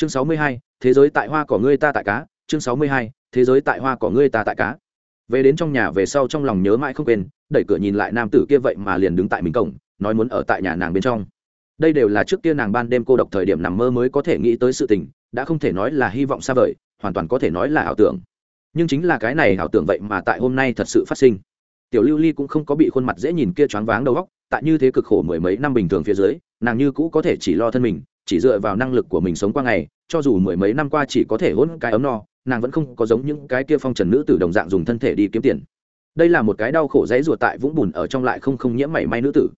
chương sáu mươi hai, thế giới tại hoa cỏ ngươi ta tại cá. Chương sáu mươi hai, thế giới tại hoa cỏ ngươi ta tại cá. Về đến trong nhà về sau trong lòng nhớ mãi không quên, đẩy cửa nhìn lại nam tử kia vậy mà liền đứng tại mình cổng, nói muốn ở tại nhà nàng bên trong. Đây đều là trước kia nàng ban đêm cô độc thời điểm nằm mơ mới có thể nghĩ tới sự tình, đã không thể nói là hy vọng xa vời, hoàn toàn có thể nói là ảo tưởng. Nhưng chính là cái này ảo tưởng vậy mà tại hôm nay thật sự phát sinh. Tiểu lưu ly cũng không có bị khuôn mặt dễ nhìn kia choáng váng đầu góc tại như thế cực khổ mười mấy năm bình thường phía dưới, nàng như cũ có thể chỉ lo thân mình chỉ dựa vào năng lực của mình sống qua ngày, cho dù mười mấy năm qua chỉ có thể hôn cái ấm no, nàng vẫn không có giống những cái kia phong trần nữ tử đồng dạng dùng thân thể đi kiếm tiền. Đây là một cái đau khổ dãy ruột tại vũng bùn ở trong lại không không nhiễm mảy may nữ tử.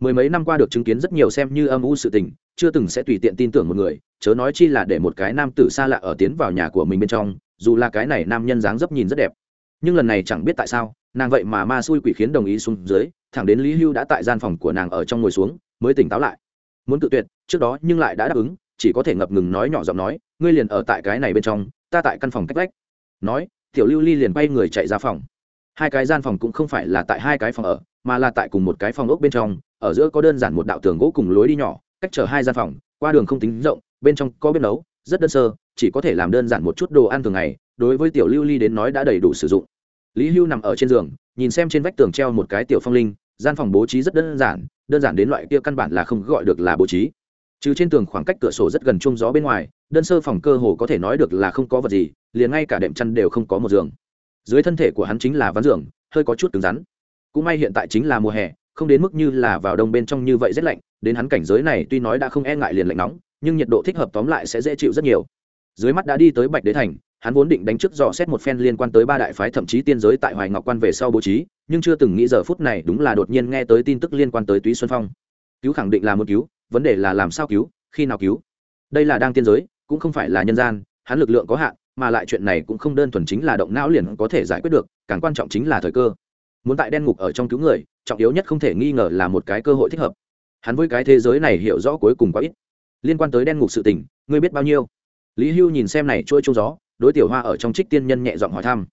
Mười mấy năm qua được chứng kiến rất nhiều xem như âm u sự tình, chưa từng sẽ tùy tiện tin tưởng một người, chớ nói chi là để một cái nam tử xa lạ ở tiến vào nhà của mình bên trong, dù là cái này nam nhân dáng dấp nhìn rất đẹp. Nhưng lần này chẳng biết tại sao, nàng vậy mà ma xui quỷ khiến đồng ý xuống dưới, thẳng đến lý hưu đã tại gian phòng của nàng ở trong ngồi xuống, mới tỉnh táo lại muốn tự tuyệt, trước đó nhưng lại đã đáp ứng, chỉ có thể ngập ngừng nói nhỏ giọng nói, ngươi liền ở tại cái này bên trong, ta tại căn phòng cách vách. Nói, tiểu lưu ly liền bay người chạy ra phòng. Hai cái gian phòng cũng không phải là tại hai cái phòng ở, mà là tại cùng một cái phòng ốc bên trong, ở giữa có đơn giản một đạo tường gỗ cùng lối đi nhỏ, cách chở hai gian phòng, qua đường không tính rộng, bên trong có bếp nấu, rất đơn sơ, chỉ có thể làm đơn giản một chút đồ ăn thường ngày, đối với tiểu lưu ly đến nói đã đầy đủ sử dụng. Lý hưu nằm ở trên giường, nhìn xem trên vách tường treo một cái tiểu phong linh, gian phòng bố trí rất đơn giản đơn giản đến loại kia căn bản là không gọi được là bố trí. Trừ trên tường khoảng cách cửa sổ rất gần chung gió bên ngoài, đơn sơ phòng cơ hồ có thể nói được là không có vật gì, liền ngay cả đệm chăn đều không có một giường. Dưới thân thể của hắn chính là ván giường, hơi có chút cứng rắn. Cũng may hiện tại chính là mùa hè, không đến mức như là vào đông bên trong như vậy rét lạnh, đến hắn cảnh giới này tuy nói đã không e ngại liền lạnh nóng, nhưng nhiệt độ thích hợp tóm lại sẽ dễ chịu rất nhiều. Dưới mắt đã đi tới bạch đế thành hắn vốn định đánh trước dò xét một phen liên quan tới ba đại phái thậm chí tiên giới tại hoài ngọc quan về sau bố trí, nhưng chưa từng nghĩ giờ phút này đúng là đột nhiên nghe tới tin tức liên quan tới túy xuân phong. Cứu khẳng định là một cứu, vấn đề là làm sao cứu, khi nào cứu? Đây là đang tiên giới, cũng không phải là nhân gian, hắn lực lượng có hạn, mà lại chuyện này cũng không đơn thuần chính là động não liền có thể giải quyết được, càng quan trọng chính là thời cơ. Muốn tại đen ngục ở trong cứu người, trọng yếu nhất không thể nghi ngờ là một cái cơ hội thích hợp. Hắn với cái thế giới này hiểu rõ cuối cùng quá ít. Liên quan tới đen ngục sự tình, ngươi biết bao nhiêu? Lý hưu nhìn xem này trôi trông gió đối tiểu hoa ở trong trích tiên nhân nhẹ giọng hỏi thăm.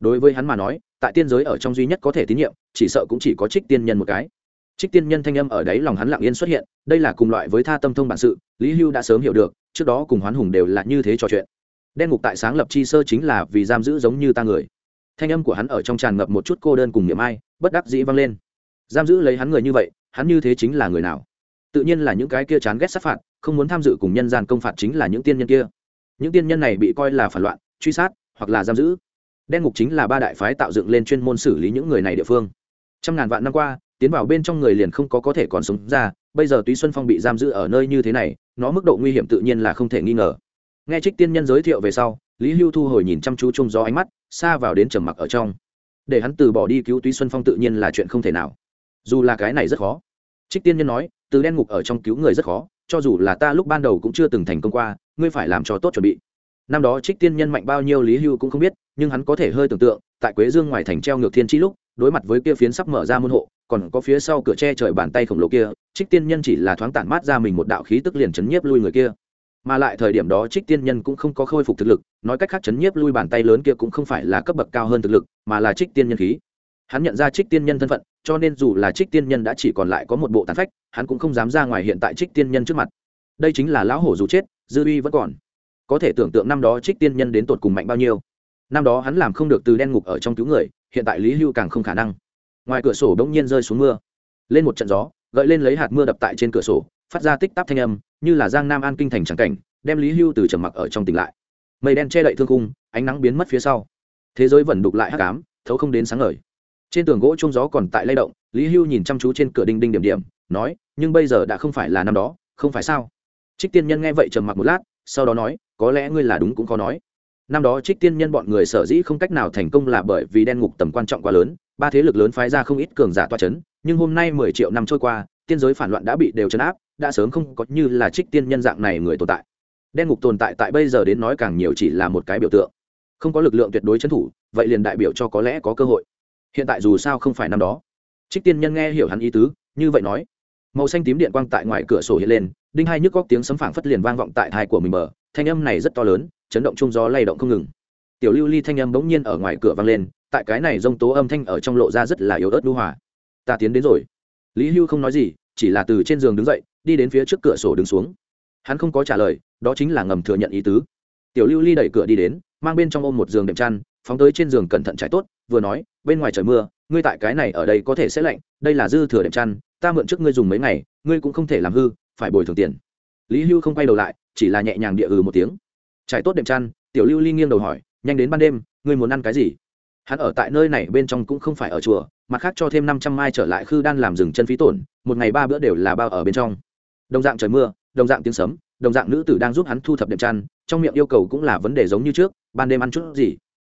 Đối với hắn mà nói, tại tiên giới ở trong duy nhất có thể tín nhiệm, chỉ sợ cũng chỉ có trích tiên nhân một cái. Trích tiên nhân thanh âm ở đấy lòng hắn lặng yên xuất hiện, đây là cùng loại với tha tâm thông bản sự, lý hưu đã sớm hiểu được, trước đó cùng hoán hùng đều là như thế trò chuyện. Đen ngục tại sáng lập chi sơ chính là vì giam giữ giống như ta người. Thanh âm của hắn ở trong tràn ngập một chút cô đơn cùng niệm ai, bất đắc dĩ vang lên. Giam giữ lấy hắn người như vậy, hắn như thế chính là người nào? Tự nhiên là những cái kia chán ghét sát phạt, không muốn tham dự cùng nhân gian công phạt chính là những tiên nhân kia những tiên nhân này bị coi là phản loạn, truy sát, hoặc là giam giữ. Đen ngục chính là ba đại phái tạo dựng lên chuyên môn xử lý những người này địa phương. Trăm ngàn vạn năm qua, tiến vào bên trong người liền không có có thể còn sống ra, bây giờ túy xuân phong bị giam giữ ở nơi như thế này, nó mức độ nguy hiểm tự nhiên là không thể nghi ngờ. Nghe trích tiên nhân giới thiệu về sau, lý hưu thu hồi nhìn chăm chú chung gió ánh mắt, xa vào đến trầm mặc ở trong. Để hắn từ bỏ đi cứu túy xuân phong tự nhiên là chuyện không thể nào. Dù là cái này rất khó. Trích tiên nhân nói, từ đen ngục ở trong cứu người rất khó, cho dù là ta lúc ban đầu cũng chưa từng thành công qua ngươi phải làm cho tốt chuẩn bị. Năm đó trích tiên nhân mạnh bao nhiêu lý hưu cũng không biết, nhưng hắn có thể hơi tưởng tượng, tại quế dương ngoài thành treo ngược thiên chi lúc, đối mặt với kia phiến sắp mở ra môn hộ, còn có phía sau cửa che trời bàn tay khổng lồ kia, trích tiên nhân chỉ là thoáng tản mát ra mình một đạo khí tức liền chấn nhiếp lui người kia. Mà lại thời điểm đó trích tiên nhân cũng không có khôi phục thực lực, nói cách khác chấn nhiếp lui bàn tay lớn kia cũng không phải là cấp bậc cao hơn thực lực, mà là trích tiên nhân khí. Hắn nhận ra trích tiên nhân thân phận, cho nên dù là trích tiên nhân đã chỉ còn lại có một bộ tàn phách, hắn cũng không dám ra ngoài hiện tại trích tiên nhân trước mặt. Đây chính là lão hổ dù chết dư uy vẫn còn. Có thể tưởng tượng năm đó trích tiên nhân đến tột cùng mạnh bao nhiêu. Năm đó hắn làm không được từ đen ngục ở trong cứu người, hiện tại lý hưu càng không khả năng. Ngoài cửa sổ bỗng nhiên rơi xuống mưa. Lên một trận gió, gợi lên lấy hạt mưa đập tại trên cửa sổ, phát ra tích tắp thanh âm, như là giang nam an kinh thành trắng cảnh, đem lý hưu từ trầm mặc ở trong tỉnh lại. Mây đen che đậy thương cung ánh nắng biến mất phía sau. Thế giới vẫn đục lại hắc ám, thấu không đến sáng ngời. Trên tường gỗ trông gió còn tại lay động, lý hưu nhìn chăm chú trên cửa đinh đinh điểm điểm, nói, nhưng bây giờ đã không phải là năm đó, không phải sao? Trích tiên nhân nghe vậy trầm mặc một lát, sau đó nói, có lẽ ngươi là đúng cũng khó nói. Năm đó trích tiên nhân bọn người sở dĩ không cách nào thành công là bởi vì đen ngục tầm quan trọng quá lớn, ba thế lực lớn phái ra không ít cường giả toa c h ấ n nhưng hôm nay mười triệu năm trôi qua, tiên giới phản loạn đã bị đều chấn áp, đã sớm không có như là trích tiên nhân dạng này người tồn tại. Đen ngục tồn tại tại bây giờ đến nói càng nhiều chỉ là một cái biểu tượng. Không có lực lượng tuyệt đối c thủ, vậy liền đại biểu cho có lẽ có cơ hội. Hiện tại dù sao không phải năm đó. Trích tiên nhân nghe hiểu hắn ý tứ, như vậy nói màu xanh tím điện quang tại ngoài cửa sổ hiện lên, đinh hai nhức góc tiếng sấm phảng phất liền vang vọng tại thai của mình mở thanh âm này rất to lớn, chấn động chung gió lay động không ngừng. Tiểu lưu ly thanh âm bỗng nhiên ở ngoài cửa vang lên, tại cái này rông tố âm thanh ở trong lộ ra rất là yếu ớt đu hòa. Ta tiến đến rồi. Lý hưu không nói gì, chỉ là từ trên giường đứng dậy, đi đến phía trước cửa sổ đứng xuống. Hắn không có trả lời, đó chính là ngầm thừa nhận ý tứ. Tiểu lưu ly đẩy cửa đi đến, mang bên trong ôm một giường đệm chăn, phóng tới trên giường cẩn thận trải tốt, vừa nói, bên ngoài trời mưa ngươi tại cái này ở đây có thể sẽ lạnh, đây là dư thừa đệm chăn, ta mượn trước ngươi dùng mấy ngày, ngươi cũng không thể làm hư, phải bồi thường tiền. Lý hưu không quay đầu lại, chỉ là nhẹ nhàng địa ừ một tiếng. Trải tốt đệm chăn, tiểu lưu ly nghiêng đầu hỏi, nhanh đến ban đêm, ngươi muốn ăn cái gì? Hắn ở tại nơi này bên trong cũng không phải ở chùa, mặt khác cho thêm năm trăm mai trở lại khư đan làm rừng chân phí tổn, một ngày ba bữa đều là bao ở bên trong. Đồng dạng trời mưa, đồng dạng tiếng sấm, đồng dạng nữ tử đang giúp hắn thu thập đệm chăn, trong miệng yêu cầu cũng là vấn đề giống như trước, ban đêm ăn chút gì?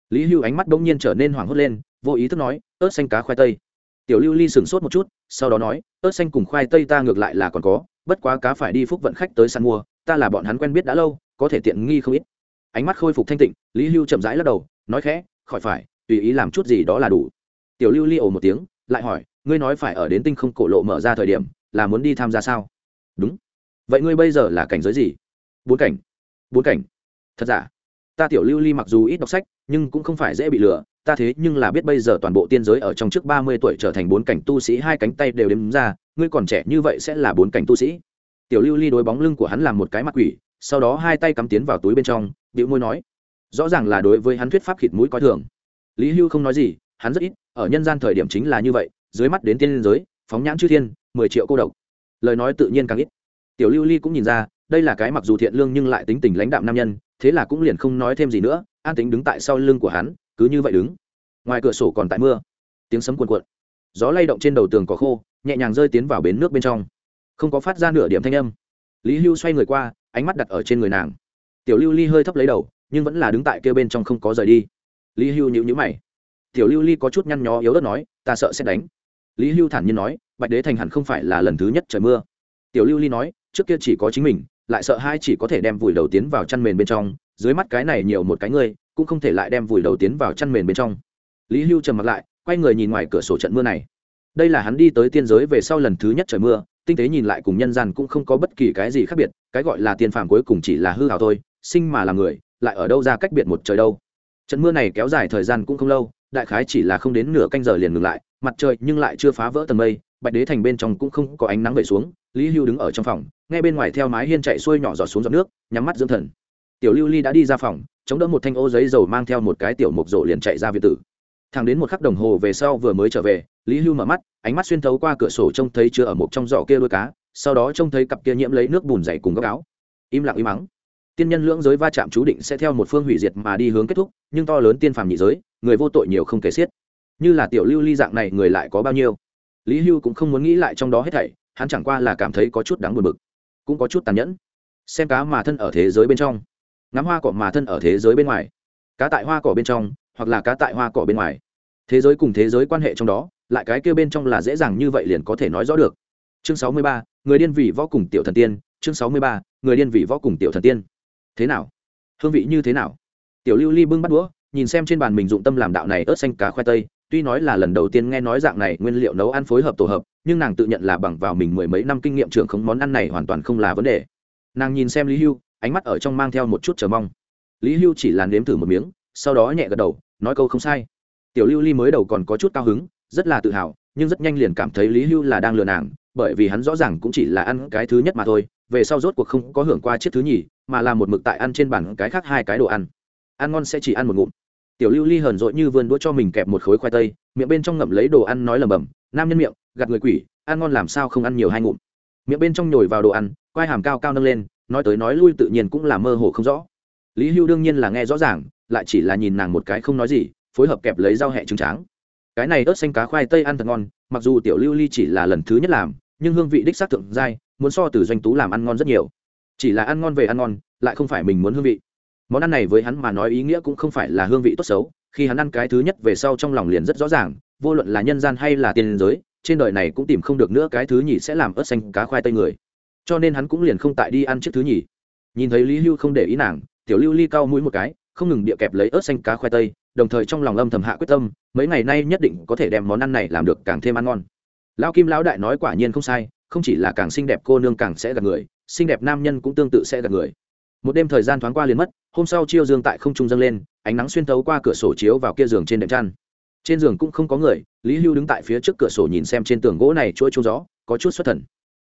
Lý hưu ánh mắt bỗng nhiên trở nên hoảng hốt lên, vô ý thức nói, ớt xanh cá khoai tây. Tiểu lưu ly sửng sốt một chút, sau đó nói, ớt xanh cùng khoai tây ta ngược lại là còn có, bất quá cá phải đi phúc vận khách tới săn mua, ta là bọn hắn quen biết đã lâu, có thể tiện nghi không ít. Ánh mắt khôi phục thanh tịnh, lý hưu chậm rãi lắc đầu, nói khẽ, khỏi phải, tùy ý làm chút gì đó là đủ. Tiểu lưu ly ồ một tiếng, lại hỏi, ngươi nói phải ở đến tinh không cổ lộ mở ra thời điểm, là muốn đi tham gia sao? Đúng. Vậy ngươi bây giờ là cảnh giới gì? Bốn cảnh. Bốn cảnh. Thật giả? Ta tiểu lưu ly mặc dù ít đọc sách, nhưng cũng không phải dễ bị lừa, ta thế nhưng là biết bây giờ toàn bộ tiên giới ở trong trước ba mươi tuổi trở thành bốn cảnh tu sĩ, hai cánh tay đều đếm ra, ngươi còn trẻ như vậy sẽ là bốn cảnh tu sĩ. Tiểu lưu ly đối bóng lưng của hắn làm một cái mặt quỷ, sau đó hai tay cắm tiến vào túi bên trong điệu môi nói, rõ ràng là đối với hắn thuyết pháp khịt mũi coi thường. Lý hưu không nói gì, hắn rất ít, ở nhân gian thời điểm chính là như vậy, dưới mắt đến tiên giới, phóng nhãn chư thiên, mười triệu cô độc. Lời nói tự nhiên càng ít. Tiểu lưu ly cũng nhìn ra đây là cái mặc dù thiện lương nhưng lại tính tình lãnh đạm nam nhân, thế là cũng liền không nói thêm gì nữa, an tính đứng tại sau lưng của hắn, cứ như vậy đứng. Ngoài cửa sổ còn tại mưa. Tiếng sấm cuồn cuộn. Gió lay động trên đầu tường có khô, nhẹ nhàng rơi tiến vào bến nước bên trong. Không có phát ra nửa điểm thanh âm. Lý hưu xoay người qua, ánh mắt đặt ở trên người nàng. Tiểu lưu ly hơi thấp lấy đầu, nhưng vẫn là đứng tại kêu bên trong không có rời đi. Lý hưu nhịu nhữ mày. Tiểu lưu ly có chút nhăn nhó yếu ớt nói, ta sợ sẽ đánh. Lý hưu thản nhiên nói, bạch đế thành hẳn không phải là lần thứ nhất trời mưa. Tiểu lưu ly nói, trước kia chỉ có chính mình lại sợ hai chỉ có thể đem vùi đầu tiến vào chăn mền bên trong, dưới mắt cái này nhiều một cái ngươi, cũng không thể lại đem vùi đầu tiến vào chăn mền bên trong. Lý hưu trầm mặt lại, quay người nhìn ngoài cửa sổ trận mưa này. Đây là hắn đi tới tiên giới về sau lần thứ nhất trời mưa, tinh tế nhìn lại cùng nhân gian cũng không có bất kỳ cái gì khác biệt, cái gọi là tiên phàm cuối cùng chỉ là hư hào thôi, sinh mà là người, lại ở đâu ra cách biệt một trời đâu. Trận mưa này kéo dài thời gian cũng không lâu, đại khái chỉ là không đến nửa canh giờ liền ngừng lại, mặt trời nhưng lại chưa phá vỡ tầng mây, bạch đế thành bên trong cũng không có ánh nắng về xuống, lý hưu đứng ở trong phòng nghe bên ngoài theo mái hiên chạy xuôi nhỏ giọt xuống giọt nước, nhắm mắt dưỡng thần. Tiểu lưu ly đã đi ra phòng, chống đỡ một thanh ô giấy dầu mang theo một cái tiểu mục rổ liền chạy ra việt tử. Thằng đến một khắc đồng hồ về sau vừa mới trở về, lý hưu mở mắt, ánh mắt xuyên thấu qua cửa sổ trông thấy chưa ở một trong giỏ kia đôi cá, sau đó trông thấy cặp kia nhiễm lấy nước bùn dày cùng góc áo. Im lặng im mắng. Tiên nhân lưỡng giới va chạm chú định sẽ theo một phương hủy diệt mà đi hướng kết thúc, nhưng to lớn tiên phàm nhị giới, người vô tội nhiều không kể xiết. Như là tiểu lưu ly dạng này người lại có bao nhiêu? Lý hưu cũng không muốn nghĩ lại trong đó hết thảy, hắn chẳng qua là cảm thấy có chút đáng buồn bực cũng có chút tàn nhẫn. Xem cá mà thân ở thế giới bên trong, ngắm hoa cỏ mà thân ở thế giới bên ngoài, cá tại hoa cỏ bên trong, hoặc là cá tại hoa cỏ bên ngoài. Thế giới cùng thế giới quan hệ trong đó, lại cái kêu bên trong là dễ dàng như vậy liền có thể nói rõ được. Chương sáu mươi ba, người điên vị võ cùng tiểu thần tiên. Chương sáu mươi ba, người điên vị võ cùng tiểu thần tiên. Thế nào? Hương vị như thế nào? Tiểu lưu ly bưng bắt đũa, nhìn xem trên bàn mình dụng tâm làm đạo này ớt xanh cá khoai tây tuy nói là lần đầu tiên nghe nói dạng này nguyên liệu nấu ăn phối hợp tổ hợp, nhưng nàng tự nhận là bằng vào mình mười mấy năm kinh nghiệm trưởng không món ăn này hoàn toàn không là vấn đề. Nàng nhìn xem lý hưu, ánh mắt ở trong mang theo một chút chờ mong. Lý hưu chỉ là nếm thử một miếng, sau đó nhẹ gật đầu, nói câu không sai. Tiểu lưu ly mới đầu còn có chút cao hứng, rất là tự hào, nhưng rất nhanh liền cảm thấy lý hưu là đang lừa nàng, bởi vì hắn rõ ràng cũng chỉ là ăn cái thứ nhất mà thôi, về sau rốt cuộc không có hưởng qua chiếc thứ nhì, mà là một mực tại ăn trên bàn cái khác hai cái đồ ăn. Ăn ngon sẽ chỉ ăn một ngụm tiểu lưu ly hờn dội như vươn đũa cho mình kẹp một khối khoai tây, miệng bên trong ngậm lấy đồ ăn nói lầm bầm, nam nhân miệng, gạt người quỷ, ăn ngon làm sao không ăn nhiều hai ngụm. Miệng bên trong nhồi vào đồ ăn, quai hàm cao cao nâng lên, nói tới nói lui tự nhiên cũng là mơ hồ không rõ. Lý hưu đương nhiên là nghe rõ ràng, lại chỉ là nhìn nàng một cái không nói gì, phối hợp kẹp lấy dao hẹ trứng tráng. Cái này ớt xanh cá khoai tây ăn thật ngon, mặc dù tiểu lưu ly chỉ là lần thứ nhất làm, nhưng hương vị đích xác thượng dai muốn so từ doanh tú làm ăn ngon rất nhiều. Chỉ là ăn ngon về ăn ngon, lại không phải mình muốn hương vị món ăn này với hắn mà nói ý nghĩa cũng không phải là hương vị tốt xấu, khi hắn ăn cái thứ nhất về sau trong lòng liền rất rõ ràng, vô luận là nhân gian hay là tiền giới, trên đời này cũng tìm không được nữa cái thứ nhì sẽ làm ớt xanh cá khoai tây người. Cho nên hắn cũng liền không tại đi ăn chiếc thứ nhì. Nhìn thấy lý hưu không để ý nàng, tiểu lưu ly cao mũi một cái, không ngừng địa kẹp lấy ớt xanh cá khoai tây, đồng thời trong lòng âm thầm hạ quyết tâm, mấy ngày nay nhất định có thể đem món ăn này làm được càng thêm ăn ngon. Lão kim lão đại nói quả nhiên không sai, không chỉ là càng xinh đẹp cô nương càng sẽ gạt người, xinh đẹp nam nhân cũng tương tự sẽ gạt người một đêm thời gian thoáng qua liền mất, hôm sau chiêu dương tại không trung dâng lên, ánh nắng xuyên thấu qua cửa sổ chiếu vào kia giường trên đệm chăn. Trên giường cũng không có người, lý hưu đứng tại phía trước cửa sổ nhìn xem trên tường gỗ này chuỗi trông gió, có chút xuất thần.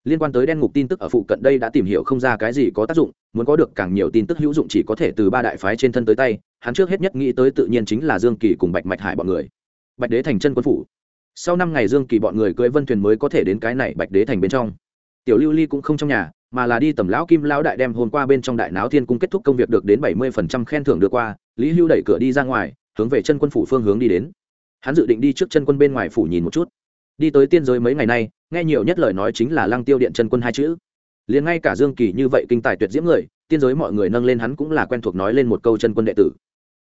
Liên quan tới đen ngục tin tức ở phụ cận đây đã tìm hiểu không ra cái gì có tác dụng, muốn có được càng nhiều tin tức hữu dụng chỉ có thể từ ba đại phái trên thân tới tay, hắn trước hết nhất nghĩ tới tự nhiên chính là dương kỳ cùng bạch mạch hải bọn người. Bạch đế thành chân quân phủ. Sau năm ngày dương kỳ bọn người cưỡi vân thuyền mới có thể đến cái này bạch đế thành bên trong. Tiểu lưu ly cũng không trong nhà mà là đi tầm lão kim lão đại đem hôm qua bên trong đại náo thiên cung kết thúc công việc được đến bảy mươi phần trăm khen thưởng được qua, lý hưu đẩy cửa đi ra ngoài, hướng về chân quân phủ phương hướng đi đến. Hắn dự định đi trước chân quân bên ngoài phủ nhìn một chút. Đi tới tiên giới mấy ngày nay, nghe nhiều nhất lời nói chính là lăng tiêu điện chân quân hai chữ. Liền ngay cả dương kỳ như vậy kinh tài tuyệt diễm người, tiên giới mọi người nâng lên hắn cũng là quen thuộc nói lên một câu chân quân đệ tử.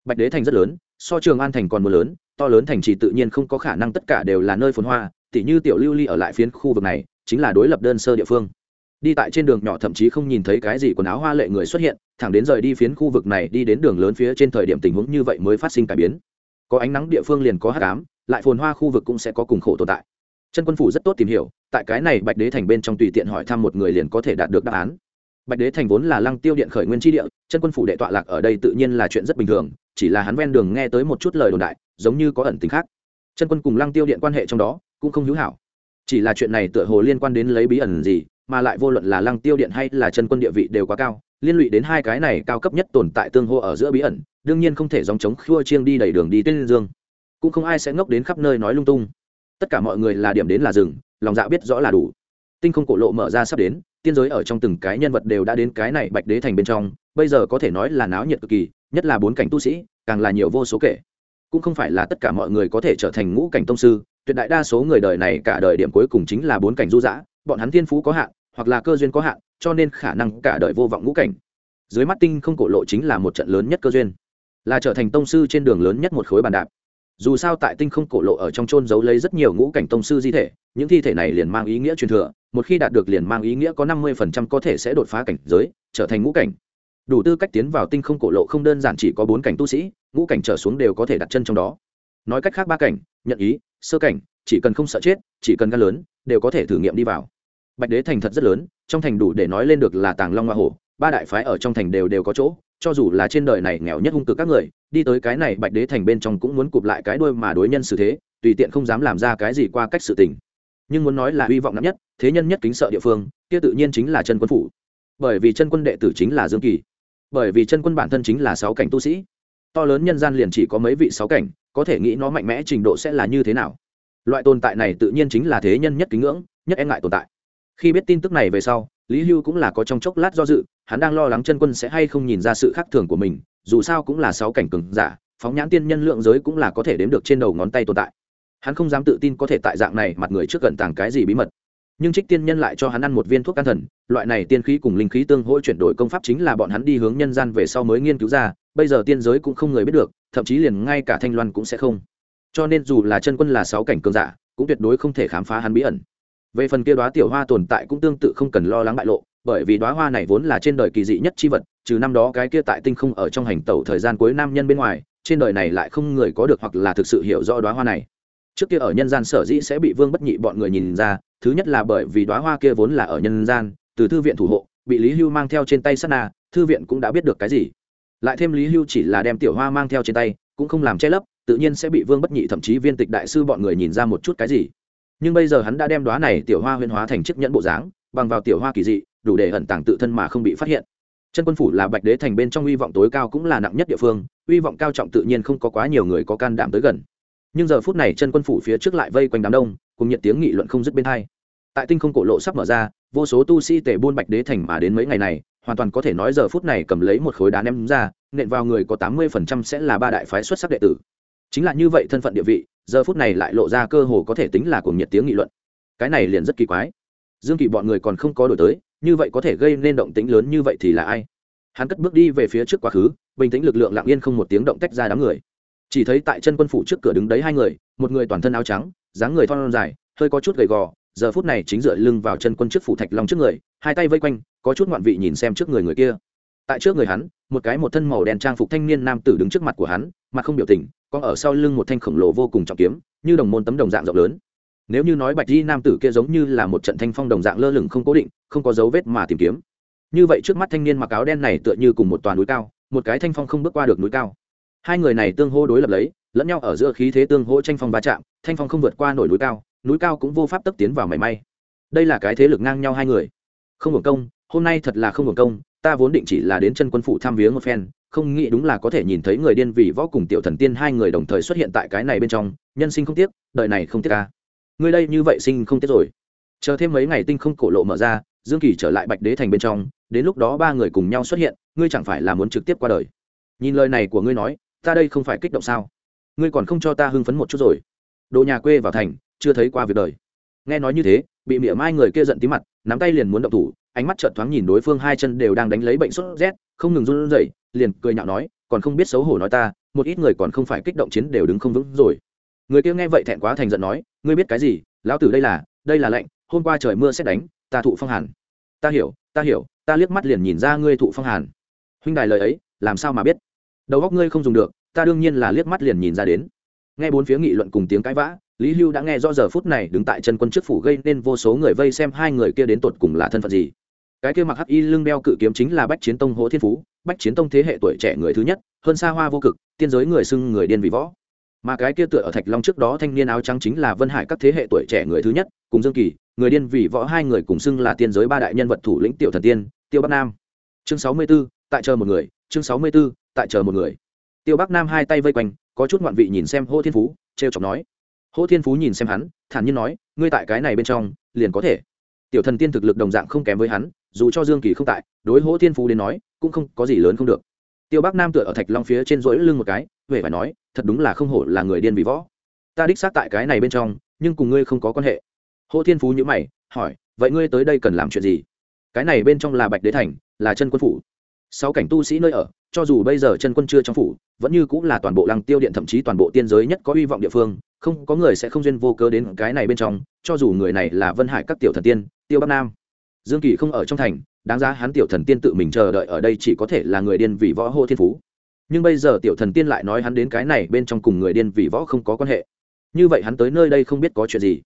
Bạch đế thành rất lớn, so trường an thành còn mưa lớn, to lớn thành trì tự nhiên không có khả năng tất cả đều là nơi phồn hoa, tỉ như tiểu lưu ly ở lại phiến khu vực này, chính là đối lập đơn sơ địa phương đi tại trên đường nhỏ thậm chí không nhìn thấy cái gì quần áo hoa lệ người xuất hiện, thẳng đến rời đi phiến khu vực này đi đến đường lớn phía trên thời điểm tình huống như vậy mới phát sinh cải biến. Có ánh nắng địa phương liền có hát cám lại phồn hoa khu vực cũng sẽ có cùng khổ tồn tại. Chân quân phủ rất tốt tìm hiểu, tại cái này bạch đế thành bên trong tùy tiện hỏi thăm một người liền có thể đạt được đáp án. Bạch đế thành vốn là lăng tiêu điện khởi nguyên tri địa, chân quân phủ đệ tọa lạc ở đây tự nhiên là chuyện rất bình thường, chỉ là hắn ven đường nghe tới một chút lời đồn đại, giống như có ẩn tính khác. Chân quân cùng lăng tiêu điện quan hệ trong đó cũng không hữu hảo. Chỉ là chuyện này tựa hồ liên quan đến lấy bí ẩn gì mà lại vô luận là lăng tiêu điện hay là chân quân địa vị đều quá cao, liên lụy đến hai cái này cao cấp nhất tồn tại tương hô ở giữa bí ẩn, đương nhiên không thể dòng chống khua chiêng đi đầy đường đi tên dương. Cũng không ai sẽ ngốc đến khắp nơi nói lung tung. Tất cả mọi người là điểm đến là rừng lòng dạ biết rõ là đủ. Tinh không cổ lộ mở ra sắp đến, tiên giới ở trong từng cái nhân vật đều đã đến cái này bạch đế thành bên trong, bây giờ có thể nói là náo nhiệt cực kỳ, nhất là bốn cảnh tu sĩ, càng là nhiều vô số kể. Cũng không phải là tất cả mọi người có thể trở thành ngũ cảnh tông sư, tuyệt đại đa số người đời này cả đời điểm cuối cùng chính là bốn cảnh du dã, bọn hắn thiên phú có hạn hoặc là cơ duyên có hạn, cho nên khả năng cả đời vô vọng ngũ cảnh. Dưới mắt tinh không cổ lộ chính là một trận lớn nhất cơ duyên, là trở thành tông sư trên đường lớn nhất một khối bàn đạp. Dù sao tại tinh không cổ lộ ở trong trôn giấu lấy rất nhiều ngũ cảnh tông sư di thể, những thi thể này liền mang ý nghĩa truyền thừa, một khi đạt được liền mang ý nghĩa có năm mươi phần trăm có thể sẽ đột phá cảnh giới, trở thành ngũ cảnh. Đủ tư cách tiến vào tinh không cổ lộ không đơn giản chỉ có bốn cảnh tu sĩ, ngũ cảnh trở xuống đều có thể đặt chân trong đó. Nói cách khác ba cảnh, nhận ý, sơ cảnh, chỉ cần không sợ chết, chỉ cần gan lớn, đều có thể thử nghiệm đi vào bạch đế thành thật rất lớn, trong thành đủ để nói lên được là tàng long hoa hổ, ba đại phái ở trong thành đều đều có chỗ, cho dù là trên đời này nghèo nhất hung cực các người, đi tới cái này bạch đế thành bên trong cũng muốn cụp lại cái đuôi mà đối nhân xử thế, tùy tiện không dám làm ra cái gì qua cách sự tình. Nhưng muốn nói là hy vọng nặng nhất, thế nhân nhất kính sợ địa phương, kia tự nhiên chính là chân quân phủ. Bởi vì chân quân đệ tử chính là dương kỳ. Bởi vì chân quân bản thân chính là sáu cảnh tu sĩ. To lớn nhân gian liền chỉ có mấy vị sáu cảnh, có thể nghĩ nó mạnh mẽ trình độ sẽ là như thế nào. Loại tồn tại này tự nhiên chính là thế nhân nhất kính ngưỡng, nhất e ngại tồn tại khi biết tin tức này về sau, lý hưu cũng là có trong chốc lát do dự, hắn đang lo lắng chân quân sẽ hay không nhìn ra sự khác thường của mình, dù sao cũng là sáu cảnh cường giả, phóng nhãn tiên nhân lượng giới cũng là có thể đếm được trên đầu ngón tay tồn tại. Hắn không dám tự tin có thể tại dạng này mặt người trước gần tàng cái gì bí mật. Nhưng trích tiên nhân lại cho hắn ăn một viên thuốc can thần, loại này tiên khí cùng linh khí tương hỗ chuyển đổi công pháp chính là bọn hắn đi hướng nhân gian về sau mới nghiên cứu ra, bây giờ tiên giới cũng không người biết được, thậm chí liền ngay cả thanh loan cũng sẽ không. Cho nên dù là chân quân là sáu cảnh cường giả, cũng tuyệt đối không thể khám phá hắn bí ẩn về phần kia đoá tiểu hoa tồn tại cũng tương tự không cần lo lắng bại lộ, bởi vì đoá hoa này vốn là trên đời kỳ dị nhất chi vật, trừ năm đó cái kia tại tinh không ở trong hành tẩu thời gian cuối nam nhân bên ngoài, trên đời này lại không người có được hoặc là thực sự hiểu rõ đoá hoa này. Trước kia ở nhân gian sở dĩ sẽ bị vương bất nhị bọn người nhìn ra, thứ nhất là bởi vì đoá hoa kia vốn là ở nhân gian, từ thư viện thủ hộ, bị lý hưu mang theo trên tay sắt na, thư viện cũng đã biết được cái gì. Lại thêm lý hưu chỉ là đem tiểu hoa mang theo trên tay, cũng không làm che lấp, tự nhiên sẽ bị vương bất nhị thậm chí viên tịch đại sư bọn người nhìn ra một chút cái gì nhưng bây giờ hắn đã đem đoá này tiểu hoa huyên hóa thành chiếc nhẫn bộ dáng, bằng vào tiểu hoa kỳ dị, đủ để ẩn tàng tự thân mà không bị phát hiện. Chân quân phủ là bạch đế thành bên trong uy vọng tối cao cũng là nặng nhất địa phương uy vọng cao trọng tự nhiên không có quá nhiều người có can đảm tới gần. Nhưng giờ phút này chân quân phủ phía trước lại vây quanh đám đông, cùng nhận tiếng nghị luận không dứt bên hai. Tại tinh không cổ lộ sắp mở ra, vô số tu sĩ tề buôn bạch đế thành mà đến mấy ngày này, hoàn toàn có thể nói giờ phút này cầm lấy một khối đá ném ra, nện vào người có tám mươi phần trăm sẽ là ba đại phái xuất sắc đệ tử. Chính là như vậy thân phận địa vị giờ phút này lại lộ ra cơ hồ có thể tính là cuồng nhiệt tiếng nghị luận. Cái này liền rất kỳ quái. Dương kỳ bọn người còn không có đổi tới, như vậy có thể gây nên động tĩnh lớn như vậy thì là ai? Hắn cất bước đi về phía trước quá khứ, bình tĩnh lực lượng lặng yên không một tiếng động tách ra đám người. Chỉ thấy tại chân quân phủ trước cửa đứng đấy hai người, một người toàn thân áo trắng, dáng người thon dài, hơi có chút gầy gò, giờ phút này chính dựa lưng vào chân quân trước phủ thạch long trước người, hai tay vây quanh, có chút ngoạn vị nhìn xem trước người người kia. Tại trước người hắn, một cái một thân màu đen trang phục thanh niên nam tử đứng trước mặt của hắn, mặt không biểu tình có ở sau lưng một thanh khổng lồ vô cùng trọng kiếm, như đồng môn tấm đồng dạng rộng lớn. Nếu như nói bạch di nam tử kia giống như là một trận thanh phong đồng dạng lơ lửng không cố định, không có dấu vết mà tìm kiếm. Như vậy trước mắt thanh niên mặc áo đen này tựa như cùng một toàn núi cao, một cái thanh phong không bước qua được núi cao. Hai người này tương hô đối lập lấy, lẫn nhau ở giữa khí thế tương hỗ tranh phong va chạm, thanh phong không vượt qua nổi núi cao núi cao cũng vô pháp tấp tiến vào mảy may. Đây là cái thế lực ngang nhau hai người. Không hưởng công, hôm nay thật là không hưởng công, ta vốn định chỉ là đến chân quân phủ thăm viếng một phen không nghĩ đúng là có thể nhìn thấy người điên vì võ cùng tiểu thần tiên hai người đồng thời xuất hiện tại cái này bên trong, nhân sinh không tiếc, đời này không tiếc à. ca ngươi đây như vậy sinh không tiếc rồi. Chờ thêm mấy ngày tinh không cổ lộ mở ra, dương kỳ trở lại bạch đế thành bên trong, đến lúc đó ba người cùng nhau xuất hiện, ngươi chẳng phải là muốn trực tiếp qua đời. Nhìn lời này của ngươi nói, ta đây không phải kích động sao? Ngươi còn không cho ta hưng phấn một chút rồi. Đồ nhà quê vào thành, chưa thấy qua việc đời. Nghe nói như thế, bị mỉa mai người kia giận tí mặt, nắm tay liền muốn động thủ ánh mắt trợn thoáng nhìn đối phương, hai chân đều đang đánh lấy bệnh sốt rét, không ngừng run rẩy, liền cười nhạo nói, còn không biết xấu hổ nói ta, một ít người còn không phải kích động chiến đều đứng không vững rồi. Người kia nghe vậy thẹn quá thành giận nói, ngươi biết cái gì? Lão tử đây là đây là lệnh, hôm qua trời mưa xét đánh, ta thụ phong hàn. Ta hiểu ta hiểu, ta liếc mắt liền nhìn ra ngươi thụ phong hàn. Huynh đài lời ấy, làm sao mà biết? Đầu óc ngươi không dùng được, ta đương nhiên là liếc mắt liền nhìn ra đến. Nghe bốn phía nghị luận cùng tiếng cãi vã, lý hưu đã nghe rõ giờ phút này đứng tại chân quân trước phủ gây nên vô số người vây xem hai người kia đến tột cùng là thân phận gì cái kia mặc hắc y lưng đeo cự kiếm chính là bách chiến tông hỗ thiên phú bách chiến tông thế hệ tuổi trẻ người thứ nhất hơn xa hoa vô cực tiên giới người xưng người điên vì võ. Mà cái kia tựa ở thạch long trước đó thanh niên áo trắng chính là vân hải các thế hệ tuổi trẻ người thứ nhất cùng dương kỳ người điên vì võ hai người cùng xưng là tiên giới ba đại nhân vật thủ lĩnh tiểu thần tiên tiêu bắc nam. Chương sáu mươi 64, tại chờ một người chương sáu mươi 64, tại chờ một người. Tiêu bắc nam hai tay vây quanh có chút ngoạn vị nhìn xem hô thiên phú trêu chọc nói. Hô thiên phú nhìn xem hắn thản nhiên nói ngươi tại cái này bên trong liền có thể. Tiểu thần tiên thực lực đồng dạng không kém với hắn dù cho dương kỳ không tại, đối hỗ thiên phú đến nói, cũng không có gì lớn không được. Tiêu bắc nam tựa ở thạch long phía trên rỗi lưng một cái huệ phải nói, thật đúng là không hổ là người điên vì võ. Ta đích xác tại cái này bên trong, nhưng cùng ngươi không có quan hệ. Hỗ thiên phú nhữ mày, hỏi, vậy ngươi tới đây cần làm chuyện gì? Cái này bên trong là bạch đế thành, là chân quân phủ. Sáu cảnh tu sĩ nơi ở, cho dù bây giờ chân quân chưa trong phủ, vẫn như cũng là toàn bộ lăng tiêu điện thậm chí toàn bộ tiên giới nhất có hy vọng địa phương, không có người sẽ không duyên vô cớ đến cái này bên trong, cho dù người này là vân hải các tiểu thần tiên, tiêu bắc nam dương kỳ không ở trong thành, đáng ra hắn tiểu thần tiên tự mình chờ đợi ở đây chỉ có thể là người điên vì võ hô thiên phú. Nhưng bây giờ tiểu thần tiên lại nói hắn đến cái này bên trong cùng người điên vì võ không có quan hệ. Như vậy hắn tới nơi đây không biết có chuyện gì.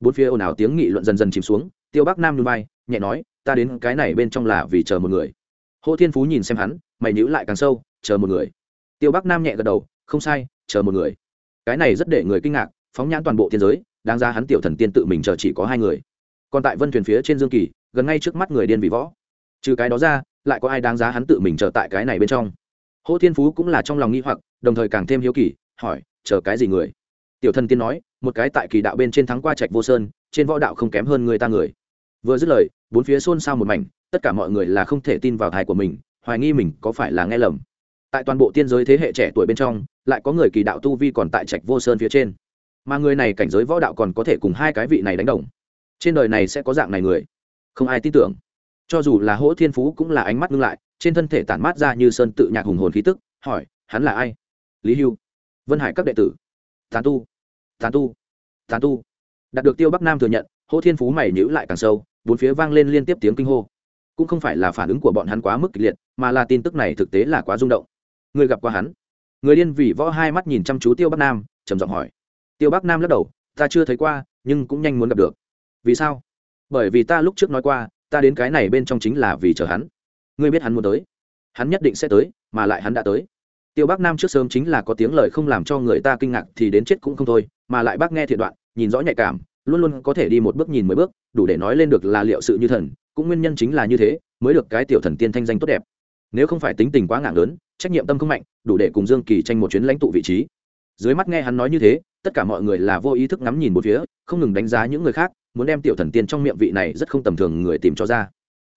Bốn phía ồn ào tiếng nghị luận dần dần chìm xuống, tiêu bắc nam núi bay nhẹ nói, ta đến cái này bên trong là vì chờ một người. Hô thiên phú nhìn xem hắn, mày nhữ lại càng sâu, chờ một người. Tiêu bắc nam nhẹ gật đầu, không sai, chờ một người. Cái này rất để người kinh ngạc, phóng nhãn toàn bộ thiên giới, đáng ra hắn tiểu thần tiên tự mình chờ chỉ có hai người còn tại vân thuyền phía trên dương kỳ, gần ngay trước mắt người điên vị võ. Trừ cái đó ra, lại có ai đáng giá hắn tự mình chờ tại cái này bên trong? Hô thiên phú cũng là trong lòng nghi hoặc, đồng thời càng thêm hiếu kỳ, hỏi, chờ cái gì người? Tiểu thần tiên nói, một cái tại kỳ đạo bên trên thắng qua trạch vô sơn, trên võ đạo không kém hơn người ta người. Vừa dứt lời, bốn phía xôn xao một mảnh, tất cả mọi người là không thể tin vào thai của mình, hoài nghi mình có phải là nghe lầm. Tại toàn bộ tiên giới thế hệ trẻ tuổi bên trong, lại có người kỳ đạo tu vi còn tại trạch vô sơn phía trên. Mà người này cảnh giới võ đạo còn có thể cùng hai cái vị này đánh đồng trên đời này sẽ có dạng này người. Không ai tin tưởng. Cho dù là hỗ thiên phú cũng là ánh mắt ngưng lại, trên thân thể tản mát ra như sơn tự nhạc hùng hồn khí tức, hỏi, hắn là ai? Lý hưu. Vân hải các đệ tử. Tán tu. Tán tu. Tán tu. Đạt được tiêu bắc nam thừa nhận, hỗ thiên phú mày nhữ lại càng sâu, bốn phía vang lên liên tiếp tiếng kinh hô. Cũng không phải là phản ứng của bọn hắn quá mức kịch liệt, mà là tin tức này thực tế là quá rung động. Người gặp qua hắn. Người điên vì võ hai mắt nhìn chăm chú tiêu bắc nam, trầm giọng hỏi. Tiêu bắc nam lắc đầu, ta chưa thấy qua, nhưng cũng nhanh muốn gặp được vì sao? Bởi vì ta lúc trước nói qua, ta đến cái này bên trong chính là vì chờ hắn. Ngươi biết hắn muốn tới. Hắn nhất định sẽ tới, mà lại hắn đã tới. Tiêu bắc nam trước sớm chính là có tiếng lời không làm cho người ta kinh ngạc thì đến chết cũng không thôi, mà lại bác nghe thiện đoạn, nhìn rõ nhạy cảm, luôn luôn có thể đi một bước nhìn mười bước, đủ để nói lên được là liệu sự như thần, cũng nguyên nhân chính là như thế, mới được cái tiểu thần tiên thanh danh tốt đẹp. Nếu không phải tính tình quá ngạc lớn, trách nhiệm tâm không mạnh, đủ để cùng dương kỳ tranh một chuyến lãnh tụ vị trí. Dưới mắt nghe hắn nói như thế, tất cả mọi người là vô ý thức ngắm nhìn một phía, không ngừng đánh giá những người khác muốn đem tiểu thần tiên trong miệng vị này rất không tầm thường người tìm cho ra.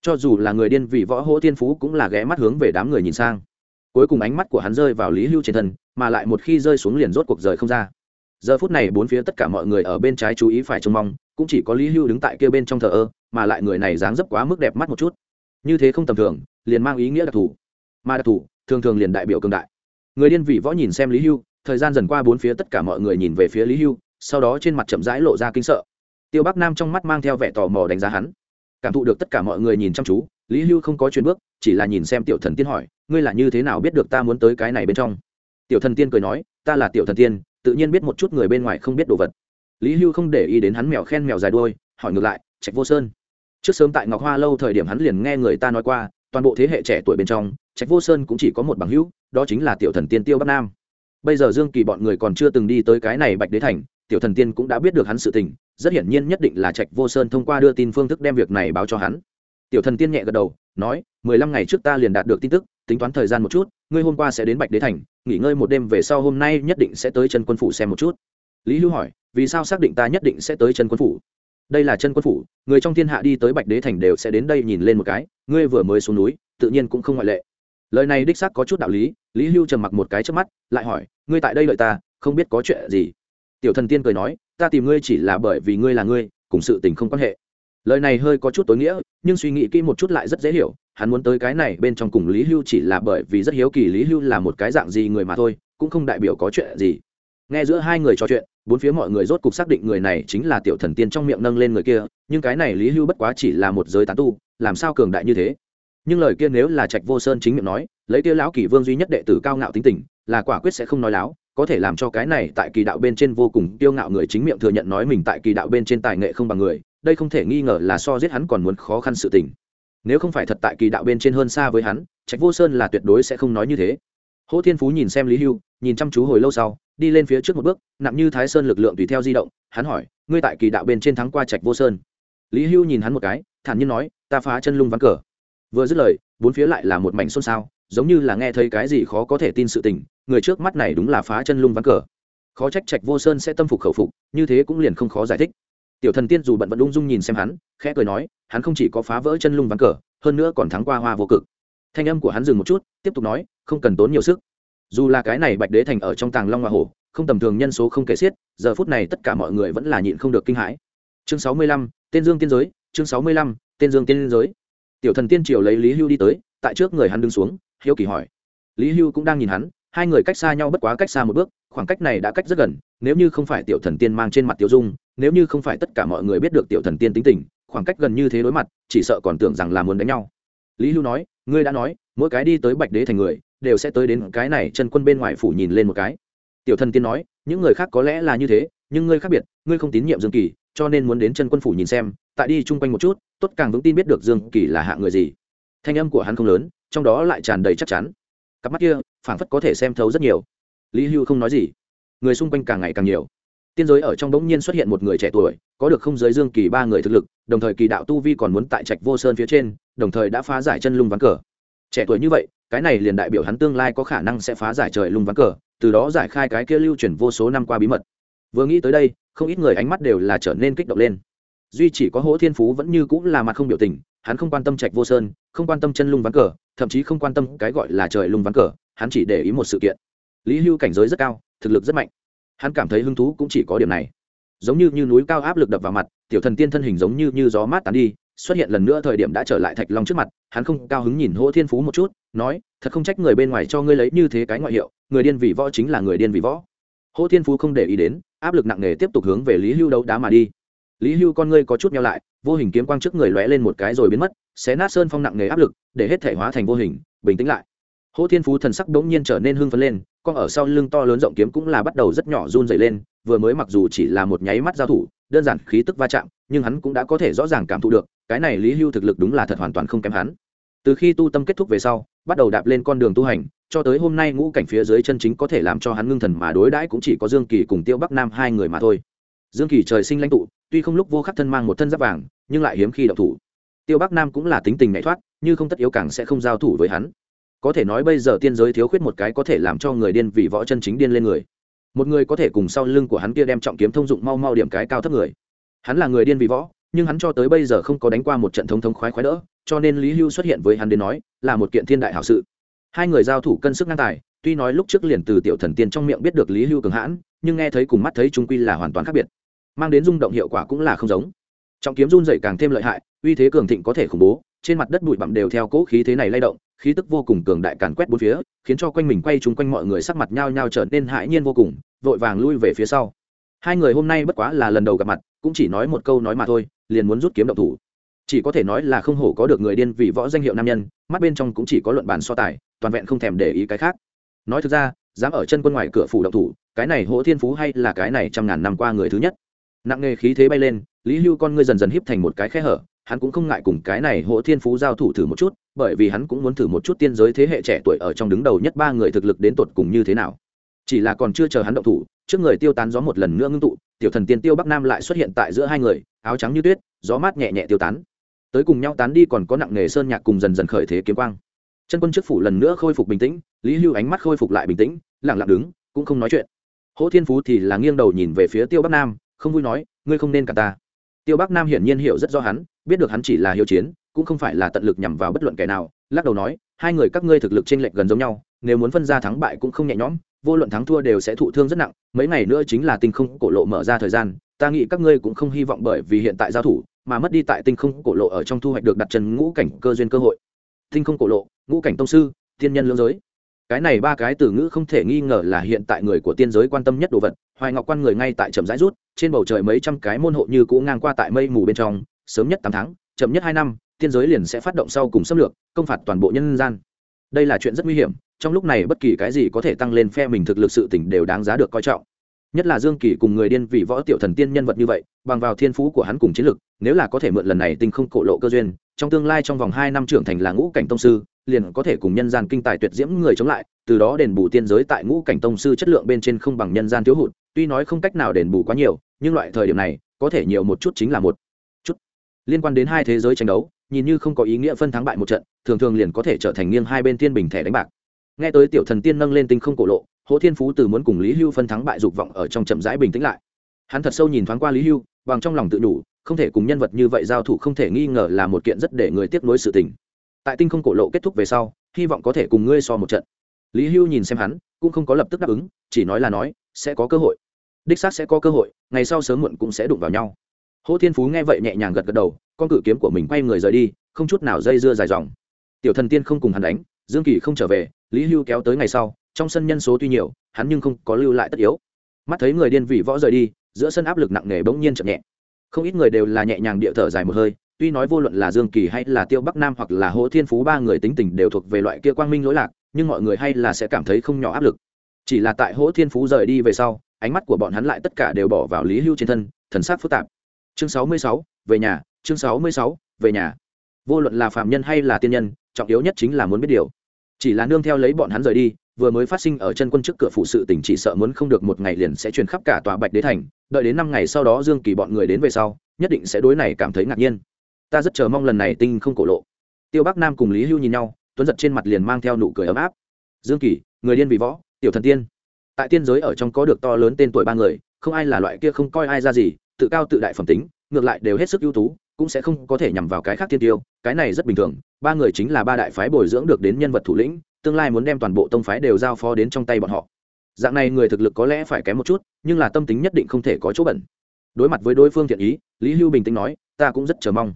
Cho dù là người điên vị võ hỗ tiên phú cũng là ghé mắt hướng về đám người nhìn sang. Cuối cùng ánh mắt của hắn rơi vào lý hưu trên thân, mà lại một khi rơi xuống liền rốt cuộc rời không ra. Giờ phút này bốn phía tất cả mọi người ở bên trái chú ý phải trông mong, cũng chỉ có lý hưu đứng tại kia bên trong thờ ơ, mà lại người này dáng dấp quá mức đẹp mắt một chút. Như thế không tầm thường, liền mang ý nghĩa đặc thù. Mà đặc thù, thường thường liền đại biểu cường đại. Người điên vị võ nhìn xem lý hưu, thời gian dần qua bốn phía tất cả mọi người nhìn về phía lý hưu, sau đó trên mặt chậm rãi lộ ra kinh sợ tiêu bắc nam trong mắt mang theo vẻ tò mò đánh giá hắn. Cảm thụ được tất cả mọi người nhìn chăm chú, lý hưu không có chuyến bước, chỉ là nhìn xem tiểu thần tiên hỏi, ngươi là như thế nào biết được ta muốn tới cái này bên trong? Tiểu thần tiên cười nói, ta là tiểu thần tiên, tự nhiên biết một chút người bên ngoài không biết đồ vật. Lý hưu không để ý đến hắn mèo khen mèo dài đuôi, hỏi ngược lại, trạch vô sơn, trước sớm tại ngọc hoa lâu thời điểm hắn liền nghe người ta nói qua, toàn bộ thế hệ trẻ tuổi bên trong, trạch vô sơn cũng chỉ có một bằng hữu, đó chính là tiểu thần tiên tiêu bắc nam. Bây giờ dương kỳ bọn người còn chưa từng đi tới cái này bạch đế thành tiểu thần tiên cũng đã biết được hắn sự tình, rất hiển nhiên nhất định là trạch vô sơn thông qua đưa tin phương thức đem việc này báo cho hắn. Tiểu thần tiên nhẹ gật đầu, nói, mười lăm ngày trước ta liền đạt được tin tức, tính toán thời gian một chút, ngươi hôm qua sẽ đến bạch đế thành, nghỉ ngơi một đêm về sau hôm nay nhất định sẽ tới chân quân phủ xem một chút. Lý hưu hỏi, vì sao xác định ta nhất định sẽ tới chân quân phủ? Đây là chân quân phủ, người trong thiên hạ đi tới bạch đế thành đều sẽ đến đây nhìn lên một cái, ngươi vừa mới xuống núi, tự nhiên cũng không ngoại lệ. Lời này đích xác có chút đạo lý lý hưu trầm mặc một cái trước mắt, lại hỏi, ngươi tại đây lợi ta, không biết có chuyện gì? Tiểu thần tiên cười nói, ta tìm ngươi chỉ là bởi vì ngươi là ngươi, cùng sự tình không quan hệ. Lời này hơi có chút tối nghĩa, nhưng suy nghĩ kỹ một chút lại rất dễ hiểu, hắn muốn tới cái này bên trong cùng lý hưu chỉ là bởi vì rất hiếu kỳ lý hưu là một cái dạng gì người mà thôi, cũng không đại biểu có chuyện gì. Nghe giữa hai người trò chuyện, bốn phía mọi người rốt cục xác định người này chính là tiểu thần tiên trong miệng nâng lên người kia, nhưng cái này lý hưu bất quá chỉ là một giới tán tu, làm sao cường đại như thế? Nhưng lời kia nếu là trạch vô sơn chính miệng nói, lấy kia lão kỷ vương duy nhất đệ tử cao ngạo tính tình, là quả quyết sẽ không nói láo có thể làm cho cái này tại kỳ đạo bên trên vô cùng kiêu ngạo người chính miệng thừa nhận nói mình tại kỳ đạo bên trên tài nghệ không bằng người, đây không thể nghi ngờ là so giết hắn còn muốn khó khăn sự tình. Nếu không phải thật tại kỳ đạo bên trên hơn xa với hắn, trạch vô sơn là tuyệt đối sẽ không nói như thế. Hỗ thiên phú nhìn xem lý hưu, nhìn chăm chú hồi lâu sau, đi lên phía trước một bước, nặng như thái sơn lực lượng tùy theo di động, hắn hỏi, ngươi tại kỳ đạo bên trên thắng qua trạch vô sơn? Lý hưu nhìn hắn một cái, thản nhiên nói, ta phá chân lung vắng cờ. Vừa dứt lời, bốn phía lại là một mảnh xôn xao, giống như là nghe thấy cái gì khó có thể tin sự tình người trước mắt này đúng là phá chân lung ván cờ. Khó trách trạch vô sơn sẽ tâm phục khẩu phục, như thế cũng liền không khó giải thích. Tiểu thần tiên dù bận vẫn ung dung nhìn xem hắn, khẽ cười nói, hắn không chỉ có phá vỡ chân lung ván cờ, hơn nữa còn thắng qua hoa vô cực. Thanh âm của hắn dừng một chút, tiếp tục nói, không cần tốn nhiều sức. Dù là cái này bạch đế thành ở trong tàng long hoa hổ, không tầm thường nhân số không kể xiết, giờ phút này tất cả mọi người vẫn là nhịn không được kinh hãi. Chương sáu mươi lăm, tên dương tiên giới, chương sáu mươi lăm, tên dương tiên giới. Tiểu thần tiên triều lấy lý hưu đi tới, tại trước người hắn đứng xuống, hiếu kỳ hỏi. Lý hưu cũng đang nhìn hắn hai người cách xa nhau bất quá cách xa một bước, khoảng cách này đã cách rất gần, nếu như không phải tiểu thần tiên mang trên mặt tiểu dung, nếu như không phải tất cả mọi người biết được tiểu thần tiên tính tình, khoảng cách gần như thế đối mặt, chỉ sợ còn tưởng rằng là muốn đánh nhau. Lý hưu nói, ngươi đã nói, mỗi cái đi tới bạch đế thành người, đều sẽ tới đến cái này chân quân bên ngoài phủ nhìn lên một cái. Tiểu thần tiên nói, những người khác có lẽ là như thế, nhưng ngươi khác biệt, ngươi không tín nhiệm dương kỳ, cho nên muốn đến chân quân phủ nhìn xem, tại đi chung quanh một chút, tốt càng vững tin biết được dương kỳ là hạ người gì. Thanh âm của hắn không lớn, trong đó lại tràn đầy chắc chắn cặp mắt kia phảng phất có thể xem thấu rất nhiều. Lý hưu không nói gì. Người xung quanh càng ngày càng nhiều. Tiên giới ở trong bỗng nhiên xuất hiện một người trẻ tuổi, có được không giới dương kỳ ba người thực lực, đồng thời kỳ đạo tu vi còn muốn tại trạch vô sơn phía trên, đồng thời đã phá giải chân lung ván cờ. Trẻ tuổi như vậy, cái này liền đại biểu hắn tương lai có khả năng sẽ phá giải trời lung ván cờ, từ đó giải khai cái kia lưu chuyển vô số năm qua bí mật. Vừa nghĩ tới đây, không ít người ánh mắt đều là trở nên kích động lên. Duy chỉ có hỗ thiên phú vẫn như cũng là mặt không biểu tình, hắn không quan tâm trạch vô sơn, không quan tâm chân lung ván cờ thậm chí không quan tâm cái gọi là trời lung ván cờ hắn chỉ để ý một sự kiện. Lý hưu cảnh giới rất cao thực lực rất mạnh. Hắn cảm thấy hứng thú cũng chỉ có điểm này. Giống như, như núi cao áp lực đập vào mặt tiểu thần tiên thân hình giống như, như gió mát tán đi xuất hiện lần nữa thời điểm đã trở lại thạch long trước mặt hắn không cao hứng nhìn hỗ thiên phú một chút nói thật không trách người bên ngoài cho ngươi lấy như thế cái ngoại hiệu người điên vì võ chính là người điên vì võ. Hỗ thiên phú không để ý đến áp lực nặng nề tiếp tục hướng về lý hưu đấu đá mà đi lý hưu con ngươi có chút nhau lại, vô hình kiếm quang trước người lóe lên một cái rồi biến mất, xé nát sơn phong nặng nề áp lực, để hết thể hóa thành vô hình, bình tĩnh lại. Hỗ thiên phú thần sắc bỗng nhiên trở nên hưng phấn lên, con ở sau lưng to lớn rộng kiếm cũng là bắt đầu rất nhỏ run dày lên, vừa mới mặc dù chỉ là một nháy mắt giao thủ, đơn giản khí tức va chạm, nhưng hắn cũng đã có thể rõ ràng cảm thụ được, cái này lý hưu thực lực đúng là thật hoàn toàn không kém hắn. Từ khi tu tâm kết thúc về sau, bắt đầu đạp lên con đường tu hành, cho tới hôm nay ngũ cảnh phía dưới chân chính có thể làm cho hắn ngưng thần mà đối đãi cũng chỉ có dương kỳ cùng tiêu bắc nam hai người mà thôi dương kỳ trời sinh lãnh tụ, tuy không lúc vô khắc thân mang một thân giáp vàng, nhưng lại hiếm khi đậu thủ. Tiêu bắc nam cũng là tính tình nhảy thoát, như không tất yếu càng sẽ không giao thủ với hắn. Có thể nói bây giờ tiên giới thiếu khuyết một cái có thể làm cho người điên vì võ chân chính điên lên người. Một người có thể cùng sau lưng của hắn kia đem trọng kiếm thông dụng mau mau điểm cái cao thấp người. Hắn là người điên vì võ, nhưng hắn cho tới bây giờ không có đánh qua một trận thống thống khoái khoái đỡ, cho nên lý hưu xuất hiện với hắn đến nói, là một kiện thiên đại hảo sự. Hai người giao thủ cân sức ngang tài, tuy nói lúc trước liền từ tiểu thần tiên trong miệng biết được lý hưu cường hãn, nhưng nghe thấy cùng mắt thấy trung quy là hoàn toàn khác biệt mang đến rung động hiệu quả cũng là không giống. Trọng kiếm run dày càng thêm lợi hại, uy thế cường thịnh có thể khủng bố, trên mặt đất bụi bặm đều theo cỗ khí thế này lay động, khí tức vô cùng cường đại càn quét bốn phía, khiến cho quanh mình quay chung quanh mọi người sắc mặt nhao nhao trở nên hãi nhiên vô cùng, vội vàng lui về phía sau. Hai người hôm nay bất quá là lần đầu gặp mặt, cũng chỉ nói một câu nói mà thôi, liền muốn rút kiếm động thủ. Chỉ có thể nói là không hổ có được người điên vì võ danh hiệu nam nhân, mắt bên trong cũng chỉ có luận bàn so tài, toàn vẹn không thèm để ý cái khác. Nói thực ra, dám ở chân quân ngoài cửa phủ động thủ, cái này hỗ thiên phú hay là cái này trăm ngàn năm qua người thứ nhất? Nặng nghề khí thế bay lên, lý hưu con ngươi dần dần híp thành một cái khe hở, hắn cũng không ngại cùng cái này hỗ thiên phú giao thủ thử một chút, bởi vì hắn cũng muốn thử một chút tiên giới thế hệ trẻ tuổi ở trong đứng đầu nhất ba người thực lực đến tột cùng như thế nào. Chỉ là còn chưa chờ hắn động thủ, trước người tiêu tán gió một lần nữa ngưng tụ, tiểu thần tiên tiêu bắc nam lại xuất hiện tại giữa hai người, áo trắng như tuyết, gió mát nhẹ nhẹ tiêu tán. Tới cùng nhau tán đi còn có nặng nghề sơn nhạc cùng dần dần khởi thế kiếm quang. Chân quân trước phủ lần nữa khôi phục bình tĩnh, lý hưu ánh mắt khôi phục lại bình tĩnh lẳng lặng đứng, cũng không nói chuyện. Hỗ thiên phú thì là nghiêng đầu nhìn về phía tiêu bắc nam không vui nói, ngươi không nên cả ta. Tiêu bắc nam hiển nhiên hiểu rất rõ hắn, biết được hắn chỉ là hiếu chiến, cũng không phải là tận lực nhằm vào bất luận kẻ nào, lắc đầu nói, hai người các ngươi thực lực trên lệch gần giống nhau, nếu muốn phân ra thắng bại cũng không nhẹ nhõm, vô luận thắng thua đều sẽ thụ thương rất nặng, mấy ngày nữa chính là tinh không cổ lộ mở ra thời gian, ta nghĩ các ngươi cũng không hy vọng bởi vì hiện tại giao thủ, mà mất đi tại tinh không cổ lộ ở trong thu hoạch được đặt chân ngũ cảnh cơ duyên cơ hội. Tinh không cổ lộ, ngũ cảnh tông sư, tiên nhân lương giới. Cái này ba cái từ ngữ không thể nghi ngờ là hiện tại người của tiên giới quan tâm nhất đồ vật hoài ngọc quan người ngay tại trầm rãi rút, trên bầu trời mấy trăm cái môn hộ như cũ ngang qua tại mây mù bên trong, sớm nhất tám tháng, chậm nhất hai năm, tiên giới liền sẽ phát động sau cùng xâm lược, công phạt toàn bộ nhân gian. Đây là chuyện rất nguy hiểm, trong lúc này bất kỳ cái gì có thể tăng lên phe mình thực lực sự tỉnh đều đáng giá được coi trọng. Nhất là dương kỳ cùng người điên vị võ tiểu thần tiên nhân vật như vậy, bằng vào thiên phú của hắn cùng chiến lực, nếu là có thể mượn lần này tinh không cổ lộ cơ duyên, trong tương lai trong vòng hai năm trưởng thành là ngũ cảnh tông sư liền có thể cùng nhân gian kinh tài tuyệt diễm người chống lại, từ đó đền bù tiên giới tại ngũ cảnh tông sư chất lượng bên trên không bằng nhân gian thiếu hụt, tuy nói không cách nào đền bù quá nhiều, nhưng loại thời điểm này, có thể nhiều một chút chính là một chút. Liên quan đến hai thế giới tranh đấu, nhìn như không có ý nghĩa phân thắng bại một trận, thường thường liền có thể trở thành nghiêng hai bên thiên bình thẻ đánh bạc. Nghe tới tiểu thần tiên nâng lên tinh không cổ lộ, hỗ thiên phú từ muốn cùng lý hưu phân thắng bại dục vọng ở trong chậm rãi bình tĩnh lại. Hắn thật sâu nhìn thoáng qua lý hưu, bằng trong lòng tự đủ, không thể cùng nhân vật như vậy giao thủ không thể nghi ngờ là một kiện rất để người tiếc nuối sự tình tại tinh không cổ lộ kết thúc về sau, hy vọng có thể cùng ngươi so một trận. Lý hưu nhìn xem hắn, cũng không có lập tức đáp ứng, chỉ nói là nói, sẽ có cơ hội. Đích xác sẽ có cơ hội, ngày sau sớm muộn cũng sẽ đụng vào nhau. Hỗ thiên phú nghe vậy nhẹ nhàng gật gật đầu, con cự kiếm của mình quay người rời đi, không chút nào dây dưa dài dòng. Tiểu thần tiên không cùng hắn đánh, dương kỳ không trở về, lý hưu kéo tới ngày sau, trong sân nhân số tuy nhiều, hắn nhưng không có lưu lại tất yếu. Mắt thấy người điên vị võ rời đi, giữa sân áp lực nặng nề bỗng nhiên chậm nhẹ. Không ít người đều là nhẹ nhàng địa thở dài một hơi tuy nói vô luận là dương kỳ hay là tiêu bắc nam hoặc là hỗ thiên phú ba người tính tình đều thuộc về loại kia quang minh lỗi lạc, nhưng mọi người hay là sẽ cảm thấy không nhỏ áp lực. Chỉ là tại hỗ thiên phú rời đi về sau, ánh mắt của bọn hắn lại tất cả đều bỏ vào lý hưu trên thân, thần sắc phức tạp. Chương sáu mươi sáu, về nhà, chương sáu mươi sáu, về nhà. Vô luận là phạm nhân hay là tiên nhân, trọng yếu nhất chính là muốn biết điều. Chỉ là nương theo lấy bọn hắn rời đi, vừa mới phát sinh ở chân quân trước cửa phụ sự tỉnh chỉ sợ muốn không được một ngày liền sẽ truyền khắp cả tòa bạch đế thành, đợi đến năm ngày sau đó dương kỳ bọn người đến về sau, nhất định sẽ đối này cảm thấy ngạc nhiên ta rất chờ mong lần này tinh không cổ lộ. Tiêu bắc nam cùng lý hưu nhìn nhau, tuấn giật trên mặt liền mang theo nụ cười ấm áp. Dương kỳ, người điên vì võ, tiểu thần tiên. Tại tiên giới ở trong có được to lớn tên tuổi ba người, không ai là loại kia không coi ai ra gì, tự cao tự đại phẩm tính, ngược lại đều hết sức ưu tú, cũng sẽ không có thể nhằm vào cái khác tiên tiêu, cái này rất bình thường, ba người chính là ba đại phái bồi dưỡng được đến nhân vật thủ lĩnh, tương lai muốn đem toàn bộ tông phái đều giao phó đến trong tay bọn họ. Dạng này người thực lực có lẽ phải kém một chút, nhưng là tâm tính nhất định không thể có chỗ bẩn. Đối mặt với đối phương thiện ý, lý hưu bình tĩnh nói, ta cũng rất chờ mong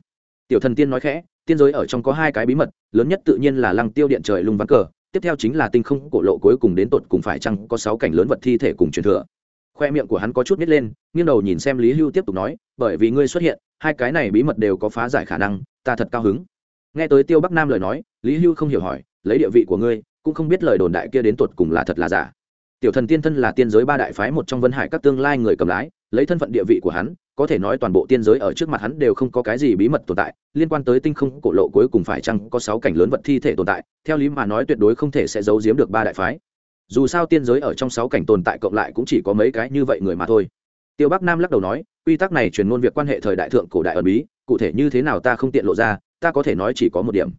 tiểu thần tiên nói khẽ, tiên giới ở trong có hai cái bí mật, lớn nhất tự nhiên là lăng tiêu điện trời lung ván cờ, tiếp theo chính là tinh không cổ lộ cuối cùng đến tột cùng phải chăng có sáu cảnh lớn vật thi thể cùng truyền thừa. Khoe miệng của hắn có chút nít lên, nghiêng đầu nhìn xem lý hưu tiếp tục nói, bởi vì ngươi xuất hiện, hai cái này bí mật đều có phá giải khả năng, ta thật cao hứng. Nghe tới tiêu bắc nam lời nói, lý hưu không hiểu hỏi, lấy địa vị của ngươi, cũng không biết lời đồn đại kia đến tột cùng là thật là giả. Tiểu thần tiên thân là tiên giới ba đại phái một trong vân hải các tương lai người cầm lái lấy thân phận địa vị của hắn, có thể nói toàn bộ tiên giới ở trước mặt hắn đều không có cái gì bí mật tồn tại, liên quan tới tinh không cổ lộ cuối cùng phải chăng có sáu cảnh lớn vật thi thể tồn tại, theo lý mà nói tuyệt đối không thể sẽ giấu giếm được ba đại phái. Dù sao tiên giới ở trong sáu cảnh tồn tại cộng lại cũng chỉ có mấy cái như vậy người mà thôi. Tiêu bắc nam lắc đầu nói, quy tắc này truyền ngôn việc quan hệ thời đại thượng cổ đại ẩn bí, cụ thể như thế nào ta không tiện lộ ra, ta có thể nói chỉ có một điểm.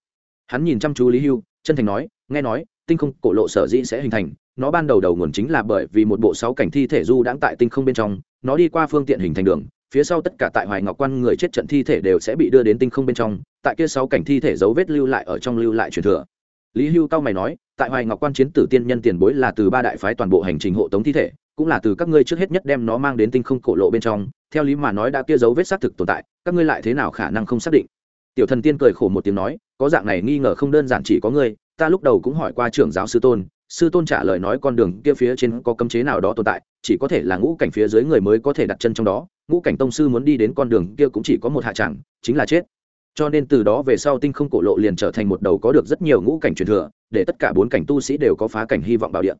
Hắn nhìn chăm chú lý hưu, chân thành nói, nghe nói, tinh không cổ lộ sở dĩ sẽ hình thành nó ban đầu đầu nguồn chính là bởi vì một bộ sáu cảnh thi thể du đãng tại tinh không bên trong, nó đi qua phương tiện hình thành đường, phía sau tất cả tại hoài ngọc quan người chết trận thi thể đều sẽ bị đưa đến tinh không bên trong, tại kia sáu cảnh thi thể dấu vết lưu lại ở trong lưu lại truyền thừa. Lý hưu cao mày nói, tại hoài ngọc quan chiến tử tiên nhân tiền bối là từ ba đại phái toàn bộ hành trình hộ tống thi thể, cũng là từ các ngươi trước hết nhất đem nó mang đến tinh không cổ lộ bên trong, theo lý mà nói đã kia dấu vết xác thực tồn tại, các ngươi lại thế nào khả năng không xác định? Tiểu thần tiên cười khổ một tiếng nói, có dạng này nghi ngờ không đơn giản chỉ có ngươi, ta lúc đầu cũng hỏi qua trưởng giáo sư tôn sư tôn trả lời nói con đường kia phía trên có cấm chế nào đó tồn tại, chỉ có thể là ngũ cảnh phía dưới người mới có thể đặt chân trong đó, ngũ cảnh tông sư muốn đi đến con đường kia cũng chỉ có một hạ tràng chính là chết. Cho nên từ đó về sau tinh không cổ lộ liền trở thành một đầu có được rất nhiều ngũ cảnh truyền thừa, để tất cả bốn cảnh tu sĩ đều có phá cảnh hy vọng bảo địa.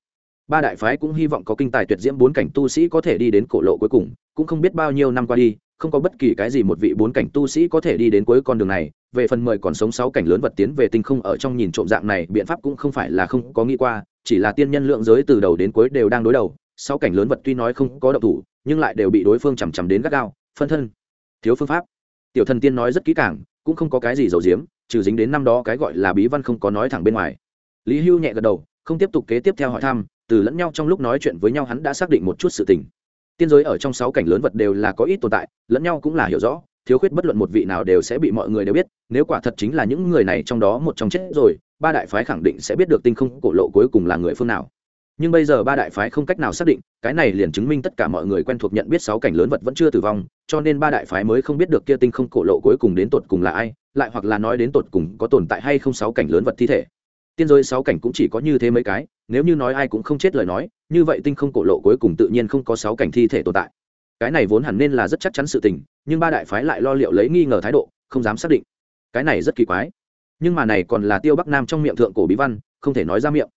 Ba đại phái cũng hy vọng có kinh tài tuyệt diễm bốn cảnh tu sĩ có thể đi đến cổ lộ cuối cùng, cũng không biết bao nhiêu năm qua đi, không có bất kỳ cái gì một vị bốn cảnh tu sĩ có thể đi đến cuối con đường này, về phần mời còn sống sáu cảnh lớn vật tiến về tinh không ở trong nhìn trộm dạng này, biện pháp cũng không phải là không có nghĩ qua chỉ là tiên nhân lượng giới từ đầu đến cuối đều đang đối đầu, sáu cảnh lớn vật tuy nói không có động thủ, nhưng lại đều bị đối phương chằm chằm đến gắt gao, phân thân. Thiếu phương pháp. Tiểu thần tiên nói rất kỹ càng, cũng không có cái gì giấu giếm, trừ dính đến năm đó cái gọi là bí văn không có nói thẳng bên ngoài. Lý hưu nhẹ gật đầu, không tiếp tục kế tiếp theo hỏi thăm, từ lẫn nhau trong lúc nói chuyện với nhau hắn đã xác định một chút sự tình. Tiên giới ở trong sáu cảnh lớn vật đều là có ít tồn tại, lẫn nhau cũng là hiểu rõ, thiếu khuyết bất luận một vị nào đều sẽ bị mọi người đều biết, nếu quả thật chính là những người này trong đó một trong chết rồi ba đại phái khẳng định sẽ biết được tinh không cổ lộ cuối cùng là người phương nào. Nhưng bây giờ ba đại phái không cách nào xác định, cái này liền chứng minh tất cả mọi người quen thuộc nhận biết sáu cảnh lớn vật vẫn chưa tử vong, cho nên ba đại phái mới không biết được kia tinh không cổ lộ cuối cùng đến tột cùng là ai, lại hoặc là nói đến tột cùng có tồn tại hay không sáu cảnh lớn vật thi thể. Tiên giới sáu cảnh cũng chỉ có như thế mấy cái, nếu như nói ai cũng không chết lời nói, như vậy tinh không cổ lộ cuối cùng tự nhiên không có sáu cảnh thi thể tồn tại. Cái này vốn hẳn nên là rất chắc chắn sự tình, nhưng ba đại phái lại lo liệu lấy nghi ngờ thái độ, không dám xác định. Cái này rất kỳ quái nhưng mà này còn là tiêu bắc nam trong miệng thượng cổ bí văn, không thể nói ra miệng.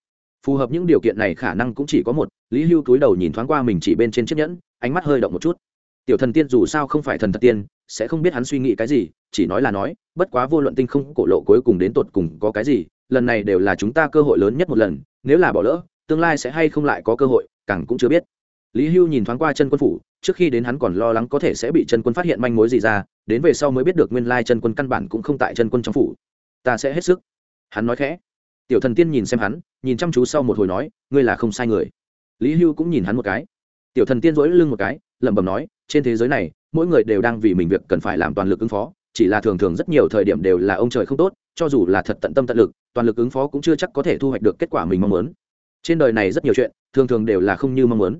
Phù hợp những điều kiện này khả năng cũng chỉ có một, lý hưu túi đầu nhìn thoáng qua mình chỉ bên trên chiếc nhẫn, ánh mắt hơi động một chút. Tiểu thần tiên dù sao không phải thần thật tiên, sẽ không biết hắn suy nghĩ cái gì, chỉ nói là nói, bất quá vô luận tinh không cổ lộ cuối cùng đến tột cùng có cái gì, lần này đều là chúng ta cơ hội lớn nhất một lần, nếu là bỏ lỡ, tương lai sẽ hay không lại có cơ hội, càng cũng chưa biết. Lý hưu nhìn thoáng qua chân quân phủ, trước khi đến hắn còn lo lắng có thể sẽ bị chân quân phát hiện manh mối gì ra, đến về sau mới biết được nguyên lai chân quân căn bản cũng không tại chân quân trong phủ ta sẽ hết sức. Hắn nói khẽ. Tiểu thần tiên nhìn xem hắn, nhìn chăm chú sau một hồi nói, ngươi là không sai người. Lý hưu cũng nhìn hắn một cái. Tiểu thần tiên dỗi lưng một cái, lẩm bẩm nói, trên thế giới này, mỗi người đều đang vì mình việc cần phải làm toàn lực ứng phó, chỉ là thường thường rất nhiều thời điểm đều là ông trời không tốt, cho dù là thật tận tâm tận lực, toàn lực ứng phó cũng chưa chắc có thể thu hoạch được kết quả mình mong muốn. Trên đời này rất nhiều chuyện, thường thường đều là không như mong muốn.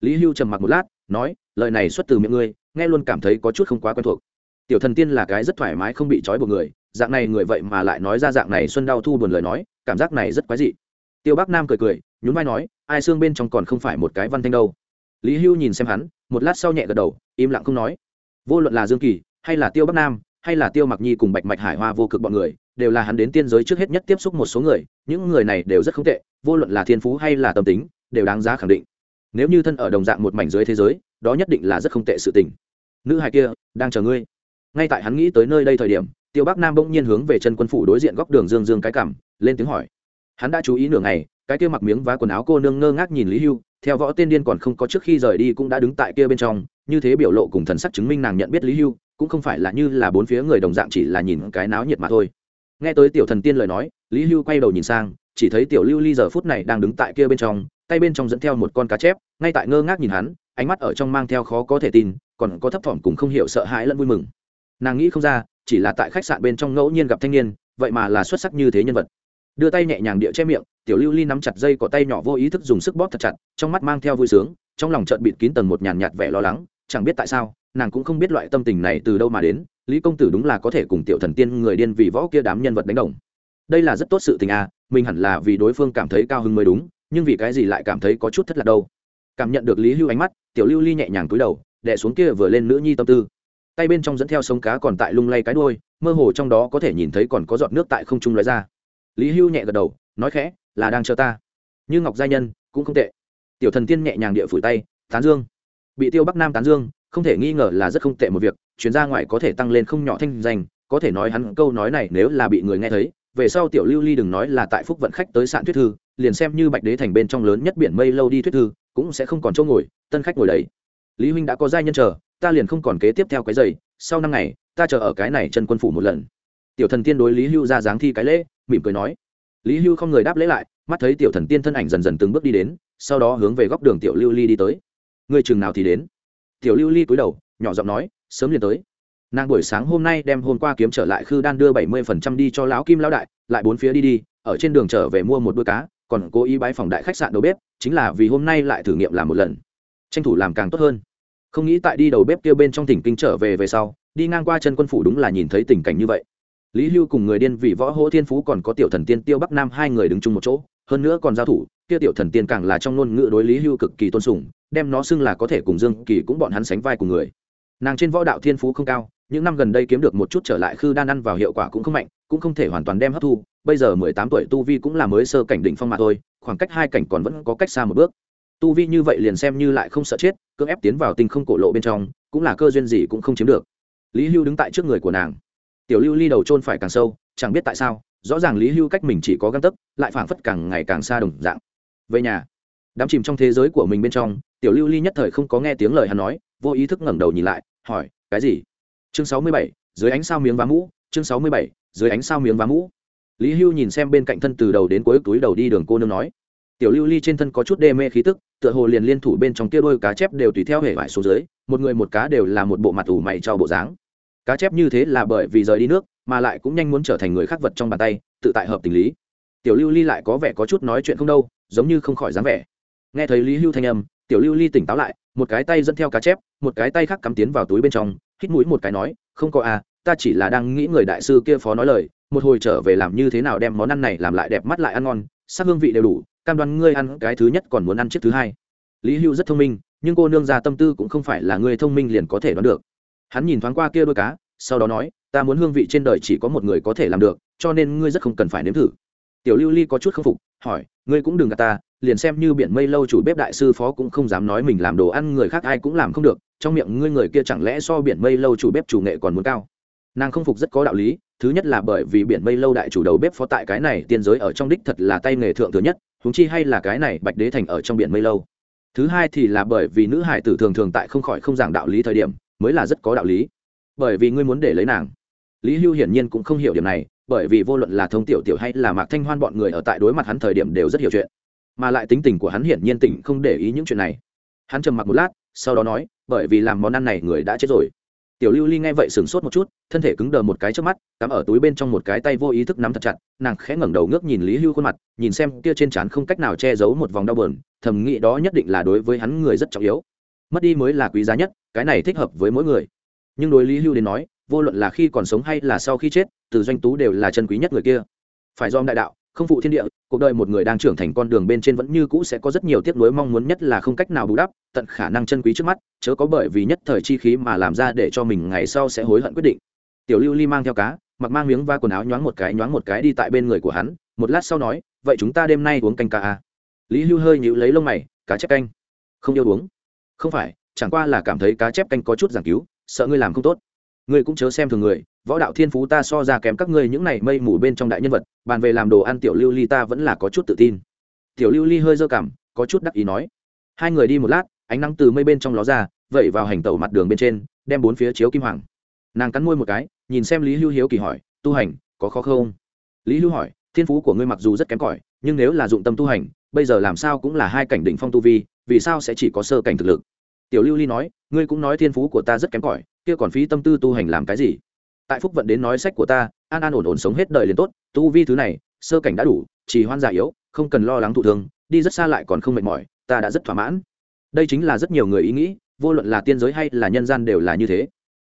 Lý hưu trầm mặc một lát, nói, lời này xuất từ miệng ngươi, nghe luôn cảm thấy có chút không quá quen thuộc. Tiểu thần tiên là cái rất thoải mái không bị trói buộc người dạng này người vậy mà lại nói ra dạng này xuân đau thu buồn lời nói, cảm giác này rất quái dị. Tiêu bắc nam cười cười, nhún vai nói, ai xương bên trong còn không phải một cái văn thanh đâu. Lý hưu nhìn xem hắn, một lát sau nhẹ gật đầu, im lặng không nói. Vô luận là dương kỳ, hay là tiêu bắc nam, hay là tiêu mặc nhi cùng bạch mạch hải hoa vô cực bọn người, đều là hắn đến tiên giới trước hết nhất tiếp xúc một số người, những người này đều rất không tệ, vô luận là thiên phú hay là tâm tính, đều đáng giá khẳng định. Nếu như thân ở đồng dạng một mảnh dưới thế giới, đó nhất định là rất không tệ sự tình. Nữ hài kia, đang chờ ngươi. Ngay tại hắn nghĩ tới nơi đây thời điểm tiêu bắc nam bỗng nhiên hướng về chân quân phủ đối diện góc đường dương dương cái cảm, lên tiếng hỏi. Hắn đã chú ý nửa ngày, cái kia mặc miếng vá quần áo cô nương ngơ ngác nhìn lý hưu, theo võ tên điên còn không có trước khi rời đi cũng đã đứng tại kia bên trong, như thế biểu lộ cùng thần sắc chứng minh nàng nhận biết lý hưu, cũng không phải là như là bốn phía người đồng dạng chỉ là nhìn cái náo nhiệt mà thôi. Nghe tới tiểu thần tiên lời nói, lý hưu quay đầu nhìn sang, chỉ thấy tiểu lưu ly giờ phút này đang đứng tại kia bên trong, tay bên trong dẫn theo một con cá chép, ngay tại ngơ ngác nhìn hắn, ánh mắt ở trong mang theo khó có thể tin, còn có thấp thỏm cùng không hiểu sợ hãi lẫn vui mừng. Nàng nghĩ không ra chỉ là tại khách sạn bên trong ngẫu nhiên gặp thanh niên, vậy mà là xuất sắc như thế nhân vật. Đưa tay nhẹ nhàng địa che miệng, tiểu lưu ly nắm chặt dây có tay nhỏ vô ý thức dùng sức bóp thật chặt, trong mắt mang theo vui sướng, trong lòng trợn bịt kín tầng một nhàn nhạt vẻ lo lắng, chẳng biết tại sao, nàng cũng không biết loại tâm tình này từ đâu mà đến, lý công tử đúng là có thể cùng tiểu thần tiên người điên vì võ kia đám nhân vật đánh đồng. Đây là rất tốt sự tình à mình hẳn là vì đối phương cảm thấy cao hứng mới đúng, nhưng vì cái gì lại cảm thấy có chút thất lạc đâu. Cảm nhận được lý hưu ánh mắt, tiểu lưu ly nhẹ nhàng cúi đầu đẻ xuống kia vừa lên nữ nhi tâm tư tay bên trong dẫn theo sống cá còn tại lung lay cái đuôi, mơ hồ trong đó có thể nhìn thấy còn có giọt nước tại không trung lóe ra. Lý hưu nhẹ gật đầu, nói khẽ, là đang chờ ta. Như ngọc gia nhân, cũng không tệ. Tiểu thần tiên nhẹ nhàng địa phủi tay, tán dương. Bị tiêu bắc nam tán dương, không thể nghi ngờ là rất không tệ một việc chuyến ra ngoài có thể tăng lên không nhỏ thanh danh, có thể nói hắn câu nói này nếu là bị người nghe thấy, về sau tiểu lưu ly đừng nói là tại phúc vận khách tới sạn thuyết thư, liền xem như bạch đế thành bên trong lớn nhất biển mây lâu đi thuyết thư, cũng sẽ không còn chỗ ngồi, tân khách ngồi đấy lý huynh đã có giai nhân chờ, ta liền không còn kế tiếp theo cái giày, sau năm ngày, ta chờ ở cái này chân quân phủ một lần. Tiểu thần tiên đối lý hưu ra dáng thi cái lễ, mỉm cười nói. Lý hưu không người đáp lễ lại, mắt thấy tiểu thần tiên thân ảnh dần dần từng bước đi đến, sau đó hướng về góc đường tiểu lưu ly đi tới. Người chừng nào thì đến. Tiểu lưu ly cúi đầu, nhỏ giọng nói, sớm liền tới. Nàng buổi sáng hôm nay đem hôm qua kiếm trở lại khư đan đưa bảy mươi phần trăm đi cho lão kim lão đại, lại bốn phía đi đi, ở trên đường trở về mua một đôi cá, còn cố ý bái phòng đại khách sạn đầu bếp, chính là vì hôm nay lại thử nghiệm làm một lần. Tranh thủ làm càng tốt hơn không nghĩ tại đi đầu bếp kia bên trong tỉnh kinh trở về về sau, đi ngang qua chân quân phủ đúng là nhìn thấy tình cảnh như vậy. Lý hưu cùng người điên vì võ hỗ thiên phú còn có tiểu thần tiên tiêu bắc nam hai người đứng chung một chỗ, hơn nữa còn giao thủ, kia tiểu thần tiên càng là trong ngôn ngữ đối lý hưu cực kỳ tôn sùng, đem nó xưng là có thể cùng dương kỳ cũng bọn hắn sánh vai cùng người. Nàng trên võ đạo thiên phú không cao, những năm gần đây kiếm được một chút trở lại khư đan ăn vào hiệu quả cũng không mạnh, cũng không thể hoàn toàn đem hấp thu, bây giờ mười tám tuổi tu vi cũng là mới sơ cảnh đỉnh phong mà thôi, khoảng cách hai cảnh còn vẫn có cách xa một bước tu vi như vậy liền xem như lại không sợ chết, cưỡng ép tiến vào tinh không cổ lộ bên trong, cũng là cơ duyên gì cũng không chiếm được. Lý hưu đứng tại trước người của nàng. Tiểu lưu ly đầu trôn phải càng sâu, chẳng biết tại sao, rõ ràng lý hưu cách mình chỉ có găng tấc, lại phảng phất càng ngày càng xa đồng dạng. Về nhà, đám chìm trong thế giới của mình bên trong, tiểu lưu ly nhất thời không có nghe tiếng lời hắn nói, vô ý thức ngẩng đầu nhìn lại, hỏi, cái gì? Chương sáu mươi bảy, dưới ánh sao miếng vá mũ, chương sáu mươi bảy, dưới ánh sao miếng vá mũ. Lý hưu nhìn xem bên cạnh thân từ đầu đến cuối túi đầu đi đường cô nương nói tiểu lưu ly trên thân có chút đê mê khí tức, tựa hồ liền liên thủ bên trong kia đôi cá chép đều tùy theo hệ vải số dưới, một người một cá đều là một bộ mặt ủ mày cho bộ dáng. Cá chép như thế là bởi vì rời đi nước, mà lại cũng nhanh muốn trở thành người khác vật trong bàn tay, tự tại hợp tình lý. Tiểu lưu ly lại có vẻ có chút nói chuyện không đâu, giống như không khỏi dáng vẻ. Nghe thấy lý hưu thanh âm, tiểu lưu ly tỉnh táo lại, một cái tay dẫn theo cá chép, một cái tay khác cắm tiến vào túi bên trong, hít mũi một cái nói, không có à ta chỉ là đang nghĩ người đại sư kia phó nói lời, một hồi trở về làm như thế nào đem món ăn này làm lại đẹp mắt lại ăn ngon, sắc hương vị đều đủ cam đoan ngươi ăn cái thứ nhất còn muốn ăn chiếc thứ hai. Lý hưu rất thông minh, nhưng cô nương ra tâm tư cũng không phải là người thông minh liền có thể đoán được. Hắn nhìn thoáng qua kia đôi cá, sau đó nói, ta muốn hương vị trên đời chỉ có một người có thể làm được, cho nên ngươi rất không cần phải nếm thử. Tiểu lưu ly có chút k phục, hỏi, ngươi cũng đừng gạt ta, liền xem như biển mây lâu chủ bếp đại sư phó cũng không dám nói mình làm đồ ăn người khác ai cũng làm không được, trong miệng ngươi người kia chẳng lẽ so biển mây lâu chủ bếp chủ nghệ còn muốn cao? Nàng không phục rất có đạo lý, thứ nhất là bởi vì biển mây lâu đại chủ đầu bếp phó tại cái này tiên giới ở trong đích thật là tay nghề thượng thừa nhất huống chi hay là cái này bạch đế thành ở trong biển mây lâu. Thứ hai thì là bởi vì nữ hải tử thường thường tại không khỏi không giảng đạo lý thời điểm, mới là rất có đạo lý. Bởi vì ngươi muốn để lấy nàng. Lý hưu hiển nhiên cũng không hiểu điểm này, bởi vì vô luận là thông tiểu tiểu hay là mạc thanh hoan bọn người ở tại đối mặt hắn thời điểm đều rất hiểu chuyện. Mà lại tính tình của hắn hiển nhiên tỉnh không để ý những chuyện này. Hắn trầm mặc một lát, sau đó nói, bởi vì làm món ăn này người đã chết rồi tiểu lưu ly nghe vậy sửng sốt một chút, thân thể cứng đờ một cái trước mắt, cắm ở túi bên trong một cái tay vô ý thức nắm thật chặt, nàng khẽ ngẩng đầu ngước nhìn lý hưu khuôn mặt, nhìn xem kia trên trán không cách nào che giấu một vòng đau bờn thầm nghĩ đó nhất định là đối với hắn người rất trọng yếu. Mất đi mới là quý giá nhất, cái này thích hợp với mỗi người. Nhưng đối lý hưu đến nói, vô luận là khi còn sống hay là sau khi chết, từ doanh tú đều là chân quý nhất người kia. Phải do đại đạo không phụ thiên địa, cuộc đời một người đang trưởng thành con đường bên trên vẫn như cũ sẽ có rất nhiều tiếc nuối mong muốn nhất là không cách nào bù đắp, tận khả năng chân quý trước mắt, chớ có bởi vì nhất thời chi khí mà làm ra để cho mình ngày sau sẽ hối hận quyết định. Tiểu lưu ly mang theo cá, mặc mang miếng va quần áo nhoáng một cái, nhoáng một cái đi tại bên người của hắn, một lát sau nói, vậy chúng ta đêm nay uống canh cá à? lý hưu hơi nhíu lấy lông mày, cá chép canh. Không yêu uống. Không phải, chẳng qua là cảm thấy cá chép canh có chút giảng cứu, sợ ngươi làm không tốt. Ngươi cũng chớ xem thường người võ đạo thiên phú ta so ra kém các ngươi những này mây mù bên trong đại nhân vật, bàn về làm đồ ăn tiểu lưu ly ta vẫn là có chút tự tin. Tiểu lưu ly hơi dơ cảm, có chút đắc ý nói. Hai người đi một lát, ánh nắng từ mây bên trong ló ra, vẩy vào hành tẩu mặt đường bên trên, đem bốn phía chiếu kim hoàng. Nàng cắn môi một cái, nhìn xem lý hưu hiếu kỳ hỏi, tu hành, có khó không? Lý hưu hỏi, thiên phú của ngươi mặc dù rất kém cỏi, nhưng nếu là dụng tâm tu hành, bây giờ làm sao cũng là hai cảnh đỉnh phong tu vi, vì sao sẽ chỉ có sơ cảnh thực lực? Tiểu lưu ly nói, ngươi cũng nói thiên phú của ta rất kém cỏi, kia còn phí tâm tư tu hành làm cái gì? Tại phúc vận đến nói sách của ta, an an ổn ổn sống hết đời liền tốt, tu vi thứ này, sơ cảnh đã đủ, chỉ hoan già yếu, không cần lo lắng thụ thương, đi rất xa lại còn không mệt mỏi, ta đã rất thỏa mãn. Đây chính là rất nhiều người ý nghĩ, vô luận là tiên giới hay là nhân gian đều là như thế.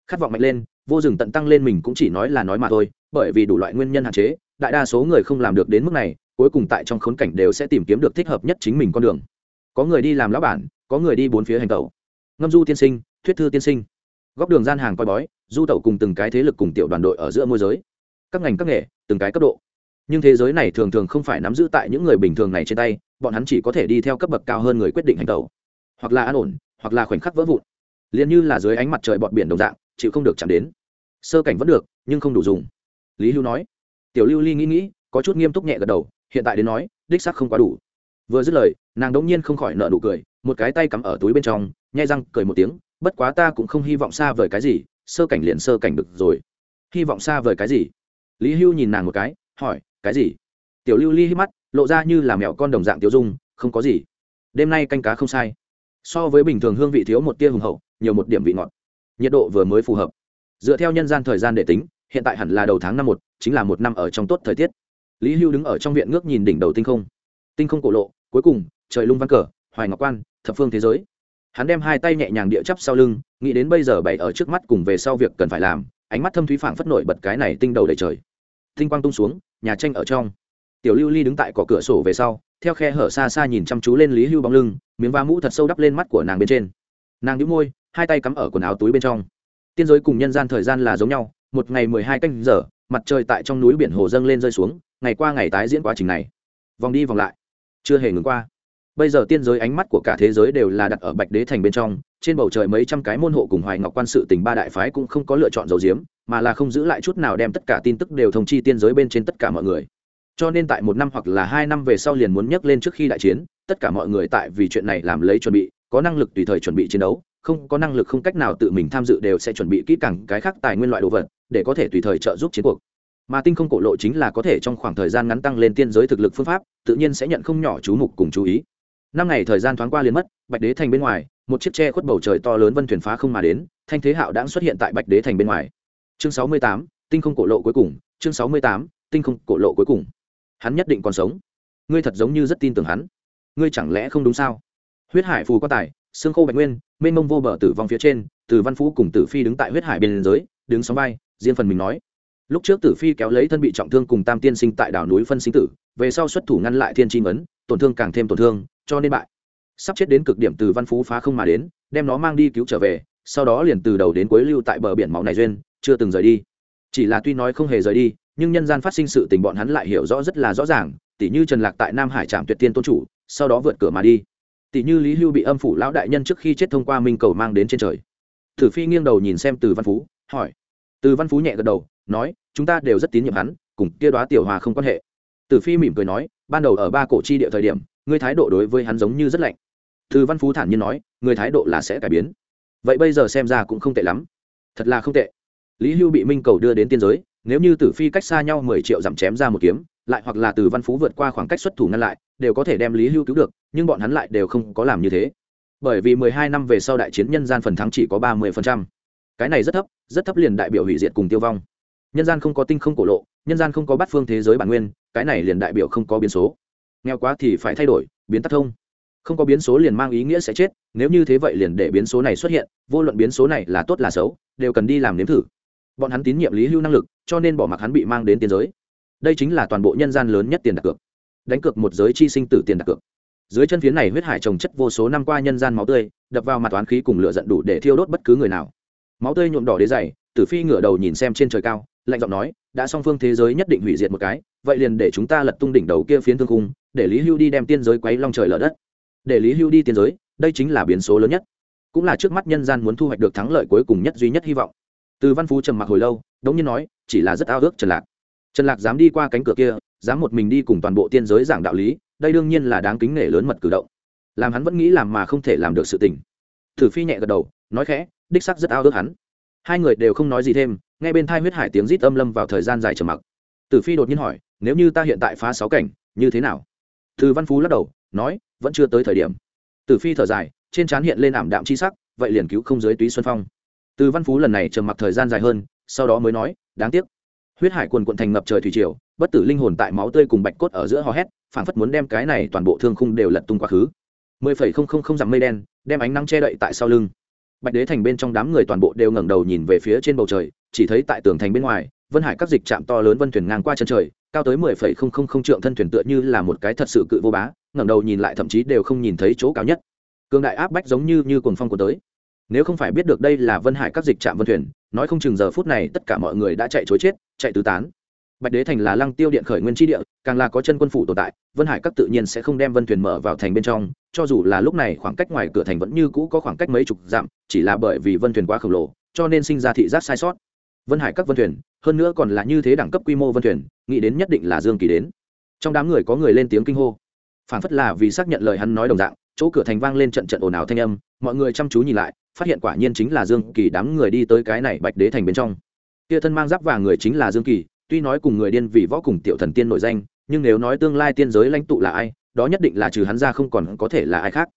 Khát vọng mạnh lên, vô rừng tận tăng lên mình cũng chỉ nói là nói mà thôi, bởi vì đủ loại nguyên nhân hạn chế, đại đa số người không làm được đến mức này, cuối cùng tại trong khốn cảnh đều sẽ tìm kiếm được thích hợp nhất chính mình con đường. Có người đi làm lão bản, có người đi bốn phía hành tẩu. Ngâm du tiên sinh, thuyết thư tiên sinh. Góc đường gian hàng coi bói du tẩu cùng từng cái thế lực cùng tiểu đoàn đội ở giữa môi giới. Các ngành các nghề, từng cái cấp độ. Nhưng thế giới này thường thường không phải nắm giữ tại những người bình thường này trên tay, bọn hắn chỉ có thể đi theo cấp bậc cao hơn người quyết định hành tẩu. Hoặc là an ổn, hoặc là khoảnh khắc vỡ vụn. Liền như là dưới ánh mặt trời bọt biển đồng dạng, chịu không được chạm đến. Sơ cảnh vẫn được, nhưng không đủ dùng. Lý hưu nói. Tiểu lưu ly nghĩ nghĩ, có chút nghiêm túc nhẹ gật đầu, hiện tại đến nói, đích xác không quá đủ. Vừa dứt lời, nàng đống nhiên không khỏi nợ nụ cười, một cái tay cắm ở túi bên trong, nhai răng, cười một tiếng, bất quá ta cũng không hy vọng xa vời cái gì sơ cảnh liền sơ cảnh được rồi. Hy vọng xa vời cái gì? Lý hưu nhìn nàng một cái, hỏi, cái gì? Tiểu lưu ly hít mắt, lộ ra như là mẹo con đồng dạng tiêu dung, không có gì. Đêm nay canh cá không sai. So với bình thường hương vị thiếu một tia hùng hậu, nhiều một điểm vị ngọt. Nhiệt độ vừa mới phù hợp. Dựa theo nhân gian thời gian để tính, hiện tại hẳn là đầu tháng năm một, chính là một năm ở trong tốt thời tiết. Lý hưu đứng ở trong viện ngước nhìn đỉnh đầu tinh không. Tinh không cổ lộ, cuối cùng, trời lung văn cờ, hoài ngọc quan, thập phương thế giới hắn đem hai tay nhẹ nhàng địa chắp sau lưng, nghĩ đến bây giờ bày ở trước mắt cùng về sau việc cần phải làm, ánh mắt thâm thúy phảng phất nổi bật cái này tinh đầu đầy trời. Tinh quang tung xuống, nhà tranh ở trong. Tiểu lưu ly đứng tại cỏ cửa sổ về sau, theo khe hở xa xa nhìn chăm chú lên lý hưu bóng lưng, miếng va mũ thật sâu đắp lên mắt của nàng bên trên. Nàng đĩu môi, hai tay cắm ở quần áo túi bên trong. Tiên giới cùng nhân gian thời gian là giống nhau, một ngày mười hai canh giờ, mặt trời tại trong núi biển hồ dâng lên rơi xuống, ngày qua ngày tái diễn quá trình này. Vòng đi vòng lại. Chưa hề ngừng qua bây giờ tiên giới ánh mắt của cả thế giới đều là đặt ở bạch đế thành bên trong, trên bầu trời mấy trăm cái môn hộ cùng hoài ngọc quan sự tình ba đại phái cũng không có lựa chọn dầu diếm mà là không giữ lại chút nào đem tất cả tin tức đều thông chi tiên giới bên trên tất cả mọi người. Cho nên tại một năm hoặc là hai năm về sau liền muốn nhắc lên trước khi đại chiến, tất cả mọi người tại vì chuyện này làm lấy chuẩn bị, có năng lực tùy thời chuẩn bị chiến đấu, không có năng lực không cách nào tự mình tham dự đều sẽ chuẩn bị kỹ càng cái khác tài nguyên loại đồ vật, để có thể tùy thời trợ giúp chiến cuộc. Mà tinh không cổ lộ chính là có thể trong khoảng thời gian ngắn tăng lên tiên giới thực lực phương pháp, tự nhiên sẽ nhận không nhỏ chú mục cùng chú ý năm ngày thời gian thoáng qua liền mất, bạch đế thành bên ngoài, một chiếc tre khuất bầu trời to lớn vân thuyền phá không mà đến, thanh thế hạo đã xuất hiện tại bạch đế thành bên ngoài. Chương sáu mươi tám, tinh không cổ lộ cuối cùng, chương sáu mươi tám, tinh không cổ lộ cuối cùng. Hắn nhất định còn sống. Ngươi thật giống như rất tin tưởng hắn. Ngươi chẳng lẽ không đúng sao? Huyết hải phù quan tài, xương khô bạch nguyên, mênh mông vô bờ tử vong phía trên, từ văn phú cùng tử phi đứng tại huyết hải bên giới đứng sóng vai, riêng phần mình nói lúc trước tử phi kéo lấy thân bị trọng thương cùng tam tiên sinh tại đảo núi phân sinh tử, về sau xuất thủ ngăn lại thiên tri ấn tổn thương càng thêm tổn thương, cho nên bại. Sắp chết đến cực điểm từ văn phú phá không mà đến, đem nó mang đi cứu trở về, sau đó liền từ đầu đến cuối lưu tại bờ biển máu này duyên, chưa từng rời đi. Chỉ là tuy nói không hề rời đi, nhưng nhân gian phát sinh sự tình bọn hắn lại hiểu rõ rất là rõ ràng tỷ như trần lạc tại nam hải trạm tuyệt tiên tôn chủ, sau đó vượt cửa mà đi. Tỷ như lý hưu bị âm phủ lão đại nhân trước khi chết thông qua minh cầu mang đến trên trời. Thử phi nghiêng đầu nhìn xem từ văn phú, hỏi. Từ văn phú nhẹ gật đầu nói, chúng ta đều rất tín nhiệm hắn, cùng kia đoá tiểu hòa không quan hệ. Tử phi mỉm cười nói, ban đầu ở ba cổ chi địa thời điểm, ngươi thái độ đối với hắn giống như rất lạnh. Từ văn phú thản nhiên nói người thái độ là sẽ cải biến. Vậy bây giờ xem ra cũng không tệ lắm. Thật là không tệ. Lý hưu bị minh cầu đưa đến tiên giới, nếu như tử phi cách xa nhau mười triệu giảm chém ra một kiếm, lại hoặc là từ văn phú vượt qua khoảng cách xuất thủ ngăn lại, đều có thể đem lý hưu cứu được, nhưng bọn hắn lại đều không có làm như thế. Bởi vì mười hai năm về sau đại chiến nhân gian phần thắng chỉ có ba mươi phần trăm. Cái này rất thấp rất thấp liền đại biểu hủy diệt cùng tiêu vong nhân gian không có tinh không cổ lộ, nhân gian không có bát phương thế giới bản nguyên, cái này liền đại biểu không có biến số. Nghèo quá thì phải thay đổi, biến tắc thông. Không có biến số liền mang ý nghĩa sẽ chết, nếu như thế vậy liền để biến số này xuất hiện, vô luận biến số này là tốt là xấu, đều cần đi làm nếm thử. Bọn hắn tín nhiệm lý hưu năng lực, cho nên bỏ mặc hắn bị mang đến tiên giới. Đây chính là toàn bộ nhân gian lớn nhất tiền đặt cược. Đánh cược một giới chi sinh tử tiền đặt cược. Dưới chân phiến này huyết hải trồng chất vô số năm qua nhân gian máu tươi, đập vào mặt toán khí cùng lửa giận đủ để thiêu đốt bất cứ người nào. Máu tươi nhuộm đỏ đế dày, tử phi ngửa đầu nhìn xem trên trời cao lạnh giọng nói, đã song phương thế giới nhất định hủy diệt một cái, vậy liền để chúng ta lật tung đỉnh đầu kia phiến thương cung để lý hưu đi đem tiên giới quấy long trời lở đất. Để lý hưu đi tiên giới, đây chính là biến số lớn nhất. Cũng là trước mắt nhân gian muốn thu hoạch được thắng lợi cuối cùng nhất duy nhất hy vọng. Từ văn phú trầm mặc hồi lâu, đống nhiên nói, chỉ là rất ao ước trần lạc. Trần lạc dám đi qua cánh cửa kia, dám một mình đi cùng toàn bộ tiên giới giảng đạo lý, đây đương nhiên là đáng kính nể lớn mật cử động. Làm hắn vẫn nghĩ làm mà không thể làm được sự tình. Thử phi nhẹ gật đầu, nói khẽ, đích sắc rất ao ước hắn hai người đều không nói gì thêm ngay bên thai huyết hải tiếng rít âm lâm vào thời gian dài trầm mặc. Tử phi đột nhiên hỏi, nếu như ta hiện tại phá sáu cảnh, như thế nào? Thư văn phú lắc đầu, nói, vẫn chưa tới thời điểm. Tử phi thở dài, trên trán hiện lên ảm đạm chi sắc, vậy liền cứu không giới túy xuân phong. Từ văn phú lần này trầm mặc thời gian dài hơn, sau đó mới nói, đáng tiếc. Huyết hải quần quận thành ngập trời thủy triều, bất tử linh hồn tại máu tươi cùng bạch cốt ở giữa hò hét, phảng phất muốn đem cái này toàn bộ thương khung đều lật tung quá khứ. Mười phẩy không không không dặm mây đen, đem ánh nắng che đậy tại sau lưng bạch đế thành bên trong đám người toàn bộ đều ngẩng đầu nhìn về phía trên bầu trời, chỉ thấy tại tường thành bên ngoài, vân hải các dịch trạm to lớn vân thuyền ngang qua chân trời, cao tới mười phẩy không không không trượng thân thuyền tựa như là một cái thật sự cự vô bá, ngẩng đầu nhìn lại thậm chí đều không nhìn thấy chỗ cao nhất. Cương đại áp bách giống như như cuồng phong của tới. Nếu không phải biết được đây là vân hải các dịch trạm vân thuyền, nói không chừng giờ phút này tất cả mọi người đã chạy chối chết, chạy tứ tán bạch đế thành là lăng tiêu điện khởi nguyên tri địa, càng là có chân quân phủ tồn tại, vân hải các tự nhiên sẽ không đem vân thuyền mở vào thành bên trong, cho dù là lúc này khoảng cách ngoài cửa thành vẫn như cũ có khoảng cách mấy chục dặm, chỉ là bởi vì vân thuyền quá khổng lồ, cho nên sinh ra thị giác sai sót. Vân hải các vân thuyền, hơn nữa còn là như thế đẳng cấp quy mô vân thuyền, nghĩ đến nhất định là dương kỳ đến. Trong đám người có người lên tiếng kinh hô. Phản phất là vì xác nhận lời hắn nói đồng dạng, chỗ cửa thành vang lên trận trận ồn ào thanh âm, mọi người chăm chú nhìn lại, phát hiện quả nhiên chính là dương kỳ đám người đi tới cái này bạch đế thành bên trong. Kia thân mang giáp vàng người chính là dương kỳ tuy nói cùng người điên vì võ cùng tiểu thần tiên nổi danh, nhưng nếu nói tương lai tiên giới lãnh tụ là ai, đó nhất định là trừ hắn ra không còn có thể là ai khác.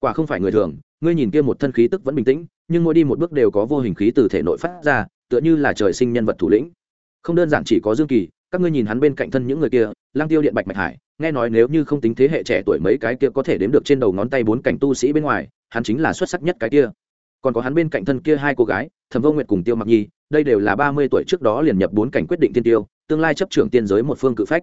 Quả không phải người thường, ngươi nhìn kia một thân khí tức vẫn bình tĩnh, nhưng mỗi đi một bước đều có vô hình khí từ thể nội phát ra, tựa như là trời sinh nhân vật thủ lĩnh. Không đơn giản chỉ có dương kỳ, các ngươi nhìn hắn bên cạnh thân những người kia lang tiêu điện bạch mạch hải, nghe nói nếu như không tính thế hệ trẻ tuổi mấy cái kia có thể đếm được trên đầu ngón tay bốn cảnh tu sĩ bên ngoài, hắn chính là xuất sắc nhất cái kia còn có hắn bên cạnh thân kia hai cô gái, thẩm vô nguyệt cùng tiêu mặc nhi, đây đều là ba mươi tuổi trước đó liền nhập bốn cảnh quyết định tiên tiêu, tương lai chấp trưởng tiên giới một phương cự phách.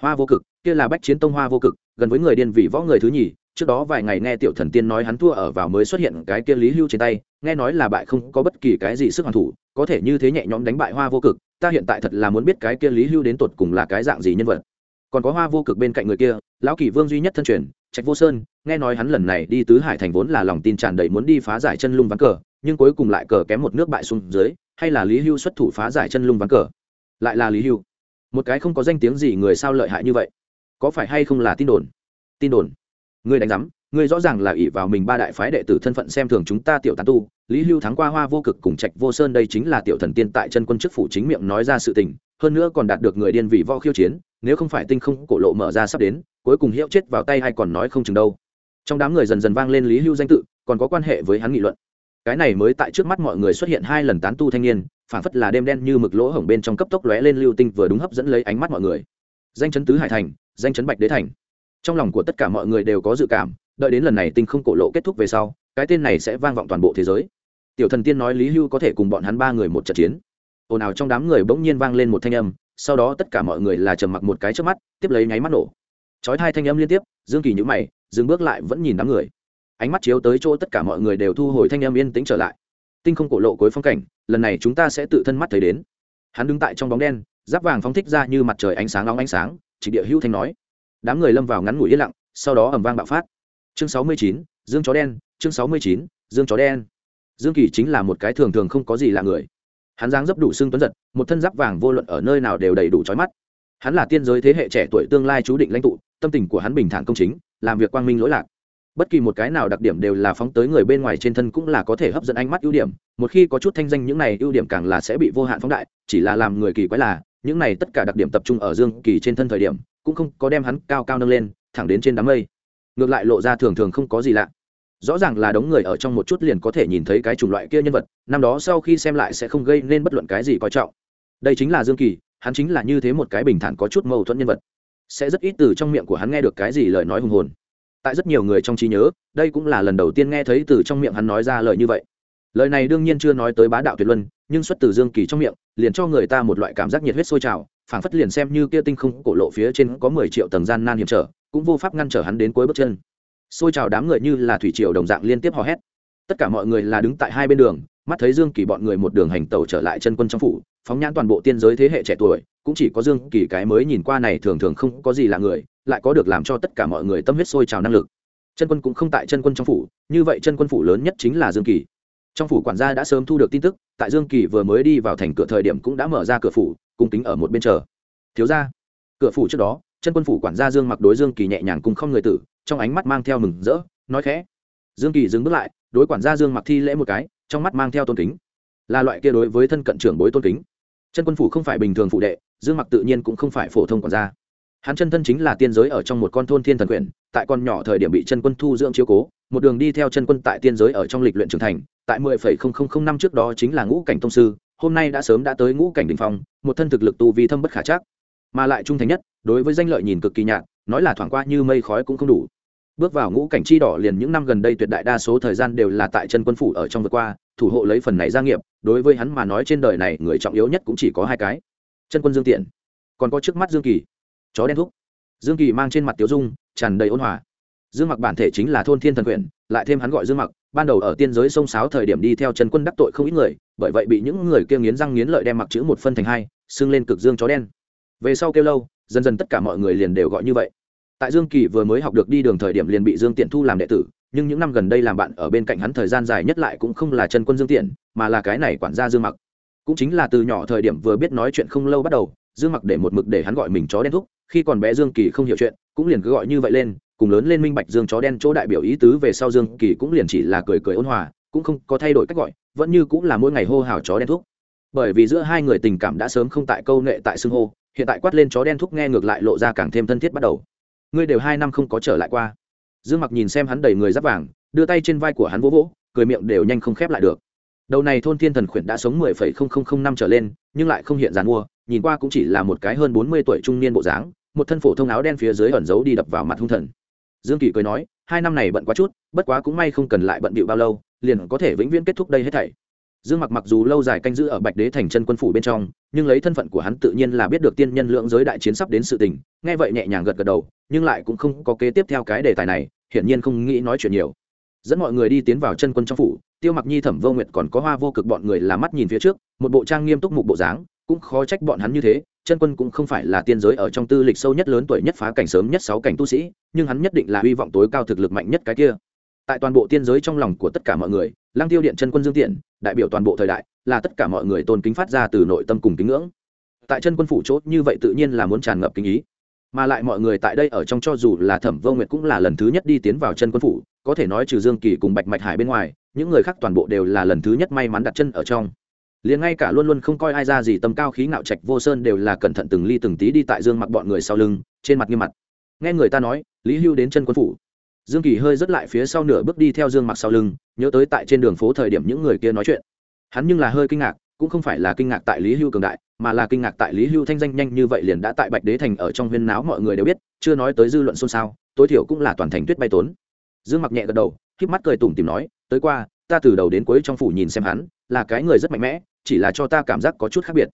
Hoa vô cực, kia là bách chiến tông hoa vô cực, gần với người điên vị võ người thứ nhì, trước đó vài ngày nghe tiểu thần tiên nói hắn thua ở vào mới xuất hiện cái kia lý hưu trên tay, nghe nói là bại không có bất kỳ cái gì sức hoàn thủ, có thể như thế nhẹ nhõm đánh bại hoa vô cực, ta hiện tại thật là muốn biết cái kia lý hưu đến tột cùng là cái dạng gì nhân vật. Còn có hoa vô cực bên cạnh người kia, lão kỳ vương duy nhất thân truyền trạch vô sơn, nghe nói hắn lần này đi tứ hải thành vốn là lòng tin tràn đầy muốn đi phá giải chân lung ván cờ, nhưng cuối cùng lại cờ kém một nước bại xuống dưới, hay là lý hưu xuất thủ phá giải chân lung ván cờ? Lại là lý hưu. Một cái không có danh tiếng gì người sao lợi hại như vậy? Có phải hay không là tin đồn? Tin đồn. Ngươi đánh giám, ngươi rõ ràng là ỷ vào mình ba đại phái đệ tử thân phận xem thường chúng ta tiểu tán tu. Lý hưu thắng qua hoa vô cực cùng trạch vô sơn đây chính là tiểu thần tiên tại chân quân chức phủ chính miệng nói ra sự tình, hơn nữa còn đạt được người điên vị vo khiêu chiến nếu không phải tinh không cổ lộ mở ra sắp đến, cuối cùng hiệu chết vào tay hay còn nói không chừng đâu. Trong đám người dần dần vang lên lý hưu danh tự, còn có quan hệ với hắn nghị luận. Cái này mới tại trước mắt mọi người xuất hiện hai lần tán tu thanh niên phản phất là đêm đen như mực lỗ hổng bên trong cấp tốc lóe lên lưu tinh vừa đúng hấp dẫn lấy ánh mắt mọi người. Danh chấn tứ hải thành, danh chấn bạch đế thành. Trong lòng của tất cả mọi người đều có dự cảm, đợi đến lần này tinh không cổ lộ kết thúc về sau, cái tên này sẽ vang vọng toàn bộ thế giới. Tiểu thần tiên nói lý hưu có thể cùng bọn hắn ba người một trận chiến. Ồn ào trong đám người bỗng nhiên vang lên một thanh âm sau đó tất cả mọi người là trầm mặc một cái trước mắt, tiếp lấy nháy mắt nổ. Chói hai thanh âm liên tiếp, dương kỳ nhữ mày, dừng bước lại vẫn nhìn đám người. Ánh mắt chiếu tới chỗ tất cả mọi người đều thu hồi thanh âm yên tĩnh trở lại. Tinh không cổ lộ cuối phong cảnh, lần này chúng ta sẽ tự thân mắt thấy đến. Hắn đứng tại trong bóng đen, giáp vàng phóng thích ra như mặt trời ánh sáng nóng ánh sáng, chỉ địa hữu thanh nói. Đám người lâm vào ngắn ngủi yên lặng, sau đó ẩm vang bạo phát. Chương sáu mươi chín, dương chó đen, chương sáu mươi chín, dương chó đen. Dương kỳ chính là một cái thường thường không có gì là người hắn dáng dấp đủ xương tuấn giật, một thân giáp vàng vô luận ở nơi nào đều đầy đủ trói mắt. Hắn là tiên giới thế hệ trẻ tuổi tương lai chú định lãnh tụ, tâm tình của hắn bình thản công chính, làm việc quang minh lỗi lạc. Bất kỳ một cái nào đặc điểm đều là phóng tới người bên ngoài trên thân cũng là có thể hấp dẫn ánh mắt ưu điểm, một khi có chút thanh danh những này ưu điểm càng là sẽ bị vô hạn phóng đại, chỉ là làm người kỳ quái là, những này tất cả đặc điểm tập trung ở dương kỳ trên thân thời điểm, cũng không có đem hắn cao cao nâng lên, thẳng đến trên đám mây. Ngược lại lộ ra thường thường không có gì lạ rõ ràng là đống người ở trong một chút liền có thể nhìn thấy cái chủng loại kia nhân vật, năm đó sau khi xem lại sẽ không gây nên bất luận cái gì coi trọng. Đây chính là dương kỳ, hắn chính là như thế một cái bình thản có chút mâu thuẫn nhân vật. Sẽ rất ít từ trong miệng của hắn nghe được cái gì lời nói hùng hồn. Tại rất nhiều người trong trí nhớ, đây cũng là lần đầu tiên nghe thấy từ trong miệng hắn nói ra lời như vậy. Lời này đương nhiên chưa nói tới bá đạo tuyệt luân, nhưng xuất từ dương kỳ trong miệng, liền cho người ta một loại cảm giác nhiệt huyết sôi trào, phảng phất liền xem như kia tinh không cổ lộ phía trên có mười triệu tầng gian nan hiểm trở, cũng vô pháp ngăn trở hắn đến cuối bước chân xôi chào đám người như là thủy triều đồng dạng liên tiếp hò hét. Tất cả mọi người là đứng tại hai bên đường, mắt thấy dương kỳ bọn người một đường hành tàu trở lại chân quân trong phủ, phóng nhãn toàn bộ tiên giới thế hệ trẻ tuổi, cũng chỉ có dương kỳ cái mới nhìn qua này thường thường không có gì là người, lại có được làm cho tất cả mọi người tâm huyết sôi trào năng lực. Chân quân cũng không tại chân quân trong phủ, như vậy chân quân phủ lớn nhất chính là dương kỳ. Trong phủ quản gia đã sớm thu được tin tức, tại dương kỳ vừa mới đi vào thành cửa thời điểm cũng đã mở ra cửa phủ, cung kính ở một bên chờ. Thiếu ra cửa phủ trước đó, chân quân phủ quản gia dương mặc đối dương kỳ nhẹ nhàng cùng không người tử trong ánh mắt mang theo mừng rỡ, nói khẽ. Dương kỳ dừng bước lại, đối quản gia dương mặc thi lễ một cái, trong mắt mang theo tôn kính. Là loại kia đối với thân cận trưởng bối tôn kính. Chân quân phủ không phải bình thường phụ đệ, dương mặc tự nhiên cũng không phải phổ thông quản gia. Hắn chân thân chính là tiên giới ở trong một con thôn thiên thần quyển, tại con nhỏ thời điểm bị chân quân thu dưỡng chiếu cố, một đường đi theo chân quân tại tiên giới ở trong lịch luyện trưởng thành, tại mười phẩy không không không năm trước đó chính là ngũ cảnh tông sư, hôm nay đã sớm đã tới ngũ cảnh đình phong, một thân thực lực tu vi thâm bất khả chắc. Mà lại trung thành nhất, đối với danh lợi nhìn cực kỳ nhạt, nói là thoảng qua như mây khói cũng không đủ bước vào ngũ cảnh chi đỏ liền những năm gần đây tuyệt đại đa số thời gian đều là tại chân quân phủ ở trong vượt qua, thủ hộ lấy phần này gia nghiệp, đối với hắn mà nói trên đời này người trọng yếu nhất cũng chỉ có hai cái. Chân quân dương tiện. Còn có trước mắt dương kỳ. Chó đen thúc. Dương kỳ mang trên mặt tiểu dung, tràn đầy ôn hòa. Dương mặc bản thể chính là thôn thiên thần quyển, lại thêm hắn gọi dương mặc, ban đầu ở tiên giới sông sáo thời điểm đi theo chân quân đắc tội không ít người, bởi vậy bị những người kia nghiến răng nghiến lợi đem mặc chữ một phân thành hai, xưng lên cực dương chó đen. Về sau kêu lâu, dần dần tất cả mọi người liền đều gọi như vậy tại dương kỳ vừa mới học được đi đường thời điểm liền bị dương tiện thu làm đệ tử, nhưng những năm gần đây làm bạn ở bên cạnh hắn thời gian dài nhất lại cũng không là chân quân dương tiện, mà là cái này quản gia dương mặc. Cũng chính là từ nhỏ thời điểm vừa biết nói chuyện không lâu bắt đầu, dương mặc để một mực để hắn gọi mình chó đen thúc, khi còn bé dương kỳ không hiểu chuyện, cũng liền cứ gọi như vậy lên, cùng lớn lên minh bạch dương chó đen chỗ đại biểu ý tứ về sau dương kỳ cũng liền chỉ là cười cười ôn hòa, cũng không có thay đổi cách gọi, vẫn như cũng là mỗi ngày hô hào chó đen thúc. Bởi vì giữa hai người tình cảm đã sớm không tại câu nệ tại xưng hô, hiện tại quát lên chó đen thúc nghe ngược lại lộ ra càng thêm thân thiết bắt đầu ngươi đều hai năm không có trở lại qua. Dương mặc nhìn xem hắn đầy người giáp vàng, đưa tay trên vai của hắn vỗ vỗ, cười miệng đều nhanh không khép lại được. Đầu này thôn thiên thần khuyển đã sống mười phẩy không không không năm trở lên, nhưng lại không hiện dàn mua, nhìn qua cũng chỉ là một cái hơn bốn mươi tuổi trung niên bộ dáng, một thân phổ thông áo đen phía dưới ẩn giấu đi đập vào mặt hung thần. Dương kỳ cười nói, hai năm này bận quá chút, bất quá cũng may không cần lại bận bịu bao lâu, liền có thể vĩnh viễn kết thúc đây hết thảy. Dương mặc mặc dù lâu dài canh giữ ở bạch đế thành chân quân phủ bên trong, nhưng lấy thân phận của hắn tự nhiên là biết được tiên nhân lượng giới đại chiến sắp đến sự tình, nghe vậy nhẹ nhàng gật gật đầu nhưng lại cũng không có kế tiếp theo cái đề tài này, hiển nhiên không nghĩ nói chuyện nhiều. Dẫn mọi người đi tiến vào chân quân trong phủ, tiêu mặc nhi, thẩm vô nguyệt còn có hoa vô cực bọn người là mắt nhìn phía trước, một bộ trang nghiêm túc mục bộ dáng, cũng khó trách bọn hắn như thế, chân quân cũng không phải là tiên giới ở trong tư lịch sâu nhất lớn tuổi nhất phá cảnh sớm nhất sáu cảnh tu sĩ, nhưng hắn nhất định là hy vọng tối cao thực lực mạnh nhất cái kia. Tại toàn bộ tiên giới trong lòng của tất cả mọi người lang tiêu điện chân quân dương tiện, đại biểu toàn bộ thời đại, là tất cả mọi người tôn kính phát ra từ nội tâm cùng kính ngưỡng. Tại chân quân phủ chốt như vậy tự nhiên là muốn tràn ngập kính ý mà lại mọi người tại đây ở trong cho dù là thẩm vô nguyệt cũng là lần thứ nhất đi tiến vào chân quân phủ, có thể nói trừ dương kỳ cùng bạch mạch hải bên ngoài, những người khác toàn bộ đều là lần thứ nhất may mắn đặt chân ở trong. Liền ngay cả luôn luôn không coi ai ra gì tầm cao khí ngạo trạch vô sơn đều là cẩn thận từng ly từng tí đi tại dương mặc bọn người sau lưng, trên mặt nghiêm mặt. Nghe người ta nói, lý hưu đến chân quân phủ. Dương kỳ hơi dứt lại phía sau nửa bước đi theo dương mặc sau lưng, nhớ tới tại trên đường phố thời điểm những người kia nói chuyện. Hắn nhưng là hơi kinh ngạc, cũng không phải là kinh ngạc tại lý hưu cường đại mà là kinh ngạc tại lý hưu thanh danh nhanh như vậy liền đã tại bạch đế thành ở trong huyên náo mọi người đều biết, chưa nói tới dư luận xôn xao, tối thiểu cũng là toàn thành tuyết bay tốn. Dương mặc nhẹ gật đầu k mắt cười tủm tìm nói, tới qua, ta từ đầu đến cuối trong phủ nhìn xem hắn, là cái người rất mạnh mẽ, chỉ là cho ta cảm giác có chút khác biệt.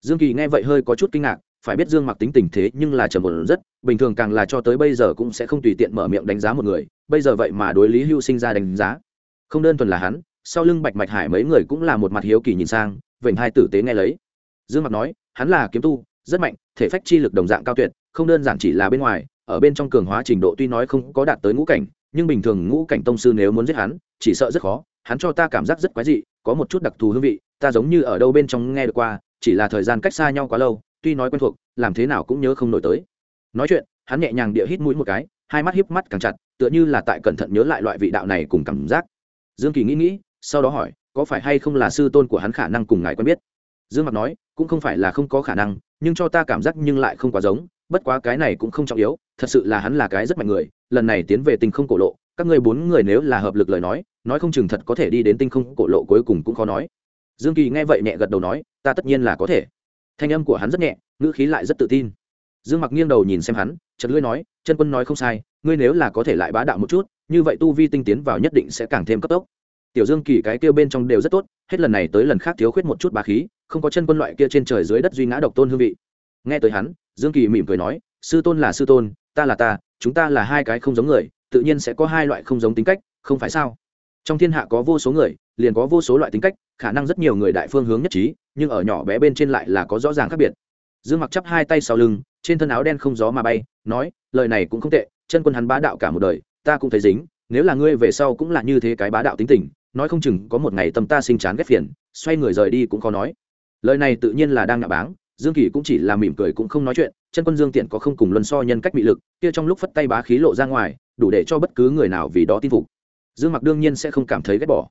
Dương kỳ nghe vậy hơi có chút kinh ngạc, phải biết dương mặc tính tình thế nhưng là trầm ổn rất, bình thường càng là cho tới bây giờ cũng sẽ không tùy tiện mở miệng đánh giá một người, bây giờ vậy mà đối lý hưu sinh ra đánh giá. Không đơn thuần là hắn, sau lưng bạch mạch hải mấy người cũng là một mặt hiếu kỳ nhìn sang, vểnh hai tử tế nghe lấy dương mặc nói, hắn là kiếm tu, rất mạnh, thể phách chi lực đồng dạng cao tuyệt, không đơn giản chỉ là bên ngoài, ở bên trong cường hóa trình độ tuy nói không có đạt tới ngũ cảnh, nhưng bình thường ngũ cảnh tông sư nếu muốn giết hắn, chỉ sợ rất khó, hắn cho ta cảm giác rất quái dị, có một chút đặc thù hương vị, ta giống như ở đâu bên trong nghe được qua, chỉ là thời gian cách xa nhau quá lâu, tuy nói quen thuộc, làm thế nào cũng nhớ không nổi tới. Nói chuyện, hắn nhẹ nhàng địa hít mũi một cái, hai mắt híp mắt càng chặt, tựa như là tại cẩn thận nhớ lại loại vị đạo này cùng cảm giác. Dương kỳ nghĩ nghĩ, sau đó hỏi, có phải hay không là sư tôn của hắn khả năng cùng ngài quen biết? Dương mặc nói cũng không phải là không có khả năng, nhưng cho ta cảm giác nhưng lại không quá giống, bất quá cái này cũng không trọng yếu, thật sự là hắn là cái rất mạnh người, lần này tiến về tinh không cổ lộ, các ngươi bốn người nếu là hợp lực lời nói nói không chừng thật có thể đi đến tinh không cổ lộ cuối cùng cũng khó nói. Dương kỳ nghe vậy nhẹ gật đầu nói, ta tất nhiên là có thể. Thanh âm của hắn rất nhẹ, ngữ khí lại rất tự tin. Dương mặc nghiêng đầu nhìn xem hắn chật lưỡi nói, chân quân nói không sai, ngươi nếu là có thể lại bá đạo một chút, như vậy tu vi tinh tiến vào nhất định sẽ càng thêm cấp tốc. Tiểu dương kỳ cái kêu bên trong đều rất tốt, hết lần này tới lần khác thiếu khuyết một chút bá khí không có chân quân loại kia trên trời dưới đất duy ngã độc tôn hương vị. Nghe tới hắn, dương kỳ mỉm cười nói, sư tôn là sư tôn, ta là ta, chúng ta là hai cái không giống người, tự nhiên sẽ có hai loại không giống tính cách, không phải sao? Trong thiên hạ có vô số người, liền có vô số loại tính cách, khả năng rất nhiều người đại phương hướng nhất trí, nhưng ở nhỏ bé bên trên lại là có rõ ràng khác biệt. Dương mặc chắp hai tay sau lưng, trên thân áo đen không gió mà bay, nói, lời này cũng không tệ, chân quân hắn bá đạo cả một đời, ta cũng thấy dính, nếu là ngươi về sau cũng là như thế cái bá đạo tính tình, nói không chừng có một ngày tâm ta sinh chán ghét phiền, xoay người rời đi cũng khó nói lời này tự nhiên là đang ngạ báng, dương kỳ cũng chỉ là mỉm cười cũng không nói chuyện, chân quân dương tiện có không cùng luân so nhân cách bị lực, kia trong lúc phất tay bá khí lộ ra ngoài, đủ để cho bất cứ người nào vì đó tin phục. Dương mặc đương nhiên sẽ không cảm thấy ghét bỏ.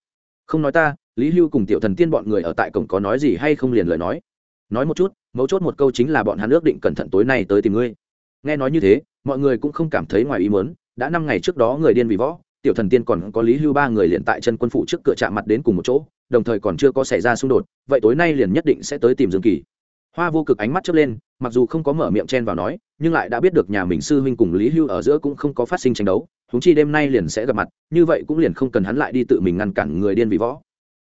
Không nói ta, lý hưu cùng tiểu thần tiên bọn người ở tại cổng có nói gì hay không liền lời nói. Nói một chút, mấu chốt một câu chính là bọn hắn ước định cẩn thận tối nay tới tìm ngươi. Nghe nói như thế, mọi người cũng không cảm thấy ngoài ý muốn, đã năm ngày trước đó người điên vì võ tiểu thần tiên còn có lý hưu ba người liền tại chân quân phụ trước cửa chạm mặt đến cùng một chỗ, đồng thời còn chưa có xảy ra xung đột, vậy tối nay liền nhất định sẽ tới tìm dương kỳ. Hoa vô cực ánh mắt chớp lên, mặc dù không có mở miệng chen vào nói, nhưng lại đã biết được nhà mình sư huynh cùng lý hưu ở giữa cũng không có phát sinh tranh đấu húng chi đêm nay liền sẽ gặp mặt, như vậy cũng liền không cần hắn lại đi tự mình ngăn cản người điên vì võ.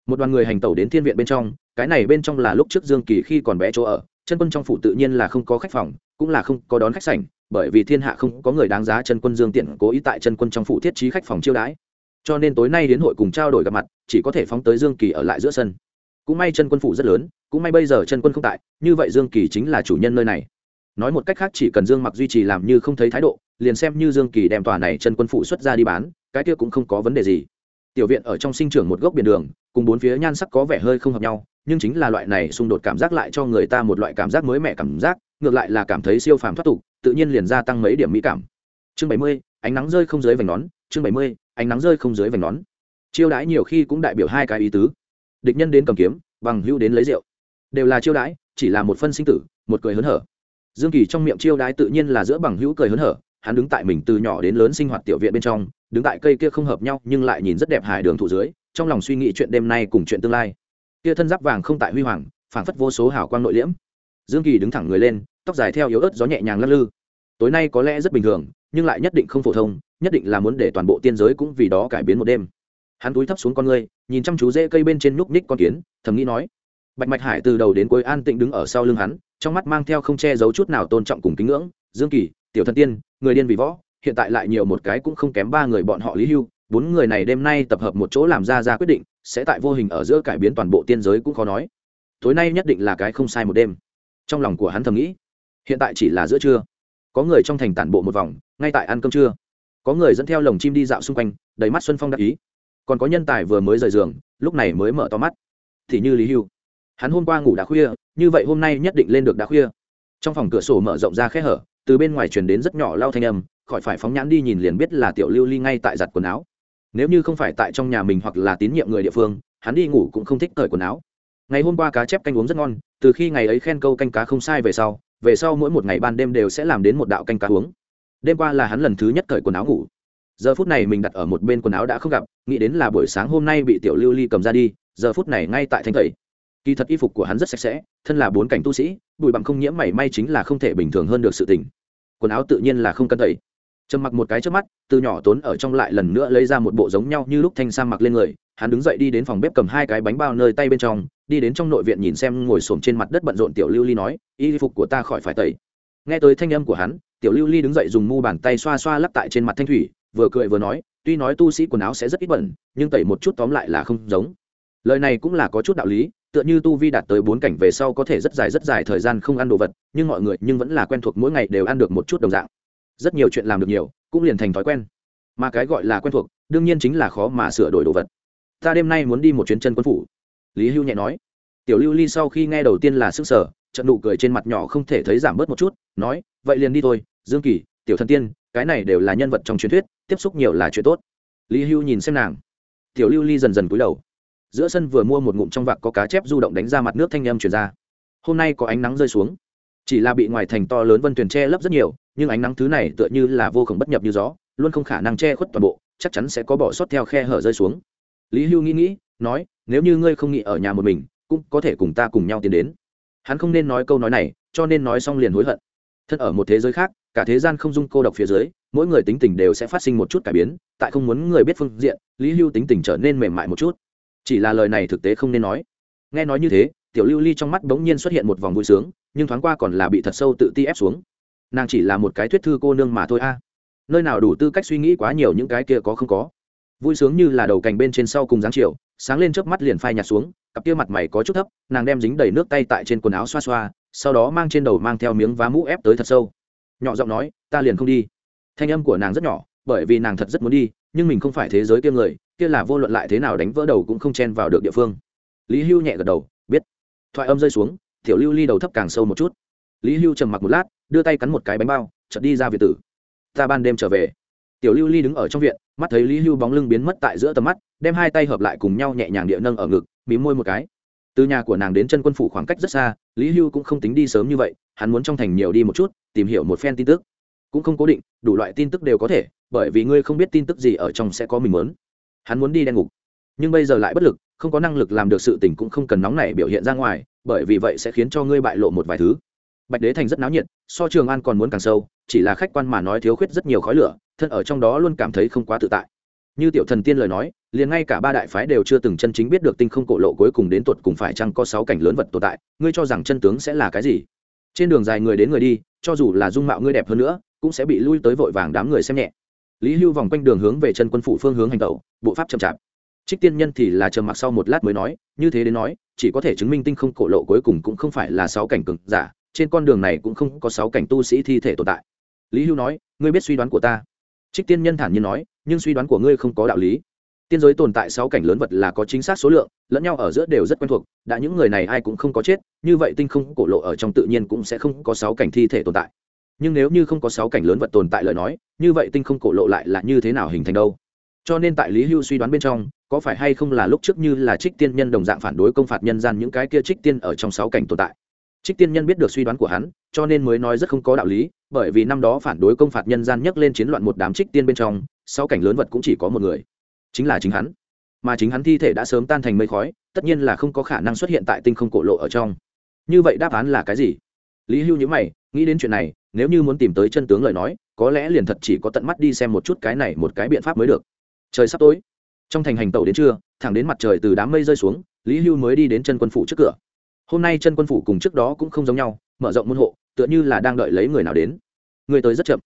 Một đoàn người hành tẩu đến thiên viện bên trong, cái này bên trong là lúc trước dương kỳ khi còn bé chỗ ở, chân quân trong phủ tự nhiên là không có khách phòng, cũng là không có đón khách sảnh bởi vì thiên hạ không có người đáng giá chân quân dương tiện cố ý tại chân quân trong phủ thiết trí khách phòng chiêu đãi. Cho nên tối nay đến hội cùng trao đổi gặp mặt, chỉ có thể phóng tới dương kỳ ở lại giữa sân. Cũng may chân quân phủ rất lớn, cũng may bây giờ chân quân không tại, như vậy dương kỳ chính là chủ nhân nơi này. Nói một cách khác chỉ cần dương mặc duy trì làm như không thấy thái độ, liền xem như dương kỳ đem tòa này chân quân phụ xuất ra đi bán, cái kia cũng không có vấn đề gì. Tiểu viện ở trong sinh trưởng một gốc biển đường cùng bốn phía nhan sắc có vẻ hơi không hợp nhau, nhưng chính là loại này xung đột cảm giác lại cho người ta một loại cảm giác mới mẻ cảm giác, ngược lại là cảm thấy siêu phàm thoát tục, tự nhiên liền gia tăng mấy điểm mỹ cảm. Chương bảy mươi, ánh nắng rơi không dưới vành nón, chương bảy mươi, ánh nắng rơi không dưới vành nón. Chiêu đãi nhiều khi cũng đại biểu hai cái ý tứ. Địch nhân đến cầm kiếm, bằng hữu đến lấy rượu. Đều là chiêu đãi, chỉ là một phân sinh tử, một cười hớn hở. Dương kỳ trong miệng chiêu đãi tự nhiên là giữa bằng hữu cười hớn hở, hắn đứng tại mình từ nhỏ đến lớn sinh hoạt tiểu viện bên trong, đứng tại cây kia không hợp nhau nhưng lại nhìn rất đẹp hài đường thủ dưới trong lòng suy nghĩ chuyện đêm nay cùng chuyện tương lai. Kia thân giáp vàng không tại huy hoàng, phảng phất vô số hào quang nội liễm. Dương kỳ đứng thẳng người lên, tóc dài theo yếu ớt gió nhẹ nhàng lắc lư. Tối nay có lẽ rất bình thường, nhưng lại nhất định không phổ thông, nhất định là muốn để toàn bộ tiên giới cũng vì đó cải biến một đêm. Hắn túi thấp xuống con ngươi, nhìn chăm chú rễ cây bên trên núc ních con kiến, thầm nghĩ nói. Bạch mạch hải từ đầu đến cuối an tĩnh đứng ở sau lưng hắn, trong mắt mang theo không che giấu chút nào tôn trọng cùng kính ngưỡng. Dương kỳ, tiểu thần tiên, người điên vì võ, hiện tại lại nhiều một cái cũng không kém ba người bọn họ lý hưu bốn người này đêm nay tập hợp một chỗ làm ra ra quyết định, sẽ tại vô hình ở giữa cải biến toàn bộ tiên giới cũng khó nói. Tối nay nhất định là cái không sai một đêm. Trong lòng của hắn thầm nghĩ, hiện tại chỉ là giữa trưa. Có người trong thành tản bộ một vòng, ngay tại ăn cơm trưa. Có người dẫn theo lồng chim đi dạo xung quanh, đầy mắt xuân phong đắc ý. Còn có nhân tài vừa mới rời giường, lúc này mới mở to mắt. Thì như lý hưu. Hắn hôm qua ngủ đã khuya, như vậy hôm nay nhất định lên được đã khuya. Trong phòng cửa sổ mở rộng ra khe hở, từ bên ngoài truyền đến rất nhỏ lau thanh âm, khỏi phải phóng nhãn đi nhìn liền biết là tiểu lưu ly ngay tại giặt quần áo nếu như không phải tại trong nhà mình hoặc là tín nhiệm người địa phương, hắn đi ngủ cũng không thích cởi quần áo. Ngày hôm qua cá chép canh uống rất ngon, từ khi ngày ấy khen câu canh cá không sai về sau về sau mỗi một ngày ban đêm đều sẽ làm đến một đạo canh cá uống. Đêm qua là hắn lần thứ nhất cởi quần áo ngủ. Giờ phút này mình đặt ở một bên quần áo đã không gặp, nghĩ đến là buổi sáng hôm nay bị tiểu lưu ly cầm ra đi, giờ phút này ngay tại thanh thầy kỳ thật y phục của hắn rất sạch sẽ, thân là bốn cảnh tu sĩ, bụi bặm không nhiễm mảy may chính là không thể bình thường hơn được sự tình. Quần áo tự nhiên là không cân thầy trầm mặc một cái trước mắt, từ nhỏ tốn ở trong lại lần nữa lấy ra một bộ giống nhau như lúc thanh sang mặc lên người, hắn đứng dậy đi đến phòng bếp cầm hai cái bánh bao nơi tay bên trong, đi đến trong nội viện nhìn xem ngồi xổm trên mặt đất bận rộn tiểu lưu ly nói, y phục của ta khỏi phải tẩy. Nghe tới thanh âm của hắn, tiểu lưu ly đứng dậy dùng mu bàn tay xoa xoa lắp tại trên mặt thanh thủy, vừa cười vừa nói, tuy nói tu sĩ quần áo sẽ rất ít bẩn, nhưng tẩy một chút tóm lại là không giống. Lời này cũng là có chút đạo lý, tựa như tu vi đạt tới bốn cảnh về sau có thể rất dài rất dài thời gian không ăn đồ vật, nhưng mọi người nhưng vẫn là quen thuộc mỗi ngày đều ăn được một chút đồng dạng rất nhiều chuyện làm được nhiều, cũng liền thành thói quen. Mà cái gọi là quen thuộc, đương nhiên chính là khó mà sửa đổi đồ vật. Ta đêm nay muốn đi một chuyến chân quân phủ. Lý hưu nhẹ nói. Tiểu lưu ly sau khi nghe đầu tiên là sức sở trận nụ cười trên mặt nhỏ không thể thấy giảm bớt một chút, nói, vậy liền đi thôi, dương kỳ, tiểu thần tiên, cái này đều là nhân vật trong truyền thuyết, tiếp xúc nhiều là chuyện tốt. Lý hưu nhìn xem nàng. Tiểu lưu ly dần dần cúi đầu. Giữa sân vừa mua một ngụm trong vạc có cá chép du động đánh ra mặt nước thanh âm chuyển ra. Hôm nay có ánh nắng rơi xuống. Chỉ là bị ngoài thành to lớn vân tuyền che lấp rất nhiều nhưng ánh nắng thứ này tựa như là vô cùng bất nhập như gió, luôn không khả năng che khuất toàn bộ, chắc chắn sẽ có bỏ sót theo khe hở rơi xuống. Lý hưu nghĩ nghĩ, nói, nếu như ngươi không nghĩ ở nhà một mình, cũng có thể cùng ta cùng nhau tiến đến. Hắn không nên nói câu nói này, cho nên nói xong liền hối hận. Thân ở một thế giới khác, cả thế gian không dung cô độc phía dưới, mỗi người tính tình đều sẽ phát sinh một chút cải biến, tại không muốn người biết phương diện, lý hưu tính tình trở nên mềm mại một chút. Chỉ là lời này thực tế không nên nói. Nghe nói như thế, tiểu lưu ly trong mắt bỗng nhiên xuất hiện một vòng vui sướng, nhưng thoáng qua còn là bị thật sâu tự ti ép xuống nàng chỉ là một cái thuyết thư cô nương mà thôi a. Nơi nào đủ tư cách suy nghĩ quá nhiều những cái kia có không có. Vui sướng như là đầu cành bên trên sau cùng dáng chiều, sáng lên trước mắt liền phai nhạt xuống, cặp kia mặt mày có chút thấp, nàng đem dính đầy nước tay tại trên quần áo xoa xoa, sau đó mang trên đầu mang theo miếng vá mũ ép tới thật sâu. Nhỏ giọng nói, ta liền không đi. Thanh âm của nàng rất nhỏ, bởi vì nàng thật rất muốn đi, nhưng mình không phải thế giới kia người, kia là vô luận lại thế nào đánh vỡ đầu cũng không chen vào được địa phương. Lý hưu nhẹ gật đầu, biết. Thoại âm rơi xuống, tiểu lưu ly đầu thấp càng sâu một chút. Lý hưu trầm mặc một lát đưa tay cắn một cái bánh bao, chợt đi ra việt tử. Ta ban đêm trở về. Tiểu lưu ly đứng ở trong viện, mắt thấy lý hưu bóng lưng biến mất tại giữa tầm mắt, đem hai tay hợp lại cùng nhau nhẹ nhàng địa nâng ở ngực mí môi một cái. Từ nhà của nàng đến chân quân phủ khoảng cách rất xa, lý hưu cũng không tính đi sớm như vậy, hắn muốn trong thành nhiều đi một chút, tìm hiểu một phen tin tức. Cũng không cố định, đủ loại tin tức đều có thể, bởi vì ngươi không biết tin tức gì ở trong sẽ có mình muốn. Hắn muốn đi đen ngục. Nhưng bây giờ lại bất lực, không có năng lực làm được sự tình cũng không cần nóng này biểu hiện ra ngoài, bởi vì vậy sẽ khiến cho ngươi bại lộ một vài thứ. Bạch đế thành rất náo nhiệt so trường an còn muốn càng sâu, chỉ là khách quan mà nói thiếu khuyết rất nhiều khói lửa, thân ở trong đó luôn cảm thấy không quá tự tại. Như tiểu thần tiên lời nói, liền ngay cả ba đại phái đều chưa từng chân chính biết được tinh không cổ lộ cuối cùng đến tuột cùng phải chăng có sáu cảnh lớn vật tồn tại, ngươi cho rằng chân tướng sẽ là cái gì? Trên đường dài người đến người đi, cho dù là dung mạo ngươi đẹp hơn nữa, cũng sẽ bị lui tới vội vàng đám người xem nhẹ. Lý hưu vòng quanh đường hướng về chân quân phủ phương hướng hành tẩu, bộ pháp chậm chạp. Trích tiên nhân thì là trầm mặc sau một lát mới nói, như thế đến nói, chỉ có thể chứng minh tinh không cổ lộ cuối cùng cũng không phải là sáu cảnh cực giả trên con đường này cũng không có sáu cảnh tu sĩ thi thể tồn tại. Lý hưu nói, ngươi biết suy đoán của ta. Trích tiên nhân thản nhiên nói, nhưng suy đoán của ngươi không có đạo lý. Tiên giới tồn tại sáu cảnh lớn vật là có chính xác số lượng, lẫn nhau ở giữa đều rất quen thuộc, đã những người này ai cũng không có chết, như vậy tinh không cổ lộ ở trong tự nhiên cũng sẽ không có sáu cảnh thi thể tồn tại. Nhưng nếu như không có sáu cảnh lớn vật tồn tại lời nói, như vậy tinh không cổ lộ lại là như thế nào hình thành đâu? Cho nên tại lý hưu suy đoán bên trong, có phải hay không là lúc trước như là trích tiên nhân đồng dạng phản đối công phạt nhân gian những cái kia trích tiên ở trong sáu cảnh tồn tại? Trích tiên nhân biết được suy đoán của hắn, cho nên mới nói rất không có đạo lý, bởi vì năm đó phản đối công phạt nhân gian nhấc lên chiến loạn một đám trích tiên bên trong, sau cảnh lớn vật cũng chỉ có một người. Chính là chính hắn. Mà chính hắn thi thể đã sớm tan thành mây khói, tất nhiên là không có khả năng xuất hiện tại tinh không cổ lộ ở trong. Như vậy đáp án là cái gì? Lý hưu nhữ mày, nghĩ đến chuyện này, nếu như muốn tìm tới chân tướng lời nói, có lẽ liền thật chỉ có tận mắt đi xem một chút cái này một cái biện pháp mới được. Trời sắp tối. Trong thành hành tàu đến trưa, thẳng đến mặt trời từ đám mây rơi xuống, lý hưu mới đi đến chân quân phủ trước cửa hôm nay chân quân phủ cùng trước đó cũng không giống nhau, mở rộng môn hộ, tựa như là đang đợi lấy người nào đến. Người tới rất chậm.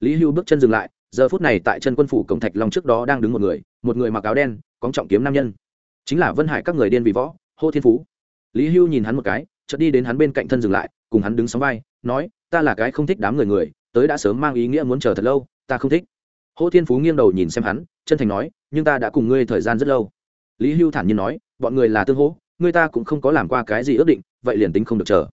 Lý hưu bước chân dừng lại, giờ phút này tại chân quân phủ cổng thạch long trước đó đang đứng một người một người mặc áo đen, có trọng kiếm nam nhân. Chính là vân hải các người điên vì võ, hô thiên phú. Lý hưu nhìn hắn một cái, chợt đi đến hắn bên cạnh thân dừng lại, cùng hắn đứng sóng vai, nói, ta là cái không thích đám người người, tới đã sớm mang ý nghĩa muốn chờ thật lâu, ta không thích. Hô thiên phú nghiêng đầu nhìn xem hắn, chân thành nói, nhưng ta đã cùng ngươi thời gian rất lâu. Lý hưu thản nhiên nói, bọn người là tương hỗ ngươi ta cũng không có làm qua cái gì ước định, vậy liền tính không được chờ.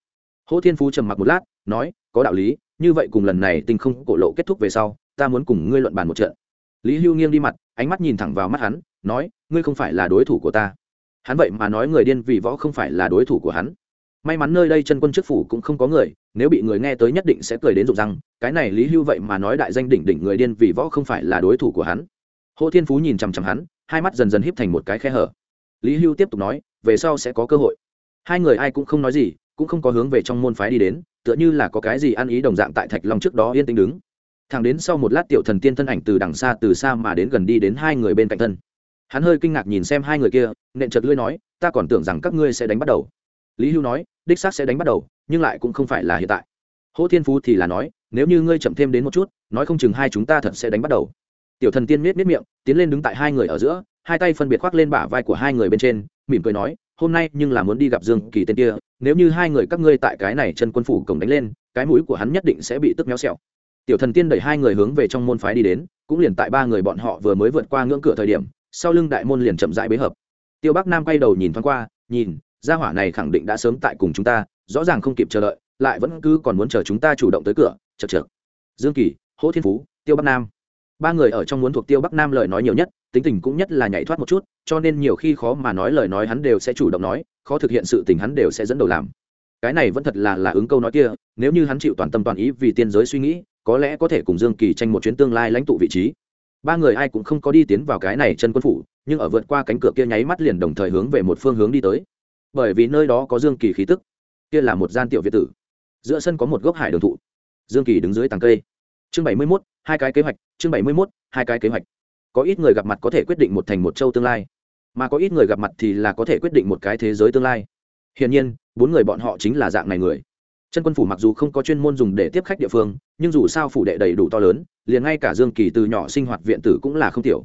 Hỗ thiên phú trầm mặc một lát, nói, có đạo lý, như vậy cùng lần này tinh không cổ lộ kết thúc về sau, ta muốn cùng ngươi luận bàn một trận. Lý hưu nghiêng đi mặt, ánh mắt nhìn thẳng vào mắt hắn, nói, ngươi không phải là đối thủ của ta. Hắn vậy mà nói người điên vì võ không phải là đối thủ của hắn. May mắn nơi đây chân quân chức phủ cũng không có người, nếu bị người nghe tới nhất định sẽ cười đến rụng răng, cái này lý hưu vậy mà nói đại danh đỉnh đỉnh người điên vì võ không phải là đối thủ của hắn. Hồ thiên phú nhìn chằm chằm hắn, hai mắt dần dần híp thành một cái khe hở lý hưu tiếp tục nói, về sau sẽ có cơ hội. Hai người ai cũng không nói gì, cũng không có hướng về trong môn phái đi đến, tựa như là có cái gì ăn ý đồng dạng tại thạch long trước đó yên tĩnh đứng. Thằng đến sau một lát tiểu thần tiên thân ảnh từ đằng xa, từ xa mà đến gần đi đến hai người bên cạnh thân. Hắn hơi kinh ngạc nhìn xem hai người kia, nện chật lưỡi nói, ta còn tưởng rằng các ngươi sẽ đánh bắt đầu. Lý hưu nói, đích xác sẽ đánh bắt đầu, nhưng lại cũng không phải là hiện tại. Hỗ thiên phú thì là nói, nếu như ngươi chậm thêm đến một chút, nói không chừng hai chúng ta thật sẽ đánh bắt đầu. Tiểu thần tiên miết miết miệng, tiến lên đứng tại hai người ở giữa hai tay phân biệt khoác lên bả vai của hai người bên trên, mỉm cười nói, hôm nay nhưng là muốn đi gặp dương kỳ tên kia, nếu như hai người các ngươi tại cái này chân quân phủ cổng đánh lên, cái mũi của hắn nhất định sẽ bị tức méo xẹo. Tiểu thần tiên đẩy hai người hướng về trong môn phái đi đến, cũng liền tại ba người bọn họ vừa mới vượt qua ngưỡng cửa thời điểm, sau lưng đại môn liền chậm rãi bế hợp. Tiêu bắc nam quay đầu nhìn thoáng qua, nhìn, gia hỏa này khẳng định đã sớm tại cùng chúng ta, rõ ràng không kịp chờ đợi, lại vẫn cứ còn muốn chờ chúng ta chủ động tới cửa chật chật dương kỳ, hỗ thiên phú, tiêu bắc nam. Ba người ở trong muốn thuộc tiêu bắc nam lời nói nhiều nhất tính tình cũng nhất là nhảy thoát một chút, cho nên nhiều khi khó mà nói lời nói hắn đều sẽ chủ động nói, khó thực hiện sự tình hắn đều sẽ dẫn đầu làm. Cái này vẫn thật là là ứng câu nói kia, nếu như hắn chịu toàn tâm toàn ý vì tiên giới suy nghĩ, có lẽ có thể cùng dương kỳ tranh một chuyến tương lai lãnh tụ vị trí. Ba người ai cũng không có đi tiến vào cái này chân quân phủ, nhưng ở vượt qua cánh cửa kia nháy mắt liền đồng thời hướng về một phương hướng đi tới. Bởi vì nơi đó có dương kỳ khí tức, kia là một gian tiểu việt tử. Giữa sân có một gốc hải đường thụ. Dương kỳ đứng dưới tàng cây. Chương bảy mươi mốt, hai cái kế hoạch, chương bảy mươi mốt, hai cái kế hoạch có ít người gặp mặt có thể quyết định một thành một châu tương lai, mà có ít người gặp mặt thì là có thể quyết định một cái thế giới tương lai. Hiển nhiên, bốn người bọn họ chính là dạng này người. Chân quân phủ mặc dù không có chuyên môn dùng để tiếp khách địa phương, nhưng dù sao phủ đệ đầy đủ to lớn, liền ngay cả dương kỳ từ nhỏ sinh hoạt viện tử cũng là không tiểu.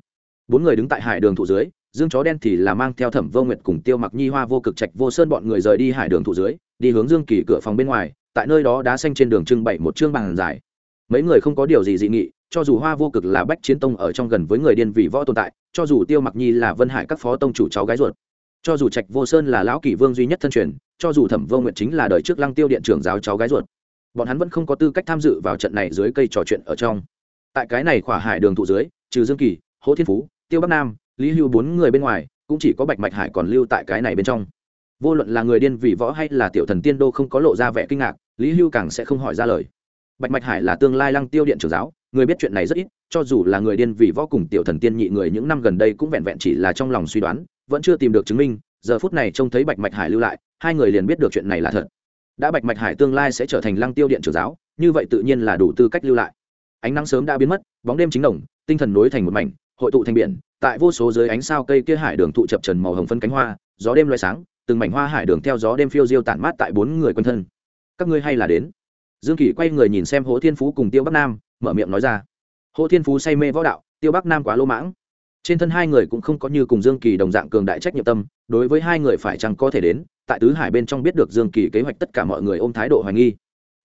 Bốn người đứng tại hải đường thụ dưới, dương chó đen thì là mang theo thẩm vô nguyệt cùng tiêu mặc nhi hoa vô cực trạch vô sơn bọn người rời đi hải đường thụ dưới, đi hướng dương kỳ cửa phòng bên ngoài, tại nơi đó đá xanh trên đường trưng bày một chương bàn dài. Mấy người không có điều gì dị nghị cho dù hoa vô cực là bách chiến tông ở trong gần với người điên vì võ tồn tại, cho dù tiêu mặc nhi là vân hải các phó tông chủ cháu gái ruột, cho dù trạch vô sơn là lão kỷ vương duy nhất thân truyền, cho dù thẩm vô nguyện chính là đời trước lăng tiêu điện trưởng giáo cháu gái ruột, bọn hắn vẫn không có tư cách tham dự vào trận này dưới cây trò chuyện ở trong. Tại cái này khỏa hải đường thụ dưới, trừ dương kỳ, hỗ thiên phú, tiêu bắc nam, lý hưu bốn người bên ngoài, cũng chỉ có bạch mạch hải còn lưu tại cái này bên trong. Vô luận là người điên vì võ hay là tiểu thần tiên đô không có lộ ra vẻ kinh ngạc, lý hưu càng sẽ không hỏi ra lời. Bạch mạch hải là tương lai lăng tiêu điện trưởng giáo người biết chuyện này rất ít, cho dù là người điên vì võ cùng tiểu thần tiên nhị người những năm gần đây cũng vẹn vẹn chỉ là trong lòng suy đoán, vẫn chưa tìm được chứng minh, giờ phút này trông thấy bạch mạch hải lưu lại, hai người liền biết được chuyện này là thật. Đã bạch mạch hải tương lai sẽ trở thành lăng tiêu điện trưởng giáo, như vậy tự nhiên là đủ tư cách lưu lại. Ánh nắng sớm đã biến mất, bóng đêm chính đồng, tinh thần nối thành một mảnh, hội tụ thành biển, tại vô số dưới ánh sao cây kia hải đường thụ chập trần màu hồng phân cánh hoa, gió đêm loay sáng, từng mảnh hoa hải đường theo gió đêm phiêu diêu tản mát tại bốn người quanh thân. Các ngươi hay là đến. Dương kỳ quay người nhìn xem hỗ thiên phú cùng tiêu bắc nam mở miệng nói ra. Hồ thiên phú say mê võ đạo, tiêu bắc nam quá lô mãng. Trên thân hai người cũng không có như cùng dương kỳ đồng dạng cường đại trách nhiệm tâm, đối với hai người phải chăng có thể đến, tại tứ hải bên trong biết được dương kỳ kế hoạch tất cả mọi người ôm thái độ hoài nghi.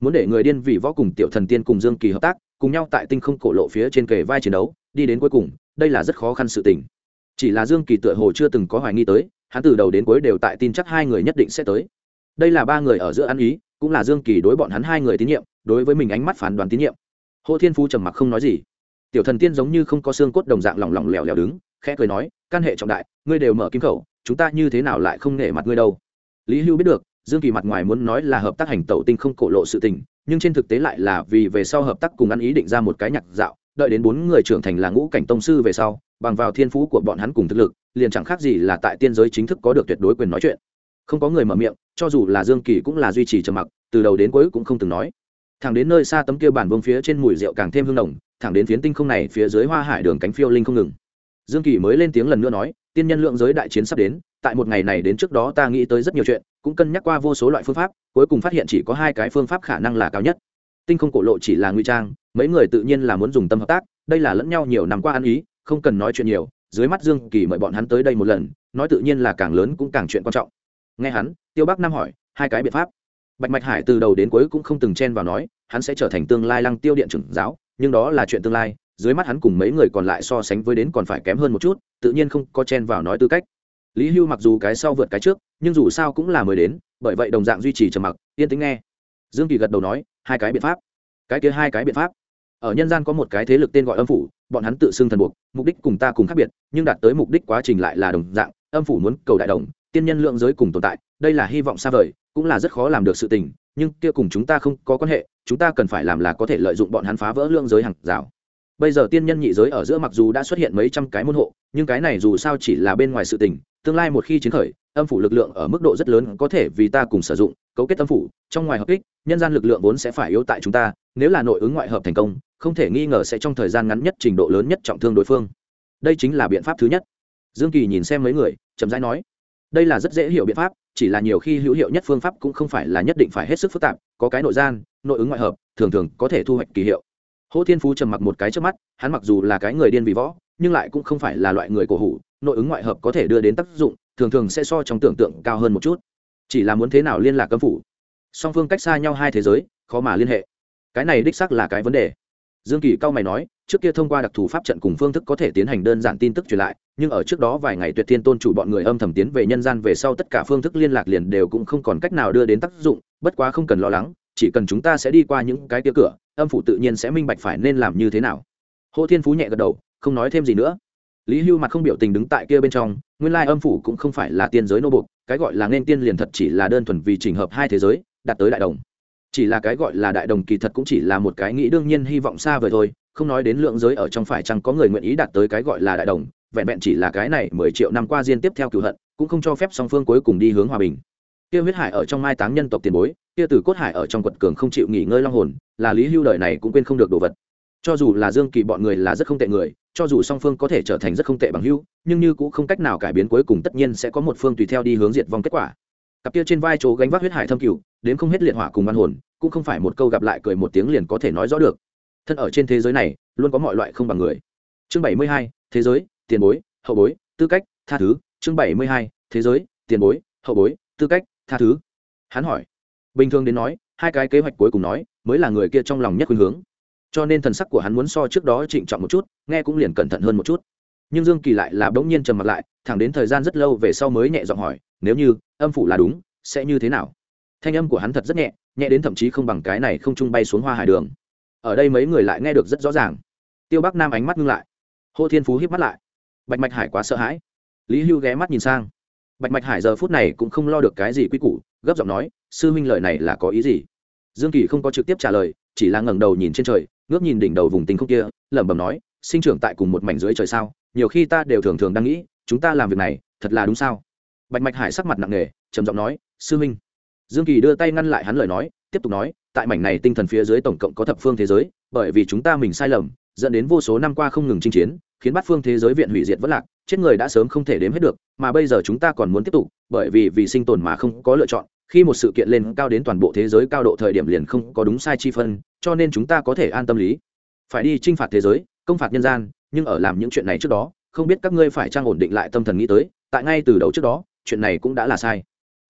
Muốn để người điên vì võ cùng tiểu thần tiên cùng dương kỳ hợp tác, cùng nhau tại tinh không cổ lộ phía trên kề vai chiến đấu, đi đến cuối cùng, đây là rất khó khăn sự tình. Chỉ là dương kỳ tựa hồ chưa từng có hoài nghi tới, hắn từ đầu đến cuối đều tại tin chắc hai người nhất định sẽ tới. Đây là ba người ở giữa ăn ý, cũng là dương kỳ đối bọn hắn hai người tín nhiệm, đối với mình ánh mắt phán đoán tín nhiệm hồ thiên phú trầm mặc không nói gì. Tiểu thần tiên giống như không có xương cốt đồng dạng lỏng lỏng lẻo lẻo đứng, khẽ cười nói căn hệ trọng đại, ngươi đều mở kim khẩu, chúng ta như thế nào lại không nể mặt ngươi đâu? Lý hưu biết được, dương kỳ mặt ngoài muốn nói là hợp tác hành tẩu tinh không cổ lộ sự tình, nhưng trên thực tế lại là vì về sau hợp tác cùng ăn ý định ra một cái nhạc dạo, đợi đến bốn người trưởng thành là ngũ cảnh tông sư về sau, bằng vào thiên phú của bọn hắn cùng thực lực, liền chẳng khác gì là tại tiên giới chính thức có được tuyệt đối quyền nói chuyện. Không có người mở miệng, cho dù là dương kỳ cũng là duy trì trầm mặc, từ đầu đến cuối cũng không từng nói thẳng đến nơi xa tấm kia bản vương phía trên mùi rượu càng thêm hương đồng thẳng đến phiến tinh không này phía dưới hoa hải đường cánh phiêu linh không ngừng. Dương kỳ mới lên tiếng lần nữa nói, tiên nhân lượng giới đại chiến sắp đến, tại một ngày này đến trước đó ta nghĩ tới rất nhiều chuyện, cũng cân nhắc qua vô số loại phương pháp, cuối cùng phát hiện chỉ có hai cái phương pháp khả năng là cao nhất. Tinh không cổ lộ chỉ là nguy trang, mấy người tự nhiên là muốn dùng tâm hợp tác, đây là lẫn nhau nhiều năm qua ăn ý, không cần nói chuyện nhiều, dưới mắt dương kỳ mời bọn hắn tới đây một lần, nói tự nhiên là càng lớn cũng càng chuyện quan trọng. Nghe hắn, tiêu bắc nam hỏi, hai cái biện pháp bạch mạch hải từ đầu đến cuối cũng không từng chen vào nói, hắn sẽ trở thành tương lai lăng tiêu điện trưởng giáo, nhưng đó là chuyện tương lai, dưới mắt hắn cùng mấy người còn lại so sánh với đến còn phải kém hơn một chút, tự nhiên không có chen vào nói tư cách. Lý hưu mặc dù cái sau vượt cái trước, nhưng dù sao cũng là mới đến, bởi vậy đồng dạng duy trì trầm mặc, yên tĩnh nghe. Dương kỳ gật đầu nói, hai cái biện pháp. Cái kia hai cái biện pháp. Ở nhân gian có một cái thế lực tên gọi âm phủ, bọn hắn tự xưng thần buộc, mục đích cùng ta cùng khác biệt, nhưng đạt tới mục đích quá trình lại là đồng dạng, âm phủ muốn cầu đại đồng, tiên nhân lượng giới cùng tồn tại đây là hy vọng xa vời, cũng là rất khó làm được sự tình, nhưng kia cùng chúng ta không có quan hệ, chúng ta cần phải làm là có thể lợi dụng bọn hắn phá vỡ lượng giới hàng rào. Bây giờ tiên nhân nhị giới ở giữa mặc dù đã xuất hiện mấy trăm cái môn hộ, nhưng cái này dù sao chỉ là bên ngoài sự tình, tương lai một khi chiến khởi, âm phủ lực lượng ở mức độ rất lớn có thể vì ta cùng sử dụng, cấu kết âm phủ, trong ngoài hợp kích, nhân gian lực lượng vốn sẽ phải yếu tại chúng ta, nếu là nội ứng ngoại hợp thành công, không thể nghi ngờ sẽ trong thời gian ngắn nhất trình độ lớn nhất trọng thương đối phương. Đây chính là biện pháp thứ nhất. Dương kỳ nhìn xem mấy người, chậm rãi nói đây là rất dễ hiểu biện pháp, chỉ là nhiều khi hữu hiệu nhất phương pháp cũng không phải là nhất định phải hết sức phức tạp, có cái nội gian, nội ứng ngoại hợp, thường thường có thể thu hoạch kỳ hiệu. Hỗ thiên phú trầm mặc một cái trước mắt, hắn mặc dù là cái người điên vì võ, nhưng lại cũng không phải là loại người cổ hủ, nội ứng ngoại hợp có thể đưa đến tác dụng, thường thường sẽ so trong tưởng tượng cao hơn một chút. Chỉ là muốn thế nào liên lạc cấm phủ. Song phương cách xa nhau hai thế giới, khó mà liên hệ. Cái này đích xác là cái vấn đề. Dương kỳ cao mày nói trước kia thông qua đặc thù pháp trận cùng phương thức có thể tiến hành đơn giản tin tức truyền lại, nhưng ở trước đó vài ngày tuyệt thiên tôn chủ bọn người âm thầm tiến về nhân gian về sau tất cả phương thức liên lạc liền đều cũng không còn cách nào đưa đến tác dụng, bất quá không cần lo lắng, chỉ cần chúng ta sẽ đi qua những cái kia cửa, âm phủ tự nhiên sẽ minh bạch phải nên làm như thế nào. Hồ thiên phú nhẹ gật đầu, không nói thêm gì nữa. Lý hưu mặt không biểu tình đứng tại kia bên trong, nguyên lai âm phủ cũng không phải là tiên giới nô bục cái gọi là nên tiên liền thật chỉ là đơn thuần vì trình hợp hai thế giới, đạt tới đại đồng. Chỉ là cái gọi là đại đồng kỳ thật cũng chỉ là một cái nghĩ đương nhiên hy vọng xa vời thôi không nói đến lượng giới ở trong phải chăng có người nguyện ý đạt tới cái gọi là đại đồng, vẹn vẹn chỉ là cái này mười triệu năm qua diên tiếp theo cửu hận, cũng không cho phép song phương cuối cùng đi hướng hòa bình. Kia huyết hải ở trong mai táng nhân tộc tiền bối, kia từ cốt hải ở trong quật cường không chịu nghỉ ngơi long hồn, là lý hưu đời này cũng quên không được đồ vật. Cho dù là dương kỳ bọn người là rất không tệ người, cho dù song phương có thể trở thành rất không tệ bằng hưu nhưng như cũng không cách nào cải biến cuối cùng tất nhiên sẽ có một phương tùy theo đi hướng diệt vong kết quả. Cặp kia trên vai chỗ gánh vác huyết hải thâm cửu, đến không hết liệt hỏa cùng văn hồn, cũng không phải một câu gặp lại cười một tiếng liền có thể nói rõ được thân ở trên thế giới này, luôn có mọi loại không bằng người. Chương bảy mươi hai, thế giới, tiền bối, hậu bối, tư cách, tha thứ. Chương bảy mươi hai, thế giới, tiền bối, hậu bối, tư cách, tha thứ. Hắn hỏi. Bình thường đến nói, hai cái kế hoạch cuối cùng nói, mới là người kia trong lòng nhất khuynh hướng. Cho nên thần sắc của hắn muốn so trước đó trịnh trọng một chút, nghe cũng liền cẩn thận hơn một chút. Nhưng dương kỳ lại là bỗng nhiên trầm mặt lại, thẳng đến thời gian rất lâu về sau mới nhẹ giọng hỏi, nếu như âm phủ là đúng, sẽ như thế nào? Thanh âm của hắn thật rất nhẹ nhẹ đến thậm chí không bằng cái này không trung bay xuống hoa hải đường ở đây mấy người lại nghe được rất rõ ràng. Tiêu bắc nam ánh mắt ngưng lại. Hô thiên phú hiếp mắt lại. Bạch mạch hải quá sợ hãi. Lý hưu ghé mắt nhìn sang. Bạch mạch hải giờ phút này cũng không lo được cái gì quy củ, gấp giọng nói, sư huynh lợi này là có ý gì? Dương kỳ không có trực tiếp trả lời, chỉ là ngẩng đầu nhìn trên trời, ngước nhìn đỉnh đầu vùng tinh không kia, lẩm bẩm nói, sinh trưởng tại cùng một mảnh dưới trời sao? Nhiều khi ta đều thường thường đang nghĩ, chúng ta làm việc này, thật là đúng sao? Bạch mạch hải sắc mặt nặng nề, trầm giọng nói, sư huynh. Dương kỳ đưa tay ngăn lại hắn lời nói tiếp tục nói, tại mảnh này tinh thần phía dưới tổng cộng có thập phương thế giới, bởi vì chúng ta mình sai lầm, dẫn đến vô số năm qua không ngừng chinh chiến, khiến bát phương thế giới viện hủy diệt vất lạc, chết người đã sớm không thể đếm hết được, mà bây giờ chúng ta còn muốn tiếp tục, bởi vì vì sinh tồn mà không có lựa chọn, khi một sự kiện lên cao đến toàn bộ thế giới cao độ thời điểm liền không có đúng sai chi phân, cho nên chúng ta có thể an tâm lý. Phải đi t r i n h phạt thế giới, công phạt nhân gian, nhưng ở làm những chuyện này trước đó, không biết các ngươi phải trang ổn định lại tâm thần nghĩ tới, tại ngay từ đầu trước đó, chuyện này cũng đã là sai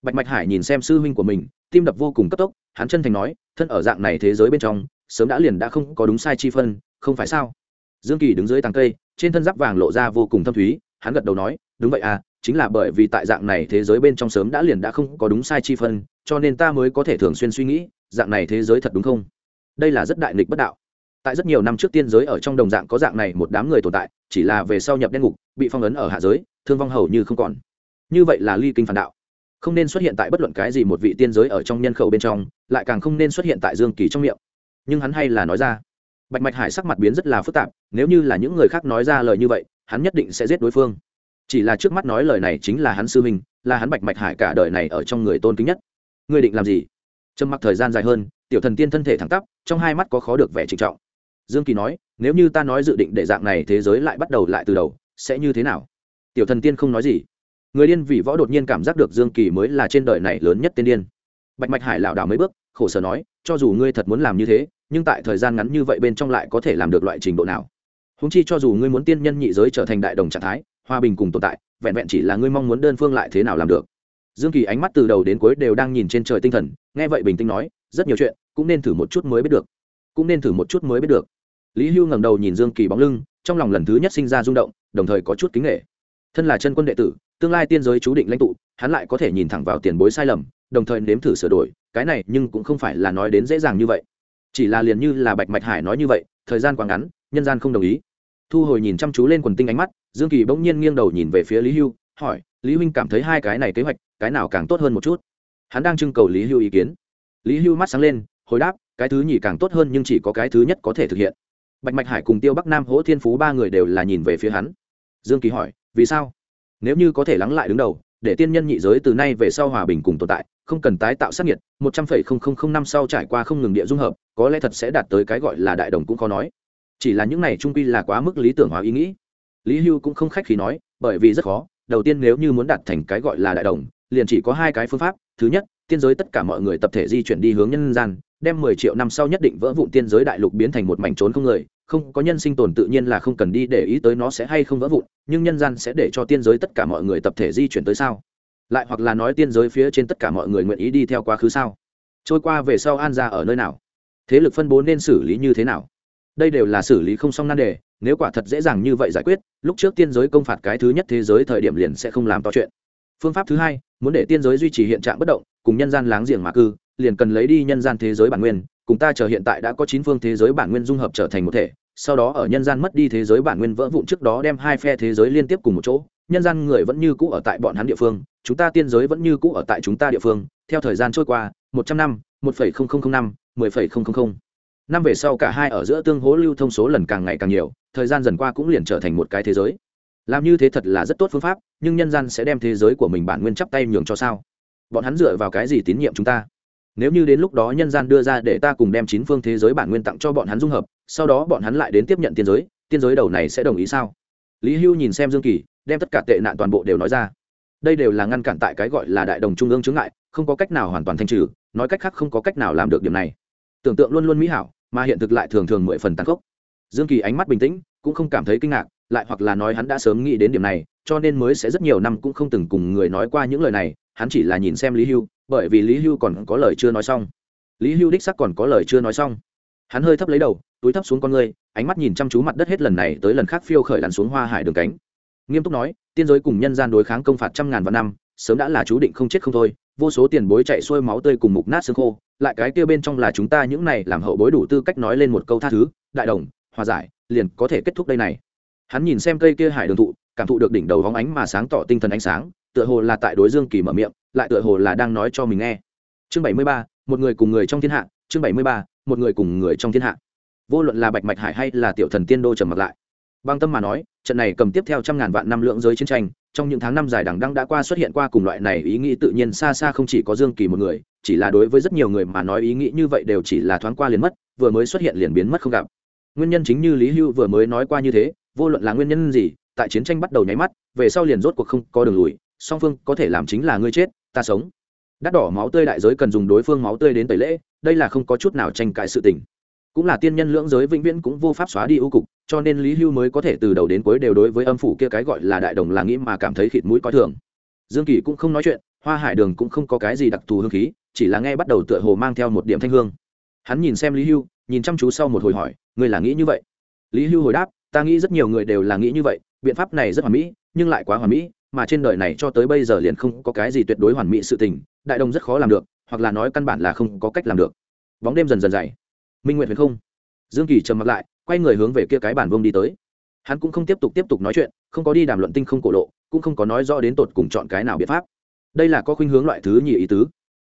bạch mạch hải nhìn xem sư huynh của mình, tim đập vô cùng cấp tốc, hắn chân thành nói, thân ở dạng này thế giới bên trong, sớm đã liền đã không có đúng sai chi phân, không phải sao? Dương kỳ đứng dưới tàng cây, trên thân giáp vàng lộ ra vô cùng thâm thúy, hắn gật đầu nói, đúng vậy à chính là bởi vì tại dạng này thế giới bên trong sớm đã liền đã không có đúng sai chi phân, cho nên ta mới có thể thường xuyên suy nghĩ, dạng này thế giới thật đúng không? Đây là rất đại nghịch bất đạo. Tại rất nhiều năm trước tiên giới ở trong đồng dạng có dạng này một đám người tồn tại, chỉ là về sau nhập đen ngục, bị phong ấn ở hạ giới, thương vong hầu như không còn. Như vậy là ly kinh phản đạo không nên xuất hiện tại bất luận cái gì một vị tiên giới ở trong nhân khẩu bên trong, lại càng không nên xuất hiện tại dương kỳ trong miệng. Nhưng hắn hay là nói ra. Bạch mạch hải sắc mặt biến rất là phức tạp, nếu như là những người khác nói ra lời như vậy, hắn nhất định sẽ giết đối phương. Chỉ là trước mắt nói lời này chính là hắn sư minh là hắn bạch mạch hải cả đời này ở trong người tôn kính nhất. Ngươi định làm gì? Trầm mặc thời gian dài hơn, tiểu thần tiên thân thể thẳng tắp, trong hai mắt có khó được vẻ trịnh trọng. Dương kỳ nói, nếu như ta nói dự định để dạng này thế giới lại bắt đầu lại từ đầu, sẽ như thế nào? Tiểu thần tiên không nói gì người điên vì võ đột nhiên cảm giác được dương kỳ mới là trên đời này lớn nhất tiên điên. Bạch mạch hải lảo đảo mấy bước, khổ sở nói, cho dù ngươi thật muốn làm như thế, nhưng tại thời gian ngắn như vậy bên trong lại có thể làm được loại trình độ nào? Húng chi cho dù ngươi muốn tiên nhân nhị giới trở thành đại đồng trạng thái, hòa bình cùng tồn tại, vẹn vẹn chỉ là ngươi mong muốn đơn phương lại thế nào làm được. Dương kỳ ánh mắt từ đầu đến cuối đều đang nhìn trên trời tinh thần, nghe vậy bình tĩnh nói, rất nhiều chuyện, cũng nên thử một chút mới biết được. Cũng nên thử một chút mới biết được. Lý hưu ngẩng đầu nhìn dương kỳ bóng lưng, trong lòng lần thứ nhất sinh ra rung động, đồng thời có chút kính nghệ thân là chân quân đệ tử tương lai tiên giới chú định lãnh tụ, hắn lại có thể nhìn thẳng vào tiền bối sai lầm, đồng thời nếm thử sửa đổi, cái này nhưng cũng không phải là nói đến dễ dàng như vậy. Chỉ là liền như là bạch mạch hải nói như vậy, thời gian quá ngắn, nhân gian không đồng ý. Thu hồi nhìn chăm chú lên quần tinh ánh mắt, dương kỳ bỗng nhiên nghiêng đầu nhìn về phía lý hưu, hỏi, lý huynh cảm thấy hai cái này kế hoạch, cái nào càng tốt hơn một chút? Hắn đang trưng cầu lý hưu ý kiến. Lý hưu mắt sáng lên, hồi đáp, cái thứ nhì càng tốt hơn nhưng chỉ có cái thứ nhất có thể thực hiện. Bạch mạch hải cùng tiêu bắc nam hỗ thiên phú ba người đều là nhìn về phía hắn. Dương kỳ hỏi, vì sao? Nếu như có thể lắng lại đứng đầu, để tiên nhân nhị giới từ nay về sau hòa bình cùng tồn tại, không cần tái tạo sát nhiệt một trăm phẩy không không không năm sau trải qua không ngừng địa dung hợp, có lẽ thật sẽ đạt tới cái gọi là đại đồng cũng khó nói. Chỉ là những này trung quy là quá mức lý tưởng hóa ý nghĩ. Lý hưu cũng không khách khí nói, bởi vì rất khó, đầu tiên nếu như muốn đạt thành cái gọi là đại đồng, liền chỉ có hai cái phương pháp. Thứ nhất, tiên giới tất cả mọi người tập thể di chuyển đi hướng nhân gian, đem mười triệu năm sau nhất định vỡ vụn tiên giới đại lục biến thành một mảnh trốn không người không có nhân sinh tồn tự nhiên là không cần đi để ý tới nó sẽ hay không vỡ vụn, nhưng nhân gian sẽ để cho tiên giới tất cả mọi người tập thể di chuyển tới sao? Lại hoặc là nói tiên giới phía trên tất cả mọi người nguyện ý đi theo quá khứ sao? Trôi qua về sau an ra ở nơi nào? Thế lực phân bố nên xử lý như thế nào? Đây đều là xử lý không xong nan đề, nếu quả thật dễ dàng như vậy giải quyết, lúc trước tiên giới công phạt cái thứ nhất thế giới thời điểm liền sẽ không làm to chuyện. Phương pháp thứ hai, muốn để tiên giới duy trì hiện trạng bất động, cùng nhân gian láng giềng mà cư, liền cần lấy đi nhân gian thế giới bản nguyên cùng ta chờ hiện tại đã có chín phương thế giới bản nguyên dung hợp trở thành một thể, sau đó ở nhân gian mất đi thế giới bản nguyên vỡ vụn trước đó đem hai phe thế giới liên tiếp cùng một chỗ, nhân gian người vẫn như cũ ở tại bọn hắn địa phương, chúng ta tiên giới vẫn như cũ ở tại chúng ta địa phương, theo thời gian trôi qua, một trăm năm, một phẩy không không không năm, mười phẩy không không không. Năm về sau cả hai ở giữa tương hố lưu thông số lần càng ngày càng nhiều, thời gian dần qua cũng liền trở thành một cái thế giới. Làm như thế thật là rất tốt phương pháp, nhưng nhân gian sẽ đem thế giới của mình bản nguyên chắp tay nhường cho sao? Bọn hắn dựa vào cái gì tín nhiệm chúng ta? Nếu như đến lúc đó nhân gian đưa ra để ta cùng đem chín phương thế giới bản nguyên tặng cho bọn hắn dung hợp, sau đó bọn hắn lại đến tiếp nhận tiên giới tiên giới đầu này sẽ đồng ý sao? Lý hưu nhìn xem dương kỳ, đem tất cả tệ nạn toàn bộ đều nói ra. Đây đều là ngăn cản tại cái gọi là đại đồng trung ương chướng ngại, không có cách nào hoàn toàn thanh trừ, nói cách khác không có cách nào làm được điểm này. Tưởng tượng luôn luôn mỹ hảo, mà hiện thực lại thường thường mười phần tàn khốc. Dương kỳ ánh mắt bình tĩnh, cũng không cảm thấy kinh ngạc, lại hoặc là nói hắn đã sớm nghĩ đến điểm này, cho nên mới sẽ rất nhiều năm cũng không từng cùng người nói qua những lời này hắn chỉ là nhìn xem lý hưu, bởi vì lý hưu còn có lời chưa nói xong. Lý hưu đích sắc còn có lời chưa nói xong. Hắn hơi thấp lấy đầu, túi thấp xuống con người ánh mắt nhìn chăm chú mặt đất hết lần này tới lần khác phiêu khởi lặn xuống hoa hải đường cánh. Nghiêm túc nói, tiên giới cùng nhân gian đối kháng công phạt trăm ngàn vạn năm, sớm đã là chú định không chết không thôi, vô số tiền bối chạy xuôi máu tươi cùng mục nát xương khô, lại cái kia bên trong là chúng ta những này làm hậu bối đủ tư cách nói lên một câu tha thứ, đại đồng, hòa giải, liền có thể kết thúc đây này. Hắn nhìn xem cây kia hải đường thụ, cảm thụ được đỉnh đầu vóng ánh mà sáng tỏ tinh thần ánh sáng tựa hồ là tại đối dương kỳ mở miệng, lại tựa hồ là đang nói cho mình nghe. Chương bảy mươi ba, một người cùng người trong thiên hạ, chương bảy mươi ba, một người cùng người trong thiên hạ. Vô luận là bạch mạch hải hay là tiểu thần tiên đô trầm mặc lại. Băng tâm mà nói, trận này cầm tiếp theo trăm ngàn vạn năm lượng giới chiến tranh, trong những tháng năm dài đằng đăng đã qua xuất hiện qua cùng loại này ý nghĩ tự nhiên xa xa không chỉ có dương kỳ một người, chỉ là đối với rất nhiều người mà nói ý nghĩ như vậy đều chỉ là thoáng qua liền mất, vừa mới xuất hiện liền biến mất không gặp. Nguyên nhân chính như lý hưu vừa mới nói qua như thế, vô luận là nguyên nhân gì, tại chiến tranh bắt đầu nháy mắt, về sau liền rốt cuộc không có đường lùi song phương có thể làm chính là ngươi chết, ta sống. Đắt đỏ máu tươi đại giới cần dùng đối phương máu tươi đến tẩy lễ, đây là không có chút nào tranh cãi sự tình. Cũng là tiên nhân lưỡng giới vĩnh viễn cũng vô pháp xóa đi ưu cục, cho nên lý hưu mới có thể từ đầu đến cuối đều đối với âm phủ kia cái gọi là đại đồng là nghĩ mà cảm thấy khịt mũi coi thường. Dương kỳ cũng không nói chuyện, hoa hải đường cũng không có cái gì đặc thù hương khí, chỉ là nghe bắt đầu tựa hồ mang theo một điểm thanh hương. Hắn nhìn xem lý hưu, nhìn chăm chú sau một hồi hỏi người là nghĩ như vậy? Lý hưu hồi đáp, ta nghĩ rất nhiều người đều là nghĩ như vậy, biện pháp này rất hoàn mỹ, nhưng lại quá hoàn mỹ mà trên đời này cho tới bây giờ liền không có cái gì tuyệt đối hoàn mỹ sự tình, đại đồng rất khó làm được, hoặc là nói căn bản là không có cách làm được. Bóng đêm dần dần dày. Minh nguyện huyền không. Dương kỳ trầm mặt lại, quay người hướng về kia cái bản vông đi tới. Hắn cũng không tiếp tục tiếp tục nói chuyện, không có đi đàm luận tinh không cổ lộ, cũng không có nói rõ đến tột cùng chọn cái nào biện pháp. Đây là có khuynh hướng loại thứ nhì ý tứ.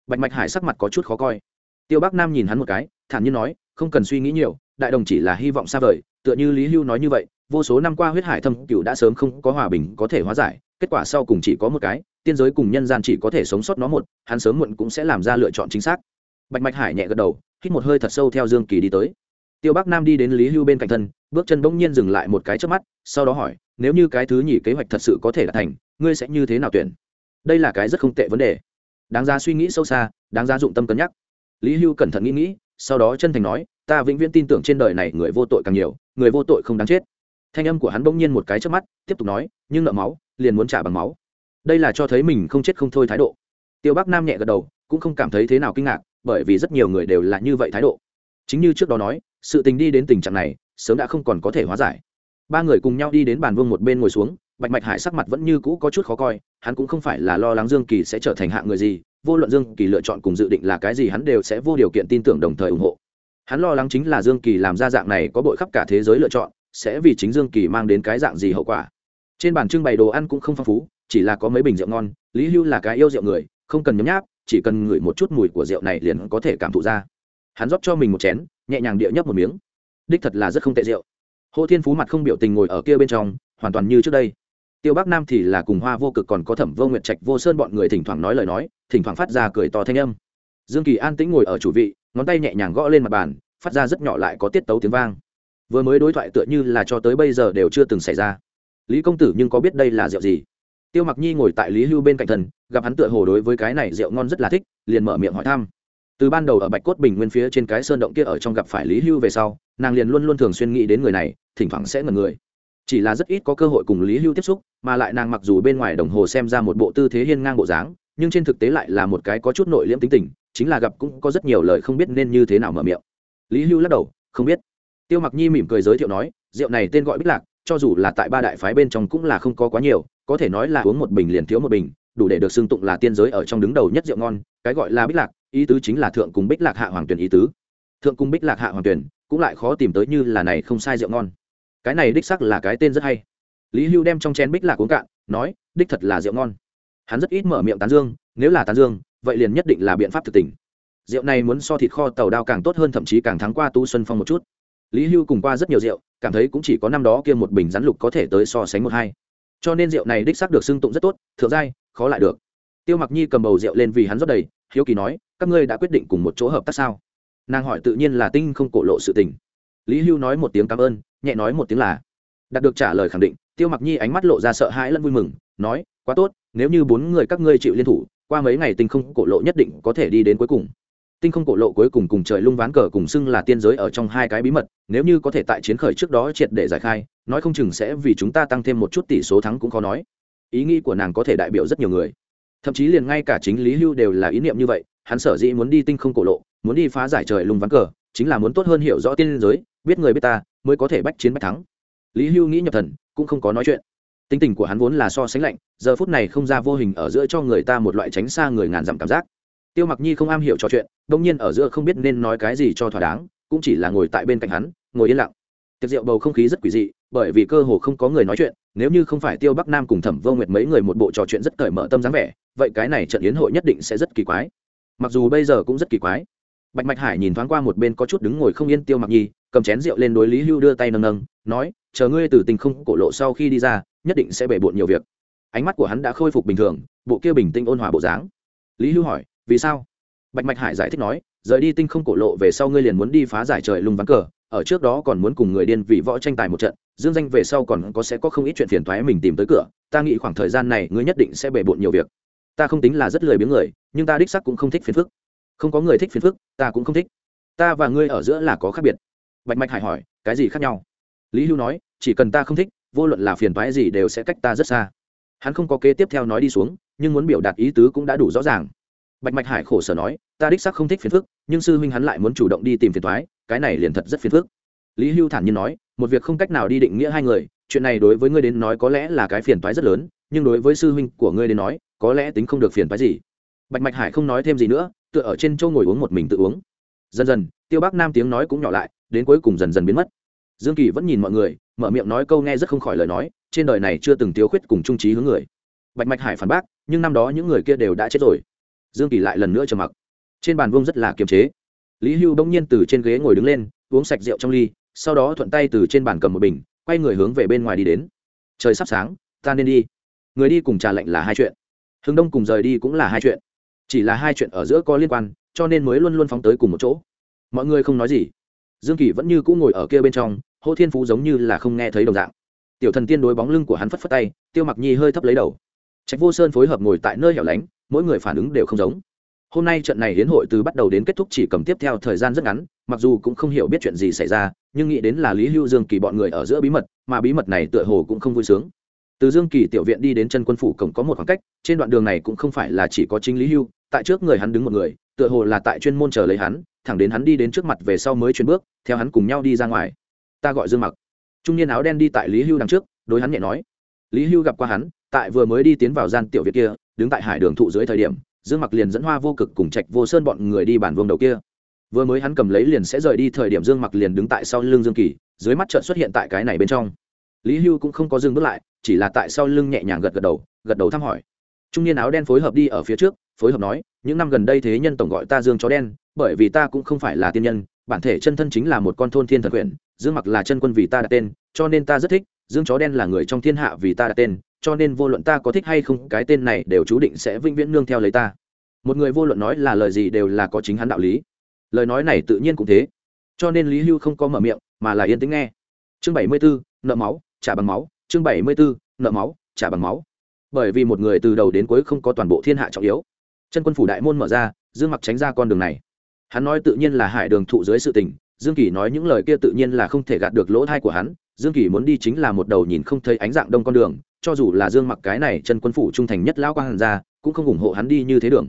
Bạch mạch hải sắc mặt có chút khó coi. Tiêu bắc nam nhìn hắn một cái, thản nhiên nói, không cần suy nghĩ nhiều, đại đồng chỉ là hy vọng xa vời, tựa như lý hưu nói như vậy, vô số năm qua huyết hải thâm cựu đã sớm không có hòa bình có thể hóa giải kết quả sau cùng chỉ có một cái, tiên giới cùng nhân gian chỉ có thể sống sót nó một, hắn sớm muộn cũng sẽ làm ra lựa chọn chính xác. Bạch mạch hải nhẹ gật đầu, hít một hơi thật sâu theo dương kỳ đi tới. Tiêu bắc nam đi đến lý hưu bên cạnh thân, bước chân bỗng nhiên dừng lại một cái trước mắt, sau đó hỏi, nếu như cái thứ nhì kế hoạch thật sự có thể đạt thành, ngươi sẽ như thế nào tuyển? Đây là cái rất không tệ vấn đề. Đáng ra suy nghĩ sâu xa, đáng ra dụng tâm cân nhắc. Lý hưu cẩn thận nghĩ nghĩ, sau đó chân thành nói, ta vĩnh viễn tin tưởng trên đời này người vô tội càng nhiều, người vô tội không đáng chết. Thanh âm của hắn bỗng nhiên một cái trước mắt, tiếp tục nói, nhưng nợ máu liền muốn trả bằng máu. Đây là cho thấy mình không chết không thôi thái độ. Tiêu bắc nam nhẹ gật đầu, cũng không cảm thấy thế nào kinh ngạc, bởi vì rất nhiều người đều là như vậy thái độ. Chính như trước đó nói, sự tình đi đến tình trạng này, sớm đã không còn có thể hóa giải. Ba người cùng nhau đi đến bàn vương một bên ngồi xuống, bạch mạch hải sắc mặt vẫn như cũ có chút khó coi, hắn cũng không phải là lo lắng dương kỳ sẽ trở thành hạng người gì, vô luận dương kỳ lựa chọn cùng dự định là cái gì hắn đều sẽ vô điều kiện tin tưởng đồng thời ủng hộ. Hắn lo lắng chính là dương kỳ làm ra dạng này có bội khắp cả thế giới lựa chọn, sẽ vì chính dương kỳ mang đến cái dạng gì hậu quả trên bàn trưng bày đồ ăn cũng không phong phú, chỉ là có mấy bình rượu ngon, lý hưu là cái yêu rượu người, không cần nhấm nháp, chỉ cần ngửi một chút mùi của rượu này liền có thể cảm thụ ra. Hắn rót cho mình một chén, nhẹ nhàng địa nhấp một miếng. Đích thật là rất không tệ rượu. Hồ thiên phú mặt không biểu tình ngồi ở kia bên trong, hoàn toàn như trước đây. Tiêu bắc nam thì là cùng hoa vô cực còn có thẩm vô nguyệt trạch vô sơn bọn người thỉnh thoảng nói lời nói, thỉnh thoảng phát ra cười to thanh âm. Dương kỳ an tĩnh ngồi ở chủ vị, ngón tay nhẹ nhàng gõ lên mặt bàn, phát ra rất nhỏ lại có tiết tấu tiếng vang. Vừa mới đối thoại tựa như là cho tới bây giờ đều chưa từng xảy ra lý công tử nhưng có biết đây là rượu gì? Tiêu mặc nhi ngồi tại lý hưu bên cạnh thần, gặp hắn tựa hồ đối với cái này rượu ngon rất là thích, liền mở miệng hỏi thăm. Từ ban đầu ở bạch cốt bình nguyên phía trên cái sơn động kia ở trong gặp phải lý hưu về sau, nàng liền luôn luôn thường xuyên nghĩ đến người này, thỉnh thoảng sẽ ngần người. Chỉ là rất ít có cơ hội cùng lý hưu tiếp xúc, mà lại nàng mặc dù bên ngoài đồng hồ xem ra một bộ tư thế hiên ngang bộ dáng, nhưng trên thực tế lại là một cái có chút nội liễm tính tình, chính là gặp cũng có rất nhiều lời không biết nên như thế nào mở miệng. Lý hưu lắc đầu, không biết. Tiêu mặc nhi mỉm cười giới thiệu nói, rượu này tên gọi bích lạc cho dù là tại ba đại phái bên trong cũng là không có quá nhiều, có thể nói là uống một bình liền thiếu một bình, đủ để được xưng tụng là tiên giới ở trong đứng đầu nhất rượu ngon, cái gọi là bích lạc, ý tứ chính là thượng cùng bích lạc hạ hoàng tuyển ý tứ. Thượng cung bích lạc hạ hoàng tuyển, cũng lại khó tìm tới như là này không sai rượu ngon. Cái này đích sắc là cái tên rất hay. Lý hưu đem trong chén bích lạc uống cạn, nói, đích thật là rượu ngon. Hắn rất ít mở miệng tán dương, nếu là tán dương, vậy liền nhất định là biện pháp thực tình. Rượu này muốn so thịt kho tàu đao càng tốt hơn thậm chí càng thắng qua tu xuân phong một chút lý hưu cùng qua rất nhiều rượu, cảm thấy cũng chỉ có năm đó kia một bình rắn lục có thể tới so sánh một hai. Cho nên rượu này đích xác được xưng tụng rất tốt, thượng giai, khó lại được. Tiêu mặc nhi cầm bầu rượu lên vì hắn rót đầy, hiếu kỳ nói, các ngươi đã quyết định cùng một chỗ hợp tác sao? Nàng hỏi tự nhiên là tinh không cổ lộ sự tình. Lý hưu nói một tiếng cảm ơn, nhẹ nói một tiếng là. Đạt được trả lời khẳng định, tiêu mặc nhi ánh mắt lộ ra sợ hãi lẫn vui mừng, nói, quá tốt, nếu như bốn người các ngươi chịu liên thủ, qua mấy ngày tinh không cổ lộ nhất định có thể đi đến cuối cùng tinh không cổ lộ cuối cùng cùng trời lung ván cờ cùng xưng là tiên giới ở trong hai cái bí mật, nếu như có thể tại chiến khởi trước đó triệt để giải khai, nói không chừng sẽ vì chúng ta tăng thêm một chút tỷ số thắng cũng khó nói. Ý nghĩ của nàng có thể đại biểu rất nhiều người. Thậm chí liền ngay cả chính lý hưu đều là ý niệm như vậy, hắn sở dĩ muốn đi tinh không cổ lộ, muốn đi phá giải trời lung ván cờ, chính là muốn tốt hơn hiểu rõ tiên giới, biết người biết ta, mới có thể bách chiến bách thắng. Lý hưu nghĩ nhập thần, cũng không có nói chuyện. Tính tình của hắn vốn là so sánh lạnh, giờ phút này không ra vô hình ở giữa cho người ta một loại tránh xa người ngàn dặm cảm giác tiêu mặc nhi không am hiểu trò chuyện đông nhiên ở giữa không biết nên nói cái gì cho thỏa đáng, cũng chỉ là ngồi tại bên cạnh hắn, ngồi yên lặng. Tiệc rượu bầu không khí rất quỷ dị, bởi vì cơ hồ không có người nói chuyện, nếu như không phải tiêu bắc nam cùng thẩm vô nguyệt mấy người một bộ trò chuyện rất cởi mở tâm dáng vẻ, vậy cái này trận yến hội nhất định sẽ rất kỳ quái. Mặc dù bây giờ cũng rất kỳ quái. Bạch mạch hải nhìn thoáng qua một bên có chút đứng ngồi không yên tiêu mặc nhi, cầm chén rượu lên đối lý hưu đưa tay nâng nâng, nói, chờ ngươi từ tình không cổ lộ sau khi đi ra, nhất định sẽ bể bộn nhiều việc. Ánh mắt của hắn đã khôi phục bình thường, bộ kia bình tĩnh ôn hòa bộ dáng. Lý hưu hỏi vì sao? Bạch mạch hải giải thích nói, rời đi tinh không cổ lộ về sau ngươi liền muốn đi phá giải trời lung vắng cờ, ở trước đó còn muốn cùng người điên vị võ tranh tài một trận, dương danh về sau còn có sẽ có không ít chuyện phiền thoái mình tìm tới cửa, ta nghĩ khoảng thời gian này ngươi nhất định sẽ bề bộn nhiều việc. Ta không tính là rất lười biếng người, nhưng ta đích sắc cũng không thích phiền phức. Không có người thích phiền phức, ta cũng không thích. Ta và ngươi ở giữa là có khác biệt. Bạch mạch hải hỏi, cái gì khác nhau? Lý hưu nói, chỉ cần ta không thích, vô luận là phiền toái gì đều sẽ cách ta rất xa. Hắn không có kế tiếp theo nói đi xuống, nhưng muốn biểu đạt ý tứ cũng đã đủ rõ ràng bạch mạch hải khổ sở nói, ta đích xác không thích phiền phức, nhưng sư huynh hắn lại muốn chủ động đi tìm phiền toái, cái này liền thật rất phiền phức. Lý hưu thản nhiên nói, một việc không cách nào đi định nghĩa hai người, chuyện này đối với ngươi đến nói có lẽ là cái phiền toái rất lớn, nhưng đối với sư huynh của ngươi đến nói, có lẽ tính không được phiền toái gì. Bạch mạch hải không nói thêm gì nữa, tựa ở trên châu ngồi uống một mình tự uống. Dần dần, tiêu bắc nam tiếng nói cũng nhỏ lại, đến cuối cùng dần dần biến mất. Dương kỳ vẫn nhìn mọi người, mở miệng nói câu nghe rất không khỏi lời nói, trên đời này chưa từng thiếu khuyết cùng trung trí hướng người. Bạch mạch hải phản bác, nhưng năm đó những người kia đều đã chết rồi dương kỳ lại lần nữa trầm mặc. Trên bàn vương rất là kiềm chế. Lý hưu bỗng nhiên từ trên ghế ngồi đứng lên, uống sạch rượu trong ly, sau đó thuận tay từ trên bàn cầm một bình, quay người hướng về bên ngoài đi đến. Trời sắp sáng, ta nên đi. Người đi cùng trà lệnh là hai chuyện. Hướng đông cùng rời đi cũng là hai chuyện. Chỉ là hai chuyện ở giữa có liên quan, cho nên mới luôn luôn phóng tới cùng một chỗ. Mọi người không nói gì. Dương kỳ vẫn như cũng ngồi ở kia bên trong, hô thiên phú giống như là không nghe thấy đồng dạng. Tiểu thần tiên đối bóng lưng của hắn phất phất tay, tiêu mặc nhi hơi thấp lấy đầu. Trạch vô sơn phối hợp ngồi tại nơi hẻo lánh mỗi người phản ứng đều không giống. Hôm nay trận này hiến hội từ bắt đầu đến kết thúc chỉ cầm tiếp theo thời gian rất ngắn, mặc dù cũng không hiểu biết chuyện gì xảy ra, nhưng nghĩ đến là lý hưu dương kỳ bọn người ở giữa bí mật, mà bí mật này tựa hồ cũng không vui sướng. Từ dương kỳ tiểu viện đi đến chân quân phủ cổng có một khoảng cách, trên đoạn đường này cũng không phải là chỉ có chính lý hưu, tại trước người hắn đứng một người, tựa hồ là tại chuyên môn chờ lấy hắn, thẳng đến hắn đi đến trước mặt về sau mới chuyển bước, theo hắn cùng nhau đi ra ngoài. Ta gọi dương mặc. Trung niên áo đen đi tại lý hưu đằng trước, đối hắn nhẹ nói lý hưu gặp qua hắn, tại vừa mới đi tiến vào gian tiểu việt kia, đứng tại hải đường thụ dưới thời điểm, dương mặc liền dẫn hoa vô cực cùng trạch vô sơn bọn người đi bản vương đầu kia. Vừa mới hắn cầm lấy liền sẽ rời đi thời điểm dương mặc liền đứng tại sau lưng dương kỳ, dưới mắt trợn xuất hiện tại cái này bên trong. Lý hưu cũng không có dừng bước lại, chỉ là tại sau lưng nhẹ nhàng gật gật đầu gật đầu thăm hỏi. Trung niên áo đen phối hợp đi ở phía trước, phối hợp nói, những năm gần đây thế nhân tổng gọi ta dương chó đen, bởi vì ta cũng không phải là tiên nhân, bản thể chân thân chính là một con thôn thiên thần quyển dương mặc là chân quân vì ta đặt tên, cho nên ta rất thích dương chó đen là người trong thiên hạ vì ta đặt tên, cho nên vô luận ta có thích hay không, cái tên này đều chú định sẽ vĩnh viễn nương theo lấy ta. Một người vô luận nói là lời gì đều là có chính hắn đạo lý. Lời nói này tự nhiên cũng thế. Cho nên lý hưu không có mở miệng, mà là yên tĩnh nghe. Chương bảy mươi bốn nợ máu, trả bằng máu. Chương bảy mươi bốn nợ máu, trả bằng máu. Bởi vì một người từ đầu đến cuối không có toàn bộ thiên hạ trọng yếu. Chân quân phủ đại môn mở ra, dương mặc tránh ra con đường này. Hắn nói tự nhiên là hải đường thụ dưới sự tình, dương kỳ nói những lời kia tự nhiên là không thể gạt được lỗ thai của hắn dương kỳ muốn đi chính là một đầu nhìn không thấy ánh dạng đông con đường, cho dù là dương mặc cái này chân quân phủ trung thành nhất lão quang hàn ra cũng không ủng hộ hắn đi như thế đường.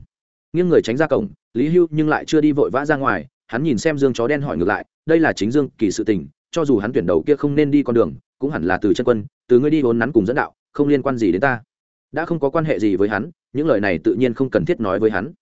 Nghiêng người tránh ra cổng, lý hưu nhưng lại chưa đi vội vã ra ngoài, hắn nhìn xem dương chó đen hỏi ngược lại, đây là chính dương kỳ sự tình, cho dù hắn tuyển đầu kia không nên đi con đường, cũng hẳn là từ chân quân, từ ngươi đi vốn nắn cùng dẫn đạo, không liên quan gì đến ta. Đã không có quan hệ gì với hắn, những lời này tự nhiên không cần thiết nói với hắn.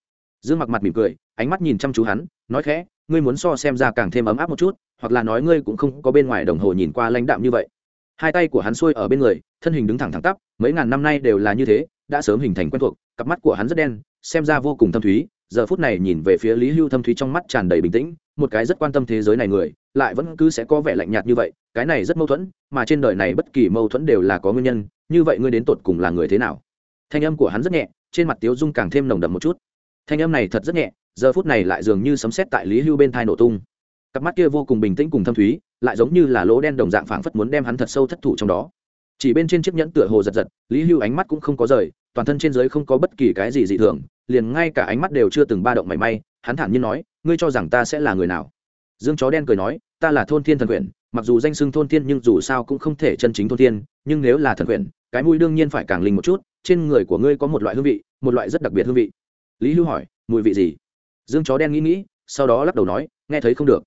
Dương mặc mặt mỉm cười, ánh mắt nhìn chăm chú hắn, nói khẽ, ngươi muốn so xem ra càng thêm ấm áp một chút hoặc là nói ngươi cũng không có bên ngoài đồng hồ nhìn qua lãnh đạm như vậy. Hai tay của hắn xuôi ở bên người, thân hình đứng thẳng thẳng tắp, mấy ngàn năm nay đều là như thế, đã sớm hình thành quen thuộc, cặp mắt của hắn rất đen, xem ra vô cùng thâm thúy, giờ phút này nhìn về phía lý hưu thâm thúy trong mắt tràn đầy bình tĩnh, một cái rất quan tâm thế giới này người, lại vẫn cứ sẽ có vẻ lạnh nhạt như vậy, cái này rất mâu thuẫn, mà trên đời này bất kỳ mâu thuẫn đều là có nguyên nhân, như vậy ngươi đến tột cùng là người thế nào? Thanh âm của hắn rất nhẹ, trên mặt tiếu dung càng thêm nồng đậm một chút. Thanh âm này thật rất nhẹ, giờ phút này lại dường như sấm sét tại lý hưu bên thai nổ tung cặp mắt kia vô cùng bình tĩnh cùng thâm thúy, lại giống như là lỗ đen đồng dạng phảng phất muốn đem hắn thật sâu thất thủ trong đó. Chỉ bên trên chiếc nhẫn tựa hồ giật giật, lý hưu ánh mắt cũng không có rời, toàn thân trên giới không có bất kỳ cái gì dị thường, liền ngay cả ánh mắt đều chưa từng ba động mảy may, hắn thản nhiên nói, ngươi cho rằng ta sẽ là người nào? Dương chó đen cười nói, ta là thôn thiên thần quyển mặc dù danh xưng thôn thiên nhưng dù sao cũng không thể chân chính thôn thiên, nhưng nếu là thần quyển cái mùi đương nhiên phải càng linh một chút, trên người của ngươi có một loại hương vị, một loại rất đặc biệt hương vị. Lý hưu hỏi, mùi vị gì? Dương chó đen nghĩ nghĩ, sau đó lắc đầu nói, nghe thấy không được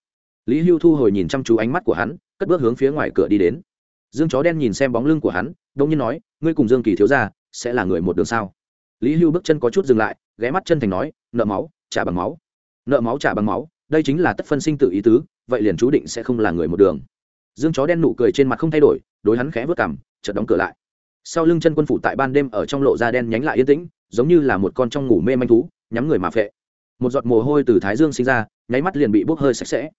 lý hưu thu hồi nhìn chăm chú ánh mắt của hắn, cất bước hướng phía ngoài cửa đi đến. Dương chó đen nhìn xem bóng lưng của hắn, đông nhiên nói, ngươi cùng dương kỳ thiếu ra sẽ là người một đường sao? Lý hưu bước chân có chút dừng lại, ghé mắt chân thành nói, nợ máu, trả bằng máu. Nợ máu trả bằng máu, đây chính là tất phân sinh tự ý tứ, vậy liền chú định sẽ không là người một đường. Dương chó đen nụ cười trên mặt không thay đổi, đối hắn khẽ vớt cảm chợt đóng cửa lại. Sau lưng chân quân phủ tại ban đêm ở trong lộ da đen nhánh lại yên tĩnh, giống như là một con trong ngủ mê manh thú, nhắm người mà phệ. Một giọt mồ hôi từ thái dương sinh ra, nháy mắt liền bị bốc hơi sạch sẽ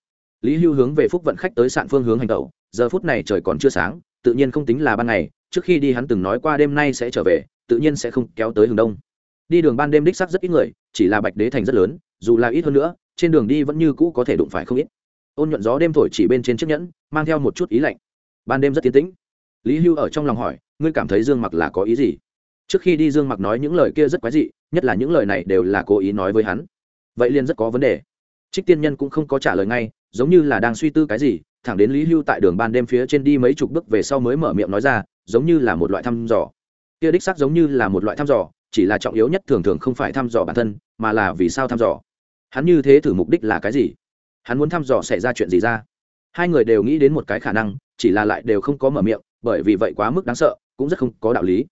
lý hưu hướng về phúc vận khách tới sạn phương hướng hành tẩu, giờ phút này trời còn chưa sáng, tự nhiên không tính là ban ngày, trước khi đi hắn từng nói qua đêm nay sẽ trở về, tự nhiên sẽ không kéo tới hướng đông. Đi đường ban đêm đích sắc rất ít người, chỉ là bạch đế thành rất lớn, dù là ít hơn nữa, trên đường đi vẫn như cũ có thể đụng phải không ít. Ôn nhuận gió đêm thổi chỉ bên trên chiếc nhẫn, mang theo một chút ý lạnh. Ban đêm rất tiến tĩnh. Lý hưu ở trong lòng hỏi, ngươi cảm thấy dương mặc là có ý gì? Trước khi đi dương mặc nói những lời kia rất quái dị, nhất là những lời này đều là cố ý nói với hắn. Vậy liền rất có vấn đề. Trích tiên nhân cũng không có trả lời ngay giống như là đang suy tư cái gì, thẳng đến lý hưu tại đường ban đêm phía trên đi mấy chục bước về sau mới mở miệng nói ra, giống như là một loại thăm dò. Kia đích xác giống như là một loại thăm dò, chỉ là trọng yếu nhất thường thường không phải thăm dò bản thân, mà là vì sao thăm dò. Hắn như thế thử mục đích là cái gì? Hắn muốn thăm dò xảy ra chuyện gì ra? Hai người đều nghĩ đến một cái khả năng, chỉ là lại đều không có mở miệng, bởi vì vậy quá mức đáng sợ, cũng rất không có đạo lý.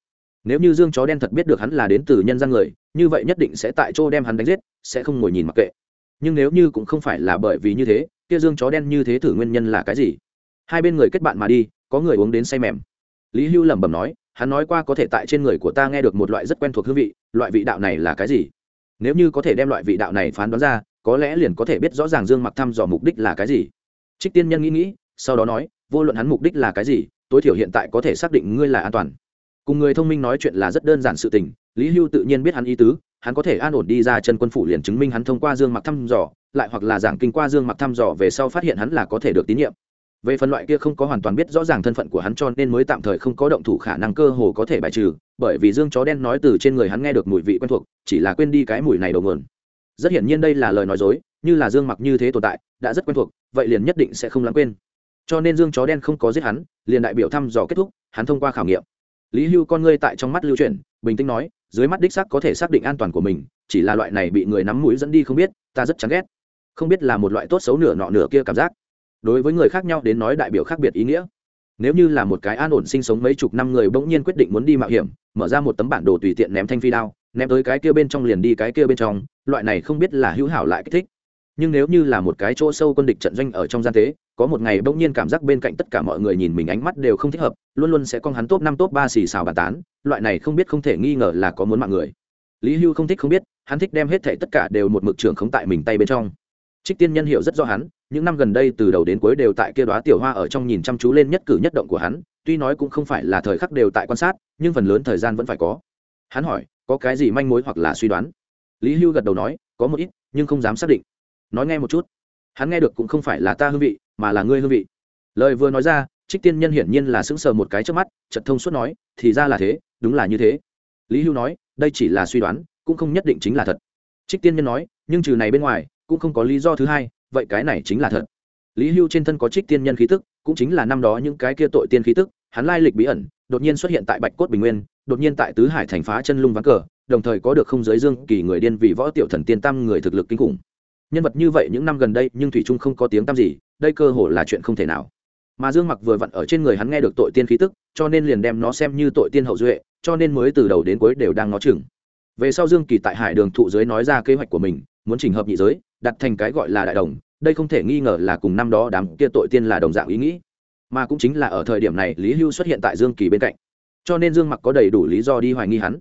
Nếu như dương chó đen thật biết được hắn là đến từ nhân gian người, như vậy nhất định sẽ tại chỗ đem hắn đánh giết, sẽ không ngồi nhìn mặc kệ. Nhưng nếu như cũng không phải là bởi vì như thế kia dương chó đen như thế thử nguyên nhân là cái gì? Hai bên người kết bạn mà đi, có người uống đến say mềm. Lý hưu lẩm bẩm nói, hắn nói qua có thể tại trên người của ta nghe được một loại rất quen thuộc hương vị, loại vị đạo này là cái gì? Nếu như có thể đem loại vị đạo này phán đoán ra, có lẽ liền có thể biết rõ ràng dương mặc thăm dò mục đích là cái gì. Trích tiên nhân nghĩ nghĩ, sau đó nói, vô luận hắn mục đích là cái gì, tối thiểu hiện tại có thể xác định ngươi là an toàn. Cùng người thông minh nói chuyện là rất đơn giản sự tình, lý hưu tự nhiên biết hắn ý tứ hắn có thể an ổn đi ra chân quân phủ liền chứng minh hắn thông qua dương mặc thăm dò, lại hoặc là giảng kinh qua dương mặc thăm dò về sau phát hiện hắn là có thể được tín nhiệm. Về phần loại kia không có hoàn toàn biết rõ ràng thân phận của hắn cho nên mới tạm thời không có động thủ khả năng cơ hồ có thể bài trừ, bởi vì dương chó đen nói từ trên người hắn nghe được mùi vị quen thuộc, chỉ là quên đi cái mùi này đầu nguồn. Rất hiển nhiên đây là lời nói dối, như là dương mặc như thế tồn tại, đã rất quen thuộc, vậy liền nhất định sẽ không lãng quên. Cho nên dương chó đen không có giết hắn, liền đại biểu thăm dò kết thúc, hắn thông qua khảo nghiệm. Lý hưu con ngươi tại trong mắt lưu chuyển, bình tĩnh nói dưới mắt đích sắc có thể xác định an toàn của mình, chỉ là loại này bị người nắm mũi dẫn đi không biết, ta rất chán ghét. Không biết là một loại tốt xấu nửa nọ nửa kia cảm giác. Đối với người khác nhau đến nói đại biểu khác biệt ý nghĩa. Nếu như là một cái an ổn sinh sống mấy chục năm người bỗng nhiên quyết định muốn đi mạo hiểm, mở ra một tấm bản đồ tùy tiện ném thanh phi đao, ném tới cái kia bên trong liền đi cái kia bên trong, loại này không biết là hữu hảo lại kích thích. Nhưng nếu như là một cái chỗ sâu quân địch trận doanh ở trong gian tế có một ngày bỗng nhiên cảm giác bên cạnh tất cả mọi người nhìn mình ánh mắt đều không thích hợp, luôn luôn sẽ con hắn top năm, top ba xì xào bàn tán, loại này không biết không thể nghi ngờ là có muốn mạng người. Lý hưu không thích không biết, hắn thích đem hết thệ tất cả đều một mực trưởng khống tại mình tay bên trong. Trích tiên nhân hiểu rất rõ hắn, những năm gần đây từ đầu đến cuối đều tại kia đoá tiểu hoa ở trong nhìn chăm chú lên nhất cử nhất động của hắn, tuy nói cũng không phải là thời khắc đều tại quan sát, nhưng phần lớn thời gian vẫn phải có. Hắn hỏi, có cái gì manh mối hoặc là suy đoán? Lý hưu gật đầu nói, có một ít, nhưng không dám xác định. Nói nghe một chút. Hắn nghe được cũng không phải là ta hương vị mà là ngươi hương vị. Lời vừa nói ra, trích tiên nhân hiển nhiên là sững sờ một cái trước mắt trật thông suốt nói, thì ra là thế, đúng là như thế. Lý hưu nói, đây chỉ là suy đoán, cũng không nhất định chính là thật. Trích tiên nhân nói, nhưng trừ này bên ngoài, cũng không có lý do thứ hai, vậy cái này chính là thật. Lý hưu trên thân có trích tiên nhân khí tức, cũng chính là năm đó những cái kia tội tiên khí tức, hắn lai lịch bí ẩn, đột nhiên xuất hiện tại bạch cốt bình nguyên, đột nhiên tại tứ hải thành phá chân lung ván cờ, đồng thời có được không giới dương kỳ người điên vì võ tiểu thần tiên tam người thực lực kinh khủng. Nhân vật như vậy những năm gần đây, nhưng thủy trung không có tiếng tam gì đây cơ hội là chuyện không thể nào. Mà dương mặc vừa vặn ở trên người hắn nghe được tội tiên khí tức, cho nên liền đem nó xem như tội tiên hậu duệ, cho nên mới từ đầu đến cuối đều đang ngó chừng. Về sau dương kỳ tại hải đường thụ giới nói ra kế hoạch của mình, muốn chỉnh hợp nhị giới, đặt thành cái gọi là đại đồng, đây không thể nghi ngờ là cùng năm đó đám kia tội tiên là đồng dạng ý nghĩ. Mà cũng chính là ở thời điểm này, lý hưu xuất hiện tại dương kỳ bên cạnh. Cho nên dương mặc có đầy đủ lý do đi hoài nghi hắn.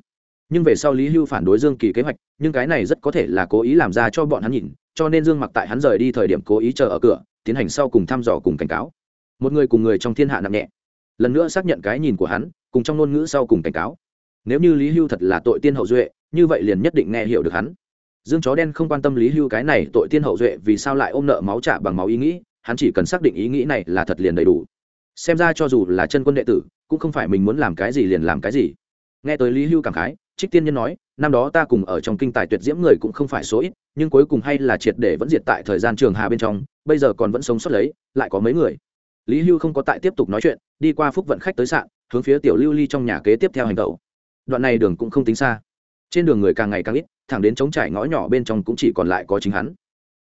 Nhưng về sau lý hưu phản đối dương kỳ kế hoạch, nhưng cái này rất có thể là cố ý làm ra cho bọn hắn nhìn, cho nên dương mặc tại hắn rời đi thời điểm cố ý chờ ở cửa tiến hành sau cùng thăm dò cùng cảnh cáo. Một người cùng người trong thiên hạ nặng nhẹ. Lần nữa xác nhận cái nhìn của hắn, cùng trong ngôn ngữ sau cùng cảnh cáo. Nếu như lý hưu thật là tội tiên hậu duệ, như vậy liền nhất định nghe hiểu được hắn. Dương chó đen không quan tâm lý hưu cái này tội tiên hậu duệ vì sao lại ôm nợ máu trả bằng máu ý nghĩ, hắn chỉ cần xác định ý nghĩ này là thật liền đầy đủ. Xem ra cho dù là chân quân đệ tử, cũng không phải mình muốn làm cái gì liền làm cái gì. Nghe tới lý hưu cảm khái, trích tiên nhân nói, năm đó ta cùng ở trong kinh tài tuyệt diễm người cũng không phải số ít, nhưng cuối cùng hay là triệt để vẫn diệt tại thời gian trường hà bên trong bây giờ còn vẫn sống sót lấy, lại có mấy người. Lý hưu không có tại tiếp tục nói chuyện, đi qua phúc vận khách tới sạn, hướng phía tiểu lưu ly trong nhà kế tiếp theo hành tẩu. Đoạn này đường cũng không tính xa. Trên đường người càng ngày càng ít, thẳng đến trống trải ngõ nhỏ bên trong cũng chỉ còn lại có chính hắn.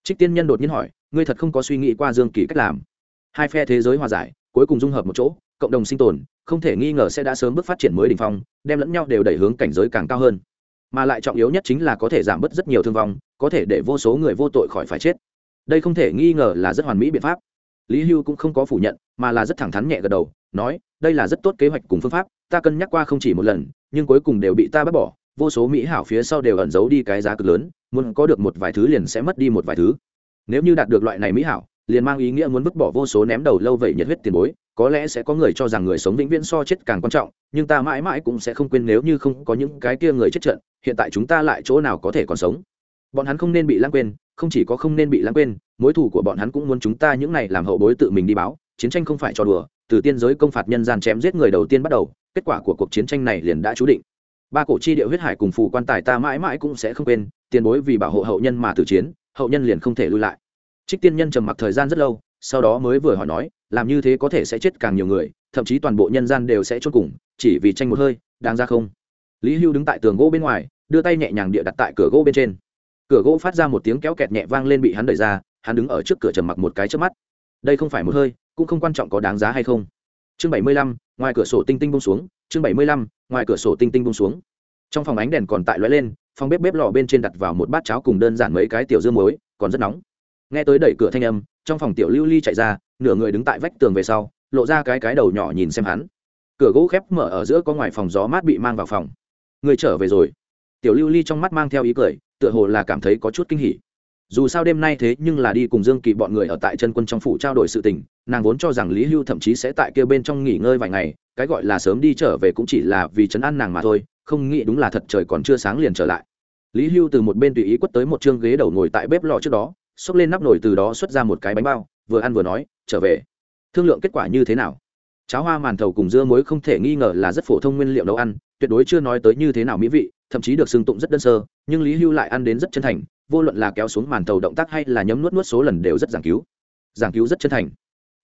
Trích tiên nhân đột nhiên hỏi, ngươi thật không có suy nghĩ qua dương kỳ cách làm? Hai phe thế giới hòa giải, cuối cùng dung hợp một chỗ, cộng đồng sinh tồn, không thể nghi ngờ sẽ đã sớm bước phát triển mới đ ỉ n h phong, đem lẫn nhau đều đẩy hướng cảnh giới càng cao hơn. Mà lại trọng yếu nhất chính là có thể giảm bớt rất nhiều thương vong, có thể để vô số người vô tội khỏi phải chết đây không thể nghi ngờ là rất hoàn mỹ biện pháp. Lý hưu cũng không có phủ nhận, mà là rất thẳng thắn nhẹ gật đầu, nói, đây là rất tốt kế hoạch cùng phương pháp, ta cân nhắc qua không chỉ một lần, nhưng cuối cùng đều bị ta bác bỏ, vô số mỹ hảo phía sau đều ẩn giấu đi cái giá cực lớn, muốn có được một vài thứ liền sẽ mất đi một vài thứ. Nếu như đạt được loại này mỹ hảo, liền mang ý nghĩa muốn vứt bỏ vô số ném đầu lâu vậy nhiệt huyết tiền bối, có lẽ sẽ có người cho rằng người sống vĩnh viễn so chết càng quan trọng, nhưng ta mãi mãi cũng sẽ không quên nếu như không có những cái kia người chết trận, hiện tại chúng ta lại chỗ nào có thể còn sống bọn hắn không nên bị lãng quên, không chỉ có không nên bị lãng quên, mối thù của bọn hắn cũng muốn chúng ta những này làm hậu bối tự mình đi báo, chiến tranh không phải trò đùa, từ tiên giới công phạt nhân gian chém giết người đầu tiên bắt đầu, kết quả của cuộc chiến tranh này liền đã chú định. Ba cổ chi địa huyết hải cùng phù quan tài ta mãi mãi cũng sẽ không quên, tiền bối vì bảo hộ hậu nhân mà tử chiến, hậu nhân liền không thể lui lại. Trích tiên nhân trầm mặc thời gian rất lâu, sau đó mới vừa hỏi nói, làm như thế có thể sẽ chết càng nhiều người, thậm chí toàn bộ nhân gian đều sẽ chốt cùng, chỉ vì tranh một hơi, đáng ra không? Lý hưu đứng tại tường gỗ bên ngoài, đưa tay nhẹ nhàng địa đặt tại cửa gỗ bên trên cửa gỗ phát ra một tiếng kéo kẹt nhẹ vang lên bị hắn đẩy ra, hắn đứng ở trước cửa trầm mặc một cái trước mắt. Đây không phải một hơi, cũng không quan trọng có đáng giá hay không. Chương bảy mươi lăm, ngoài cửa sổ tinh tinh bông xuống, chương bảy mươi lăm, ngoài cửa sổ tinh tinh bông xuống. Trong phòng ánh đèn còn tại lóe lên, phòng bếp bếp lò bên trên đặt vào một bát cháo cùng đơn giản mấy cái tiểu dương muối, còn rất nóng. Nghe tới đẩy cửa thanh âm, trong phòng tiểu lưu ly chạy ra, nửa người đứng tại vách tường về sau, lộ ra cái cái đầu nhỏ nhìn xem hắn. Cửa gỗ khép mở ở giữa có ngoài phòng gió mát bị mang vào phòng. Người trở về rồi. Tiểu lưu ly trong mắt mang theo ý cười tựa hồ là cảm thấy có chút kinh hỉ. Dù sao đêm nay thế nhưng là đi cùng dương kỳ bọn người ở tại chân quân trong phủ trao đổi sự tình, nàng vốn cho rằng lý hưu thậm chí sẽ tại kia bên trong nghỉ ngơi vài ngày, cái gọi là sớm đi trở về cũng chỉ là vì chấn an nàng mà thôi, không nghĩ đúng là thật trời còn chưa sáng liền trở lại. Lý hưu từ một bên tùy ý quất tới một chương ghế đầu ngồi tại bếp lò trước đó, xốc lên nắp nồi từ đó xuất ra một cái bánh bao, vừa ăn vừa nói, trở về. Thương lượng kết quả như thế nào? Cháo hoa màn thầu cùng dưa muối không thể nghi ngờ là rất phổ thông nguyên liệu nấu ăn, tuyệt đối chưa nói tới như thế nào mỹ vị thậm chí được xưng tụng rất đơn sơ, nhưng lý hưu lại ăn đến rất chân thành, vô luận là kéo xuống màn tàu động tác hay là nhấm nuốt nuốt số lần đều rất giảng cứu. Giảng cứu rất chân thành.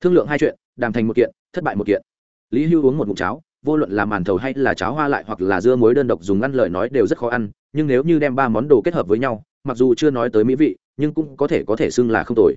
Thương lượng hai chuyện, đàm thành một kiện, thất bại một kiện. Lý hưu uống một mụn cháo, vô luận là màn thầu hay là cháo hoa lại hoặc là dưa muối đơn độc dùng ăn lời nói đều rất khó ăn, nhưng nếu như đem ba món đồ kết hợp với nhau, mặc dù chưa nói tới mỹ vị, nhưng cũng có thể có thể xưng là không tồi.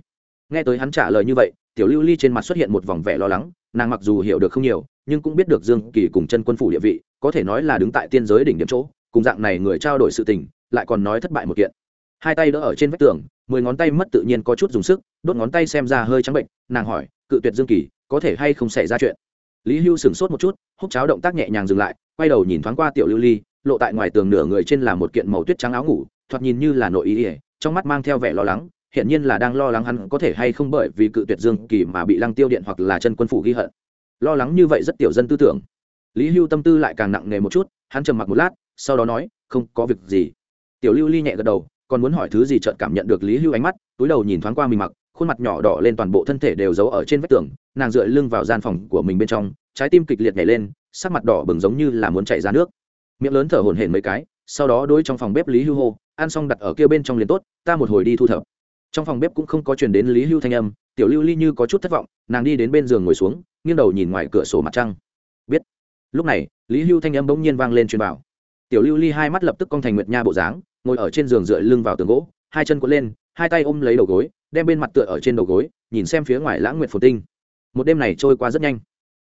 Nghe tới hắn trả lời như vậy, tiểu lưu ly trên mặt xuất hiện một vòng vẻ lo lắng, nàng mặc dù hiểu được không nhiều, nhưng cũng biết được dương kỳ cùng chân quân phủ địa vị, có thể nói là đứng tại tiên giới đỉnh điểm chỗ cùng dạng này người trao đổi sự tình, lại còn nói thất bại một kiện. Hai tay đỡ ở trên vách tường, mười ngón tay mất tự nhiên có chút dùng sức, đốt ngón tay xem ra hơi trắng bệnh, nàng hỏi, cự tuyệt dương kỳ, có thể hay không xảy ra chuyện? Lý hưu sửng sốt một chút, húc cháo động tác nhẹ nhàng dừng lại, quay đầu nhìn thoáng qua tiểu lưu ly, lộ tại ngoài tường nửa người trên là một kiện màu tuyết trắng áo ngủ, thoạt nhìn như là nội ý ỉa trong mắt mang theo vẻ lo lắng hiện nhiên là đang lo lắng hắn có thể hay không bởi vì cự tuyệt dương kỳ mà bị lăng tiêu điện hoặc là chân quân phủ ghi hận. Lo lắng như vậy rất tiểu dân tư tưởng. Lý hưu tâm tư lại càng nặng nề một chút hắn trầm mặc một lát, sau đó nói, không có việc gì. Tiểu lưu ly nhẹ gật đầu, còn muốn hỏi thứ gì chợt cảm nhận được lý hưu ánh mắt, túi đầu nhìn thoáng qua mình mặc, khuôn mặt nhỏ đỏ lên toàn bộ thân thể đều giấu ở trên vách tường, nàng dựa lưng vào gian phòng của mình bên trong, trái tim kịch liệt nhảy lên, sắc mặt đỏ bừng giống như là muốn chạy ra nước. Miệng lớn thở hổn hển mấy cái, sau đó đôi trong phòng bếp lý hưu hô, ăn xong đặt ở kia bên trong liền tốt, ta một hồi đi thu thập. Trong phòng bếp cũng không có truyền đến lý hưu thanh âm, tiểu lưu ly như có chút thất vọng, nàng đi đến bên giường ngồi xuống, nghiêng đầu nhìn ngoài cửa sổ mặt trăng lúc này, lý hưu thanh âm bỗng nhiên vang lên truyền bảo tiểu lưu ly hai mắt lập tức cong thành nguyệt nha bộ dáng, ngồi ở trên giường dựa lưng vào tường gỗ, hai chân quấn lên, hai tay ôm lấy đầu gối, đem bên mặt tựa ở trên đầu gối, nhìn xem phía ngoài lãng nguyệt phồn tinh. Một đêm này trôi qua rất nhanh.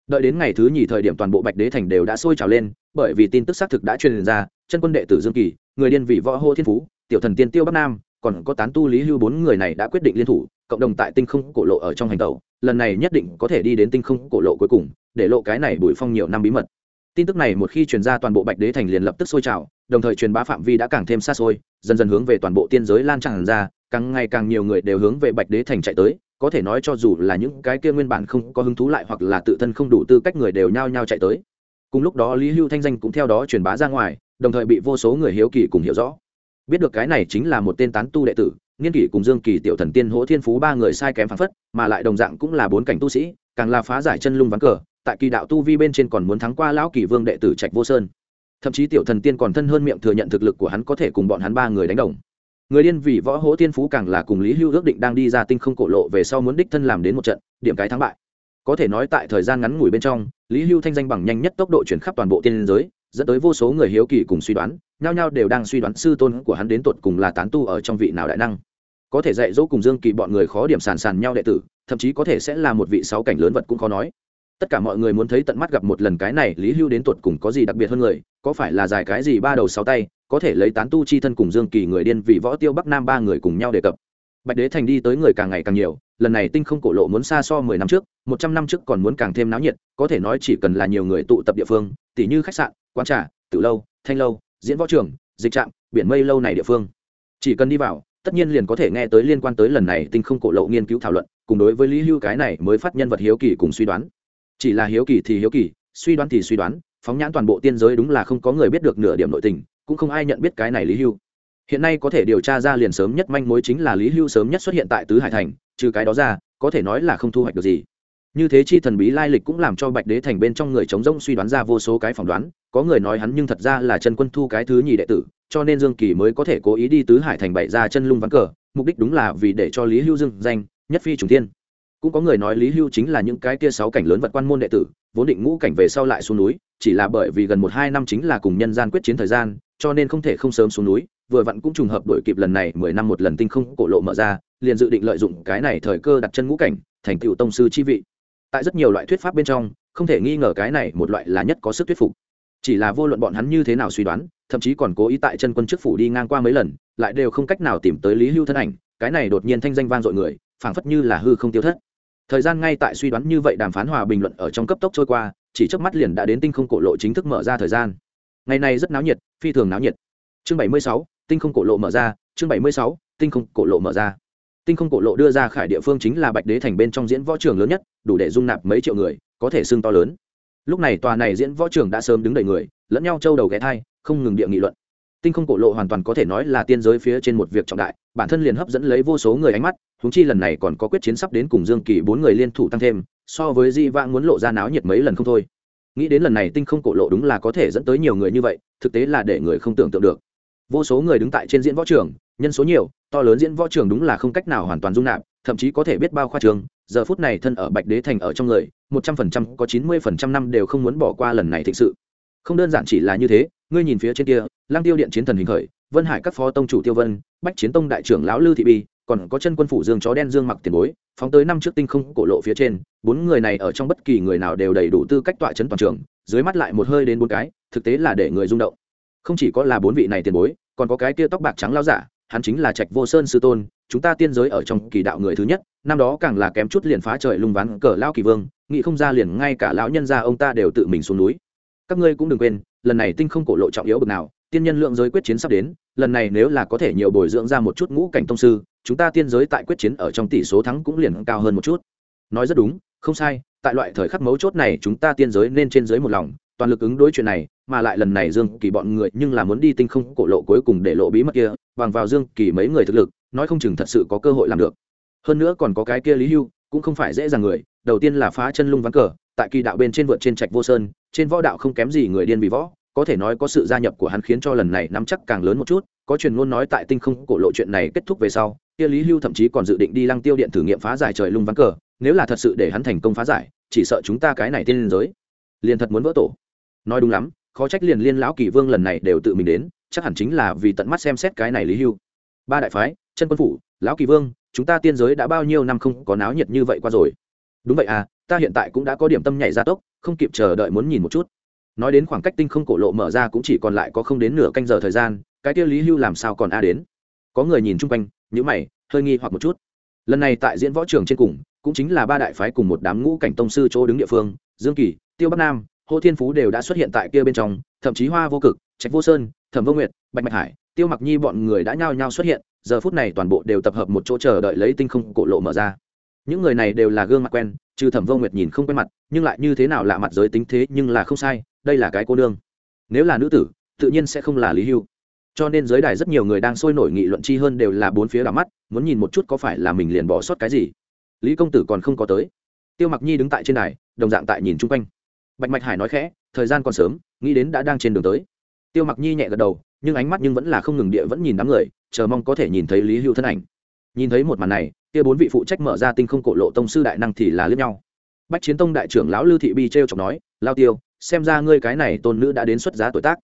Đợi đến ngày thứ nhì thời điểm toàn bộ bạch đế thành đều đã sôi trào lên, bởi vì tin tức xác thực đã truyền ra, chân quân đệ tử dương kỳ, người điên vị võ hô thiên phú, tiểu thần tiên tiêu bắc nam còn có tán tu lý hưu bốn người này đã quyết định liên thủ, cộng đồng tại tinh không cổ lộ ở trong hành tàu lần này nhất định có thể đi đến tinh không cổ lộ cuối cùng, để lộ cái này bùi phong nhiều năm bí mật. Tin tức này một khi truyền ra toàn bộ bạch đế thành liền lập tức sôi trào, đồng thời truyền bá phạm vi đã càng thêm xa xôi, dần dần hướng về toàn bộ tiên giới lan tràn ra, càng ngày càng nhiều người đều hướng về bạch đế thành chạy tới, có thể nói cho dù là những cái kia nguyên bản không có hứng thú lại hoặc là tự thân không đủ tư cách người đều nhao nhao chạy tới. Cùng lúc đó lý hưu thanh danh cũng theo đó truyền bá ra ngoài, đồng thời bị vô số người hiếu kỳ cùng hiểu rõ biết được cái này chính là một tên tán tu đệ tử nghiên kỷ cùng dương kỳ tiểu thần tiên hỗ thiên phú ba người sai kém phán phất, mà lại đồng dạng cũng là bốn cảnh tu sĩ, càng là phá giải chân lung vắng cờ, tại kỳ đạo tu vi bên trên còn muốn thắng qua lão kỳ vương đệ tử trạch vô sơn. Thậm chí tiểu thần tiên còn thân hơn miệng thừa nhận thực lực của hắn có thể cùng bọn hắn ba người đánh đồng. Người điên vì võ hỗ tiên phú càng là cùng lý hưu ước định đang đi ra tinh không cổ lộ về sau muốn đích thân làm đến một trận, điểm cái thắng bại. Có thể nói tại thời gian ngắn ngủi bên trong, lý hưu thanh danh bằng nhanh nhất tốc độ chuyển khắp toàn bộ tiên giới dẫn tới vô số người hiếu kỳ cùng suy đoán, nhao nhao đều đang suy đoán sư tôn của hắn đến tột cùng là tán tu ở trong vị nào đại năng. Có thể dạy dỗ cùng dương kỳ bọn người khó điểm sàn sàn nhau đệ tử, thậm chí có thể sẽ là một vị sáu cảnh lớn vật cũng khó nói. Tất cả mọi người muốn thấy tận mắt gặp một lần cái này, lý hưu đến tột cùng có gì đặc biệt hơn người, có phải là dài cái gì ba đầu sáu tay, có thể lấy tán tu chi thân cùng dương kỳ người điên vì võ tiêu bắc nam ba người cùng nhau đề cập. Bạch đế thành đi tới người càng ngày càng nhiều, lần này tinh không cổ lộ muốn xa so mười năm trước, một trăm năm trước còn muốn càng thêm náo nhiệt, có thể nói chỉ cần là nhiều người tụ tập địa phương, tỉ như khách sạn quán trà tự lâu, thanh lâu, diễn võ trường, dịch trạm, biển mây lâu này địa phương. Chỉ cần đi vào, tất nhiên liền có thể nghe tới liên quan tới lần này tinh không cổ lộ nghiên cứu thảo luận, cùng đối với lý hưu cái này mới phát nhân vật hiếu kỳ cùng suy đoán. Chỉ là hiếu kỳ thì hiếu kỳ, suy đoán thì suy đoán, phóng nhãn toàn bộ tiên giới đúng là không có người biết được nửa điểm nội tình, cũng không ai nhận biết cái này lý hưu. Hiện nay có thể điều tra ra liền sớm nhất manh mối chính là lý hưu sớm nhất xuất hiện tại tứ hải thành, trừ cái đó ra, có thể nói là không thu hoạch được gì như thế chi thần bí lai lịch cũng làm cho bạch đế thành bên trong người chống rỗng suy đoán ra vô số cái phỏng đoán, có người nói hắn nhưng thật ra là chân quân thu cái thứ nhì đệ tử, cho nên dương kỳ mới có thể cố ý đi tứ hải thành bậy ra chân lung vắng cờ, mục đích đúng là vì để cho lý hưu dương danh, nhất phi trùng thiên. Cũng có người nói lý hưu chính là những cái kia sáu cảnh lớn vật quan môn đệ tử, vốn định ngũ cảnh về sau lại xuống núi, chỉ là bởi vì gần một hai năm chính là cùng nhân gian quyết chiến thời gian, cho nên không thể không sớm xuống núi, vừa vặn cũng trùng hợp đổi kịp lần này mười năm một lần tinh không cổ lộ mở ra, liền dự định lợi dụng cái này thời cơ đặt chân ngũ cảnh, thành tựu tông sư chi vị tại rất nhiều loại thuyết pháp bên trong, không thể nghi ngờ cái này một loại là nhất có sức thuyết phục. Chỉ là vô luận bọn hắn như thế nào suy đoán, thậm chí còn cố ý tại chân quân chức phủ đi ngang qua mấy lần, lại đều không cách nào tìm tới lý hưu thân ảnh, cái này đột nhiên thanh danh vang dội người, phảng phất như là hư không tiêu thất. Thời gian ngay tại suy đoán như vậy đàm phán hòa bình luận ở trong cấp tốc trôi qua, chỉ trước mắt liền đã đến tinh không cổ lộ chính thức mở ra thời gian. Ngày này rất náo nhiệt, phi thường náo nhiệt. Chương bảy mươi sáu, tinh không cổ lộ mở ra, chương bảy mươi sáu, tinh không cổ lộ mở ra tinh không cổ lộ đưa ra khải địa phương chính là bạch đế thành bên trong diễn võ trường lớn nhất, đủ để dung nạp mấy triệu người, có thể xưng to lớn. Lúc này tòa này diễn võ trường đã sớm đứng đầy người, lẫn nhau trâu đầu ghé thai, không ngừng địa nghị luận. Tinh không cổ lộ hoàn toàn có thể nói là tiên giới phía trên một việc trọng đại, bản thân liền hấp dẫn lấy vô số người ánh mắt húng chi lần này còn có quyết chiến sắp đến cùng dương kỳ bốn người liên thủ tăng thêm, so với di vãng muốn lộ ra náo nhiệt mấy lần không thôi. Nghĩ đến lần này tinh không cổ lộ đúng là có thể dẫn tới nhiều người như vậy, thực tế là để người không tưởng tượng được vô số người đứng tại trên diễn võ trường, nhân số nhiều, to lớn diễn võ trường đúng là không cách nào hoàn toàn dung nạp, thậm chí có thể biết bao khoa trường, giờ phút này thân ở bạch đế thành ở trong người, một trăm phần trăm, có chín mươi phần trăm năm đều không muốn bỏ qua lần này thực sự. Không đơn giản chỉ là như thế, ngươi nhìn phía trên kia lang tiêu điện chiến thần hình khởi, vân hải các phó tông chủ tiêu vân, bách chiến tông đại trưởng lão lư thị bi, còn có chân quân phủ dương chó đen dương mặc tiền bối, phóng tới năm trước tinh không cổ lộ phía trên, bốn người này ở trong bất kỳ người nào đều đầy đủ tư cách tọa chấn toàn trường, dưới mắt lại một hơi đến bốn cái, thực tế là để người rung động không chỉ có là bốn vị này tiền bối, còn có cái kia tóc bạc trắng lao giả, hắn chính là trạch vô sơn sư tôn, chúng ta tiên giới ở trong kỳ đạo người thứ nhất, năm đó càng là kém chút liền phá trời lung ván cờ lao kỳ vương, nghĩ không ra liền ngay cả lão nhân gia ông ta đều tự mình xuống núi. Các ngươi cũng đừng quên, lần này tinh không cổ lộ trọng yếu bực nào, tiên nhân lượng giới quyết chiến sắp đến, lần này nếu là có thể nhiều bồi dưỡng ra một chút ngũ cảnh tông sư, chúng ta tiên giới tại quyết chiến ở trong tỷ số thắng cũng liền cao hơn một chút. Nói rất đúng, không sai, tại loại thời khắc mấu chốt này chúng ta tiên giới nên trên giới một lòng toàn lực ứng đối chuyện này, mà lại lần này dương kỳ bọn người nhưng là muốn đi tinh không cổ lộ cuối cùng để lộ bí mật kia, bằng vào dương kỳ mấy người thực lực, nói không chừng thật sự có cơ hội làm được. Hơn nữa còn có cái kia lý hưu, cũng không phải dễ dàng người, đầu tiên là phá chân lung ván cờ, tại kỳ đạo bên trên vượt trên trạch vô sơn, trên võ đạo không kém gì người điên bị võ, có thể nói có sự gia nhập của hắn khiến cho lần này nắm chắc càng lớn một chút, có truyền ngôn nói tại tinh không cổ lộ chuyện này kết thúc về sau, kia lý hưu thậm chí còn dự định đi lăng tiêu điện thử nghiệm phá giải trời lung ván cờ, nếu là thật sự để hắn thành công phá giải, chỉ sợ chúng ta cái này tiên liên giới liền thật muốn vỡ tổ nói đúng lắm, khó trách liền liên lão kỳ vương lần này đều tự mình đến, chắc hẳn chính là vì tận mắt xem xét cái này lý hưu. Ba đại phái, chân quân phủ, lão kỳ vương, chúng ta tiên giới đã bao nhiêu năm không có náo nhiệt như vậy qua rồi. Đúng vậy à ta hiện tại cũng đã có điểm tâm nhảy ra tốc, không kịp chờ đợi muốn nhìn một chút. Nói đến khoảng cách tinh không cổ lộ mở ra cũng chỉ còn lại có không đến nửa canh giờ thời gian, cái kia lý hưu làm sao còn a đến? Có người nhìn chung quanh nhữ mày, hơi nghi hoặc một chút. Lần này tại diễn võ trường trên cùng, cũng chính là ba đại phái cùng một đám ngũ cảnh tông sư chỗ đứng địa phương, dương kỳ, tiêu bắc nam hồ thiên phú đều đã xuất hiện tại kia bên trong, thậm chí hoa vô cực, trạch vô sơn, thẩm vô nguyệt, bạch mạch hải, tiêu mặc nhi bọn người đã nhao nhao xuất hiện, giờ phút này toàn bộ đều tập hợp một chỗ chờ đợi lấy tinh không cổ lộ mở ra. Những người này đều là gương mặt quen, trừ thẩm vô nguyệt nhìn không quen mặt, nhưng lại như thế nào lạ mặt giới tính thế nhưng là không sai, đây là cái cô nương. Nếu là nữ tử, tự nhiên sẽ không là lý hưu. Cho nên giới đài rất nhiều người đang sôi nổi nghị luận chi hơn đều là bốn phía đảo mắt, muốn nhìn một chút có phải là mình liền bỏ sót cái gì. Lý công tử còn không có tới. Tiêu mặc nhi đứng tại trên đài, đồng dạng tại nhìn chung quanh bạch mạch hải nói khẽ, thời gian còn sớm, nghĩ đến đã đang trên đường tới. Tiêu mặc nhi nhẹ gật đầu, nhưng ánh mắt nhưng vẫn là không ngừng địa vẫn nhìn đám người, chờ mong có thể nhìn thấy lý hưu thân ảnh. Nhìn thấy một màn này, kia bốn vị phụ trách mở ra tinh không cổ lộ tông sư đại năng thì là lướt nhau. Bách chiến tông đại trưởng lão lưu thị bi t r e o chọc nói, lao tiêu, xem ra ngươi cái này tôn nữ đã đến xuất giá tuổi tác.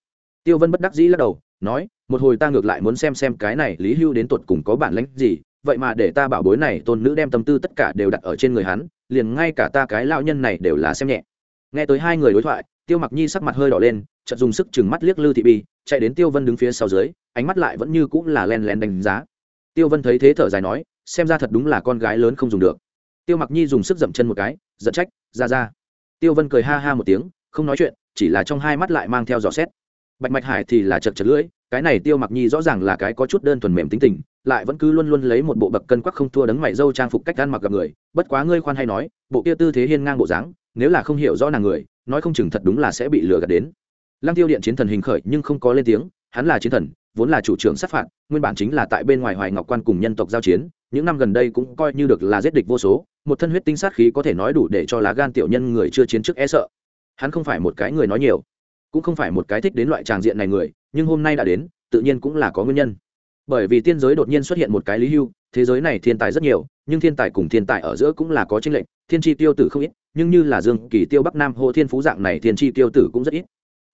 Tiêu vân bất đắc dĩ lắc đầu, nói, một hồi ta ngược lại muốn xem xem cái này lý hưu đến tuột cùng có bản lãnh gì, vậy mà để ta bảo bối này tôn nữ đem tâm tư tất cả đều đặt ở trên người hắn, liền ngay cả ta cái lao nhân này đều là xem nhẹ nghe tới hai người đối thoại, tiêu mặc nhi sắc mặt hơi đỏ lên, chợt dùng sức chừng mắt liếc lư thị bi, chạy đến tiêu vân đứng phía sau dưới, ánh mắt lại vẫn như cũng là len len đánh giá. Tiêu vân thấy thế thở dài nói, xem ra thật đúng là con gái lớn không dùng được. Tiêu mặc nhi dùng sức dậm chân một cái, giận trách, ra ra. Tiêu vân cười ha ha một tiếng, không nói chuyện, chỉ là trong hai mắt lại mang theo dò xét. Bạch mạch hải thì là chật chật lưỡi, cái này tiêu mặc nhi rõ ràng là cái có chút đơn thuần mềm tính tình, lại vẫn cứ luôn luôn lấy một bộ bậc cân quắc không thua đấng mày dâu trang phục cách ăn mặc gặp người. Bất quá ngươi khoan hay nói, bộ kia tư thế hiên ngang bộ dáng nếu là không hiểu rõ nàng người, nói không chừng thật đúng là sẽ bị lừa gạt đến. Lăng tiêu điện chiến thần hình khởi nhưng không có lên tiếng, hắn là chiến thần, vốn là chủ trưởng sát phạt, nguyên bản chính là tại bên ngoài hoài ngọc quan cùng nhân tộc giao chiến, những năm gần đây cũng coi như được là giết địch vô số, một thân huyết tinh sát khí có thể nói đủ để cho lá gan tiểu nhân người chưa chiến trước e sợ. Hắn không phải một cái người nói nhiều, cũng không phải một cái thích đến loại tràng diện này người, nhưng hôm nay đã đến, tự nhiên cũng là có nguyên nhân. Bởi vì tiên giới đột nhiên xuất hiện một cái lý hưu, thế giới này thiên tài rất nhiều, nhưng thiên tài cùng thiên tài ở giữa cũng là có tranh lệnh thiên tri tiêu tử không ít nhưng như là dương kỳ tiêu bắc nam hồ thiên phú dạng này thiên tri tiêu tử cũng rất ít.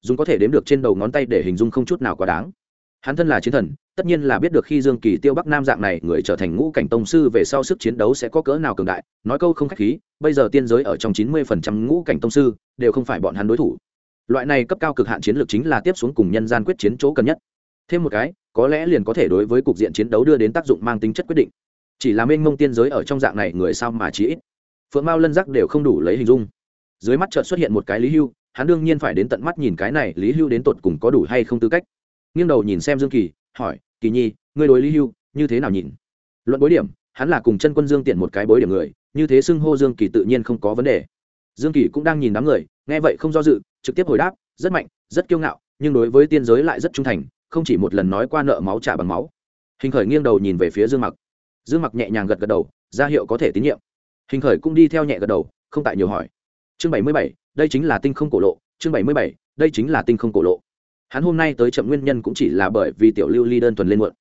Dùng có thể đếm được trên đầu ngón tay để hình dung không chút nào quá đáng. Hắn thân là chiến thần, tất nhiên là biết được khi dương kỳ tiêu bắc nam dạng này người trở thành ngũ cảnh tông sư về sau sức chiến đấu sẽ có cỡ nào cường đại. Nói câu không khách khí, bây giờ tiên giới ở trong chín mươi phần trăm ngũ cảnh tông sư đều không phải bọn hắn đối thủ. Loại này cấp cao cực hạn chiến lược chính là tiếp xuống cùng nhân gian quyết chiến chỗ cần nhất. Thêm một cái, có lẽ liền có thể đối với cục diện chiến đấu đưa đến tác dụng mang tính chất quyết định. Chỉ là mênh mông tiên giới ở trong dạng này người sao mà chí ít phượng mao lân giác đều không đủ lấy hình dung. Dưới mắt chợt xuất hiện một cái lý hưu, hắn đương nhiên phải đến tận mắt nhìn cái này lý hưu đến tột cùng có đủ hay không tư cách. Nghiêng đầu nhìn xem dương kỳ, hỏi, kỳ nhi, ngươi đối lý hưu như thế nào nhìn? Luận bối điểm, hắn là cùng chân quân dương tiện một cái bối điểm người, như thế xưng hô dương kỳ tự nhiên không có vấn đề. Dương kỳ cũng đang nhìn đám người, nghe vậy không do dự, trực tiếp hồi đáp, rất mạnh, rất kiêu ngạo, nhưng đối với tiên giới lại rất trung thành, không chỉ một lần nói qua nợ máu trả bằng máu. Hình khởi nghiêng đầu nhìn về phía dương mặc. Dương mặc nhẹ nhàng gật gật đầu, ra hiệu có thể tín nhiệm hình khởi cũng đi theo nhẹ gật đầu, không tại nhiều hỏi. Chương bảy mươi bảy, đây chính là tinh không cổ lộ, chương bảy mươi bảy, đây chính là tinh không cổ lộ. Hắn hôm nay tới chậm nguyên nhân cũng chỉ là bởi vì tiểu lưu ly đơn thuần lên muộn.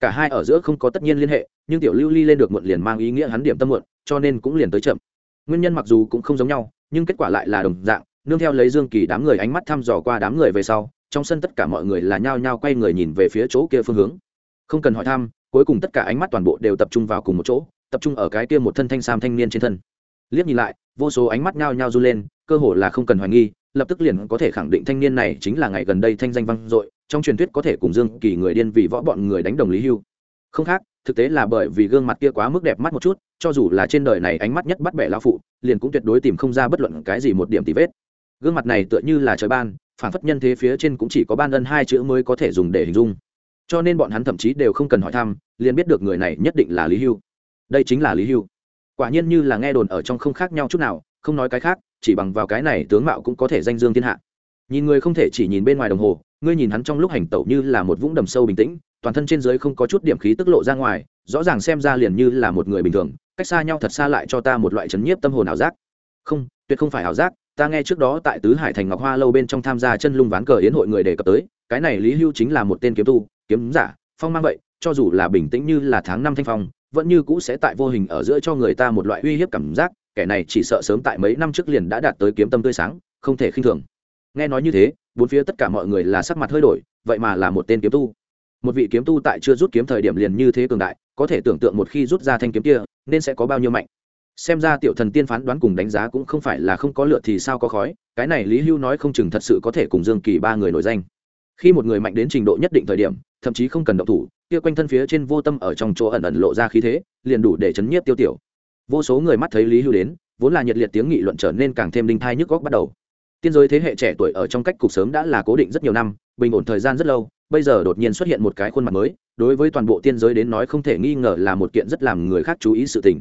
Cả hai ở giữa không có tất nhiên liên hệ, nhưng tiểu lưu ly lên được muộn liền mang ý nghĩa hắn điểm tâm muộn, cho nên cũng liền tới chậm. Nguyên nhân mặc dù cũng không giống nhau, nhưng kết quả lại là đồng dạng, nương theo lấy dương kỳ đám người ánh mắt thăm dò qua đám người về sau, trong sân tất cả mọi người là nhao nhao quay người nhìn về phía chỗ kia phương hướng. Không cần hỏi thăm, cuối cùng tất cả ánh mắt toàn bộ đều tập trung vào cùng một chỗ tập trung ở cái kia một thân thanh sam thanh niên trên thân. Liếc nhìn lại, vô số ánh mắt nhao nhao r u lên, cơ hồ là không cần hoài nghi, lập tức liền có thể khẳng định thanh niên này chính là ngày gần đây thanh danh vang dội, trong truyền thuyết có thể cùng dương kỳ người điên vì võ bọn người đánh đồng lý hưu. Không khác, thực tế là bởi vì gương mặt kia quá mức đẹp mắt một chút, cho dù là trên đời này ánh mắt nhất bắt bẻ lao phụ, liền cũng tuyệt đối tìm không ra bất luận cái gì một điểm tì vết. Gương mặt này tựa như là trời ban, phản phất nhân thế phía trên cũng chỉ có ban ân hai chữ mới có thể dùng để hình dung. Cho nên bọn hắn thậm chí đều không cần hỏi thăm, liền biết được người này nhất định là lý hưu đây chính là lý hưu. Quả nhiên như là nghe đồn ở trong không khác nhau chút nào, không nói cái khác, chỉ bằng vào cái này tướng mạo cũng có thể danh dương thiên hạ. Nhìn người không thể chỉ nhìn bên ngoài đồng hồ, ngươi nhìn hắn trong lúc hành tẩu như là một vũng đầm sâu bình tĩnh, toàn thân trên dưới không có chút điểm khí tức lộ ra ngoài, rõ ràng xem ra liền như là một người bình thường, cách xa nhau thật xa lại cho ta một loại chấn nhiếp tâm hồn ảo giác. Không, tuyệt không phải ảo giác, ta nghe trước đó tại tứ hải thành ngọc hoa lâu bên trong tham gia chân lung ván cờ yến hội người đề cập tới, cái này lý hưu chính là một tên kiếm tu, kiếm giả, phong mang vậy, cho dù là bình tĩnh như là tháng năm thanh phong vẫn như cũ sẽ tại vô hình ở giữa cho người ta một loại uy hiếp cảm giác, kẻ này chỉ sợ sớm tại mấy năm trước liền đã đạt tới kiếm tâm tươi sáng, không thể khinh thường. Nghe nói như thế, bốn phía tất cả mọi người là sắc mặt hơi đổi, vậy mà là một tên kiếm tu. Một vị kiếm tu tại chưa rút kiếm thời điểm liền như thế cường đại, có thể tưởng tượng một khi rút ra thanh kiếm kia, nên sẽ có bao nhiêu mạnh. Xem ra tiểu thần tiên phán đoán cùng đánh giá cũng không phải là không có lựa thì sao có khói, cái này lý hưu nói không chừng thật sự có thể cùng dương kỳ ba người nổi danh khi một người mạnh đến trình độ nhất định thời điểm, thậm chí không cần động thủ, kia quanh thân phía trên vô tâm ở trong chỗ ẩn ẩn lộ ra khí thế, liền đủ để chấn nhiếp tiêu tiểu. Vô số người mắt thấy lý hưu đến, vốn là nhiệt liệt tiếng nghị luận trở nên càng thêm đinh thai nhức góc bắt đầu. Tiên giới thế hệ trẻ tuổi ở trong cách cục sớm đã là cố định rất nhiều năm, bình ổn thời gian rất lâu, bây giờ đột nhiên xuất hiện một cái khuôn mặt mới, đối với toàn bộ tiên giới đến nói không thể nghi ngờ là một kiện rất làm người khác chú ý sự tình.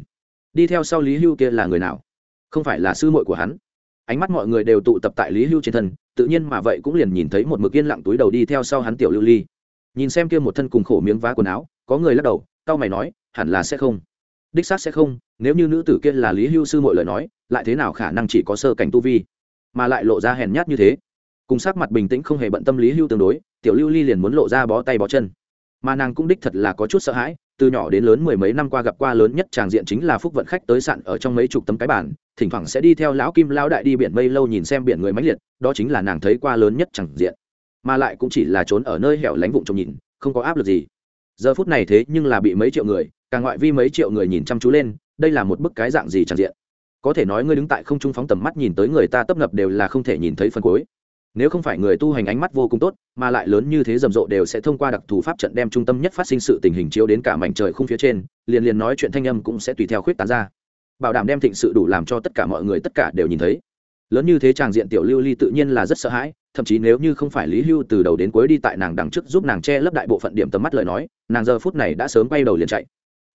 Đi theo sau lý hưu kia là người nào? Không phải là sư muội của hắn ánh mắt mọi người đều tụ tập tại lý hưu trên thân, tự nhiên mà vậy cũng liền nhìn thấy một mực yên lặng túi đầu đi theo sau hắn tiểu lưu ly. Nhìn xem kia một thân cùng khổ miếng vá quần áo, có người lắc đầu tao mày nói, hẳn là sẽ không. Đích xác sẽ không, nếu như nữ tử kia là lý hưu sư mọi lời nói, lại thế nào khả năng chỉ có sơ cảnh tu vi? Mà lại lộ ra hèn nhát như thế. Cùng sắc mặt bình tĩnh không hề bận tâm lý hưu tương đối, tiểu lưu ly liền muốn lộ ra bó tay bó chân. Mà nàng cũng đích thật là có chút sợ hãi từ nhỏ đến lớn mười mấy năm qua gặp qua lớn nhất tràng diện chính là phúc vận khách tới sạn ở trong mấy chục tấm cái bản thỉnh thoảng sẽ đi theo lão kim lão đại đi biển mây lâu nhìn xem biển người mãnh liệt, đó chính là nàng thấy qua lớn nhất tràng diện. Mà lại cũng chỉ là trốn ở nơi hẻo lánh vụng trông nhìn, không có áp lực gì. Giờ phút này thế nhưng là bị mấy triệu người, càng ngoại vi mấy triệu người nhìn chăm chú lên, đây là một bức cái dạng gì tràng diện? Có thể nói ngươi đứng tại không trung phóng tầm mắt nhìn tới người ta tấp nập đều là không thể nhìn thấy phần cuối nếu không phải người tu hành ánh mắt vô cùng tốt, mà lại lớn như thế rầm rộ đều sẽ thông qua đặc thù pháp trận đem trung tâm nhất phát sinh sự tình hình chiếu đến cả mảnh trời không phía trên, liền liền nói chuyện thanh âm cũng sẽ tùy theo khuyết tán ra. Bảo đảm đem thịnh sự đủ làm cho tất cả mọi người tất cả đều nhìn thấy. Lớn như thế tràng diện tiểu lưu ly tự nhiên là rất sợ hãi, thậm chí nếu như không phải lý hưu từ đầu đến cuối đi tại nàng đằng trước giúp nàng che lấp đại bộ phận điểm tầm mắt lời nói, nàng giờ phút này đã sớm quay đầu liền chạy.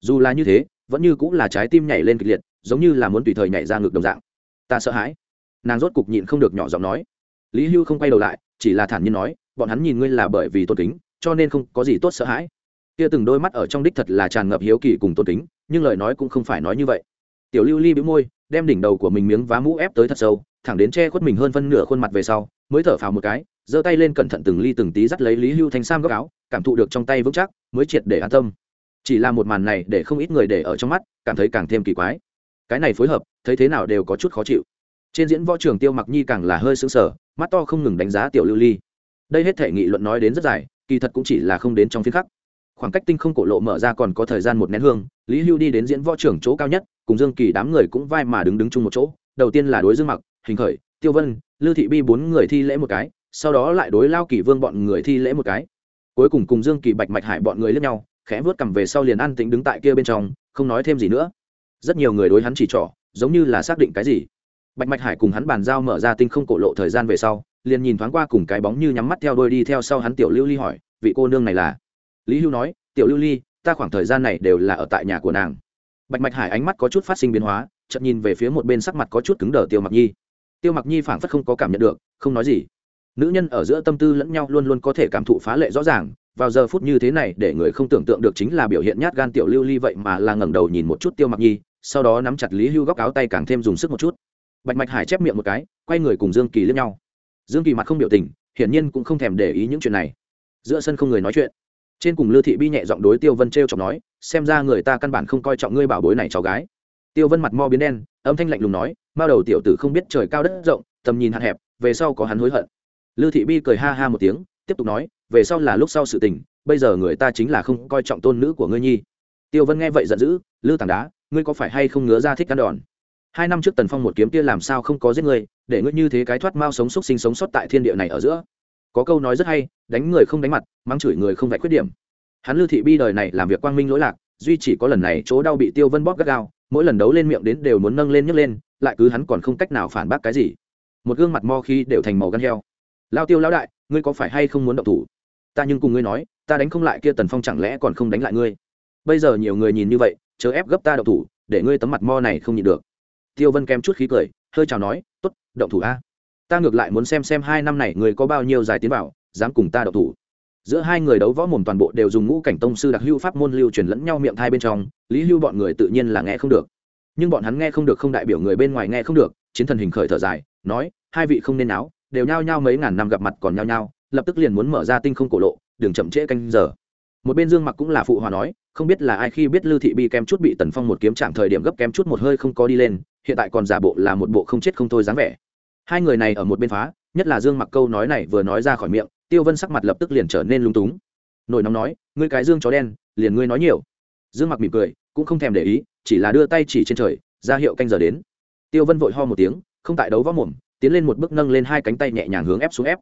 Dù là như thế, vẫn như cũng là trái tim nhảy lên kịch liệt, giống như là muốn tùy thời nhảy ra ngược đồng dạng. Ta sợ hãi. Nàng rốt cục nhịn không được nhỏ giọng nói lý hưu không quay đầu lại, chỉ là thản nhiên nói, bọn hắn nhìn ngươi là bởi vì tôn kính, cho nên không có gì tốt sợ hãi. Kia từng đôi mắt ở trong đích thật là tràn ngập hiếu kỳ cùng tôn kính, nhưng lời nói cũng không phải nói như vậy. Tiểu lưu ly bĩu môi, đem đỉnh đầu của mình miếng vá mũ ép tới thật sâu, thẳng đến che khuất mình hơn phân nửa khuôn mặt về sau, mới thở phào một cái, giơ tay lên cẩn thận từng ly từng tí dắt lấy lý hưu thanh sam góc áo, cảm thụ được trong tay vững chắc, mới triệt để an tâm. Chỉ là một màn này để không ít người để ở trong mắt, cảm thấy càng thêm kỳ quái. Cái này phối hợp, thấy thế nào đều có chút khó chịu. Trên diễn võ trường tiêu mặc nhi càng là hơi sững sở mắt to không ngừng đánh giá tiểu lưu ly. Đây hết thể nghị luận nói đến rất dài, kỳ thật cũng chỉ là không đến trong phiên khắc. Khoảng cách tinh không cổ lộ mở ra còn có thời gian một nén hương, lý hưu đi đến diễn võ trưởng chỗ cao nhất, cùng dương kỳ đám người cũng vai mà đứng đứng chung một chỗ, đầu tiên là đối dương mặc, hình khởi, tiêu vân, lưu thị bi bốn người thi lễ một cái, sau đó lại đối lao kỳ vương bọn người thi lễ một cái. Cuối cùng cùng dương kỳ bạch mạch hải bọn người lẫn nhau, khẽ vớt cầm về sau liền an tĩnh đứng tại kia bên trong, không nói thêm gì nữa. Rất nhiều người đối hắn chỉ trỏ, giống như là xác định cái gì bạch mạch hải cùng hắn bàn giao mở ra tinh không cổ lộ thời gian về sau, liền nhìn thoáng qua cùng cái bóng như nhắm mắt theo đôi đi theo sau hắn tiểu lưu ly hỏi, vị cô nương này là? Lý hưu nói, tiểu lưu ly, ta khoảng thời gian này đều là ở tại nhà của nàng. Bạch mạch hải ánh mắt có chút phát sinh biến hóa chậm nhìn về phía một bên sắc mặt có chút cứng đờ tiêu mặc nhi. Tiêu mặc nhi phảng phất không có cảm nhận được, không nói gì. Nữ nhân ở giữa tâm tư lẫn nhau luôn luôn có thể cảm thụ phá lệ rõ ràng, vào giờ phút như thế này để người không tưởng tượng được chính là biểu hiện nhát gan tiểu lưu ly vậy mà là ngẩng đầu nhìn một chút tiêu mặc nhi, sau đó nắm chặt lý hưu góc áo tay càng thêm dùng sức một chút bạch mạch hải chép miệng một cái, quay người cùng dương kỳ lướt nhau. Dương kỳ mặt không biểu tình, hiển nhiên cũng không thèm để ý những chuyện này. Giữa sân không người nói chuyện. Trên cùng lư thị bi nhẹ giọng đối tiêu vân t r e o chọc nói, xem ra người ta căn bản không coi trọng ngươi bảo bối này cháu gái. Tiêu vân mặt mo biến đen, âm thanh lạnh lùng nói bao đầu tiểu tử không biết trời cao đất rộng, tầm nhìn hạn hẹp, về sau có hắn hối hận. Lư thị bi cười ha ha một tiếng, tiếp tục nói, về sau là lúc sau sự tình, bây giờ người ta chính là không coi trọng tôn nữ của ngươi nhi. Tiêu vân nghe vậy giận dữ, lư tảng đá, ngươi có phải hay không ngứa ra thích ăn đòn? Hai năm trước tần phong một kiếm kia làm sao không có giết người để ngươi như thế cái thoát mao sống xúc sinh sống sót tại thiên địa này ở giữa. Có câu nói rất hay, đánh người không đánh mặt, mắng chửi người không vạch khuyết điểm. Hắn lưu thị bi đời này làm việc quang minh lỗi lạc, duy chỉ có lần này chỗ đau bị tiêu vân bóp gắt gao, mỗi lần đấu lên miệng đến đều muốn nâng lên nhấc lên, lại cứ hắn còn không cách nào phản bác cái gì. Một gương mặt mo khi đều thành màu gan heo. Lao tiêu lao đại, ngươi có phải hay không muốn động thủ? Ta nhưng cùng ngươi nói, ta đánh không lại kia tần phong chẳng lẽ còn không đánh lại ngươi? Bây giờ nhiều người nhìn như vậy, chớ ép gấp ta động thủ, để ngươi tấm mặt mo này không nhịn được tiêu vân kém chút khí cười, hơi chào nói t ố t động thủ a. Ta ngược lại muốn xem xem hai năm này người có bao nhiêu giải tiến bảo dám cùng ta động thủ. Giữa hai người đấu võ mồm toàn bộ đều dùng ngũ cảnh tông sư đặc hưu pháp môn lưu truyền lẫn nhau miệng thai bên trong, lý hưu bọn người tự nhiên là nghe không được. Nhưng bọn hắn nghe không được không đại biểu người bên ngoài nghe không được, chiến thần hình khởi thở dài, nói, hai vị không nên áo đều nhao nhao mấy ngàn năm gặp mặt còn nhao nhao, lập tức liền muốn mở ra tinh không cổ lộ, đừng chậm trễ canh giờ. Một bên dương mặc cũng là phụ hòa nói không biết là ai khi biết lưu thị bi kem chút bị tần phong một kiếm chạm thời điểm gấp kém chút một hơi không có đi lên, hiện tại còn giả bộ là một bộ không chết không thôi dáng vẻ. Hai người này ở một bên phá, nhất là dương mặc câu nói này vừa nói ra khỏi miệng, tiêu vân sắc mặt lập tức liền trở nên lung túng. Nổi nóng nói, ngươi cái dương chó đen, liền ngươi nói nhiều. Dương mặc mỉm cười, cũng không thèm để ý, chỉ là đưa tay chỉ trên trời, ra hiệu canh giờ đến. Tiêu vân vội ho một tiếng, không tại đấu võ mồm, tiến lên một bước nâng lên hai cánh tay nhẹ nhàng hướng ép xuống ép.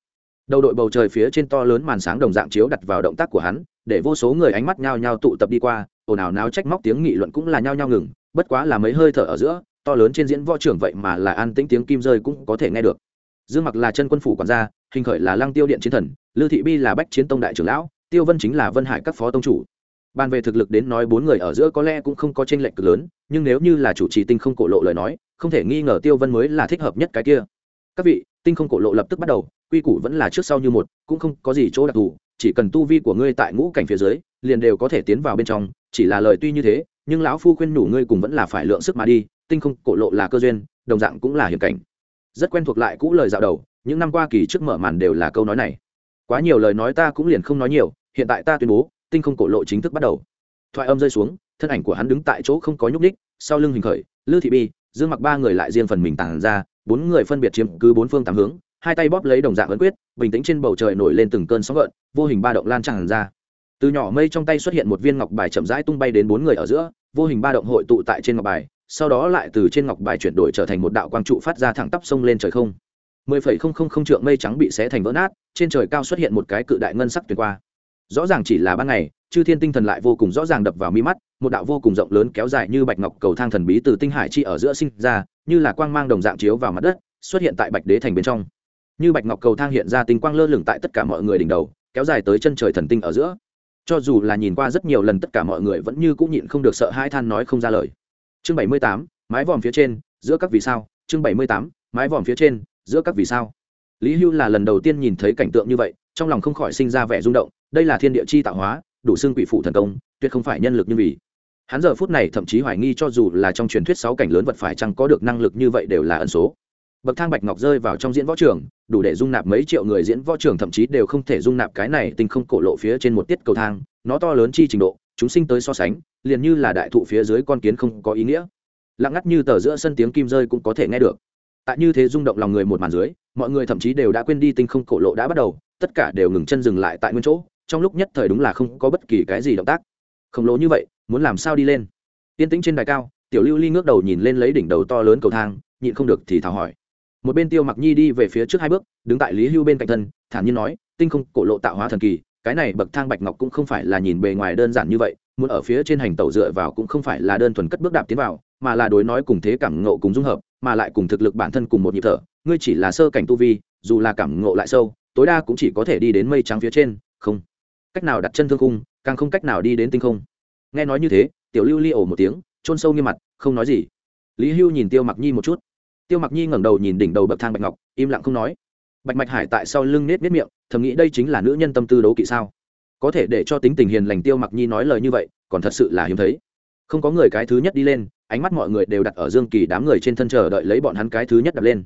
Đầu đội bầu trời phía trên to lớn màn sáng đồng dạng chiếu đặt vào động tác của hắn để vô số người ánh mắt nhao nhao tụ tập đi qua, ồn ào náo trách móc tiếng nghị luận cũng là nhao nhao ngừng, bất quá là mấy hơi thở ở giữa, to lớn trên diễn võ trưởng vậy mà là an tĩnh tiếng kim rơi cũng có thể nghe được. Dương mặc là chân quân phủ quản gia, hình khởi là lăng tiêu điện chiến thần lư thị bi là bách chiến tông đại trưởng lão, tiêu vân chính là vân hải các phó tông chủ. Bàn về thực lực đến nói bốn người ở giữa có lẽ cũng không có tranh lệch cực lớn, nhưng nếu như là chủ trì tinh không cổ lộ lời nói, không thể nghi ngờ tiêu vân mới là thích hợp nhất cái kia. Các vị, tinh không cổ lộ lập tức bắt đầu, quy củ vẫn là trước sau như một, cũng không có gì chỗ đặc thù chỉ cần tu vi của ngươi tại ngũ cảnh phía dưới, liền đều có thể tiến vào bên trong, chỉ là lời tuy như thế, nhưng lão phu khuyên nhủ ngươi cùng vẫn là phải lượng sức mà đi, tinh không cổ lộ là cơ duyên, đồng dạng cũng là hiểm cảnh. Rất quen thuộc lại cũ lời dạo đầu, những năm qua kỳ trước mở màn đều là câu nói này. Quá nhiều lời nói ta cũng liền không nói nhiều, hiện tại ta tuyên bố, tinh không cổ lộ chính thức bắt đầu. Thoại âm rơi xuống, thân ảnh của hắn đứng tại chỗ không có nhúc ních sau lưng hình khởi, lư thị bi, dương mặc ba người lại riêng phần mình tàn ra, bốn người phân biệt chiếm cứ bốn phương tám hướng hai tay bóp lấy đồng dạng ấn quyết, bình tĩnh trên bầu trời nổi lên từng cơn sóng gợn, vô hình ba động lan tràn ra. Từ nhỏ mây trong tay xuất hiện một viên ngọc bài chậm rãi tung bay đến bốn người ở giữa, vô hình ba động hội tụ tại trên ngọc bài, sau đó lại từ trên ngọc bài chuyển đổi trở thành một đạo quang trụ phát ra thẳng tắp sông lên trời không. Mười phẩy không không không trượng mây trắng bị xé thành vỡ nát, trên trời cao xuất hiện một cái cự đại ngân sắc tuyệt qua. Rõ ràng chỉ là ban ngày, chư thiên tinh thần lại vô cùng rõ ràng đập vào mi mắt, một đạo vô cùng rộng lớn kéo dài như bạch ngọc cầu thang thần bí từ tinh hải chi ở giữa sinh ra, như là quang mang đồng dạng chiếu vào mặt đất, xuất hiện tại bạch đế thành bên trong như bạch ngọc cầu thang hiện ra tinh quang lơ lửng tại tất cả mọi người đỉnh đầu, kéo dài tới chân trời thần tinh ở giữa. Cho dù là nhìn qua rất nhiều lần tất cả mọi người vẫn như cũng nhịn không được sợ hai than nói không ra lời. Chương bảy mươi tám, mái vòm phía trên, giữa các vì sao. Chương bảy mươi tám, mái vòm phía trên, giữa các vì sao. Lý hưu là lần đầu tiên nhìn thấy cảnh tượng như vậy, trong lòng không khỏi sinh ra vẻ rung động. Đây là thiên địa chi tạo hóa, đủ xương quỷ phụ thần công, tuyệt không phải nhân lực như vì. Hắn giờ phút này thậm chí hoài nghi cho dù là trong truyền thuyết sáu cảnh lớn vật phải chăng có được năng lực như vậy đều là ẩn số. Bậc thang bạch ngọc rơi vào trong diễn võ trường đủ để dung nạp mấy triệu người diễn võ trường, thậm chí đều không thể dung nạp cái này tinh không cổ lộ phía trên một tiết cầu thang, nó to lớn chi trình độ, chúng sinh tới so sánh, liền như là đại thụ phía dưới con kiến không có ý nghĩa. Lặng ngắt như tờ giữa sân tiếng kim rơi cũng có thể nghe được. Tại như thế rung động lòng người một màn dưới, mọi người thậm chí đều đã quên đi tinh không cổ lộ đã bắt đầu, tất cả đều ngừng chân dừng lại tại nguyên chỗ, trong lúc nhất thời đúng là không có bất kỳ cái gì động tác. Khổng lồ như vậy, muốn làm sao đi lên? Tiên tĩnh trên đài cao, tiểu lưu ly ngước đầu nhìn lên lấy đỉnh đầu to lớn cầu thang, nhịn không được thì thảo hỏi một bên tiêu mặc nhi đi về phía trước hai bước, đứng tại lý hưu bên cạnh thân, thản nhiên nói, tinh không cổ lộ tạo hóa thần kỳ, cái này bậc thang bạch ngọc cũng không phải là nhìn bề ngoài đơn giản như vậy, muốn ở phía trên hành tẩu dựa vào cũng không phải là đơn thuần cất bước đạp tiến vào, mà là đối nói cùng thế cảm ngộ cùng dung hợp, mà lại cùng thực lực bản thân cùng một nhịp thở, ngươi chỉ là sơ cảnh tu vi, dù là cảm ngộ lại sâu, tối đa cũng chỉ có thể đi đến mây trắng phía trên, không, cách nào đặt chân thương cung càng không cách nào đi đến tinh không. Nghe nói như thế, tiểu lưu li ổ một tiếng, chôn sâu như mặt, không nói gì. Lý hưu nhìn tiêu mặc nhi một chút tiêu mặc nhi ngẩng đầu nhìn đỉnh đầu bậc thang bạch ngọc, im lặng không nói. Bạch mạch hải tại sau lưng nết nết miệng, thầm nghĩ đây chính là nữ nhân tâm tư đấu kỵ sao? Có thể để cho tính tình hiền lành tiêu mặc nhi nói lời như vậy, còn thật sự là hiếm thấy. Không có người cái thứ nhất đi lên, ánh mắt mọi người đều đặt ở dương kỳ đám người trên thân chờ đợi lấy bọn hắn cái thứ nhất đặt lên.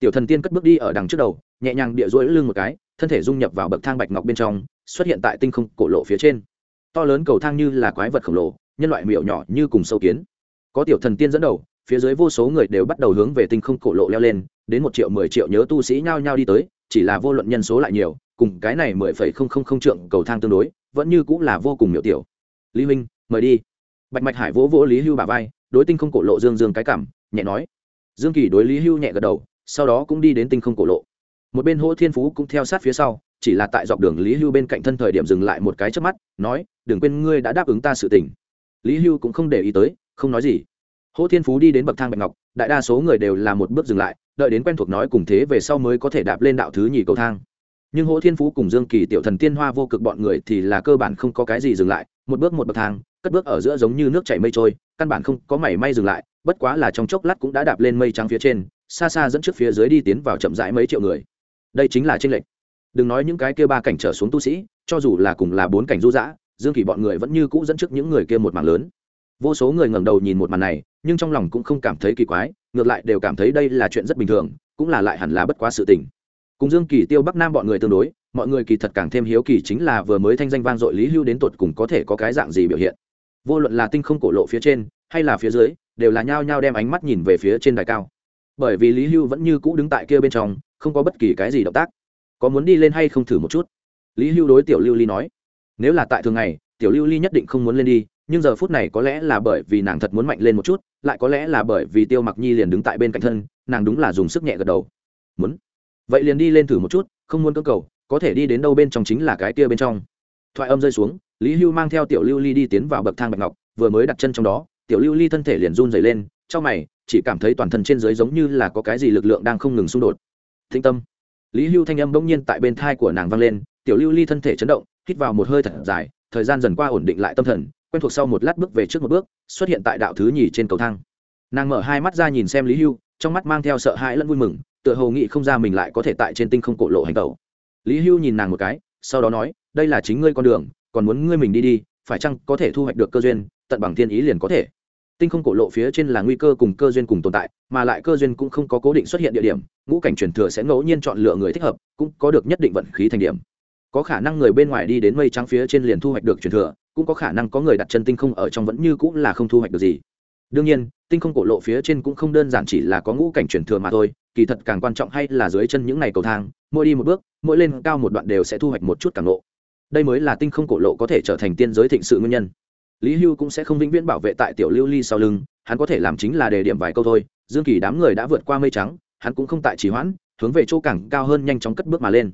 Tiểu thần tiên cất bước đi ở đằng trước đầu, nhẹ nhàng địa rỗi lưng một cái, thân thể dung nhập vào bậc thang bạch ngọc bên trong, xuất hiện tại tinh không cổ lộ phía trên. To lớn cầu thang như là quái vật khổng lồ, nhân loại miệu nhỏ như cùng sâu kiến. Có tiểu thần tiên dẫn đầu phía dưới vô số người đều bắt đầu hướng về tinh không cổ lộ leo lên, đến một triệu, mười triệu nhớ tu sĩ nhao nhao đi tới, chỉ là vô luận nhân số lại nhiều, cùng cái này mười phẩy không không không trượng cầu thang tương đối, vẫn như cũng là vô cùng miểu tiểu. Lý huynh, mời đi. Bạch mạch hải vỗ vỗ lý hưu bà vai, đối tinh không cổ lộ dương dương cái cảm, nhẹ nói. Dương kỳ đối lý hưu nhẹ gật đầu, sau đó cũng đi đến tinh không cổ lộ. Một bên hỗ thiên phú cũng theo sát phía sau, chỉ là tại dọc đường lý hưu bên cạnh thân thời điểm dừng lại một cái trước mắt, nói, đừng quên ngươi đã đáp ứng ta sự tình. Lý hưu cũng không để ý tới, không nói gì hỗ thiên phú đi đến bậc thang bạch ngọc, đại đa số người đều là một bước dừng lại, đợi đến quen thuộc nói cùng thế về sau mới có thể đạp lên đạo thứ nhì cầu thang. Nhưng hỗ thiên phú cùng dương kỳ tiểu thần tiên hoa vô cực bọn người thì là cơ bản không có cái gì dừng lại, một bước một bậc thang, cất bước ở giữa giống như nước chảy mây trôi, căn bản không có mảy may dừng lại, bất quá là trong chốc lát cũng đã đạp lên mây trắng phía trên, xa xa dẫn trước phía dưới đi tiến vào chậm rãi mấy triệu người. Đây chính là tranh lệch. Đừng nói những cái kia ba cảnh trở xuống tu sĩ, cho dù là cùng là bốn cảnh du dã, dương kỳ bọn người vẫn như cũ dẫn trước những người kia một mảng lớn vô số người ngẩng đầu nhìn một màn này, nhưng trong lòng cũng không cảm thấy kỳ quái, ngược lại đều cảm thấy đây là chuyện rất bình thường, cũng là lại hẳn là bất quá sự tình. Cùng dương kỳ tiêu bắc nam bọn người tương đối, mọi người kỳ thật càng thêm hiếu kỳ chính là vừa mới thanh danh vang dội lý hưu đến tột cùng có thể có cái dạng gì biểu hiện. Vô luận là tinh không cổ lộ phía trên, hay là phía dưới, đều là nhao nhao đem ánh mắt nhìn về phía trên đài cao. Bởi vì lý hưu vẫn như cũ đứng tại kia bên trong, không có bất kỳ cái gì động tác. Có muốn đi lên hay không thử một chút? Lý hưu đối tiểu lưu ly nói. Nếu là tại thường ngày, tiểu lưu ly nhất định không muốn lên đi nhưng giờ phút này có lẽ là bởi vì nàng thật muốn mạnh lên một chút, lại có lẽ là bởi vì tiêu mặc nhi liền đứng tại bên cạnh thân, nàng đúng là dùng sức nhẹ gật đầu. Muốn. Vậy liền đi lên thử một chút, không muốn cơ cầu, có thể đi đến đâu bên trong chính là cái kia bên trong. Thoại âm rơi xuống, lý hưu mang theo tiểu lưu ly đi tiến vào bậc thang bạch ngọc, vừa mới đặt chân trong đó, tiểu lưu ly thân thể liền run dày lên, trong mày chỉ cảm thấy toàn thân trên dưới giống như là có cái gì lực lượng đang không ngừng xung đột. Thinh tâm. Lý hưu thanh âm bỗng nhiên tại bên thai của nàng vang lên, tiểu lưu ly thân thể chấn động, hít vào một hơi thật dài, thời gian dần qua ổn định lại tâm thần quen thuộc sau một lát bước về trước một bước, xuất hiện tại đạo thứ nhì trên cầu thang. Nàng mở hai mắt ra nhìn xem lý hưu, trong mắt mang theo sợ hãi lẫn vui mừng, tựa hồ nghĩ không ra mình lại có thể tại trên tinh không cổ lộ hành tẩu. Lý hưu nhìn nàng một cái, sau đó nói, đây là chính ngươi con đường, còn muốn ngươi mình đi đi, phải chăng có thể thu hoạch được cơ duyên, tận bằng thiên ý liền có thể. Tinh không cổ lộ phía trên là nguy cơ cùng cơ duyên cùng tồn tại, mà lại cơ duyên cũng không có cố định xuất hiện địa điểm, ngũ cảnh truyền thừa sẽ ngẫu nhiên chọn lựa người thích hợp, cũng có được nhất định vận khí thành điểm. Có khả năng người bên ngoài đi đến mây trắng phía trên liền thu hoạch được truyền thừa cũng có khả năng có người đặt chân tinh không ở trong vẫn như cũng là không thu hoạch được gì. Đương nhiên, tinh không cổ lộ phía trên cũng không đơn giản chỉ là có ngũ cảnh truyền thừa mà thôi, kỳ thật càng quan trọng hay là dưới chân những ngày cầu thang, mỗi đi một bước, mỗi lên cao một đoạn đều sẽ thu hoạch một chút càng lộ. Đây mới là tinh không cổ lộ có thể trở thành tiên giới thịnh sự nguyên nhân. Lý hưu cũng sẽ không vĩnh viễn bảo vệ tại tiểu lưu ly sau lưng, hắn có thể làm chính là đề điểm vài câu thôi, dương kỳ đám người đã vượt qua mây trắng, hắn cũng không tại trì hoãn, hướng về chỗ càng cao hơn nhanh chóng cất bước mà lên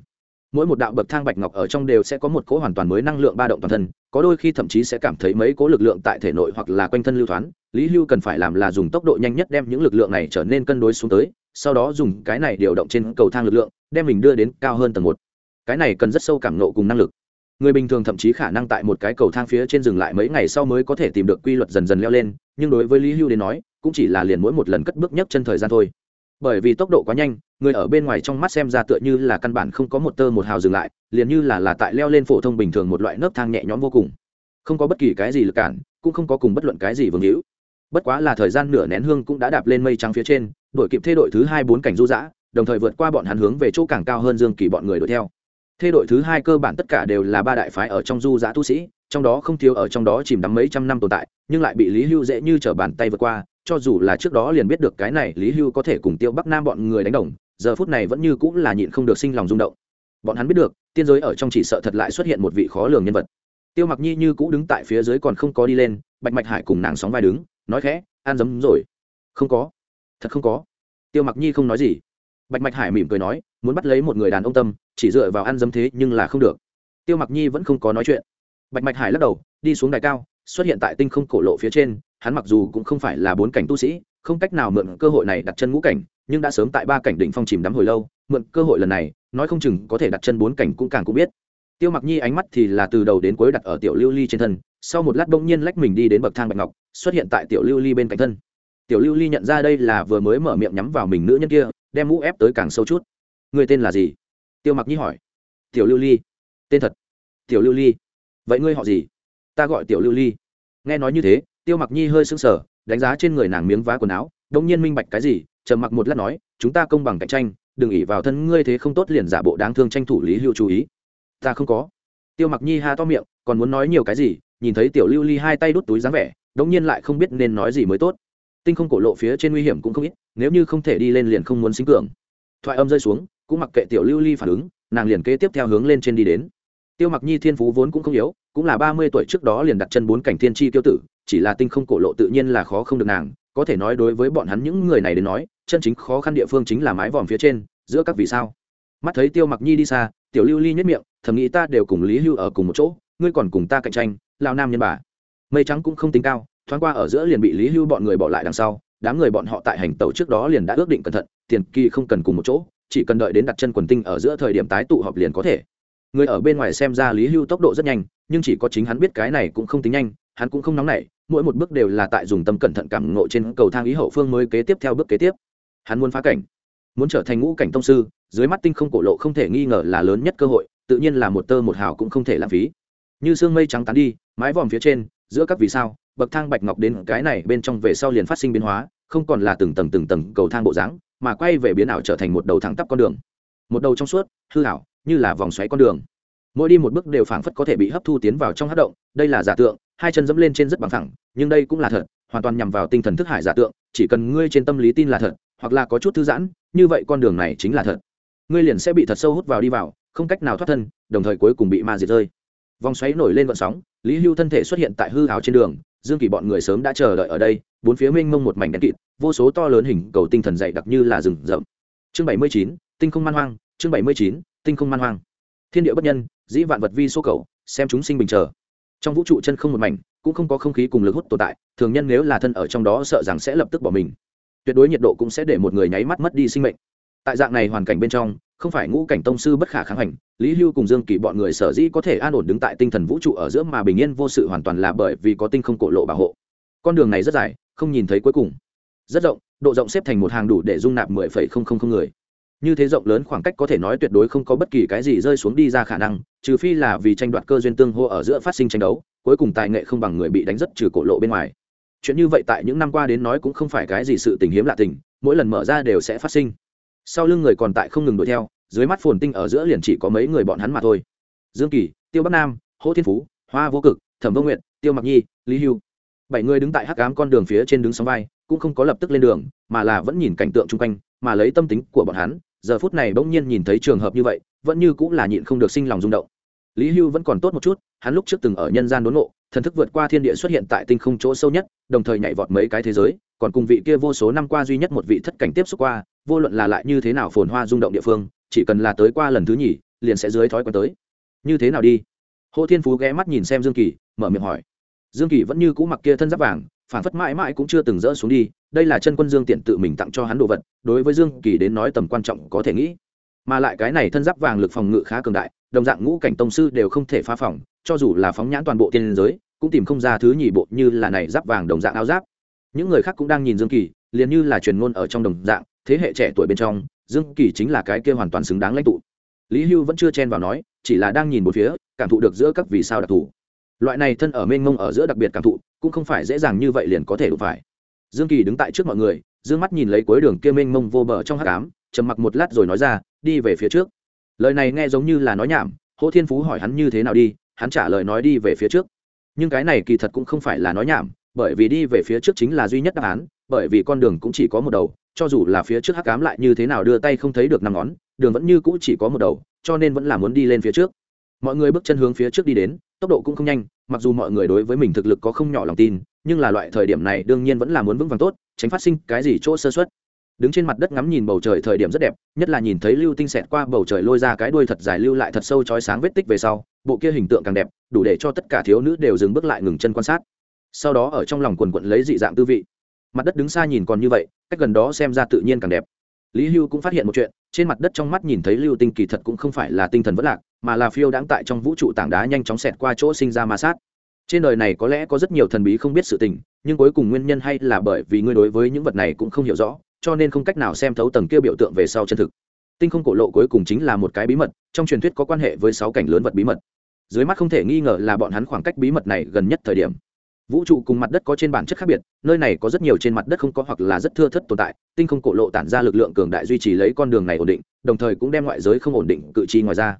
mỗi một đạo bậc thang bạch ngọc ở trong đều sẽ có một cỗ hoàn toàn mới năng lượng ba động toàn thân, có đôi khi thậm chí sẽ cảm thấy mấy cỗ lực lượng tại thể nội hoặc là quanh thân lưu thoáng. Lý hưu cần phải làm là dùng tốc độ nhanh nhất đem những lực lượng này trở nên cân đối xuống tới, sau đó dùng cái này điều động trên cầu thang lực lượng, đem mình đưa đến cao hơn tầng một. Cái này cần rất sâu cảm nộ cùng năng lực. Người bình thường thậm chí khả năng tại một cái cầu thang phía trên dừng lại mấy ngày sau mới có thể tìm được quy luật dần dần leo lên, nhưng đối với lý hưu đến nói, cũng chỉ là liền mỗi một lần cất bước nhấc chân thời gian thôi bởi vì tốc độ quá nhanh, người ở bên ngoài trong mắt xem ra tựa như là căn bản không có một tơ một hào dừng lại, liền như là là tại leo lên phổ thông bình thường một loại nấc thang nhẹ nhõm vô cùng. Không có bất kỳ cái gì lực cản, cũng không có cùng bất luận cái gì vương hữu. Bất quá là thời gian nửa nén hương cũng đã đạp lên mây trắng phía trên đội kịp thê đội thứ hai bốn cảnh du dã, đồng thời vượt qua bọn hắn hướng về chỗ càng cao hơn dương kỳ bọn người đuổi theo. Thê đội thứ hai cơ bản tất cả đều là ba đại phái ở trong du dã tu sĩ, trong đó không thiếu ở trong đó chìm đắm mấy trăm năm tồn tại, nhưng lại bị lý hưu dễ như t bàn tay vượt qua cho dù là trước đó liền biết được cái này lý hưu có thể cùng tiêu bắc nam bọn người đánh đồng, giờ phút này vẫn như cũng là nhịn không được sinh lòng rung động. Bọn hắn biết được, tiên giới ở trong chỉ sợ thật lại xuất hiện một vị khó lường nhân vật. Tiêu mặc nhi như cũ đứng tại phía dưới còn không có đi lên, bạch mạch hải cùng nàng sóng vai đứng, nói khẽ, an dấm rồi. Không có. Thật không có. Tiêu mặc nhi không nói gì. Bạch mạch hải mỉm cười nói, muốn bắt lấy một người đàn ông tâm, chỉ dựa vào ăn dấm thế nhưng là không được. Tiêu mặc nhi vẫn không có nói chuyện. Bạch mạch hải lắc đầu, đi xuống đài cao, xuất hiện tại tinh không cổ lộ phía trên hắn mặc dù cũng không phải là bốn cảnh tu sĩ, không cách nào mượn cơ hội này đặt chân ngũ cảnh, nhưng đã sớm tại ba cảnh đỉnh phong chìm đắm hồi lâu, mượn cơ hội lần này, nói không chừng có thể đặt chân bốn cảnh cũng càng cũng biết. Tiêu mặc nhi ánh mắt thì là từ đầu đến cuối đặt ở tiểu lưu ly trên thân, sau một lát bỗng nhiên lách mình đi đến bậc thang bạch ngọc, xuất hiện tại tiểu lưu ly bên cạnh thân. Tiểu lưu ly nhận ra đây là vừa mới mở miệng nhắm vào mình nữ nhân kia, đem mũ ép tới càng sâu chút. Người tên là gì? Tiêu mặc nhi hỏi. Tiểu lưu ly. Tên thật. Tiểu lưu ly. Vậy ngươi họ gì? Ta gọi tiểu lưu ly. Nghe nói như thế tiêu mặc nhi hơi sưng sờ, đánh giá trên người nàng miếng vá quần áo đông nhiên minh bạch cái gì? Trầm mặc một lát nói, chúng ta công bằng cạnh tranh, đừng ỉ vào thân ngươi thế không tốt liền giả bộ đáng thương tranh thủ lý hữu chú ý. Ta không có. Tiêu mặc nhi ha to miệng, còn muốn nói nhiều cái gì? Nhìn thấy tiểu lưu ly hai tay đút túi dáng vẻ, đống nhiên lại không biết nên nói gì mới tốt. Tinh không cổ lộ phía trên nguy hiểm cũng không ít, nếu như không thể đi lên liền không muốn sinh cường. Thoại âm rơi xuống, cũng mặc kệ tiểu lưu ly phản ứng, nàng liền kế tiếp theo hướng lên trên đi đến tiêu mặc nhi thiên phú vốn cũng không yếu, cũng là ba mươi tuổi trước đó liền đặt chân bốn cảnh thiên tri tiêu tử, chỉ là tinh không cổ lộ tự nhiên là khó không được nàng, có thể nói đối với bọn hắn những người này đến nói, chân chính khó khăn địa phương chính là mái vòm phía trên, giữa các vì sao. Mắt thấy tiêu mặc nhi đi xa, tiểu lưu ly nhất miệng, thầm nghĩ ta đều cùng lý hưu ở cùng một chỗ, ngươi còn cùng ta cạnh tranh lao nam nhân bà. Mây trắng cũng không tính cao, thoáng qua ở giữa liền bị lý hưu bọn người bỏ lại đằng sau, đám người bọn họ tại hành tàu trước đó liền đã ước định cẩn thận, tiền kỳ không cần cùng một chỗ, chỉ cần đợi đến đặt chân quần tinh ở giữa thời điểm tái tụ họp liền có thể người ở bên ngoài xem ra lý hưu tốc độ rất nhanh, nhưng chỉ có chính hắn biết cái này cũng không tính nhanh, hắn cũng không nóng nảy, mỗi một bước đều là tại dùng tâm cẩn thận cảm ngộ trên cầu thang ý hậu phương mới kế tiếp theo bước kế tiếp. Hắn muốn phá cảnh, muốn trở thành ngũ cảnh tông sư, dưới mắt tinh không cổ lộ không thể nghi ngờ là lớn nhất cơ hội, tự nhiên là một tơ một hào cũng không thể lãng phí. Như sương mây trắng tán đi, mái vòm phía trên, giữa các vì sao, bậc thang bạch ngọc đến cái này bên trong về sau liền phát sinh biến hóa, không còn là từng tầng từng tầng cầu thang bộ dáng, mà quay về biến ảo trở thành một đầu thẳng tắp con đường. Một đầu trong suốt, hư ảo như là vòng xoáy con đường. Mỗi đi một bước đều phảng phất có thể bị hấp thu tiến vào trong hát động, đây là giả tượng, hai chân dẫm lên trên rất bằng thẳng nhưng đây cũng là thật, hoàn toàn nhằm vào tinh thần thức hải giả tượng, chỉ cần ngươi trên tâm lý tin là thật, hoặc là có chút thư giãn, như vậy con đường này chính là thật. Ngươi liền sẽ bị thật sâu hút vào đi vào, không cách nào thoát thân, đồng thời cuối cùng bị ma diệt rơi. Vòng xoáy nổi lên vận sóng, lý hưu thân thể xuất hiện tại hư hào trên đường, dương kỳ bọn người sớm đã chờ đợi ở đây, bốn phía mênh mông một mảnh đen kịt, vô số to lớn hình cầu tinh thần dày đặc như là rừng rậm. Chương bảy mươi chín, tinh không man hoang, chương bảy mươi chín tinh không man hoang. Thiên địa bất nhân, dĩ vạn vật vi số cầu, xem chúng sinh bình trở. trong vũ trụ chân không một mảnh, cũng không có không khí cùng lực hút tồn tại, thường nhân nếu là thân ở trong đó sợ rằng sẽ lập tức bỏ mình. Tuyệt đối nhiệt độ cũng sẽ để một người nháy mắt mất đi sinh mệnh. Tại dạng này hoàn cảnh bên trong, không phải ngũ cảnh tông sư bất khả kháng hành, lý hưu cùng dương kỳ bọn người sở dĩ có thể an ổn đứng tại tinh thần vũ trụ ở giữa mà bình yên vô sự hoàn toàn là bởi vì có tinh không cổ lộ bảo hộ. Con đường này rất dài, không nhìn thấy cuối cùng. Rất rộng, độ rộng xếp thành một hàng đủ để dung nạp mười phẩy không không không người như thế rộng lớn khoảng cách có thể nói tuyệt đối không có bất kỳ cái gì rơi xuống đi ra khả năng, trừ phi là vì tranh đoạt cơ duyên tương hô ở giữa phát sinh tranh đấu, cuối cùng tài nghệ không bằng người bị đánh rất trừ cổ lộ bên ngoài. Chuyện như vậy tại những năm qua đến nói cũng không phải cái gì sự tình hiếm lạ tình, mỗi lần mở ra đều sẽ phát sinh. Sau lưng người còn tại không ngừng đuổi theo, dưới mắt phồn tinh ở giữa liền chỉ có mấy người bọn hắn mà thôi. Dương kỳ, tiêu bắc nam, hỗ thiên phú, hoa vô cực, thẩm vô nguyện tiêu mặc nhi, lý hưu. Bảy người đứng tại hắc ám con đường phía trên đứng sóng vai, cũng không có lập tức lên đường, mà là vẫn nhìn cảnh tượng chung quanh, mà lấy tâm tính của bọn hắn giờ phút này bỗng nhiên nhìn thấy trường hợp như vậy, vẫn như cũng là nhịn không được sinh lòng rung động. Lý hưu vẫn còn tốt một chút, hắn lúc trước từng ở nhân gian đốn nộ thần thức vượt qua thiên địa xuất hiện tại tinh không chỗ sâu nhất, đồng thời nhảy vọt mấy cái thế giới, còn cùng vị kia vô số năm qua duy nhất một vị thất cảnh tiếp xúc qua, vô luận là lại như thế nào phồn hoa rung động địa phương, chỉ cần là tới qua lần thứ nhì, liền sẽ dưới thói quen tới. Như thế nào đi? Hồ thiên phú ghé mắt nhìn xem dương kỳ, mở miệng hỏi. Dương kỳ vẫn như cũ mặc kia thân giáp vàng, phản phất mãi mãi cũng chưa từng rỡ xuống đi đây là chân quân dương tiện tự mình tặng cho hắn đồ vật, đối với dương kỳ đến nói tầm quan trọng có thể nghĩ. Mà lại cái này thân giáp vàng lực phòng ngự khá cường đại, đồng dạng ngũ cảnh tông sư đều không thể phá phòng, cho dù là phóng nhãn toàn bộ tiên giới, cũng tìm không ra thứ nhì bộ như là này giáp vàng đồng dạng áo giáp. Những người khác cũng đang nhìn dương kỳ, liền như là truyền ngôn ở trong đồng dạng, thế hệ trẻ tuổi bên trong, dương kỳ chính là cái kia hoàn toàn xứng đáng lãnh tụ. Lý hưu vẫn chưa chen vào nói, chỉ là đang nhìn một phía, cảm thụ được giữa các vì sao đặc thù. Loại này thân ở mênh mông ở giữa đặc biệt cảm thụ, cũng không phải dễ dàng như vậy liền có thể đụng phải dương kỳ đứng tại trước mọi người d ư ơ n g mắt nhìn lấy cuối đường kia mênh mông vô bờ trong hát cám trầm mặc một lát rồi nói ra, đi về phía trước. Lời này nghe giống như là nói nhảm, hỗ thiên phú hỏi hắn như thế nào đi, hắn trả lời nói đi về phía trước. Nhưng cái này kỳ thật cũng không phải là nói nhảm, bởi vì đi về phía trước chính là duy nhất đáp án, bởi vì con đường cũng chỉ có một đầu, cho dù là phía trước hắc cám lại như thế nào đưa tay không thấy được năm ngón, đường vẫn như cũ chỉ có một đầu, cho nên vẫn là muốn đi lên phía trước. Mọi người bước chân hướng phía trước đi đến, tốc độ cũng không nhanh, mặc dù mọi người đối với mình thực lực có không nhỏ lòng tin nhưng là loại thời điểm này đương nhiên vẫn là muốn vững vàng tốt, tránh phát sinh cái gì chỗ sơ xuất đứng trên mặt đất ngắm nhìn bầu trời thời điểm rất đẹp, nhất là nhìn thấy lưu tinh xẹt qua bầu trời lôi ra cái đuôi thật dài lưu lại thật sâu chói sáng vết tích về sau, bộ kia hình tượng càng đẹp, đủ để cho tất cả thiếu nữ đều dừng bước lại ngừng chân quan sát. Sau đó ở trong lòng quần quận lấy dị dạng tư vị. Mặt đất đứng xa nhìn còn như vậy, cách gần đó xem ra tự nhiên càng đẹp. Lý hưu cũng phát hiện một chuyện, trên mặt đất trong mắt nhìn thấy lưu tinh kỳ thật cũng không phải là tinh thần vất lạc, mà là phiêu đãng tại trong vũ trụ tảng đá nhanh chóng xẹt qua chỗ sinh ra ma sát trên đời này có lẽ có rất nhiều thần bí không biết sự tình, nhưng cuối cùng nguyên nhân hay là bởi vì ngươi đối với những vật này cũng không hiểu rõ, cho nên không cách nào xem thấu tầng kia biểu tượng về sau chân thực. Tinh không cổ lộ cuối cùng chính là một cái bí mật, trong truyền thuyết có quan hệ với sáu cảnh lớn vật bí mật. Dưới mắt không thể nghi ngờ là bọn hắn khoảng cách bí mật này gần nhất thời điểm. Vũ trụ cùng mặt đất có trên bản chất khác biệt, nơi này có rất nhiều trên mặt đất không có hoặc là rất thưa thất tồn tại, tinh không cổ lộ tản ra lực lượng cường đại duy trì lấy con đường này ổn định, đồng thời cũng đem ngoại giới không ổn định cự chi ngoài ra.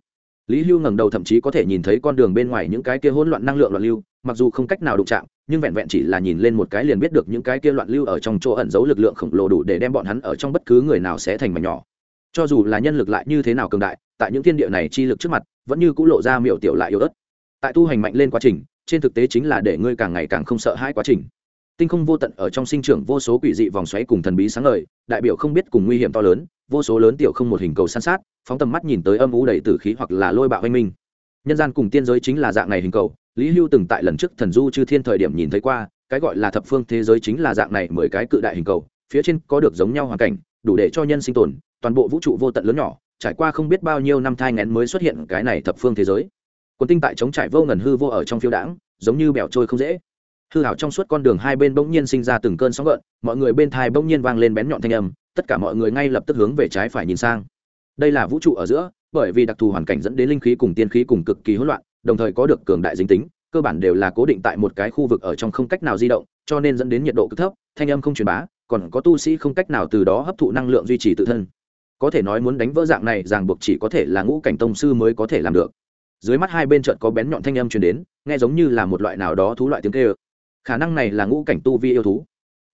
Lý hưu ngẩng đầu thậm chí có thể nhìn thấy con đường bên ngoài những cái kia hỗn loạn năng lượng loạn lưu mặc dù không cách nào đụng chạm, nhưng vẹn vẹn chỉ là nhìn lên một cái liền biết được những cái kia loạn lưu ở trong chỗ ẩn giấu lực lượng khổng lồ đủ để đem bọn hắn ở trong bất cứ người nào sẽ thành mảnh nhỏ. Cho dù là nhân lực lại như thế nào cường đại, tại những thiên địa này chi lực trước mặt, vẫn như c ũ lộ ra miệu tiểu lại yếu ớt. Tại tu hành mạnh lên quá trình, trên thực tế chính là để ngươi càng ngày càng không sợ hãi quá trình. Tinh không vô tận ở trong sinh trưởng vô số quỷ dị vòng xoáy cùng thần bí sáng ngời, đại biểu không biết cùng nguy hiểm to lớn, vô số lớn tiểu không một hình cầu san sát, phóng tầm mắt nhìn tới âm u đầy tử khí hoặc là lôi bạo oanh minh. Nhân gian cùng tiên giới chính là dạng này hình cầu lý hưu từng tại lần trước thần du chư thiên thời điểm nhìn thấy qua, cái gọi là thập phương thế giới chính là dạng này mười cái cự đại hình cầu, phía trên có được giống nhau hoàn cảnh, đủ để cho nhân sinh tồn, toàn bộ vũ trụ vô tận lớn nhỏ, trải qua không biết bao nhiêu năm thai ngén mới xuất hiện cái này thập phương thế giới. Quần tinh tại chống trải vô ngần hư vô ở trong phiêu đãng, giống như bẻo trôi không dễ. Hư hảo trong suốt con đường hai bên bỗng nhiên sinh ra từng cơn sóng gợn, mọi người bên thai bỗng nhiên vang lên bén nhọn thanh âm, tất cả mọi người ngay lập tức hướng về trái phải nhìn sang. Đây là vũ trụ ở giữa, bởi vì đặc thù hoàn cảnh dẫn đến linh khí cùng tiên khí cùng cực kỳ hỗn loạn đồng thời có được cường đại dính tính, cơ bản đều là cố định tại một cái khu vực ở trong không cách nào di động, cho nên dẫn đến nhiệt độ cực thấp, thanh âm không truyền bá, còn có tu sĩ không cách nào từ đó hấp thụ năng lượng duy trì tự thân. Có thể nói muốn đánh vỡ dạng này, ràng buộc chỉ có thể là ngũ cảnh tông sư mới có thể làm được. Dưới mắt hai bên trận có bén nhọn thanh âm truyền đến, nghe giống như là một loại nào đó thú loại tiếng kêu. Khả năng này là ngũ cảnh tu vi yêu thú.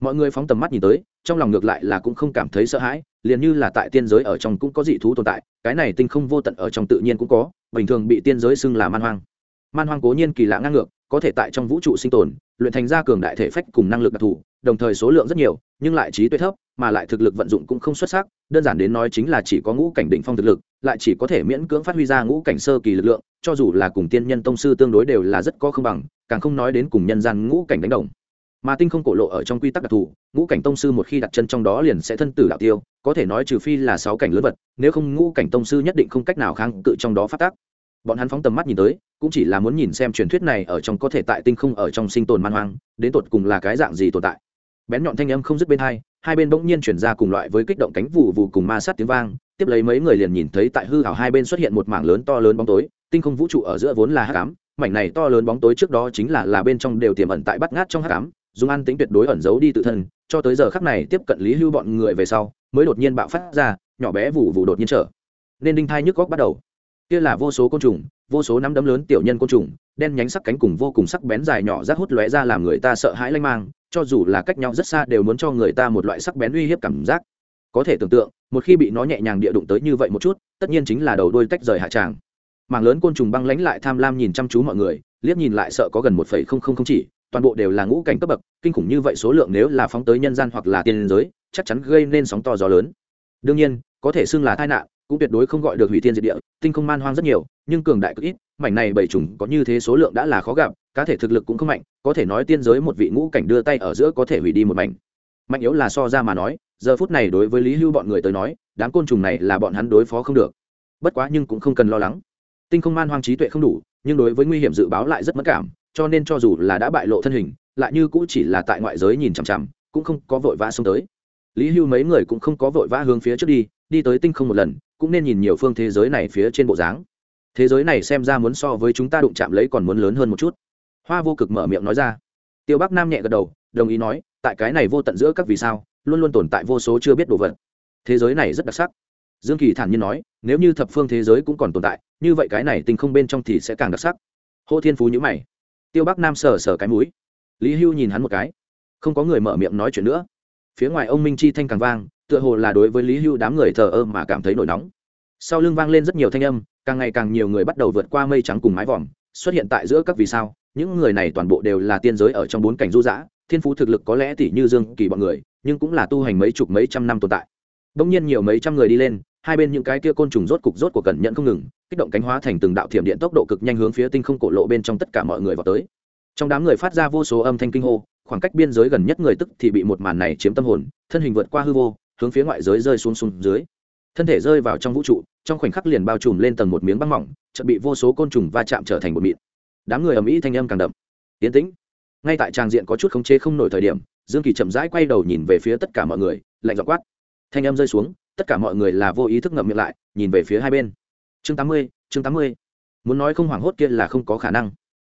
Mọi người phóng tầm mắt nhìn tới trong lòng ngược lại là cũng không cảm thấy sợ hãi, liền như là tại tiên giới ở trong cũng có dị thú tồn tại, cái này tinh không vô tận ở trong tự nhiên cũng có, bình thường bị tiên giới xưng là man hoang. Man hoang cố nhiên kỳ lạ ngang ngược, có thể tại trong vũ trụ sinh tồn, luyện thành ra cường đại thể phách cùng năng lực đặc thù, đồng thời số lượng rất nhiều, nhưng lại trí tuệ thấp, mà lại thực lực vận dụng cũng không xuất sắc, đơn giản đến nói chính là chỉ có ngũ cảnh đỉnh phong thực lực, lại chỉ có thể miễn cưỡng phát huy ra ngũ cảnh sơ kỳ lực lượng, cho dù là cùng tiên nhân tông sư tương đối đều là rất có không bằng, càng không nói đến cùng nhân gian ngũ cảnh đánh đồng mà tinh không cổ lộ ở trong quy tắc đặc thù, ngũ cảnh tông sư một khi đặt chân trong đó liền sẽ thân tử đạo tiêu, có thể nói trừ phi là sáu cảnh lớn vật, nếu không ngũ cảnh tông sư nhất định không cách nào kháng cự trong đó phát tác. Bọn hắn phóng tầm mắt nhìn tới, cũng chỉ là muốn nhìn xem truyền thuyết này ở trong có thể tại tinh không ở trong sinh tồn man hoang, đến tột cùng là cái dạng gì tồn tại. Bén nhọn thanh âm không dứt bên hai hai bên bỗng nhiên chuyển ra cùng loại với kích động cánh vụ vụ cùng ma sát tiếng vang, tiếp lấy mấy người liền nhìn thấy tại hư hảo hai bên xuất hiện một mảng lớn to lớn bóng tối, tinh không vũ trụ ở giữa vốn là hắc ám, mảnh này to lớn bóng tối trước đó chính là là bên trong đều tiềm ẩn tại bắt ngát trong hắc ám dùng an tính tuyệt đối ẩn giấu đi tự thân, cho tới giờ khắc này tiếp cận lý hưu bọn người về sau, mới đột nhiên bạo phát ra, nhỏ bé vụ vụ đột nhiên trở. Nên đinh thai nhức góc bắt đầu. Kia là vô số côn trùng, vô số nắm đấm lớn tiểu nhân côn trùng, đen nhánh sắc cánh cùng vô cùng sắc bén dài nhỏ rác hút lóe ra làm người ta sợ hãi lanh mang, cho dù là cách nhau rất xa đều muốn cho người ta một loại sắc bén uy hiếp cảm giác. Có thể tưởng tượng, một khi bị nó nhẹ nhàng địa đụng tới như vậy một chút, tất nhiên chính là đầu đôi tách rời hạ tràng. Mảng lớn côn trùng băng lánh lại tham lam nhìn chăm chú mọi người, liếc nhìn lại sợ có gần một phẩy không không không chỉ toàn bộ đều là ngũ cảnh cấp bậc, kinh khủng như vậy số lượng nếu là phóng tới nhân gian hoặc là tiên giới, chắc chắn gây nên sóng to gió lớn. Đương nhiên, có thể xưng là tai nạn, cũng tuyệt đối không gọi được hủy thiên diệt địa, tinh không man hoang rất nhiều, nhưng cường đại cực ít, mảnh này bảy trùng có như thế số lượng đã là khó gặp, cá thể thực lực cũng không mạnh, có thể nói tiên giới một vị ngũ cảnh đưa tay ở giữa có thể hủy đi một mảnh. Mạnh yếu là so ra mà nói, giờ phút này đối với lý hưu bọn người tới nói, đám côn trùng này là bọn hắn đối phó không được. Bất quá nhưng cũng không cần lo lắng. Tinh không man hoang trí tuệ không đủ, nhưng đối với nguy hiểm dự báo lại rất mất cảm cho nên cho dù là đã bại lộ thân hình, lại như cũng chỉ là tại ngoại giới nhìn chằm chằm, cũng không có vội vã xông tới. Lý hưu mấy người cũng không có vội vã hướng phía trước đi đi tới tinh không một lần, cũng nên nhìn nhiều phương thế giới này phía trên bộ dáng. Thế giới này xem ra muốn so với chúng ta đụng chạm lấy còn muốn lớn hơn một chút. Hoa vô cực mở miệng nói ra. Tiêu bắc nam nhẹ gật đầu, đồng ý nói, tại cái này vô tận giữa các vì sao, luôn luôn tồn tại vô số chưa biết đồ vật. Thế giới này rất đặc sắc. Dương kỳ thản nhiên nói, nếu như thập phương thế giới cũng còn tồn tại, như vậy cái này tinh không bên trong thì sẽ càng đặc sắc. Hô thiên phú nhữ mày tiêu bắc nam sờ sờ cái mũi. Lý hưu nhìn hắn một cái. Không có người mở miệng nói chuyện nữa. Phía ngoài ông minh chi thanh càng vang, tựa hồ là đối với lý hưu đám người thờ ơ mà cảm thấy nổi nóng. Sau lưng vang lên rất nhiều thanh âm, càng ngày càng nhiều người bắt đầu vượt qua mây trắng cùng mái vòm, xuất hiện tại giữa các vì sao. Những người này toàn bộ đều là tiên giới ở trong bốn cảnh du dã, thiên phú thực lực có lẽ tỷ như dương kỳ bọn người, nhưng cũng là tu hành mấy chục mấy trăm năm tồn tại. Đông nhiên nhiều mấy trăm người đi lên hai bên những cái kia côn trùng rốt cục rốt của cẩn nhận không ngừng, kích động cánh hóa thành từng đạo thiểm điện tốc độ cực nhanh hướng phía tinh không cổ lộ bên trong tất cả mọi người vào tới. Trong đám người phát ra vô số âm thanh kinh hô, khoảng cách biên giới gần nhất người tức thì bị một màn này chiếm tâm hồn, thân hình vượt qua hư vô, hướng phía ngoại giới rơi xuống xuống dưới. Thân thể rơi vào trong vũ trụ, trong khoảnh khắc liền bao trùm lên tầng một miếng băng mỏng, chợt bị vô số côn trùng va chạm trở thành một mịn. Đám người ầm ĩ thanh âm càng đậm. Tiến tĩnh. Ngay tại tràng diện có chút khống chế không nổi thời điểm, dương kỳ chậm rãi quay đầu nhìn về phía tất cả mọi người, lạnh dọ quát. Thanh âm rơi xuống tất cả mọi người là vô ý thức ngậm miệng lại, nhìn về phía hai bên. Chương tám mươi, chương tám mươi. Muốn nói không hoảng hốt kia là không có khả năng.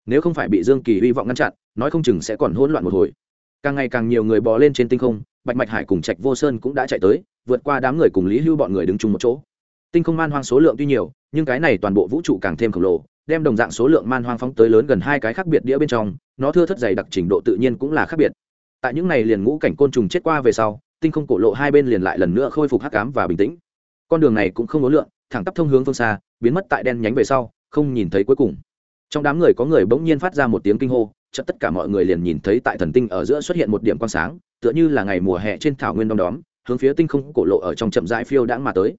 Nếu không phải bị dương kỳ hy vọng ngăn chặn, nói không chừng sẽ còn hỗn loạn một hồi. Càng ngày càng nhiều người bò lên trên tinh không, bạch mạch hải cùng trạch vô sơn cũng đã chạy tới, vượt qua đám người cùng lý hưu bọn người đứng chung một chỗ. Tinh không man hoang số lượng tuy nhiều, nhưng cái này toàn bộ vũ trụ càng thêm khổng lồ, đem đồng dạng số lượng man hoang phóng tới lớn gần hai cái khác biệt đĩa bên trong, nó thưa thất dày đặc trình độ tự nhiên cũng là khác biệt. Tại những này liền ngũ cảnh côn trùng chết qua về sau tinh không cổ lộ hai bên liền lại lần nữa khôi phục hắc ám và bình tĩnh. Con đường này cũng không ố lượng, thẳng tắp thông hướng phương xa, biến mất tại đen nhánh về sau, không nhìn thấy cuối cùng. Trong đám người có người bỗng nhiên phát ra một tiếng kinh hô, chợt tất cả mọi người liền nhìn thấy tại thần tinh ở giữa xuất hiện một điểm quang sáng, tựa như là ngày mùa hè trên thảo nguyên đông đóm, hướng phía tinh không cổ lộ ở trong chậm rãi phiêu đãng mà tới.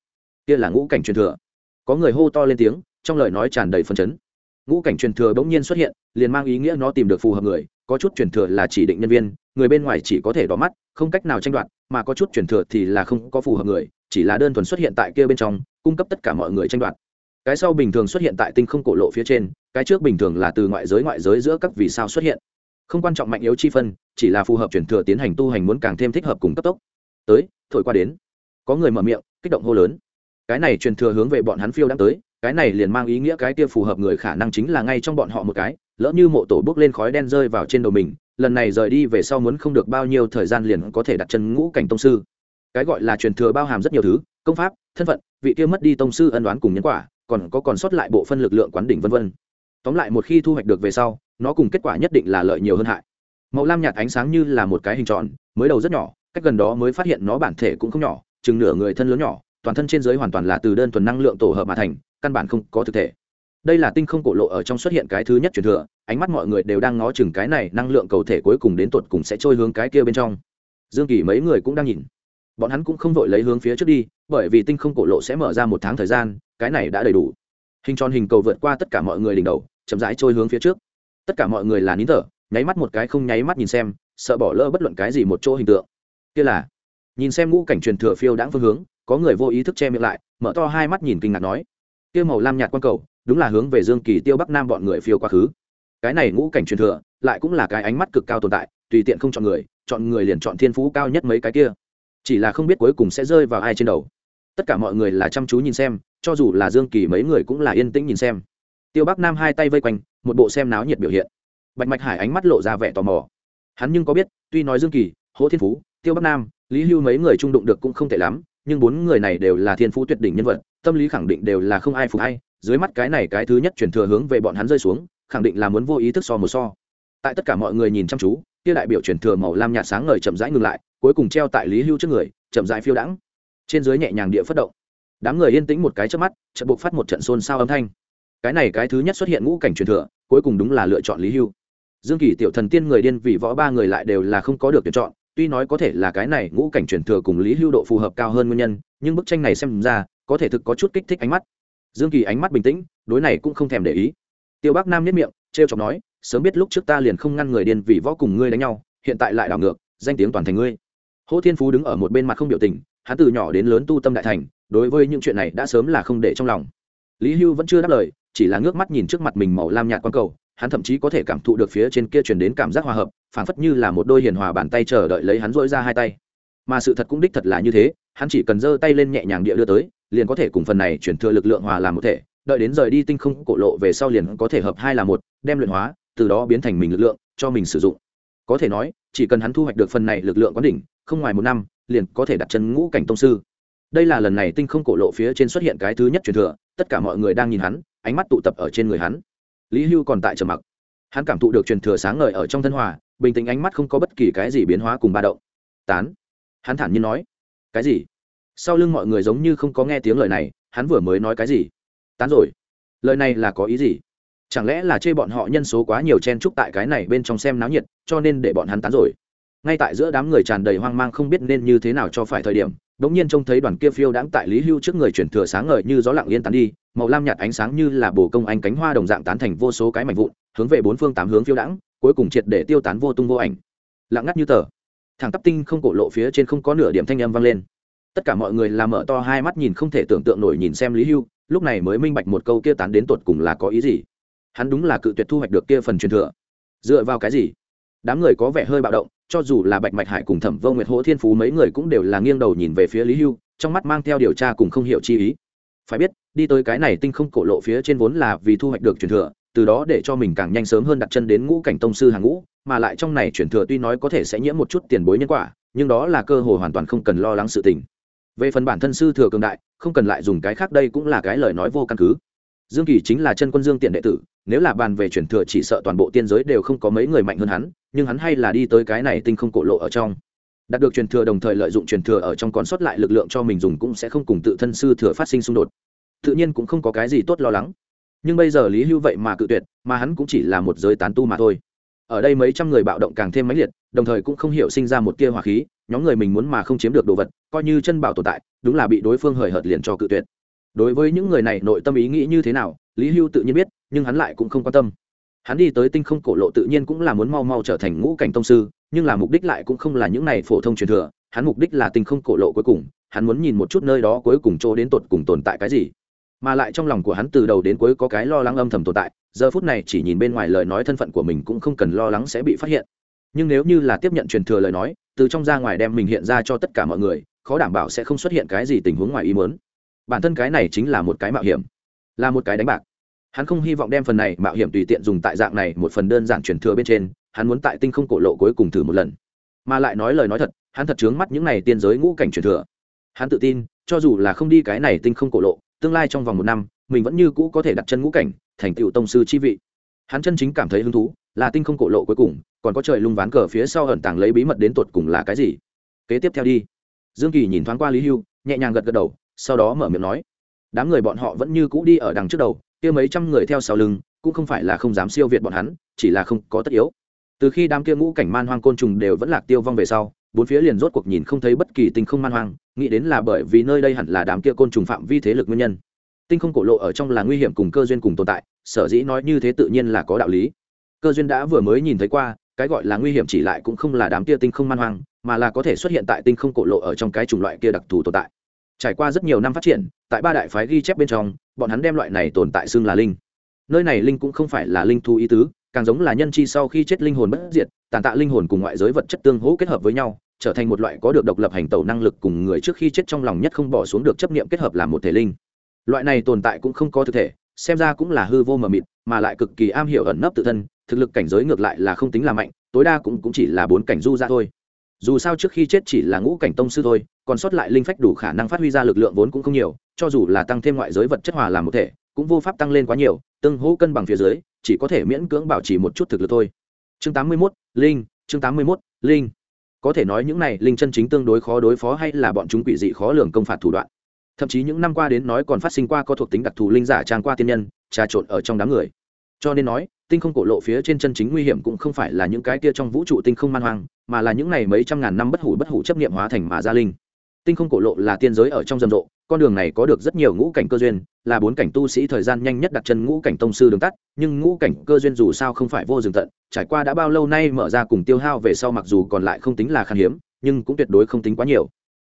Kia là ngũ cảnh truyền thừa. Có người hô to lên tiếng, trong lời nói tràn đầy phân chấn. Ngũ cảnh truyền thừa bỗng nhiên xuất hiện, liền mang ý nghĩa nó tìm được phù hợp người có chút truyền thừa là chỉ định nhân viên, người bên ngoài chỉ có thể đỏ mắt, không cách nào tranh đoạt, mà có chút truyền thừa thì là không có phù hợp người, chỉ là đơn thuần xuất hiện tại kia bên trong, cung cấp tất cả mọi người tranh đoạt. Cái sau bình thường xuất hiện tại tinh không cổ lộ phía trên, cái trước bình thường là từ ngoại giới ngoại giới giữa các vì sao xuất hiện. Không quan trọng mạnh yếu chi phân, chỉ là phù hợp truyền thừa tiến hành tu hành muốn càng thêm thích hợp cùng cấp tốc. Tới, thổi qua đến. Có người mở miệng, kích động hô lớn. Cái này truyền thừa hướng về bọn hắn phiêu đang tới, cái này liền mang ý nghĩa cái kia phù hợp người khả năng chính là ngay trong bọn họ một cái lỡ như mộ tổ bước lên khói đen rơi vào trên đầu mình, lần này rời đi về sau muốn không được bao nhiêu thời gian liền có thể đặt chân ngũ cảnh tông sư. Cái gọi là truyền thừa bao hàm rất nhiều thứ, công pháp, thân phận, vị kia mất đi tông sư ân đoán cùng nhân quả, còn có còn sót lại bộ phân lực lượng quán đỉnh vân vân. Tóm lại một khi thu hoạch được về sau, nó cùng kết quả nhất định là lợi nhiều hơn hại. Màu lam nhạt ánh sáng như là một cái hình tròn, mới đầu rất nhỏ, cách gần đó mới phát hiện nó bản thể cũng không nhỏ, chừng nửa người thân lớn nhỏ, toàn thân trên dưới hoàn toàn là từ đơn thuần năng lượng tổ hợp mà thành, căn bản không có thực thể đây là tinh không cổ lộ ở trong xuất hiện cái thứ nhất truyền thừa, ánh mắt mọi người đều đang ngó chừng cái này năng lượng cầu thể cuối cùng đến tột cùng sẽ trôi hướng cái kia bên trong. Dương kỳ mấy người cũng đang nhìn. Bọn hắn cũng không vội lấy hướng phía trước đi, bởi vì tinh không cổ lộ sẽ mở ra một tháng thời gian, cái này đã đầy đủ. Hình tròn hình cầu vượt qua tất cả mọi người đỉnh đầu, chậm rãi trôi hướng phía trước. Tất cả mọi người là nín thở, nháy mắt một cái không nháy mắt nhìn xem, sợ bỏ lỡ bất luận cái gì một chỗ hình tượng. Kia là, nhìn xem ngũ cảnh truyền thừa phiêu đãng phương hướng, có người vô ý thức che miệng lại, mở to hai mắt nhìn kinh ngạc nói, kia màu lam nhạt quang cầu đúng là hướng về dương kỳ tiêu bắc nam bọn người phiêu quá khứ. Cái này ngũ cảnh truyền thừa, lại cũng là cái ánh mắt cực cao tồn tại, tùy tiện không chọn người chọn người liền chọn thiên phú cao nhất mấy cái kia. Chỉ là không biết cuối cùng sẽ rơi vào ai trên đầu. Tất cả mọi người là chăm chú nhìn xem, cho dù là dương kỳ mấy người cũng là yên tĩnh nhìn xem. Tiêu bắc nam hai tay vây quanh, một bộ xem náo nhiệt biểu hiện. Bạch mạch hải ánh mắt lộ ra vẻ tò mò. Hắn nhưng có biết, tuy nói dương kỳ, hỗ thiên phú, tiêu bắc nam, lý hưu mấy người trung đụng được cũng không tệ lắm, nhưng bốn người này đều là thiên phú tuyệt đỉnh nhân vật, tâm lý khẳng định đều là không ai phục hay dưới mắt cái này cái thứ nhất chuyển thừa hướng về bọn hắn rơi xuống, khẳng định là muốn vô ý thức so một so. Tại tất cả mọi người nhìn chăm chú, kia đại biểu chuyển thừa màu lam nhạt sáng ngời chậm rãi ngừng lại, cuối cùng treo tại lý hưu trước người, chậm rãi phiêu đãng. Trên dưới nhẹ nhàng địa phất động. Đám người yên tĩnh một cái trước mắt, chợt buộc phát một trận xôn xao âm thanh. Cái này cái thứ nhất xuất hiện ngũ cảnh truyền thừa, cuối cùng đúng là lựa chọn lý hưu. Dương kỳ tiểu thần tiên người điên vì võ ba người lại đều là không có được tuyển chọn, tuy nói có thể là cái này ngũ cảnh truyền thừa cùng lý hưu độ phù hợp cao hơn nguyên nhân, nhưng bức tranh này xem ra, có thể thực có chút kích thích ánh mắt dương kỳ ánh mắt bình tĩnh, đối này cũng không thèm để ý. Tiêu bắc nam nhất miệng t r e o chọc nói, sớm biết lúc trước ta liền không ngăn người điên vì võ cùng ngươi đánh nhau, hiện tại lại đảo ngược, danh tiếng toàn thành ngươi. Hỗ thiên phú đứng ở một bên mặt không biểu tình, hắn từ nhỏ đến lớn tu tâm đại thành, đối với những chuyện này đã sớm là không để trong lòng. Lý hưu vẫn chưa đáp lời, chỉ là ngước mắt nhìn trước mặt mình màu lam nhạt quan cầu, hắn thậm chí có thể cảm thụ được phía trên kia truyền đến cảm giác hòa hợp, phảng phất như là một đôi hiền hòa bàn tay chờ đợi lấy hắn dỗi ra hai tay. Mà sự thật cũng đích thật là như thế, hắn chỉ cần giơ tay lên nhẹ nhàng địa đưa tới liền có thể cùng phần này chuyển thừa lực lượng hòa làm một thể, đợi đến rời đi tinh không cổ lộ về sau liền có thể hợp hai là một, đem luyện hóa, từ đó biến thành mình lực lượng, cho mình sử dụng. Có thể nói, chỉ cần hắn thu hoạch được phần này lực lượng quán đỉnh, không ngoài một năm, liền có thể đặt chân ngũ cảnh tông sư. Đây là lần này tinh không cổ lộ phía trên xuất hiện cái thứ nhất truyền thừa, tất cả mọi người đang nhìn hắn, ánh mắt tụ tập ở trên người hắn. Lý hưu còn tại trầm mặc. Hắn cảm thụ được truyền thừa sáng ngời ở trong thân hòa, bình tĩnh ánh mắt không có bất kỳ cái gì biến hóa cùng ba động. Tán. Hắn thản nhiên nói. Cái gì? Sau lưng mọi người giống như không có nghe tiếng lời này, hắn vừa mới nói cái gì? Tán rồi. Lời này là có ý gì? Chẳng lẽ là chê bọn họ nhân số quá nhiều chen chúc tại cái này bên trong xem náo nhiệt, cho nên để bọn hắn tán rồi? Ngay tại giữa đám người tràn đầy hoang mang không biết nên như thế nào cho phải thời điểm đ ỗ n g nhiên trông thấy đoàn kia phiêu đãng tại lý hưu trước người chuyển thừa sáng ngời như gió lặng yên tán đi, màu lam nhạt ánh sáng như là bồ công anh cánh hoa đồng dạng tán thành vô số cái mảnh vụn, hướng về bốn phương tám hướng phiêu đãng, cuối cùng triệt để tiêu tán vô tung vô ảnh. Lặng ngắt như tờ. Thằng tắp tinh không cổ lộ phía trên không có nửa điểm thanh âm vang lên tất cả mọi người làm mở to hai mắt nhìn không thể tưởng tượng nổi nhìn xem lý hưu, lúc này mới minh bạch một câu kia tán đến tột cùng là có ý gì. Hắn đúng là cự tuyệt thu hoạch được kia phần truyền thừa. Dựa vào cái gì? Đám người có vẻ hơi bạo động, cho dù là bạch mạch hải cùng thẩm vô nguyệt hỗ thiên phú mấy người cũng đều là nghiêng đầu nhìn về phía lý hưu, trong mắt mang theo điều tra cùng không hiểu chi ý. Phải biết, đi tới cái này tinh không cổ lộ phía trên vốn là vì thu hoạch được truyền thừa, từ đó để cho mình càng nhanh sớm hơn đặt chân đến ngũ cảnh tông sư hàng ngũ, mà lại trong này truyền thừa tuy nói có thể sẽ nhiễm một chút tiền bối nhân quả, nhưng đó là cơ hội hoàn toàn không cần lo lắng sự tình về phần bản thân sư thừa cường đại, không cần lại dùng cái khác, đây cũng là cái lời nói vô căn cứ. Dương kỳ chính là chân quân dương tiện đệ tử, nếu là bàn về truyền thừa chỉ sợ toàn bộ tiên giới đều không có mấy người mạnh hơn hắn, nhưng hắn hay là đi tới cái này tinh không cổ lộ ở trong. Đạt được truyền thừa đồng thời lợi dụng truyền thừa ở trong còn sót lại lực lượng cho mình dùng cũng sẽ không cùng tự thân sư thừa phát sinh xung đột. Tự nhiên cũng không có cái gì tốt lo lắng. Nhưng bây giờ lý hưu vậy mà cự tuyệt, mà hắn cũng chỉ là một giới tán tu mà thôi. Ở đây mấy trăm người bạo động càng thêm mãnh liệt, đồng thời cũng không hiểu sinh ra một tia hỏa khí nhóm người mình muốn mà không chiếm được đồ vật, coi như chân bảo tồn tại, đúng là bị đối phương hời hợt liền cho cự tuyệt. Đối với những người này nội tâm ý nghĩ như thế nào, lý hưu tự nhiên biết, nhưng hắn lại cũng không quan tâm. Hắn đi tới tinh không cổ lộ tự nhiên cũng là muốn mau mau trở thành ngũ cảnh tông sư, nhưng là mục đích lại cũng không là những này phổ thông truyền thừa, hắn mục đích là tinh không cổ lộ cuối cùng, hắn muốn nhìn một chút nơi đó cuối cùng chỗ đến tột cùng tồn tại cái gì. Mà lại trong lòng của hắn từ đầu đến cuối có cái lo lắng âm thầm tồn tại, giờ phút này chỉ nhìn bên ngoài lời nói thân phận của mình cũng không cần lo lắng sẽ bị phát hiện. Nhưng nếu như là tiếp nhận truyền thừa lời nói từ trong ra ngoài đem mình hiện ra cho tất cả mọi người, khó đảm bảo sẽ không xuất hiện cái gì tình huống ngoài ý muốn. Bản thân cái này chính là một cái mạo hiểm, là một cái đánh bạc. Hắn không hy vọng đem phần này mạo hiểm tùy tiện dùng tại dạng này một phần đơn giản truyền thừa bên trên, hắn muốn tại tinh không cổ lộ cuối cùng thử một lần. Mà lại nói lời nói thật, hắn thật chướng mắt những này tiên giới ngũ cảnh truyền thừa. Hắn tự tin, cho dù là không đi cái này tinh không cổ lộ, tương lai trong vòng một năm, mình vẫn như cũ có thể đặt chân ngũ cảnh, thành tựu tông sư chi vị. Hắn chân chính cảm thấy hứng thú là tinh không cổ lộ cuối cùng, còn có trời lung ván cờ phía sau ẩn tàng lấy bí mật đến tột cùng là cái gì? Kế tiếp theo đi. Dương kỳ nhìn thoáng qua lý hưu, nhẹ nhàng gật gật đầu, sau đó mở miệng nói, đám người bọn họ vẫn như cũ đi ở đằng trước đầu, kia mấy trăm người theo sau lưng, cũng không phải là không dám siêu việt bọn hắn, chỉ là không có tất yếu. Từ khi đám kia ngũ cảnh man hoang côn trùng đều vẫn lạc tiêu vong về sau, bốn phía liền rốt cuộc nhìn không thấy bất kỳ tinh không man hoang, nghĩ đến là bởi vì nơi đây hẳn là đám kia côn trùng phạm vi thế lực nguyên nhân. Tinh không cổ lộ ở trong là nguy hiểm cùng cơ duyên cùng tồn tại, sở dĩ nói như thế tự nhiên là có đạo lý cơ duyên đã vừa mới nhìn thấy qua, cái gọi là nguy hiểm chỉ lại cũng không là đám kia tinh không man hoang, mà là có thể xuất hiện tại tinh không cổ lộ ở trong cái chủng loại kia đặc thù tồn tại. Trải qua rất nhiều năm phát triển, tại ba đại phái ghi chép bên trong, bọn hắn đem loại này tồn tại xưng là linh. Nơi này linh cũng không phải là linh thu ý tứ, càng giống là nhân chi sau khi chết linh hồn bất diệt, tàn tạ linh hồn cùng ngoại giới vật chất tương hỗ kết hợp với nhau, trở thành một loại có được độc lập hành tẩu năng lực cùng người trước khi chết trong lòng nhất không bỏ xuống được chấp niệm kết hợp làm một thể linh. Loại này tồn tại cũng không có thực thể, xem ra cũng là hư vô mờ mịt, mà lại cực kỳ am hiểu ẩn nấp tự thân thực lực cảnh giới ngược lại là không tính là mạnh tối đa cũng, cũng chỉ là bốn cảnh du ra thôi. Dù sao trước khi chết chỉ là ngũ cảnh tông sư thôi còn sót lại linh phách đủ khả năng phát huy ra lực lượng vốn cũng không nhiều cho dù là tăng thêm ngoại giới vật chất hòa làm một thể cũng vô pháp tăng lên quá nhiều tương hỗ cân bằng phía dưới chỉ có thể miễn cưỡng bảo trì một chút thực lực thôi. Chương 81, linh chương 81, linh. Có thể nói những này linh chân chính tương đối khó đối phó hay là bọn chúng quỷ dị khó lường công phạt thủ đoạn. Thậm chí những năm qua đến nói còn phát sinh qua có thuộc tính đặc thù linh giả trang qua tiên nhân trà trộn ở trong đám người cho nên nói, tinh không cổ lộ phía trên chân chính nguy hiểm cũng không phải là những cái kia trong vũ trụ tinh không man hoang, mà là những này mấy trăm ngàn năm bất hủ bất hủ chấp nghiệm hóa thành mà gia linh. Tinh không cổ lộ là tiên giới ở trong rầm rộ, con đường này có được rất nhiều ngũ cảnh cơ duyên, là bốn cảnh tu sĩ thời gian nhanh nhất đặt chân ngũ cảnh tông sư đường tắt, nhưng ngũ cảnh cơ duyên dù sao không phải vô dừng tận, trải qua đã bao lâu nay mở ra cùng tiêu hao về sau mặc dù còn lại không tính là khan hiếm, nhưng cũng tuyệt đối không tính quá nhiều.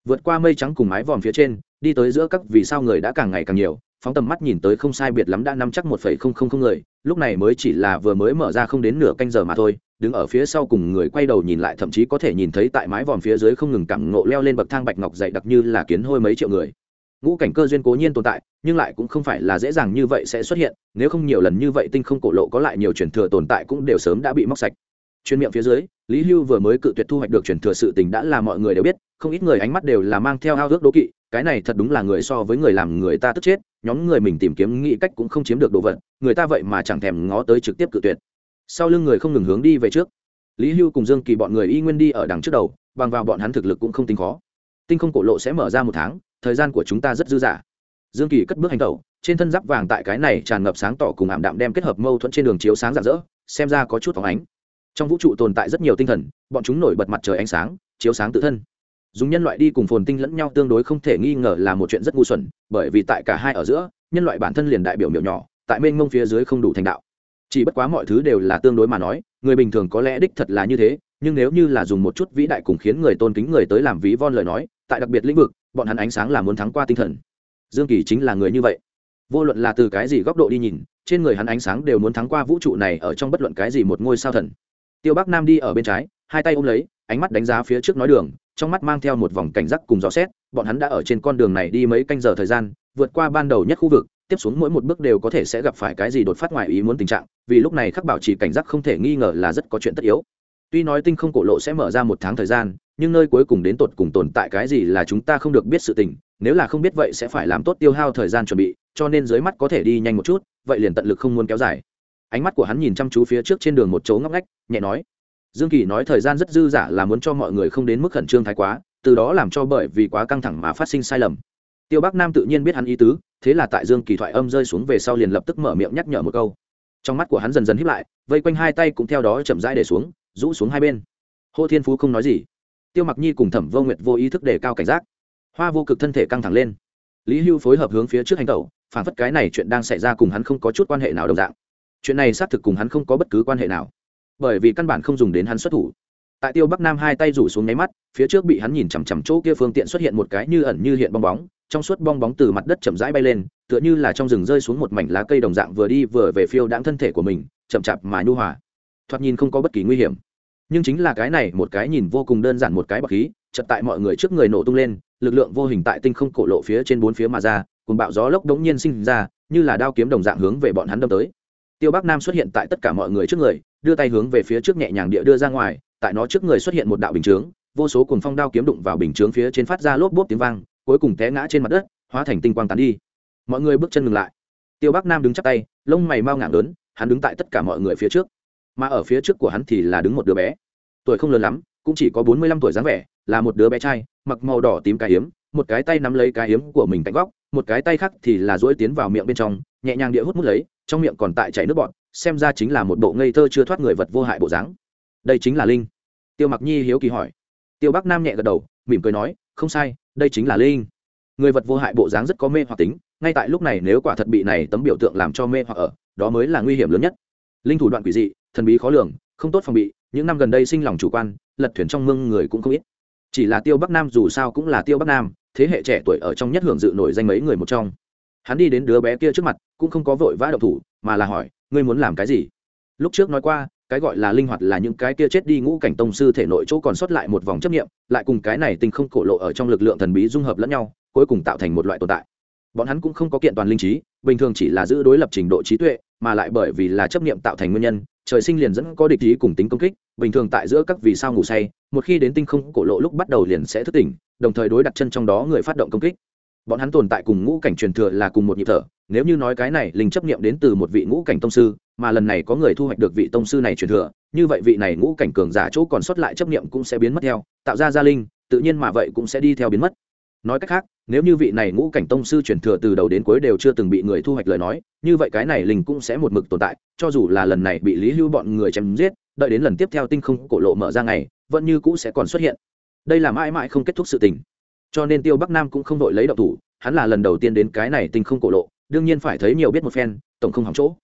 Vượt qua mây trắng cùng mái vòm phía trên, đi tới giữa các vì sao người đã càng ngày càng nhiều phóng tầm mắt nhìn tới không sai biệt lắm đã năm chắc một phẩy không không không người, lúc này mới chỉ là vừa mới mở ra không đến nửa canh giờ mà thôi, đứng ở phía sau cùng người quay đầu nhìn lại thậm chí có thể nhìn thấy tại mái vòm phía dưới không ngừng cẳng ngộ leo lên bậc thang bạch ngọc dày đặc như là kiến hôi mấy triệu người. Ngũ cảnh cơ duyên cố nhiên tồn tại, nhưng lại cũng không phải là dễ dàng như vậy sẽ xuất hiện, nếu không nhiều lần như vậy tinh không cổ lộ có lại nhiều truyền thừa tồn tại cũng đều sớm đã bị móc sạch. Chuyên miệng phía dưới, lý hưu vừa mới cự tuyệt thu hoạch được truyền thừa sự tình đã là mọi người đều biết, không ít người ánh mắt đều là mang theo ao ước đố kỵ cái này thật đúng là người so với người làm người ta tức chết, nhóm người mình tìm kiếm nghĩ cách cũng không chiếm được đồ vật, người ta vậy mà chẳng thèm ngó tới trực tiếp cự tuyệt. Sau lưng người không ngừng hướng đi về trước. Lý hưu cùng dương kỳ bọn người y nguyên đi ở đằng trước đầu, bằng vào bọn hắn thực lực cũng không tính khó. Tinh không cổ lộ sẽ mở ra một tháng, thời gian của chúng ta rất dư dả. Dương kỳ cất bước hành tẩu, trên thân giáp vàng tại cái này tràn ngập sáng tỏ cùng ảm đạm đem kết hợp mâu thuẫn trên đường chiếu sáng rạng rỡ, xem ra có chút phóng ánh. Trong vũ trụ tồn tại rất nhiều tinh thần, bọn chúng nổi bật mặt trời ánh sáng, chiếu sáng tự thân dùng nhân loại đi cùng phồn tinh lẫn nhau tương đối không thể nghi ngờ là một chuyện rất ngu xuẩn, bởi vì tại cả hai ở giữa, nhân loại bản thân liền đại biểu miểu nhỏ, tại mênh mông phía dưới không đủ thành đạo. Chỉ bất quá mọi thứ đều là tương đối mà nói, người bình thường có lẽ đích thật là như thế, nhưng nếu như là dùng một chút vĩ đại cùng khiến người tôn kính người tới làm ví von lời nói, tại đặc biệt lĩnh vực, bọn hắn ánh sáng là muốn thắng qua tinh thần. Dương kỳ chính là người như vậy. Vô luận là từ cái gì góc độ đi nhìn, trên người hắn ánh sáng đều muốn thắng qua vũ trụ này ở trong bất luận cái gì một ngôi sao thần. Tiêu bắc nam đi ở bên trái, hai tay ôm lấy, ánh mắt đánh giá phía trước nói đường trong mắt mang theo một vòng cảnh giác cùng gió xét, bọn hắn đã ở trên con đường này đi mấy canh giờ thời gian, vượt qua ban đầu nhất khu vực, tiếp xuống mỗi một bước đều có thể sẽ gặp phải cái gì đột phát ngoài ý muốn tình trạng, vì lúc này khắc bảo trì cảnh giác không thể nghi ngờ là rất có chuyện tất yếu. Tuy nói tinh không cổ lộ sẽ mở ra một tháng thời gian, nhưng nơi cuối cùng đến tột cùng tồn tại cái gì là chúng ta không được biết sự tình, nếu là không biết vậy sẽ phải làm tốt tiêu hao thời gian chuẩn bị, cho nên dưới mắt có thể đi nhanh một chút, vậy liền tận lực không muốn kéo dài. Ánh mắt của hắn nhìn chăm chú phía trước trên đường một chỗ ngóc ngách, nhẹ nói dương kỳ nói thời gian rất dư dả là muốn cho mọi người không đến mức khẩn trương thái quá, từ đó làm cho bởi vì quá căng thẳng mà phát sinh sai lầm. Tiêu bắc nam tự nhiên biết hắn ý tứ, thế là tại dương kỳ thoại âm rơi xuống về sau liền lập tức mở miệng nhắc nhở một câu. Trong mắt của hắn dần dần hiếp lại, vây quanh hai tay cũng theo đó chậm rãi để xuống, rũ xuống hai bên. Hô thiên phú không nói gì. Tiêu mặc nhi cùng thẩm vô nguyệt vô ý thức đề cao cảnh giác. Hoa vô cực thân thể căng thẳng lên. Lý hưu phối hợp hướng phía trước hành tẩu, phản phất cái này chuyện đang xảy ra cùng hắn không có chút quan hệ nào đồng dạng. Chuyện này xác thực cùng hắn không có bất cứ quan hệ nào bởi vì căn bản không dùng đến hắn xuất thủ. Tại tiêu bắc nam hai tay rủ xuống nháy mắt, phía trước bị hắn nhìn chằm chằm chỗ kia phương tiện xuất hiện một cái như ẩn như hiện bong bóng, trong suốt bong bóng từ mặt đất chậm rãi bay lên, tựa như là trong rừng rơi xuống một mảnh lá cây đồng dạng vừa đi vừa về phiêu đãng thân thể của mình, chậm chạp mà nhu hòa. Thoạt nhìn không có bất kỳ nguy hiểm. Nhưng chính là cái này, một cái nhìn vô cùng đơn giản một cái bọc khí chật tại mọi người trước người nổ tung lên, lực lượng vô hình tại tinh không cổ lộ phía trên bốn phía mà ra cùng bạo gió lốc đống nhiên sinh ra, như là đao kiếm đồng dạng hướng về bọn hắn đâm tới tiêu bắc nam xuất hiện tại tất cả mọi người trước người, đưa tay hướng về phía trước nhẹ nhàng địa đưa ra ngoài, tại nó trước người xuất hiện một đạo bình chướng, vô số cuồng phong đao kiếm đụng vào bình chướng phía trên phát ra lốp bốp tiếng vang, cuối cùng té ngã trên mặt đất, hóa thành tinh quang tán đi. Mọi người bước chân ngừng lại. Tiêu bắc nam đứng chắp tay, lông mày mau ngảng lớn, hắn đứng tại tất cả mọi người phía trước. Mà ở phía trước của hắn thì là đứng một đứa bé. Tuổi không lớn lắm, cũng chỉ có bốn mươi lăm tuổi dáng vẻ, là một đứa bé trai, mặc màu đỏ tím cái hiếm một cái tay nắm lấy cái hiếm của mình cạnh góc, một cái tay khác thì là duỗi tiến vào miệng bên trong, nhẹ nhàng địa hút mút lấy trong miệng còn tại chảy nước bọt, xem ra chính là một bộ ngây thơ chưa thoát người vật vô hại bộ dáng. Đây chính là linh. Tiêu mặc nhi hiếu kỳ hỏi. Tiêu bắc nam nhẹ gật đầu, mỉm cười nói, không sai, đây chính là linh. Người vật vô hại bộ dáng rất có mê hoặc tính, ngay tại lúc này nếu quả thật bị này tấm biểu tượng làm cho mê hoặc ở, đó mới là nguy hiểm lớn nhất. Linh thủ đoạn quỷ dị, thần bí khó lường, không tốt phòng bị, những năm gần đây sinh lòng chủ quan, lật thuyền trong mương người cũng không ít. Chỉ là tiêu bắc nam dù sao cũng là tiêu bắc nam, thế hệ trẻ tuổi ở trong nhất hưởng dự nổi danh mấy người một trong hắn đi đến đứa bé kia trước mặt, cũng không có vội vã đậu thủ, mà là hỏi, ngươi muốn làm cái gì? Lúc trước nói qua, cái gọi là linh hoạt là những cái kia chết đi ngũ cảnh tông sư thể nội chỗ còn sót lại một vòng chấp nghiệm lại cùng cái này tinh không cổ lộ ở trong lực lượng thần bí dung hợp lẫn nhau, cuối cùng tạo thành một loại tồn tại. Bọn hắn cũng không có kiện toàn linh trí, bình thường chỉ là giữ đối lập trình độ trí tuệ, mà lại bởi vì là chấp nghiệm tạo thành nguyên nhân, trời sinh liền dẫn có địch ý cùng tính công kích, bình thường tại giữa các vì sao ngủ say, một khi đến tinh không cổ lộ lúc bắt đầu liền sẽ thức tỉnh, đồng thời đối đặt chân trong đó người phát động công kích bọn hắn tồn tại cùng ngũ cảnh truyền thừa là cùng một nhịp thở, nếu như nói cái này, linh chấp nghiệm đến từ một vị ngũ cảnh tông sư, mà lần này có người thu hoạch được vị tông sư này truyền thừa, như vậy vị này ngũ cảnh cường giả chỗ còn sót lại chấp nghiệm cũng sẽ biến mất theo, tạo ra gia linh, tự nhiên mà vậy cũng sẽ đi theo biến mất. Nói cách khác, nếu như vị này ngũ cảnh tông sư truyền thừa từ đầu đến cuối đều chưa từng bị người thu hoạch lời nói, như vậy cái này linh cũng sẽ một mực tồn tại, cho dù là lần này bị lý hưu bọn người chém giết, đợi đến lần tiếp theo tinh không cổ lộ mở ra ngày, vẫn như cũ sẽ còn xuất hiện. Đây là mãi mãi không kết thúc sự tình cho nên tiêu bắc nam cũng không đội lấy đậu thủ, hắn là lần đầu tiên đến cái này tình không cổ lộ, đương nhiên phải thấy nhiều biết một phen, tổng không hỏng chỗ.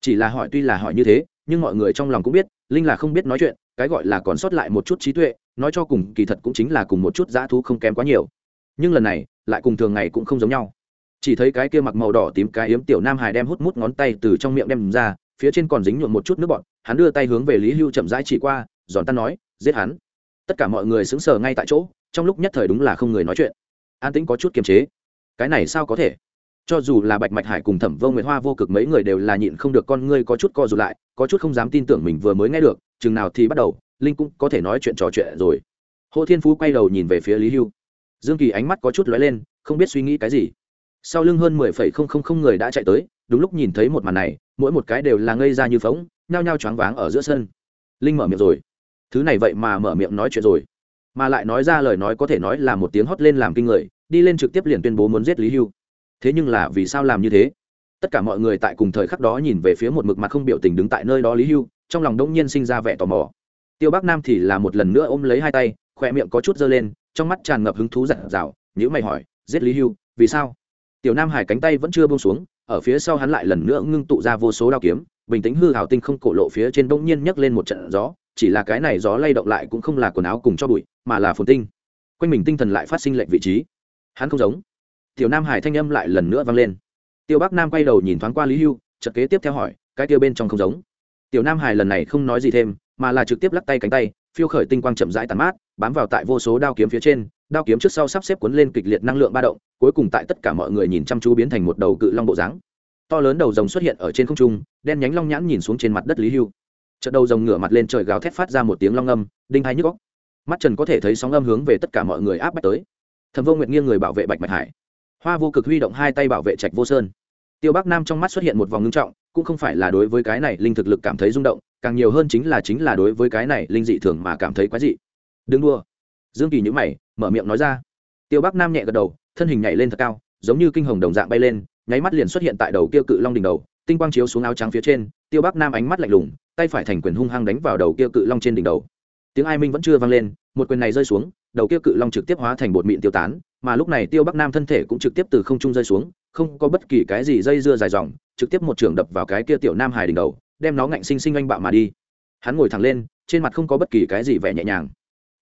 Chỉ là hỏi tuy là hỏi như thế, nhưng mọi người trong lòng cũng biết, linh là không biết nói chuyện, cái gọi là còn sót lại một chút trí tuệ, nói cho cùng kỳ thật cũng chính là cùng một chút dã thú không kém quá nhiều. Nhưng lần này, lại cùng thường ngày cũng không giống nhau. Chỉ thấy cái kia mặc màu đỏ tím cái yếm tiểu nam hải đem hút mút ngón tay từ trong miệng đem ra, phía trên còn dính nhuộm một chút nước bọt, hắn đưa tay hướng về lý hưu chậm rãi chỉ qua, giòn tan nói, giết hắn. Tất cả mọi người sững sờ ngay tại chỗ trong lúc nhất thời đúng là không người nói chuyện. An tĩnh có chút kiềm chế. Cái này sao có thể? Cho dù là bạch mạch hải cùng thẩm vô nguyệt hoa vô cực mấy người đều là nhịn không được con ngươi có chút co rụt lại, có chút không dám tin tưởng mình vừa mới nghe được, chừng nào thì bắt đầu, linh cũng có thể nói chuyện trò chuyện rồi. Hồ thiên phú quay đầu nhìn về phía lý hưu. Dương kỳ ánh mắt có chút lóe lên, không biết suy nghĩ cái gì. Sau lưng hơn mười phẩy không không không người đã chạy tới, đúng lúc nhìn thấy một màn này, mỗi một cái đều là ngây ra như phóng, nhao nhao choáng váng ở giữa sân. Linh mở miệng rồi. Thứ này vậy mà mở miệng nói chuyện rồi mà lại nói ra lời nói có thể nói là một tiếng hót lên làm kinh người, đi lên trực tiếp liền tuyên bố muốn giết lý hưu. Thế nhưng là vì sao làm như thế? Tất cả mọi người tại cùng thời khắc đó nhìn về phía một mực mặt không biểu tình đứng tại nơi đó lý hưu, trong lòng đông nhiên sinh ra vẻ tò mò. Tiêu bắc nam thì là một lần nữa ôm lấy hai tay khỏe miệng có chút dơ lên, trong mắt tràn ngập hứng thú giặt rào nhữ mày hỏi, giết lý hưu, vì sao? Tiểu nam hải cánh tay vẫn chưa bông xuống, ở phía sau hắn lại lần nữa ngưng tụ ra vô số đao kiếm, bình tĩnh hư hào tinh không cổ lộ phía trên đông nhiên nhấc lên một trận gió chỉ là cái này gió lay động lại cũng không là quần áo cùng cho bụi, mà là phồn tinh. Quanh mình tinh thần lại phát sinh lệnh vị trí. Hắn không giống. Tiểu nam hải thanh âm lại lần nữa vang lên. Tiêu bắc nam quay đầu nhìn thoáng qua lý hưu, chợt kế tiếp theo hỏi, cái tiêu bên trong không giống. Tiểu nam hải lần này không nói gì thêm, mà là trực tiếp lắc tay cánh tay, phiêu khởi tinh quang chậm rãi tàn mát, bám vào tại vô số đao kiếm phía trên, đao kiếm trước sau sắp xếp cuốn lên kịch liệt năng lượng ba động, cuối cùng tại tất cả mọi người nhìn chăm chú biến thành một đầu cự long bộ dáng. To lớn đầu rồng xuất hiện ở trên không trung, đen nhánh long nhãn nhìn xuống trên mặt đất lý hưu trận đầu rồng ngửa mặt lên trời gào thét phát ra một tiếng long âm, đinh hai nhức góc mắt trần có thể thấy sóng âm hướng về tất cả mọi người áp bách tới. Thần vô nguyện nghiêng người bảo vệ bạch mạch hải. Hoa vô cực huy động hai tay bảo vệ trạch vô sơn. Tiêu bắc nam trong mắt xuất hiện một vòng ngưng trọng, cũng không phải là đối với cái này linh thực lực cảm thấy rung động, càng nhiều hơn chính là chính là đối với cái này linh dị thường mà cảm thấy quái dị. Đừng đua dương kỳ nhữ mày, mở miệng nói ra. Tiêu bắc nam nhẹ gật đầu, thân hình nhảy lên thật cao, giống như kinh hồng đồng dạng bay lên, nháy mắt liền xuất hiện tại đầu kia cự long đỉnh đầu, tinh quang chiếu xuống áo trắng phía trên, tiêu bắc nam ánh mắt lạnh lùng tay phải thành quyền hung hăng đánh vào đầu kia cự long trên đỉnh đầu. Tiếng ai minh vẫn chưa vang lên một quyền này rơi xuống đầu kia cự long trực tiếp hóa thành bột mịn tiêu tán mà lúc này tiêu bắc nam thân thể cũng trực tiếp từ không trung rơi xuống không có bất kỳ cái gì dây dưa dài dòng trực tiếp một trường đập vào cái kia tiểu nam hải đỉnh đầu đem nó ngạnh sinh sinh anh bạo mà đi. Hắn ngồi thẳng lên trên mặt không có bất kỳ cái gì vẻ nhẹ nhàng.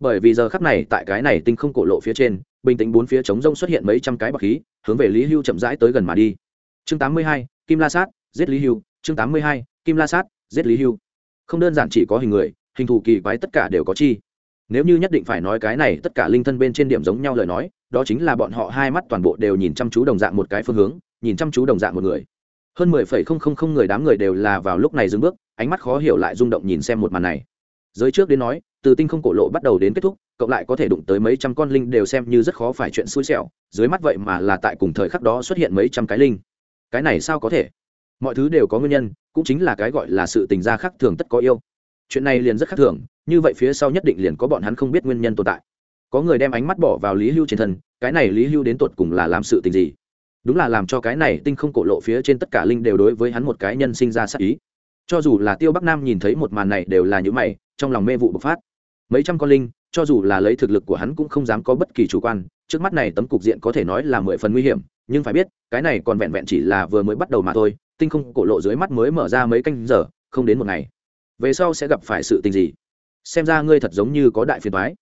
Bởi vì giờ khắc này tại cái này tinh không cổ lộ phía trên bình tĩnh bốn phía trống rông xuất hiện mấy trăm cái bọc khí hướng về lý hưu chậm rãi tới gần mà đi. Chương 82, kim la sát giết lý hưu. Chương 82, kim la sát giết lý hưu không đơn giản chỉ có hình người, hình thù kỳ quái tất cả đều có chi. Nếu như nhất định phải nói cái này, tất cả linh thân bên trên điểm giống nhau lời nói, đó chính là bọn họ hai mắt toàn bộ đều nhìn chăm chú đồng dạng một cái phương hướng, nhìn chăm chú đồng dạng một người. Hơn mười phẩy không không không người đám người đều là vào lúc này dừng bước, ánh mắt khó hiểu lại rung động nhìn xem một màn này. Giới trước đến nói, từ tinh không cổ lộ bắt đầu đến kết thúc, cộng lại có thể đụng tới mấy trăm con linh đều xem như rất khó phải chuyện xui xẻo, dưới mắt vậy mà là tại cùng thời khắc đó xuất hiện mấy trăm cái linh. Cái này sao có thể? Mọi thứ đều có nguyên nhân, cũng chính là cái gọi là sự tình gia khác thường tất có yêu. Chuyện này liền rất khác thường, như vậy phía sau nhất định liền có bọn hắn không biết nguyên nhân tồn tại. Có người đem ánh mắt bỏ vào lý hưu trên thân, cái này lý hưu đến tột cùng là làm sự tình gì? Đúng là làm cho cái này tinh không cổ lộ phía trên tất cả linh đều đối với hắn một cái nhân sinh ra sắc ý. Cho dù là tiêu bắc nam nhìn thấy một màn này đều là những mày, trong lòng mê vụ bộc phát. Mấy trăm con linh, cho dù là lấy thực lực của hắn cũng không dám có bất kỳ chủ quan, trước mắt này tấm cục diện có thể nói là mười phần nguy hiểm, nhưng phải biết, cái này còn vẹn vẹn chỉ là vừa mới bắt đầu mà thôi tinh không cổ lộ dưới mắt mới mở ra mấy canh giờ, không đến một ngày. Về sau sẽ gặp phải sự tình gì? Xem ra ngươi thật giống như có đại phiền thoái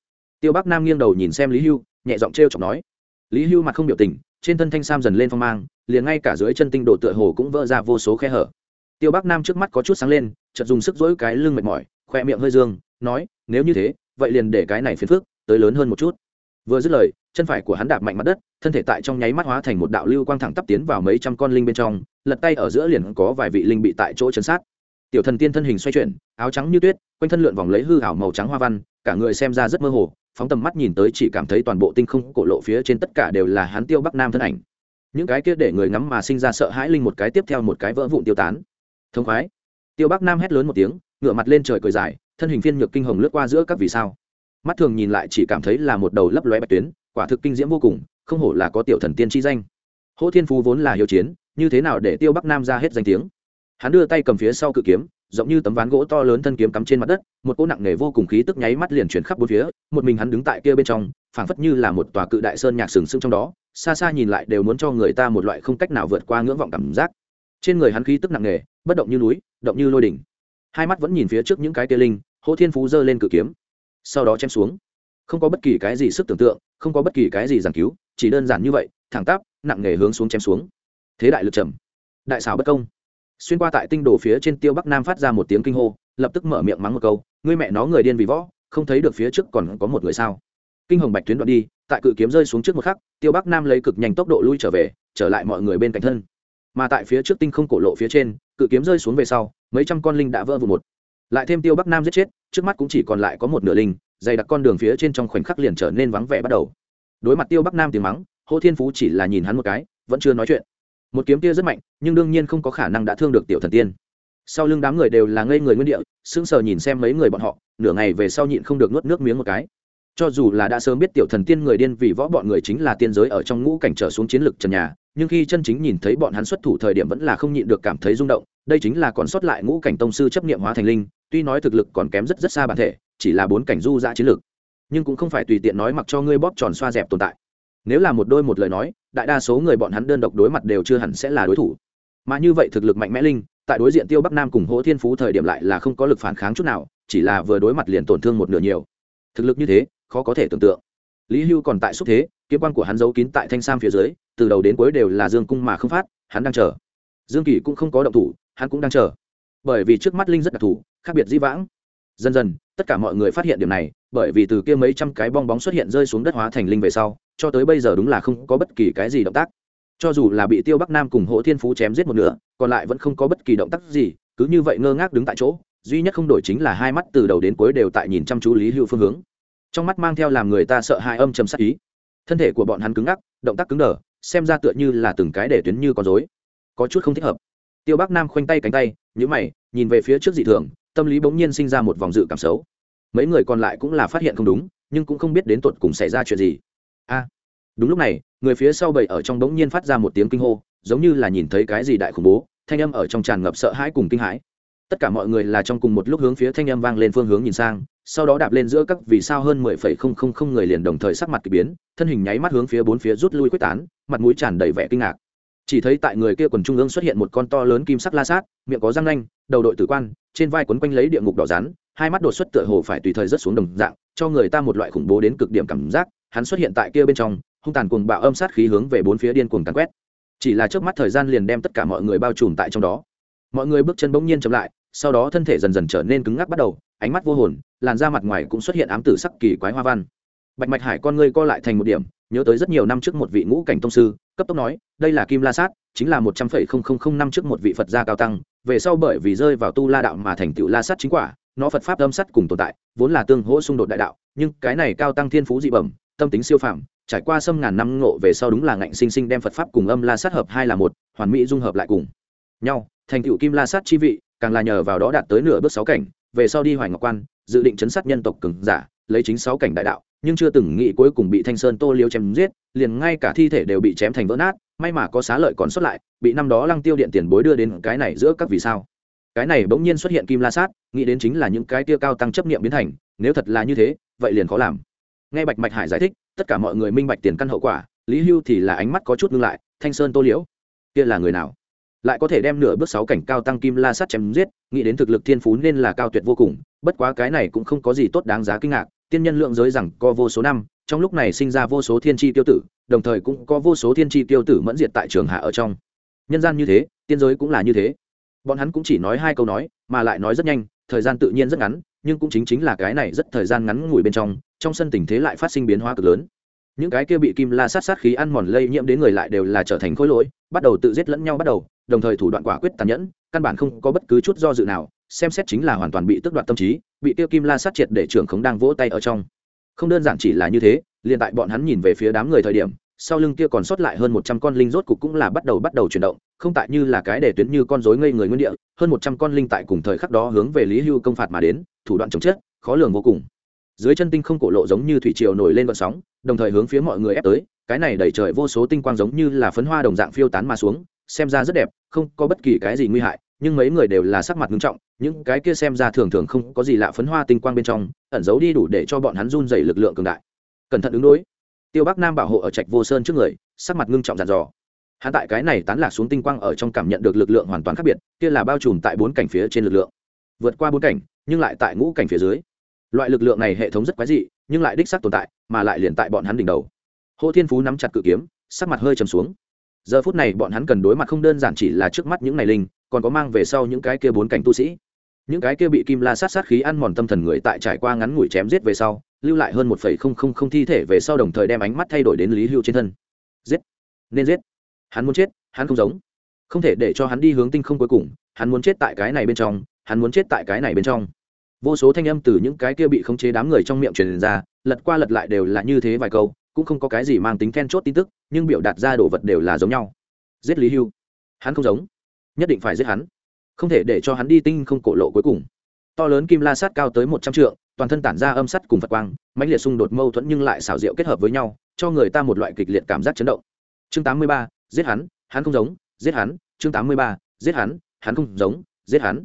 tiêu bắc nam nghiêng đầu nhìn xem lý hưu, nhẹ giọng t r e o chọc nói. Lý hưu mặt không biểu tình, trên thân thanh sam dần lên phong mang, liền ngay cả dưới chân tinh độ tựa hồ cũng vỡ ra vô số khe hở. Tiêu bắc nam trước mắt có chút sáng lên, chợt dùng sức dỗi cái lưng mệt mỏi, khoe miệng hơi dương, nói, nếu như thế, vậy liền để cái này phiền phức tới lớn hơn một chút. Vừa dứt lời chân phải của hắn đạp mạnh mặt đất, thân thể tại trong nháy mắt hóa thành một đạo lưu quang thẳng tắp tiến vào mấy trăm con linh bên trong, lật tay ở giữa liền có vài vị linh bị tại chỗ chấn sát. Tiểu thần tiên thân hình xoay chuyển, áo trắng như tuyết, quanh thân lượn vòng lấy hư ảo màu trắng hoa văn, cả người xem ra rất mơ hồ, phóng tầm mắt nhìn tới chỉ cảm thấy toàn bộ tinh không cổ lộ phía trên tất cả đều là hắn tiêu bắc nam thân ảnh. Những cái kia để người ngắm mà sinh ra sợ hãi linh một cái tiếp theo một cái vỡ vụn tiêu tán. Thông khoái. Tiêu bắc nam hét lớn một tiếng ngựa mặt lên trời cười dài, thân hình phiên nhược kinh hồng lướt qua giữa các vì sao. Mắt thường nhìn lại chỉ cảm thấy là một đầu lấp lóe bạch tuyến quả thực kinh diễm vô cùng, không hổ là có tiểu thần tiên chi danh. Hỗ thiên phú vốn là hiệu chiến, như thế nào để tiêu bắc nam ra hết danh tiếng? Hắn đưa tay cầm phía sau cự kiếm, giống như tấm ván gỗ to lớn thân kiếm cắm trên mặt đất, một cỗ nặng nề vô cùng khí tức nháy mắt liền chuyển khắp bốn phía, một mình hắn đứng tại kia bên trong, phảng phất như là một tòa cự đại sơn nhạc sừng sững trong đó, xa xa nhìn lại đều muốn cho người ta một loại không cách nào vượt qua ngưỡng vọng cảm giác. Trên người hắn khí tức nặng nề, bất động như núi, động như lôi đỉnh. Hai mắt vẫn nhìn phía trước những cái kia linh hỗ thiên phú giơ lên cự kiếm, sau đó chém xuống. Không có bất kỳ cái gì sức tưởng tượng không có bất kỳ cái gì giảng cứu, chỉ đơn giản như vậy, thẳng tắp, nặng nghề hướng xuống chém xuống. Thế đại lực trầm, đại xảo bất công. Xuyên qua tại tinh đồ phía trên tiêu bắc nam phát ra một tiếng kinh hô, lập tức mở miệng mắng một câu, ngươi mẹ nó người điên vì võ, không thấy được phía trước còn có một người sao? Kinh hồng bạch tuyến đoạn đi, tại cự kiếm rơi xuống trước một khắc, tiêu bắc nam lấy cực nhanh tốc độ lui trở về, trở lại mọi người bên cạnh thân. Mà tại phía trước tinh không cổ lộ phía trên, cự kiếm rơi xuống về sau, mấy trăm con linh đã vỡ vụ một. Lại thêm tiêu bắc nam giết chết, trước mắt cũng chỉ còn lại có một nửa linh dày đặc con đường phía trên trong khoảnh khắc liền trở nên vắng vẻ bắt đầu. Đối mặt tiêu bắc nam tiếng mắng, hô thiên phú chỉ là nhìn hắn một cái, vẫn chưa nói chuyện. Một kiếm kia rất mạnh, nhưng đương nhiên không có khả năng đã thương được tiểu thần tiên. Sau lưng đám người đều là ngây người nguyên địa, sững sờ nhìn xem mấy người bọn họ, nửa ngày về sau nhịn không được nuốt nước miếng một cái. Cho dù là đã sớm biết tiểu thần tiên người điên vì võ bọn người chính là tiên giới ở trong ngũ cảnh trở xuống chiến lực trần nhà, nhưng khi chân chính nhìn thấy bọn hắn xuất thủ thời điểm vẫn là không nhịn được cảm thấy rung động, đây chính là còn sót lại ngũ cảnh tông sư chấp niệm hóa thành linh, tuy nói thực lực còn kém rất rất xa bản thể chỉ là bốn cảnh du dã chiến lược, nhưng cũng không phải tùy tiện nói mặc cho ngươi bóp tròn xoa dẹp tồn tại. Nếu là một đôi một lời nói đại đa số người bọn hắn đơn độc đối mặt đều chưa hẳn sẽ là đối thủ. Mà như vậy thực lực mạnh mẽ linh tại đối diện tiêu bắc nam cùng hỗ thiên phú thời điểm lại là không có lực phản kháng chút nào chỉ là vừa đối mặt liền tổn thương một nửa nhiều. Thực lực như thế khó có thể tưởng tượng. Lý hưu còn tại xúc thế kiếm quan của hắn giấu kín tại thanh sam phía dưới từ đầu đến cuối đều là dương cung mà không phát hắn đang chờ. Dương kỳ cũng không có động thủ hắn cũng đang chờ. Bởi vì trước mắt linh rất đặc thù khác biệt di vãng dần dần, tất cả mọi người phát hiện điểm này, bởi vì từ kia mấy trăm cái bong bóng xuất hiện rơi xuống đất hóa thành linh về sau, cho tới bây giờ đúng là không có bất kỳ cái gì động tác. Cho dù là bị tiêu bắc nam cùng hộ thiên phú chém giết một nửa, còn lại vẫn không có bất kỳ động tác gì, cứ như vậy ngơ ngác đứng tại chỗ, duy nhất không đổi chính là hai mắt từ đầu đến cuối đều tại nhìn chăm chú lý hữu phương hướng. Trong mắt mang theo làm người ta sợ hãi âm trầm sắc ý. Thân thể của bọn hắn cứng ngắc, động tác cứng đờ, xem ra tựa như là từng cái để tuyến như con dối có chút không thích hợp. Tiêu bắc nam khoanh tay cánh tay nhữ mày, nhìn về phía trước dị thường tâm lý bỗng nhiên sinh ra một vòng dự cảm xấu. Mấy người còn lại cũng là phát hiện không đúng, nhưng cũng không biết đến tột cùng xảy ra chuyện gì. A, đúng lúc này, người phía sau bầy ở trong bỗng nhiên phát ra một tiếng kinh hô, giống như là nhìn thấy cái gì đại khủng bố, thanh âm ở trong tràn ngập sợ hãi cùng kinh hãi. Tất cả mọi người là trong cùng một lúc hướng phía thanh âm vang lên phương hướng nhìn sang, sau đó đạp lên giữa các vì sao hơn mười phẩy không không không người liền đồng thời sắc mặt k ỳ biến, thân hình nháy mắt hướng phía bốn phía rút lui quyết tán, mặt mũi tràn đầy vẻ kinh ngạc chỉ thấy tại người kia quần trung ương xuất hiện một con to lớn kim sắc la sát, miệng có răng nanh, đầu đội tử quan, trên vai quấn quanh lấy địa ngục đỏ rán hai mắt đột xuất tựa hồ phải tùy thời rất xuống đồng dạng, cho người ta một loại khủng bố đến cực điểm cảm giác. Hắn xuất hiện tại kia bên trong, hung tàn cuồng bạo âm sát khí hướng về bốn phía điên cuồng tàn quét. Chỉ là trước mắt thời gian liền đem tất cả mọi người bao trùm tại trong đó. Mọi người bước chân bỗng nhiên chậm lại, sau đó thân thể dần dần trở nên cứng ngắc bắt đầu, ánh mắt vô hồn, làn da mặt ngoài cũng xuất hiện ám tử sắc kỳ quái hoa văn. Bạch mạch hải con ngươi co lại thành một điểm nhớ tới rất nhiều năm trước một vị ngũ cảnh tông sư, cấp tốc nói, đây là kim la sát, chính là một trăm phẩy không không không năm trước một vị phật gia cao tăng, về sau bởi vì rơi vào tu la đạo mà thành tựu la sát chính quả, nó phật pháp âm sắt cùng tồn tại, vốn là tương hỗ xung đột đại đạo, nhưng cái này cao tăng thiên phú dị bẩm, tâm tính siêu phàm, trải qua sâm ngàn năm ngộ về sau đúng là ngạnh sinh sinh đem phật pháp cùng âm la sát hợp hai là một, hoàn mỹ dung hợp lại cùng nhau, thành tựu kim la sát chi vị, càng là nhờ vào đó đạt tới nửa bước sáu cảnh, về sau đi hoài ngọc quan, dự định chấn sát nhân tộc cường giả, lấy chính sáu cảnh đại đạo nhưng chưa từng nghĩ cuối cùng bị thanh sơn tô liêu chém giết, liền ngay cả thi thể đều bị chém thành vỡ nát, may mà có xá lợi còn xuất lại, bị năm đó lăng tiêu điện tiền bối đưa đến cái này giữa các vì sao. Cái này bỗng nhiên xuất hiện kim la sát, nghĩ đến chính là những cái tia cao tăng chấp nghiệm biến thành, nếu thật là như thế, vậy liền khó làm. Nghe bạch mạch hải giải thích, tất cả mọi người minh bạch tiền căn hậu quả, lý hưu thì là ánh mắt có chút ngưng lại, thanh sơn tô liễu kia là người nào? Lại có thể đem nửa bước sáu cảnh cao tăng kim la sát chém giết, nghĩ đến thực lực thiên phú nên là cao tuyệt vô cùng, bất quá cái này cũng không có gì tốt đáng giá kinh ngạc tiên nhân lượng giới rằng có vô số năm, trong lúc này sinh ra vô số thiên tri tiêu tử, đồng thời cũng có vô số thiên tri tiêu tử mẫn diệt tại trường hạ ở trong. Nhân gian như thế, tiên giới cũng là như thế. Bọn hắn cũng chỉ nói hai câu nói, mà lại nói rất nhanh, thời gian tự nhiên rất ngắn, nhưng cũng chính chính là cái này rất thời gian ngắn ngủi bên trong trong sân tình thế lại phát sinh biến hóa cực lớn. Những cái kia bị kim la sát sát khí ăn mòn lây nhiễm đến người lại đều là trở thành khối lỗi, bắt đầu tự giết lẫn nhau bắt đầu, đồng thời thủ đoạn quả quyết tàn nhẫn, căn bản không có bất cứ chút do dự nào xem xét chính là hoàn toàn bị tước đoạt tâm trí, bị tiêu kim la sát triệt để trưởng khống đang vỗ tay ở trong. Không đơn giản chỉ là như thế, liền tại bọn hắn nhìn về phía đám người thời điểm, sau lưng kia còn sót lại hơn một trăm con linh rốt cục cũng là bắt đầu bắt đầu chuyển động, không tại như là cái để tuyến như con rối ngây người nguyên địa, hơn một trăm con linh tại cùng thời khắc đó hướng về lý hưu công phạt mà đến, thủ đoạn chống chết, khó lường vô cùng. Dưới chân tinh không cổ lộ giống như thủy triều nổi lên gợn sóng, đồng thời hướng phía mọi người ép tới, cái này đẩy trời vô số tinh quang giống như là phấn hoa đồng dạng phiêu tán mà xuống, xem ra rất đẹp, không có bất kỳ cái gì nguy hại nhưng mấy người đều là sắc mặt nghiêm trọng, những cái kia xem ra thường thường không có gì lạ phấn hoa tinh quang bên trong, ẩn giấu đi đủ để cho bọn hắn run dày lực lượng cường đại. Cẩn thận ứng đối. Tiêu bắc nam bảo hộ ở trạch vô sơn trước người, sắc mặt ngưng trọng dàn dò. Hắn tại cái này tán lạc xuống tinh quang ở trong cảm nhận được lực lượng hoàn toàn khác biệt, kia là bao trùm tại bốn cảnh phía trên lực lượng. Vượt qua bốn cảnh, nhưng lại tại ngũ cảnh phía dưới. Loại lực lượng này hệ thống rất quái dị, nhưng lại đích xác tồn tại, mà lại liền tại bọn hắn đỉnh đầu. Hồ thiên phú nắm chặt cự kiếm, sắc mặt hơi trầm xuống. Giờ phút này bọn hắn cần đối mặt không đơn giản chỉ là trước mắt những này linh còn có mang về sau những cái kia bốn cảnh tu sĩ. Những cái kia bị kim la sát sát khí ăn mòn tâm thần người tại trải qua ngắn ngủi chém giết về sau, lưu lại hơn một phẩy không không không thi thể về sau đồng thời đem ánh mắt thay đổi đến lý hưu trên thân. Giết! Nên giết! Hắn muốn chết, hắn không giống. Không thể để cho hắn đi hướng tinh không cuối cùng, hắn muốn chết tại cái này bên trong, hắn muốn chết tại cái này bên trong. Vô số thanh âm từ những cái kia bị khống chế đám người trong miệng truyền ra, lật qua lật lại đều là như thế vài câu, cũng không có cái gì mang tính then chốt tin tức, nhưng biểu đạt ra đồ vật đều là giống nhau. Giết lý hưu. Hắn không giống nhất định phải giết hắn. Không thể để cho hắn đi tinh không cổ lộ cuối cùng. To lớn kim la sát cao tới một trăm trượng, toàn thân tản ra âm sắt cùng phật quang, mãnh liệt xung đột mâu thuẫn nhưng lại xảo diệu kết hợp với nhau, cho người ta một loại kịch liệt cảm giác chấn động. Chương tám mươi ba, giết hắn hắn không giống, giết hắn. Chương tám mươi ba, giết hắn hắn không giống, giết hắn.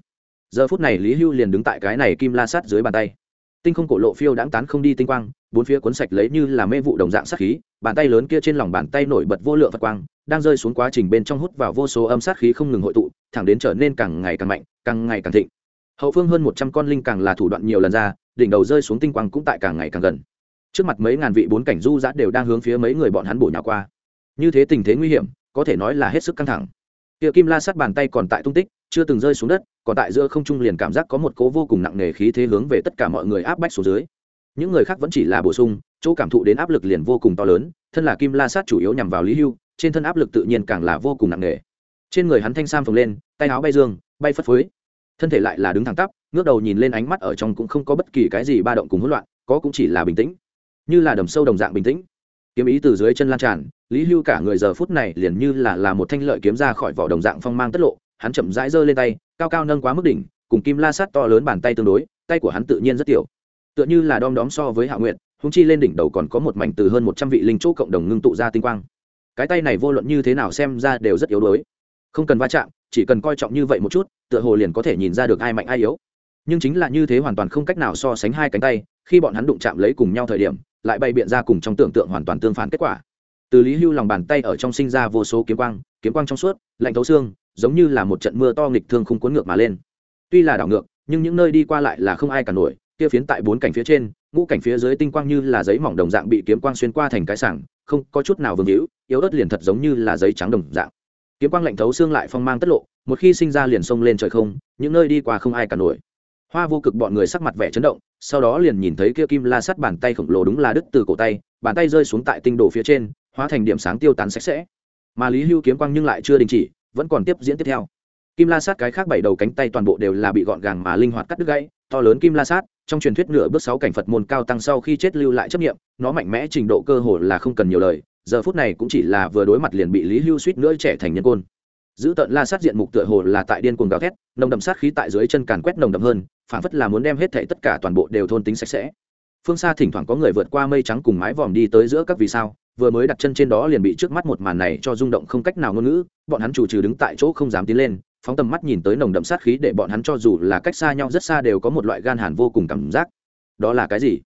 Giờ phút này lý hưu liền đứng tại cái này kim la sát dưới bàn tay. Tinh không cổ lộ phiêu đáng tán không đi tinh quang, bốn phía cuốn sạch lấy như là mê vụ đồng dạng sát khí, bàn tay lớn kia trên lòng bàn tay nổi bật vô lượng phật quang đang rơi xuống quá trình bên trong hút vào vô số âm sát khí không ngừng hội tụ, thẳng đến trở nên càng ngày càng mạnh, càng ngày càng thịnh. Hậu phương hơn một trăm con linh càng là thủ đoạn nhiều lần ra, đỉnh đầu rơi xuống tinh quang cũng tại càng ngày càng gần. Trước mặt mấy ngàn vị bốn cảnh du giã đều đang hướng phía mấy người bọn hắn bổ nhào qua. Như thế tình thế nguy hiểm, có thể nói là hết sức căng thẳng. Tiệ kim la sát bàn tay còn tại tung tích, chưa từng rơi xuống đất, còn tại giữa không trung liền cảm giác có một cố vô cùng nặng nề khí thế hướng về tất cả mọi người áp bách xuống dưới. Những người khác vẫn chỉ là bổ sung, chỗ cảm thụ đến áp lực liền vô cùng to lớn, thân là kim la sát chủ yếu nhằm vào lý hưu trên thân áp lực tự nhiên càng là vô cùng nặng nề. Trên người hắn thanh sam phồng lên, tay áo bay dương, bay phất phới. Thân thể lại là đứng thẳng tắp, ngước đầu nhìn lên ánh mắt ở trong cũng không có bất kỳ cái gì ba động cùng hỗn loạn, có cũng chỉ là bình tĩnh. Như là đầm sâu đồng dạng bình tĩnh. Kiếm ý từ dưới chân lan tràn, lý hưu cả người giờ phút này liền như là là một thanh lợi kiếm ra khỏi vỏ đồng dạng phong mang tất lộ, hắn chậm rãi giơ lên tay, cao cao nâng quá mức đỉnh, cùng kim la sát to lớn bàn tay tương đối, tay của hắn tự nhiên rất tiểu. Tựa như là đom đóm so với hạ nguyện húng chi lên đỉnh đầu còn có một mảnh từ hơn một trăm vị linh chỗ cộng đồng ngưng tụ ra tinh quang cái tay này vô luận như thế nào xem ra đều rất yếu đuối. Không cần va chạm, chỉ cần coi trọng như vậy một chút, tựa hồ liền có thể nhìn ra được ai mạnh ai yếu. Nhưng chính là như thế hoàn toàn không cách nào so sánh hai cánh tay, khi bọn hắn đụng chạm lấy cùng nhau thời điểm, lại bay biện ra cùng trong tưởng tượng hoàn toàn tương phản kết quả. Từ lý hưu lòng bàn tay ở trong sinh ra vô số kiếm quang kiếm quang trong suốt, lạnh thấu xương, giống như là một trận mưa to nghịch thương không cuốn ngược mà lên. Tuy là đảo ngược, nhưng những nơi đi qua lại là không ai cả nổi, kia phiến tại bốn cảnh phía trên, ngũ cảnh phía dưới tinh quang như là giấy mỏng đồng dạng bị kiếm quang xuyên qua thành cái sảng, không có chút nào vương hữu yếu ớt liền thật giống như là giấy trắng đồng dạng. Kiếm quang lạnh thấu xương lại phong mang tất lộ, một khi sinh ra liền xông lên trời không, những nơi đi qua không ai cả nổi. Hoa vô cực bọn người sắc mặt vẻ chấn động, sau đó liền nhìn thấy kia kim la sắt bàn tay khổng lồ đúng là đứt từ cổ tay, bàn tay rơi xuống tại tinh đồ phía trên, hóa thành điểm sáng tiêu tán sạch sẽ. Mà lý hưu kiếm quang nhưng lại chưa đình chỉ, vẫn còn tiếp diễn tiếp theo. Kim la sát cái khác bảy đầu cánh tay toàn bộ đều là bị gọn gàng mà linh hoạt cắt đứt gãy, to lớn kim la sát trong truyền thuyết nửa bước sáu cảnh phật môn cao tăng sau khi chết lưu lại chấp nghiệm nó mạnh mẽ trình độ cơ hồ là không cần nhiều lời giờ phút này cũng chỉ là vừa đối mặt liền bị lý hưu suýt nữa trẻ thành nhân côn. Giữ tận la sát diện mục tựa hồ là tại điên cuồng gào thét, nồng đậm sát khí tại dưới chân càn quét nồng đậm hơn, phản phất là muốn đem hết thảy tất cả toàn bộ đều thôn tính sạch sẽ. Phương xa thỉnh thoảng có người vượt qua mây trắng cùng mái vòm đi tới giữa các vì sao, vừa mới đặt chân trên đó liền bị trước mắt một màn này cho rung động không cách nào ngôn ngữ, bọn hắn chủ trừ đứng tại chỗ không dám tiến lên, phóng tầm mắt nhìn tới nồng đậm sát khí để bọn hắn cho dù là cách xa nhau rất xa đều có một loại gan hàn vô cùng cảm giác. Đó là cái gì?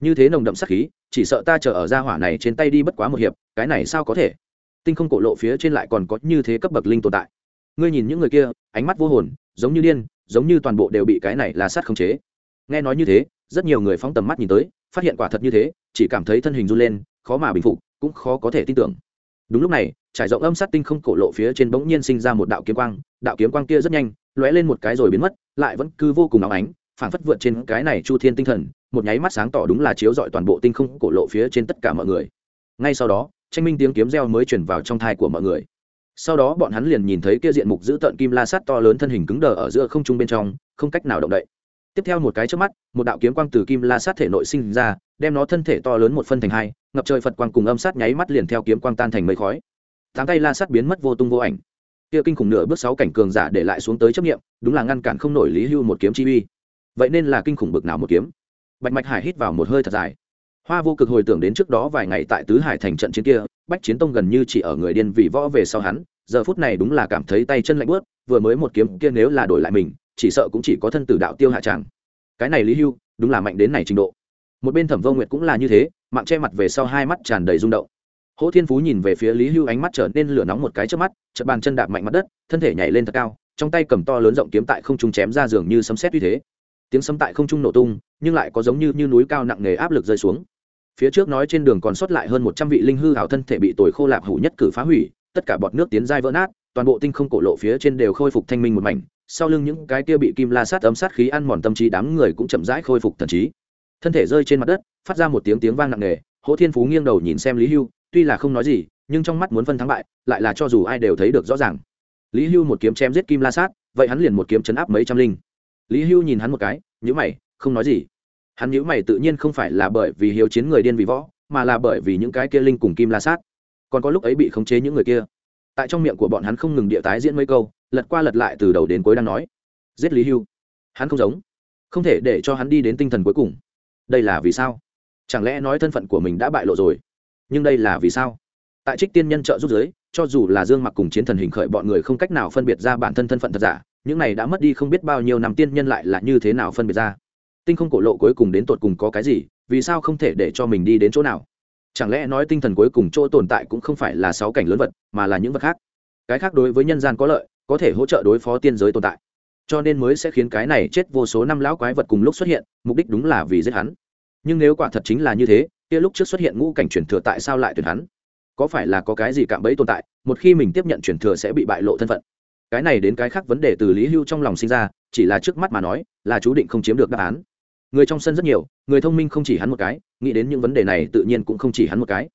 Như thế nồng đậm sát khí chỉ sợ ta chờ ở gia hỏa này trên tay đi bất quá một hiệp, cái này sao có thể? Tinh không cổ lộ phía trên lại còn có như thế cấp bậc linh tồn tại. Ngươi nhìn những người kia, ánh mắt vô hồn, giống như điên, giống như toàn bộ đều bị cái này là sát khống chế. Nghe nói như thế, rất nhiều người phóng tầm mắt nhìn tới, phát hiện quả thật như thế, chỉ cảm thấy thân hình run lên, khó mà bình phục, cũng khó có thể tin tưởng. Đúng lúc này, trải rộng âm sát tinh không cổ lộ phía trên bỗng nhiên sinh ra một đạo kiếm quang, đạo kiếm quang kia rất nhanh, lóe lên một cái rồi biến mất, lại vẫn cứ vô cùng óng ánh, phảng phất vượt trên cái này chu thiên tinh thần một nháy mắt sáng tỏ đúng là chiếu rọi toàn bộ tinh không cổ lộ phía trên tất cả mọi người. Ngay sau đó, tranh minh tiếng kiếm reo mới chuyển vào trong thai của mọi người. Sau đó bọn hắn liền nhìn thấy kia diện mục giữ tợn kim la sắt to lớn thân hình cứng đờ ở giữa không trung bên trong, không cách nào động đậy. Tiếp theo một cái trước mắt, một đạo kiếm quang từ kim la sát thể nội sinh ra, đem nó thân thể to lớn một phân thành hai, ngập trời phật quang cùng âm sát nháy mắt liền theo kiếm quang tan thành mây khói. Tám tay la sát biến mất vô tung vô ảnh. Kia kinh khủng nửa bước sáu cảnh cường giả để lại xuống tới chấp nghiệm đúng là ngăn cản không nổi lý hưu một kiếm chi uy. Vậy nên là kinh khủng bực nào một kiếm? Bạch mạch hải hít vào một hơi thật dài. Hoa vô cực hồi tưởng đến trước đó vài ngày tại tứ hải thành trận chiến kia, bách chiến tông gần như chỉ ở người điên vì võ về sau hắn, giờ phút này đúng là cảm thấy tay chân lạnh bớt vừa mới một kiếm kia nếu là đổi lại mình, chỉ sợ cũng chỉ có thân tử đạo tiêu hạ tràng cái này lý hưu, đúng là mạnh đến này trình độ. Một bên thẩm vô nguyệt cũng là như thế, mạng che mặt về sau hai mắt tràn đầy rung động. Hỗ thiên phú nhìn về phía lý hưu ánh mắt trở nên lửa nóng một cái trước mắt, chợt bàn chân đạp mạnh mặt đất, thân thể nhảy lên thật cao, trong tay cầm to lớn rộng kiếm tại không trung chém ra giường như sấm sét uy thế tiếng sấm tại không trung nổ tung nhưng lại có giống như, như núi cao nặng nề áp lực rơi xuống. Phía trước nói trên đường còn sót lại hơn một trăm vị linh hư hảo thân thể bị tồi khô lạp hủ nhất cử phá hủy tất cả bọt nước tiến dai vỡ nát toàn bộ tinh không cổ lộ phía trên đều khôi phục thanh minh một mảnh. Sau lưng những cái kia bị kim la sát ấm sát khí ăn mòn tâm trí đám người cũng chậm rãi khôi phục thần trí. Thân thể rơi trên mặt đất phát ra một tiếng tiếng vang nặng nề hỗ thiên phú nghiêng đầu nhìn xem lý hưu tuy là không nói gì nhưng trong mắt muốn phân thắng bại lại là cho dù ai đều thấy được rõ ràng. Lý hưu một kiếm chém giết kim la sát vậy hắn liền một kiếm chấn áp mấy trăm linh lý hưu nhìn hắn một cái nhữ mày, không nói gì. Hắn nhữ mày tự nhiên không phải là bởi vì hiếu chiến người điên vì võ, mà là bởi vì những cái kia linh cùng kim la sát. Còn có lúc ấy bị khống chế những người kia. Tại trong miệng của bọn hắn không ngừng địa tái diễn mấy câu, lật qua lật lại từ đầu đến cuối đang nói. Giết lý hưu. Hắn không giống. Không thể để cho hắn đi đến tinh thần cuối cùng. Đây là vì sao? Chẳng lẽ nói thân phận của mình đã bại lộ rồi? Nhưng đây là vì sao? Tại trích tiên nhân trợ giúp giới, cho dù là dương mặc cùng chiến thần hình khởi, bọn người không cách nào phân biệt ra bản thân thân phận thật giả những này đã mất đi không biết bao nhiêu năm tiên nhân lại là như thế nào phân biệt ra. Tinh không cổ lộ cuối cùng đến tột cùng có cái gì, vì sao không thể để cho mình đi đến chỗ nào? Chẳng lẽ nói tinh thần cuối cùng chỗ tồn tại cũng không phải là sáu cảnh lớn vật, mà là những vật khác? Cái khác đối với nhân gian có lợi, có thể hỗ trợ đối phó tiên giới tồn tại. Cho nên mới sẽ khiến cái này chết vô số năm lão quái vật cùng lúc xuất hiện, mục đích đúng là vì giết hắn. Nhưng nếu quả thật chính là như thế, kia lúc trước xuất hiện ngũ cảnh truyền thừa tại sao lại tuyển hắn? Có phải là có cái gì cạm bẫy tồn tại, một khi mình tiếp nhận truyền thừa sẽ bị bại lộ thân phận? Cái này đến cái khác vấn đề từ lý hưu trong lòng sinh ra, chỉ là trước mắt mà nói, là chú định không chiếm được đáp án. Người trong sân rất nhiều, người thông minh không chỉ hắn một cái, nghĩ đến những vấn đề này tự nhiên cũng không chỉ hắn một cái.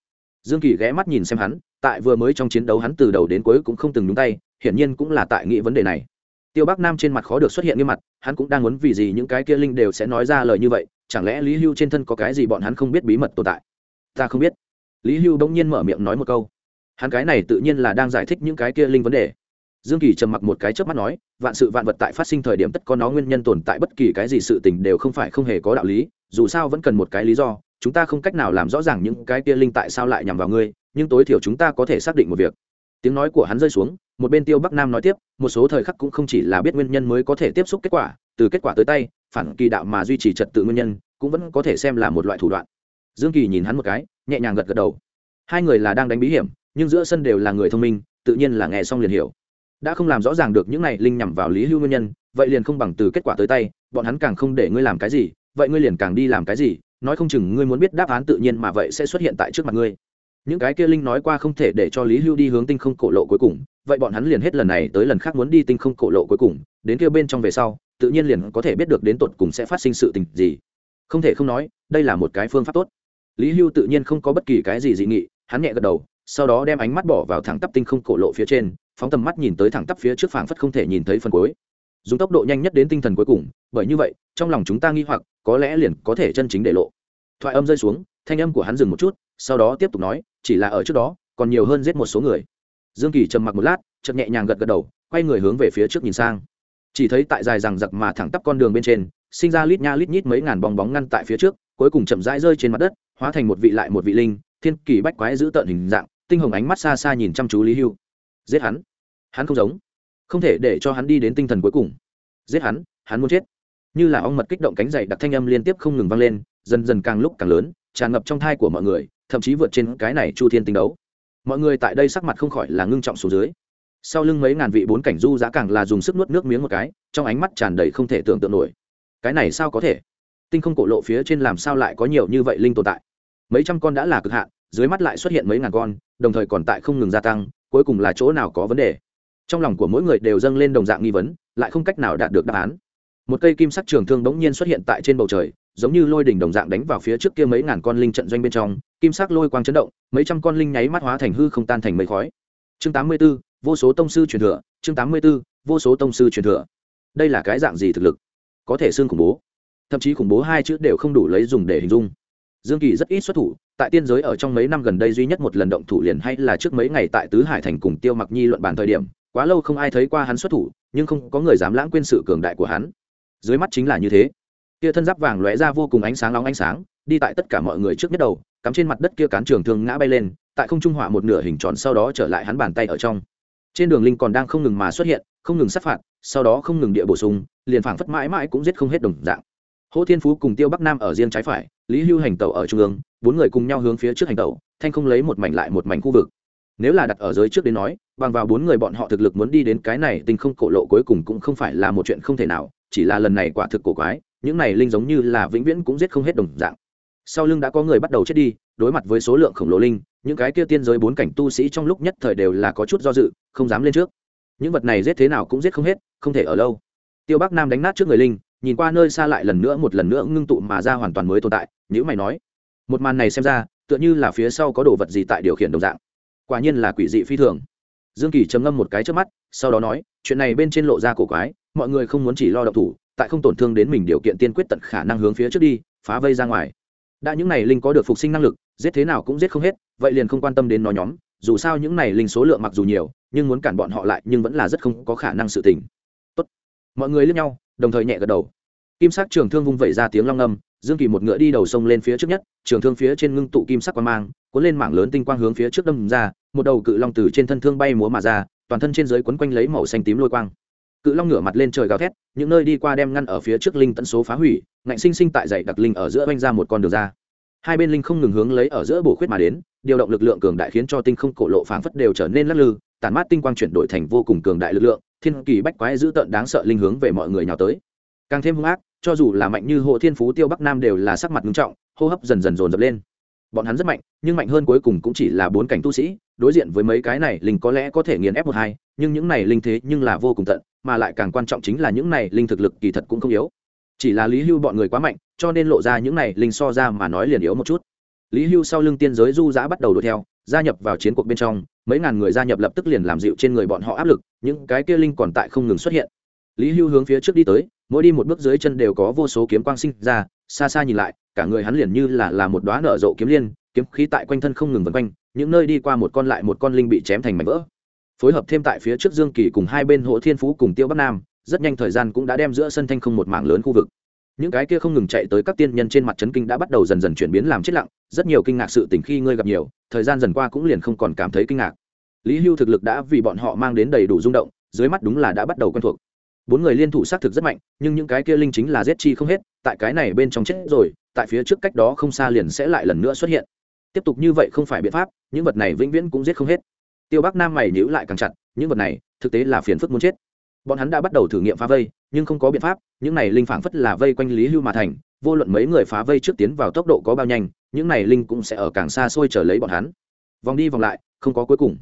Dương kỳ ghé mắt nhìn xem hắn, tại vừa mới trong chiến đấu hắn từ đầu đến cuối cũng không từng nhúng tay, hiển nhiên cũng là tại nghĩ vấn đề này. Tiêu bắc nam trên mặt khó được xuất hiện nghiêm mặt, hắn cũng đang muốn vì gì những cái kia linh đều sẽ nói ra lời như vậy, chẳng lẽ lý hưu trên thân có cái gì bọn hắn không biết bí mật tồn tại? Ta không biết. Lý hưu đông nhiên mở miệng nói một câu. Hắn cái này tự nhiên là đang giải thích những cái kia linh vấn đề dương kỳ trầm mặc một cái trước mắt nói, vạn sự vạn vật tại phát sinh thời điểm tất có nó nguyên nhân tồn tại, bất kỳ cái gì sự tình đều không phải không hề có đạo lý, dù sao vẫn cần một cái lý do, chúng ta không cách nào làm rõ ràng những cái kia linh tại sao lại nhằm vào ngươi, nhưng tối thiểu chúng ta có thể xác định một việc. Tiếng nói của hắn rơi xuống, một bên tiêu bắc nam nói tiếp, một số thời khắc cũng không chỉ là biết nguyên nhân mới có thể tiếp xúc kết quả, từ kết quả tới tay, phản kỳ đạo mà duy trì trật tự nguyên nhân, cũng vẫn có thể xem là một loại thủ đoạn. Dương kỳ nhìn hắn một cái, nhẹ nhàng gật gật đầu. Hai người là đang đánh bí hiểm, nhưng giữa sân đều là người thông minh, tự nhiên là nghe xong liền hiểu đã không làm rõ ràng được những này linh nhằm vào lý hưu nguyên nhân, vậy liền không bằng từ kết quả tới tay, bọn hắn càng không để ngươi làm cái gì, vậy ngươi liền càng đi làm cái gì, nói không chừng ngươi muốn biết đáp án tự nhiên mà vậy sẽ xuất hiện tại trước mặt ngươi. Những cái kia linh nói qua không thể để cho lý hưu đi hướng tinh không cổ lộ cuối cùng, vậy bọn hắn liền hết lần này tới lần khác muốn đi tinh không cổ lộ cuối cùng, đến kia bên trong về sau, tự nhiên liền có thể biết được đến tột cùng sẽ phát sinh sự tình gì. Không thể không nói, đây là một cái phương pháp tốt. Lý hưu tự nhiên không có bất kỳ cái gì dị nghị, hắn nhẹ gật đầu, sau đó đem ánh mắt bỏ vào thẳng tắp tinh không cổ lộ phía trên phóng tầm mắt nhìn tới thẳng tắp phía trước phảng phất không thể nhìn thấy phần cuối. Dùng tốc độ nhanh nhất đến tinh thần cuối cùng, bởi như vậy, trong lòng chúng ta nghi hoặc, có lẽ liền có thể chân chính để lộ. Thoại âm rơi xuống, thanh âm của hắn dừng một chút, sau đó tiếp tục nói, chỉ là ở trước đó, còn nhiều hơn giết một số người. Dương kỳ trầm mặc một lát, chợt nhẹ nhàng gật gật đầu, quay người hướng về phía trước nhìn sang. Chỉ thấy tại dài rằng giặc mà thẳng tắp con đường bên trên, sinh ra lít nha lít nhít mấy ngàn bong bóng ngăn tại phía trước, cuối cùng chậm rãi rơi trên mặt đất, hóa thành một vị lại một vị linh, thiên kỳ bách quái giữ tợn hình dạng, tinh hồng ánh mắt xa xa nhìn chăm chú lý hưu. Giết hắn hắn không giống. Không thể để cho hắn đi đến tinh thần cuối cùng. Giết hắn hắn muốn chết. Như là ong mật kích động cánh dày đặc thanh âm liên tiếp không ngừng vang lên, dần dần càng lúc càng lớn, tràn ngập trong thai của mọi người, thậm chí vượt trên cái này chu thiên tinh đấu. Mọi người tại đây sắc mặt không khỏi là ngưng trọng xuống dưới. Sau lưng mấy ngàn vị bốn cảnh du giá càng là dùng sức nuốt nước miếng một cái, trong ánh mắt tràn đầy không thể tưởng tượng nổi. Cái này sao có thể? Tinh không cổ lộ phía trên làm sao lại có nhiều như vậy linh tồn tại? Mấy trăm con đã là cực hạn, dưới mắt lại xuất hiện mấy ngàn con, đồng thời còn tại không ngừng gia tăng, cuối cùng là chỗ nào có vấn đề? Trong lòng của mỗi người đều dâng lên đồng dạng nghi vấn lại không cách nào đạt được đáp án. Một cây kim sắc trường thương bỗng nhiên xuất hiện tại trên bầu trời giống như lôi đỉnh đồng dạng đánh vào phía trước kia mấy ngàn con linh trận doanh bên trong kim sắc lôi quang chấn động mấy trăm con linh nháy mắt hóa thành hư không tan thành mây khói. Chương tám mươi 84, vô số tông sư truyền thừa chương tám mươi 84, vô số tông sư truyền thừa. Đây là cái dạng gì thực lực? Có thể xương khủng bố. Thậm chí khủng bố hai chữ đều không đủ lấy dùng để hình dung. Dương kỳ rất ít xuất thủ tại tiên giới ở trong mấy năm gần đây duy nhất một lần động thủ liền hay là trước mấy ngày tại tứ hải thành cùng tiêu mặc nhi luận bàn thời điểm quá lâu không ai thấy qua hắn xuất thủ, nhưng không có người dám lãng quên sự cường đại của hắn. Dưới mắt chính là như thế. Kia thân giáp vàng lóe ra vô cùng ánh sáng nóng ánh sáng, đi tại tất cả mọi người trước nhất đầu, cắm trên mặt đất kia cán trường thương ngã bay lên, tại không trung hỏa một nửa hình tròn sau đó trở lại hắn bàn tay ở trong. Trên đường linh còn đang không ngừng mà xuất hiện, không ngừng sát phạt, sau đó không ngừng địa bổ sung, liền phảng phất mãi mãi cũng giết không hết đồng dạng. Hỗ thiên phú cùng tiêu bắc nam ở riêng trái phải, lý hưu hành tẩu ở trung ương, bốn người cùng nhau hướng phía trước hành tẩu, thanh không lấy một mảnh lại một mảnh khu vực nếu là đặt ở giới trước đến nói, bằng vào bốn người bọn họ thực lực muốn đi đến cái này tinh không cổ lộ cuối cùng cũng không phải là một chuyện không thể nào, chỉ là lần này quả thực cổ quái, những này linh giống như là vĩnh viễn cũng giết không hết đồng dạng. Sau lưng đã có người bắt đầu chết đi, đối mặt với số lượng khổng lồ linh, những cái kia tiên giới bốn cảnh tu sĩ trong lúc nhất thời đều là có chút do dự, không dám lên trước. Những vật này giết thế nào cũng giết không hết, không thể ở lâu. Tiêu bắc nam đánh nát trước người linh, nhìn qua nơi xa lại lần nữa một lần nữa ngưng tụ mà ra hoàn toàn mới tồn tại nhữ mày nói, một màn này xem ra, tựa như là phía sau có đồ vật gì tại điều khiển đồng dạng quả nhiên là quỷ dị phi thường. Dương kỳ chấm ngâm một cái trước mắt, sau đó nói, chuyện này bên trên lộ ra cổ quái, mọi người không muốn chỉ lo động thủ, tại không tổn thương đến mình điều kiện tiên quyết tận khả năng hướng phía trước đi, phá vây ra ngoài. Đã những này linh có được phục sinh năng lực, giết thế nào cũng giết không hết, vậy liền không quan tâm đến nó nhóm, dù sao những này linh số lượng mặc dù nhiều, nhưng muốn cản bọn họ lại nhưng vẫn là rất không có khả năng sự tình. Tốt. Mọi người lướt nhau, đồng thời nhẹ gật đầu. Kim sắc trường thương vung vẩy ra tiếng long âm dương kỳ một ngựa đi đầu sông lên phía trước nhất, trường thương phía trên ngưng tụ kim sắc quang mang, cuốn lên mảng lớn tinh quang hướng phía trước đâm ra, một đầu cự long từ trên thân thương bay múa mà ra, toàn thân trên dưới quấn quanh lấy màu xanh tím lôi quang. Cự long ngửa mặt lên trời gào thét, những nơi đi qua đem ngăn ở phía trước linh tận số phá hủy, ngạnh sinh sinh tại dãy đặc linh ở giữa oanh ra một con đường ra. Hai bên linh không ngừng hướng lấy ở giữa bổ khuyết mà đến, điều động lực lượng cường đại khiến cho tinh không cổ lộ phảng phất đều trở nên lắc lư tàn mát tinh quang chuyển đổi thành vô cùng cường đại lực lượng, thiên kỳ bách quái dữ tợn đáng sợ linh hướng về mọi người nhào tới. Càng thêm hung ác cho dù là mạnh như hộ thiên phú, tiêu bắc nam đều là sắc mặt nghiêm trọng, hô hấp dần dần dồn dập lên. Bọn hắn rất mạnh, nhưng mạnh hơn cuối cùng cũng chỉ là bốn cảnh tu sĩ, đối diện với mấy cái này, linh có lẽ có thể nghiền ép một hai, nhưng những này linh thế nhưng là vô cùng tận, mà lại càng quan trọng chính là những này linh thực lực kỳ thật cũng không yếu. Chỉ là lý hưu bọn người quá mạnh, cho nên lộ ra những này linh so ra mà nói liền yếu một chút. Lý hưu sau lưng tiên giới du giã bắt đầu đuổi theo, gia nhập vào chiến cuộc bên trong, mấy ngàn người gia nhập lập tức liền làm dịu trên người bọn họ áp lực, những cái kia linh còn tại không ngừng xuất hiện lý hưu hướng phía trước đi tới, mỗi đi một bước dưới chân đều có vô số kiếm quang sinh ra, xa xa nhìn lại, cả người hắn liền như là là một đoá nở rộ kiếm liên, kiếm khí tại quanh thân không ngừng vân quanh, những nơi đi qua một con lại một con linh bị chém thành mảnh vỡ. Phối hợp thêm tại phía trước dương kỳ cùng hai bên hộ thiên phú cùng tiêu bắc nam, rất nhanh thời gian cũng đã đem giữa sân thanh không một mảng lớn khu vực. Những cái kia không ngừng chạy tới các tiên nhân trên mặt trấn kinh đã bắt đầu dần dần chuyển biến làm chết lặng, rất nhiều kinh ngạc sự tình khi ngươi gặp nhiều, thời gian dần qua cũng liền không còn cảm thấy kinh ngạc. Lý hưu thực lực đã vì bọn họ mang đến đầy đủ rung động, dưới mắt đúng là đã bắt đầu quen thuộc bốn người liên thủ xác thực rất mạnh, nhưng những cái kia linh chính là giết chi không hết, tại cái này bên trong chết rồi, tại phía trước cách đó không xa liền sẽ lại lần nữa xuất hiện. Tiếp tục như vậy không phải biện pháp, những vật này vĩnh viễn cũng giết không hết. Tiêu bắc nam mày nhữ lại càng chặt, những vật này, thực tế là phiền phức muốn chết. Bọn hắn đã bắt đầu thử nghiệm phá vây, nhưng không có biện pháp, những này linh phảng phất là vây quanh lý hưu mà thành, vô luận mấy người phá vây trước tiến vào tốc độ có bao nhanh, những này linh cũng sẽ ở càng xa xôi chờ lấy bọn hắn. Vòng đi vòng lại, không có cuối cùng.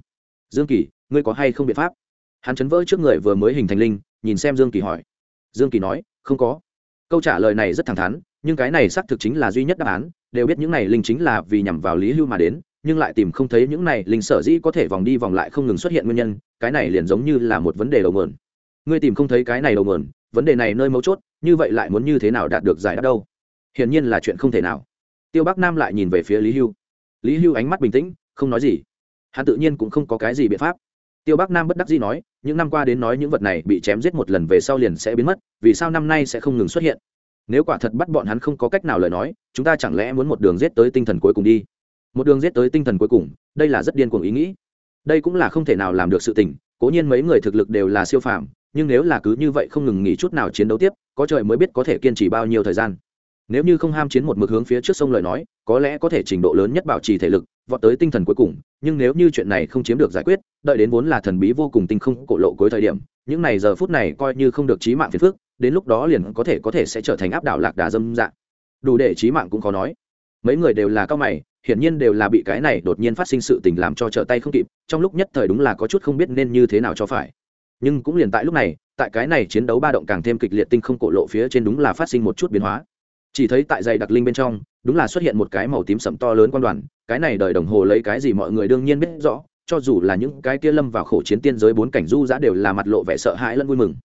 Dương kỳ, ngươi có hay không biện pháp? Hắn chấn vỡ trước người vừa mới hình thành linh nhìn xem dương kỳ hỏi. Dương kỳ nói, không có. Câu trả lời này rất thẳng thắn, nhưng cái này xác thực chính là duy nhất đáp án, đều biết những này linh chính là vì nhằm vào lý hưu mà đến, nhưng lại tìm không thấy những này linh sở dĩ có thể vòng đi vòng lại không ngừng xuất hiện nguyên nhân, cái này liền giống như là một vấn đề đầu mượn ngươi tìm không thấy cái này đầu mượn vấn đề này nơi mấu chốt, như vậy lại muốn như thế nào đạt được giải đáp đâu? Hiển nhiên là chuyện không thể nào. Tiêu bắc nam lại nhìn về phía lý hưu. Lý hưu ánh mắt bình tĩnh, không nói gì. Hắn tự nhiên cũng không có cái gì biện pháp tiêu bắc nam bất đắc dĩ nói, những năm qua đến nói những vật này bị chém giết một lần về sau liền sẽ biến mất, vì sao năm nay sẽ không ngừng xuất hiện? Nếu quả thật bắt bọn hắn không có cách nào lời nói, chúng ta chẳng lẽ muốn một đường giết tới tinh thần cuối cùng đi? Một đường giết tới tinh thần cuối cùng, đây là rất điên cuồng ý nghĩ. Đây cũng là không thể nào làm được sự tình, cố nhiên mấy người thực lực đều là siêu phàm, nhưng nếu là cứ như vậy không ngừng nghỉ chút nào chiến đấu tiếp, có trời mới biết có thể kiên trì bao nhiêu thời gian nếu như không ham chiến một mực hướng phía trước sông lời nói có lẽ có thể trình độ lớn nhất bảo trì thể lực vọt tới tinh thần cuối cùng nhưng nếu như chuyện này không chiếm được giải quyết đợi đến vốn là thần bí vô cùng tinh không cổ lộ cuối thời điểm những này giờ phút này coi như không được trí mạng phiền phước, đến lúc đó liền có thể có thể sẽ trở thành áp đảo lạc đà dâm dạng. Đủ để trí mạng cũng khó nói. Mấy người đều là cao mày hiển nhiên đều là bị cái này đột nhiên phát sinh sự tình làm cho trở tay không kịp trong lúc nhất thời đúng là có chút không biết nên như thế nào cho phải. Nhưng cũng liền tại lúc này tại cái này chiến đấu ba động càng thêm kịch liệt tinh không cổ lộ phía trên đúng là phát sinh một chút biến hóa chỉ thấy tại dày đặc linh bên trong, đúng là xuất hiện một cái màu tím sậm to lớn quan đoàn, cái này đời đồng hồ lấy cái gì mọi người đương nhiên biết rõ, cho dù là những cái kia lâm vào khổ chiến tiên giới bốn cảnh du giã đều là mặt lộ vẻ sợ hãi lẫn vui mừng.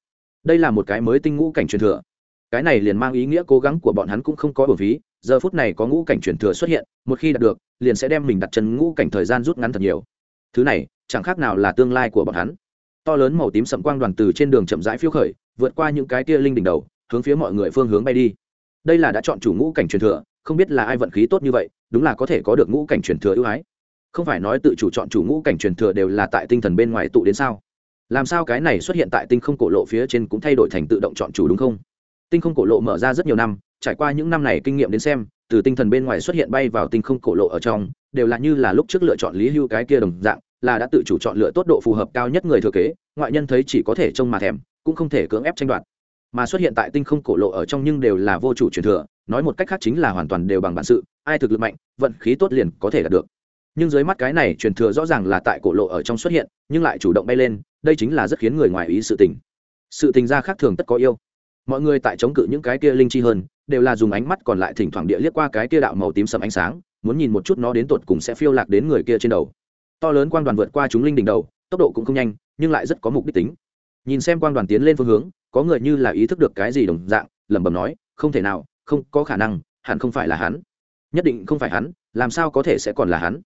Đây là một cái mới tinh ngũ cảnh truyền thừa. Cái này liền mang ý nghĩa cố gắng của bọn hắn cũng không có bổ phí, giờ phút này có ngũ cảnh truyền thừa xuất hiện, một khi đạt được, liền sẽ đem mình đặt chân ngũ cảnh thời gian rút ngắn thật nhiều. Thứ này, chẳng khác nào là tương lai của bọn hắn. To lớn màu tím sậm quang đoàn từ trên đường chậm rãi phiêu khởi, vượt qua những cái kia linh đỉnh đầu, hướng phía mọi người phương hướng bay đi đây là đã chọn chủ ngũ cảnh truyền thừa, không biết là ai vận khí tốt như vậy, đúng là có thể có được ngũ cảnh truyền thừa ưu ái. Không phải nói tự chủ chọn chủ ngũ cảnh truyền thừa đều là tại tinh thần bên ngoài tụ đến sao? Làm sao cái này xuất hiện tại tinh không cổ lộ phía trên cũng thay đổi thành tự động chọn chủ đúng không? Tinh không cổ lộ mở ra rất nhiều năm, trải qua những năm này kinh nghiệm đến xem, từ tinh thần bên ngoài xuất hiện bay vào tinh không cổ lộ ở trong, đều là như là lúc trước lựa chọn lý hưu cái kia đồng dạng, là đã tự chủ chọn lựa tốt độ phù hợp cao nhất người thừa kế, ngoại nhân thấy chỉ có thể trông mà thèm, cũng không thể cưỡng ép tranh đoạt mà xuất hiện tại tinh không cổ lộ ở trong nhưng đều là vô chủ truyền thừa, nói một cách khác chính là hoàn toàn đều bằng bản sự, ai thực lực mạnh, vận khí tốt liền có thể đạt được. Nhưng dưới mắt cái này truyền thừa rõ ràng là tại cổ lộ ở trong xuất hiện, nhưng lại chủ động bay lên, đây chính là rất khiến người ngoài ý sự tình. Sự tình ra khác thường tất có yêu. Mọi người tại chống cự những cái kia linh chi hơn, đều là dùng ánh mắt còn lại thỉnh thoảng địa liếc qua cái kia đạo màu tím sầm ánh sáng, muốn nhìn một chút nó đến tột cùng sẽ phiêu lạc đến người kia trên đầu. To lớn quang đoàn vượt qua chúng linh đỉnh đầu, tốc độ cũng không nhanh, nhưng lại rất có mục đích tính nhìn xem quang đoàn tiến lên phương hướng, có người như là ý thức được cái gì đồng dạng, lẩm bẩm nói, không thể nào, không có khả năng, hẳn không phải là hắn. Nhất định không phải hắn, làm sao có thể sẽ còn là hắn?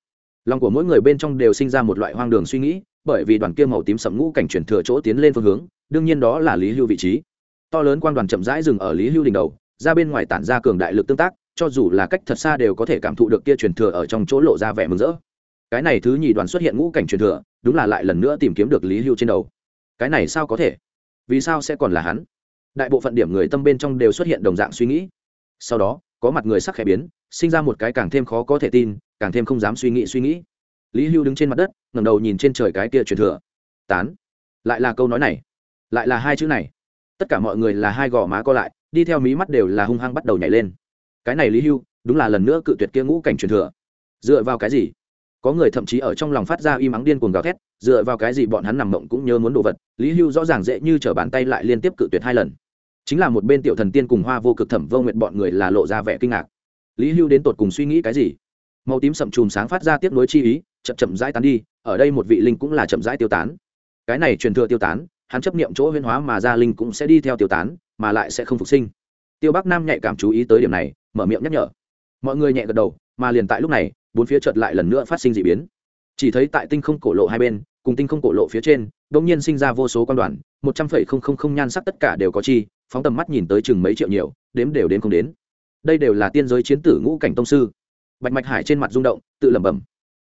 Lòng của mỗi người bên trong đều sinh ra một loại hoang đường suy nghĩ, bởi vì đoàn kia màu tím sậm ngũ cảnh chuyển thừa chỗ tiến lên phương hướng, đương nhiên đó là lý hưu vị trí. To lớn quang đoàn chậm rãi dừng ở lý hưu đỉnh đầu, ra bên ngoài tản ra cường đại lực tương tác, cho dù là cách thật xa đều có thể cảm thụ được kia truyền thừa ở trong chỗ lộ ra vẻ mừng rỡ. Cái này thứ nhì đoàn xuất hiện ngũ cảnh truyền thừa, đúng là lại lần nữa tìm kiếm được lý hưu trên đầu cái này sao có thể? Vì sao sẽ còn là hắn? Đại bộ phận điểm người tâm bên trong đều xuất hiện đồng dạng suy nghĩ. Sau đó, có mặt người sắc khẽ biến, sinh ra một cái càng thêm khó có thể tin, càng thêm không dám suy nghĩ suy nghĩ. Lý hưu đứng trên mặt đất ngầm đầu nhìn trên trời cái kia truyền thừa. Tán. Lại là câu nói này. Lại là hai chữ này. Tất cả mọi người là hai gò má co lại, đi theo mí mắt đều là hung hăng bắt đầu nhảy lên. Cái này lý hưu, đúng là lần nữa cự tuyệt kia ngũ cảnh truyền thừa. Dựa vào cái gì? Có người thậm chí ở trong lòng phát ra y mắng điên cuồng gào thét, dựa vào cái gì bọn hắn nằm mộng cũng nhớ muốn đồ vật, lý hưu rõ ràng dễ như t r ở bàn tay lại liên tiếp cự tuyệt hai lần. Chính là một bên tiểu thần tiên cùng hoa vô cực thẩm vô nguyện bọn người là lộ ra vẻ kinh ngạc. Lý hưu đến tột cùng suy nghĩ cái gì? Màu tím sậm chùm sáng phát ra tiếp nối chi ý, chậm chậm rãi tán đi, ở đây một vị linh cũng là chậm rãi tiêu tán. Cái này truyền thừa tiêu tán, hắn chấp niệm chỗ huyên hóa mà ra linh cũng sẽ đi theo tiêu tán, mà lại sẽ không phục sinh. Tiêu bắc nam nhạy cảm chú ý tới điểm này, mở miệng nhắc nhở. Mọi người nhẹ gật đầu, mà liền tại lúc này bốn phía chợt lại lần nữa phát sinh dị biến. Chỉ thấy tại tinh không cổ lộ hai bên, cùng tinh không cổ lộ phía trên, đột nhiên sinh ra vô số quan đoàn, một trăm phẩy không không không nhan sắc tất cả đều có chi, phóng tầm mắt nhìn tới chừng mấy triệu nhiều, đếm đều đến không đến. Đây đều là tiên giới chiến tử ngũ cảnh tông sư. Bạch mạch hải trên mặt rung động, tự lẩm bẩm.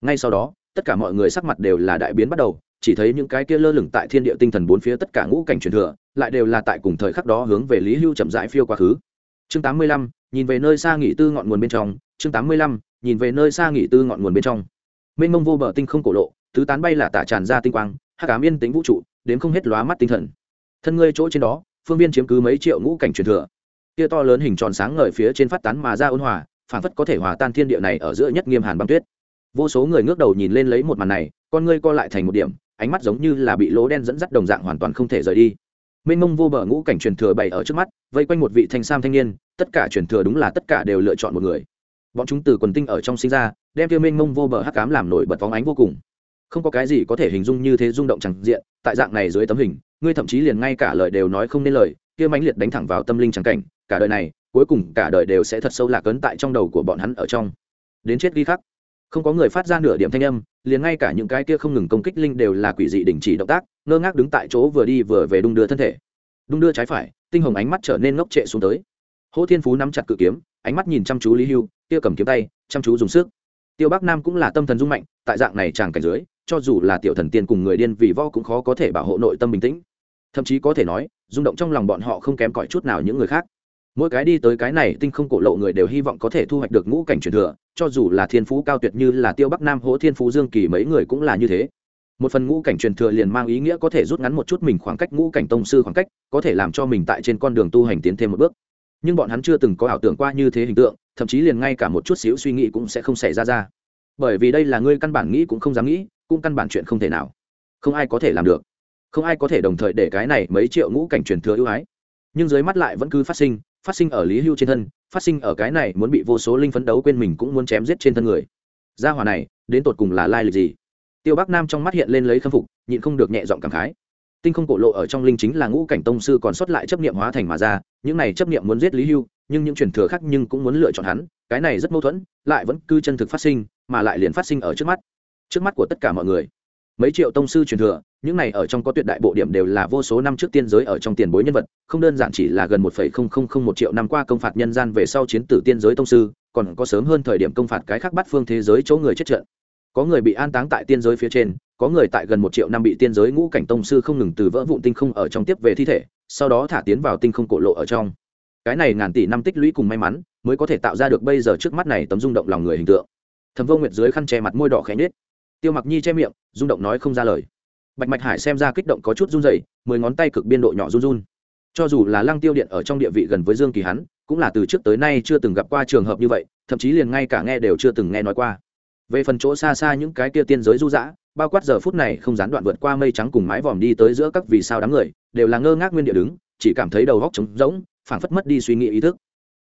Ngay sau đó, tất cả mọi người sắc mặt đều là đại biến bắt đầu, chỉ thấy những cái kia lơ lửng tại thiên địa tinh thần bốn phía tất cả ngũ cảnh truyền thừa, lại đều là tại cùng thời khắc đó hướng về lý hưu chậm rãi phiêu quá khứ. Chương tám mươi lăm nhìn về nơi xa nghỉ tư ngọn nguồn bên trong, chương tám mươi lăm, nhìn về nơi xa nghỉ tư ngọn nguồn bên trong. Mênh mông vô bờ tinh không cổ lộ, tứ tán bay là tả tràn ra tinh quang, hắc ám yên tính vũ trụ đến không hết lóa mắt tinh thần. Thân ngươi chỗ trên đó, phương viên chiếm cứ mấy triệu ngũ cảnh truyền thừa. Kia to lớn hình tròn sáng ngời phía trên phát tán mà ra ôn hòa phản phất có thể hòa tan thiên địa này ở giữa nhất nghiêm hàn băng tuyết. Vô số người ngước đầu nhìn lên lấy một màn này, con ngươi co lại thành một điểm, ánh mắt giống như là bị lỗ đen dẫn dắt đồng dạng hoàn toàn không thể rời đi mênh mông vô bờ ngũ cảnh truyền thừa bày ở trước mắt, vây quanh một vị thanh sam thanh niên, tất cả truyền thừa đúng là tất cả đều lựa chọn một người. Bọn chúng từ quần tinh ở trong sinh ra, đem tiêu mênh mông vô bờ hắc cám làm nổi bật phóng ánh vô cùng. Không có cái gì có thể hình dung như thế rung động chẳng diện, tại dạng này dưới tấm hình, ngươi thậm chí liền ngay cả lời đều nói không nên lời, kia mãnh liệt đánh thẳng vào tâm linh chẳng cảnh, cả đời này, cuối cùng cả đời đều sẽ thật sâu lạc ấn tại trong đầu của bọn hắn ở trong. Đến chết ghi khắc không có người phát ra nửa điểm thanh âm, liền ngay cả những cái kia không ngừng công kích linh đều là quỷ dị đình chỉ động tác, ngơ ngác đứng tại chỗ vừa đi vừa về đung đưa thân thể. Đung đưa trái phải, tinh hồng ánh mắt trở nên ngốc trệ xuống tới. Hỗ thiên phú nắm chặt cự kiếm, ánh mắt nhìn chăm chú lý hưu tiêu cầm kiếm tay, chăm chú dùng sức. Tiêu bắc nam cũng là tâm thần dung mạnh, tại dạng này tràng cảnh dưới, cho dù là tiểu thần tiên cùng người điên vì vo cũng khó có thể bảo hộ nội tâm bình tĩnh. Thậm chí có thể nói, rung động trong lòng bọn họ không kém cỏi chút nào những người khác mỗi cái đi tới cái này tinh không cổ lộ người đều hy vọng có thể thu hoạch được ngũ cảnh truyền thừa, cho dù là thiên phú cao tuyệt như là tiêu bắc nam hỗ thiên phú dương kỳ mấy người cũng là như thế. Một phần ngũ cảnh truyền thừa liền mang ý nghĩa có thể rút ngắn một chút mình khoảng cách ngũ cảnh tông sư khoảng cách, có thể làm cho mình tại trên con đường tu hành tiến thêm một bước. Nhưng bọn hắn chưa từng có ảo tưởng qua như thế hình tượng, thậm chí liền ngay cả một chút xíu suy nghĩ cũng sẽ không xảy ra ra. Bởi vì đây là ngươi căn bản nghĩ cũng không dám nghĩ, cũng căn bản chuyện không thể nào. Không ai có thể làm được. Không ai có thể đồng thời để cái này mấy triệu ngũ cảnh truyền thừa ưu ái. Nhưng dưới mắt lại vẫn cứ phát sinh phát sinh ở lý hưu trên thân, phát sinh ở cái này muốn bị vô số linh phấn đấu quên mình cũng muốn chém giết trên thân người. Gia hòa này, đến tột cùng là lai lịch gì? Tiêu bắc nam trong mắt hiện lên lấy khâm phục, nhịn không được nhẹ giọng cảm khái. Tinh không cổ lộ ở trong linh chính là ngũ cảnh tông sư còn xuất lại chấp niệm hóa thành mà ra, những này chấp niệm muốn giết lý hưu, nhưng những truyền thừa khác nhưng cũng muốn lựa chọn hắn, cái này rất mâu thuẫn, lại vẫn cư chân thực phát sinh, mà lại liền phát sinh ở trước mắt. Trước mắt của tất cả mọi người, mấy triệu tông sư truyền thừa những này ở trong có tuyệt đại bộ điểm đều là vô số năm trước tiên giới ở trong tiền bối nhân vật, không đơn giản chỉ là gần một phẩy không không không một triệu năm qua công phạt nhân gian về sau chiến tử tiên giới tông sư, còn có sớm hơn thời điểm công phạt cái khác bắt phương thế giới chỗ người chết trận. Có người bị an táng tại tiên giới phía trên, có người tại gần một triệu năm bị tiên giới ngũ cảnh tông sư không ngừng từ vỡ vụn tinh không ở trong tiếp về thi thể, sau đó thả tiến vào tinh không cổ lộ ở trong. Cái này ngàn tỷ năm tích lũy cùng may mắn, mới có thể tạo ra được bây giờ trước mắt này tấm rung động lòng người hình tượng. Thầm vô nguyệt dưới khăn che mặt môi đỏ khẽ nết tiêu mặc nhi che miệng, rung động nói không ra lời bạch mạch hải xem ra kích động có chút run dày mười ngón tay cực biên độ nhỏ run run. Cho dù là lăng tiêu điện ở trong địa vị gần với dương kỳ hắn, cũng là từ trước tới nay chưa từng gặp qua trường hợp như vậy, thậm chí liền ngay cả nghe đều chưa từng nghe nói qua. Về phần chỗ xa xa những cái kia tiên giới du dã, bao quát giờ phút này không gián đoạn vượt qua mây trắng cùng mái vòm đi tới giữa các vì sao đám người, đều là ngơ ngác nguyên địa đứng, chỉ cảm thấy đầu góc trống rỗng, phảng phất mất đi suy nghĩ ý thức.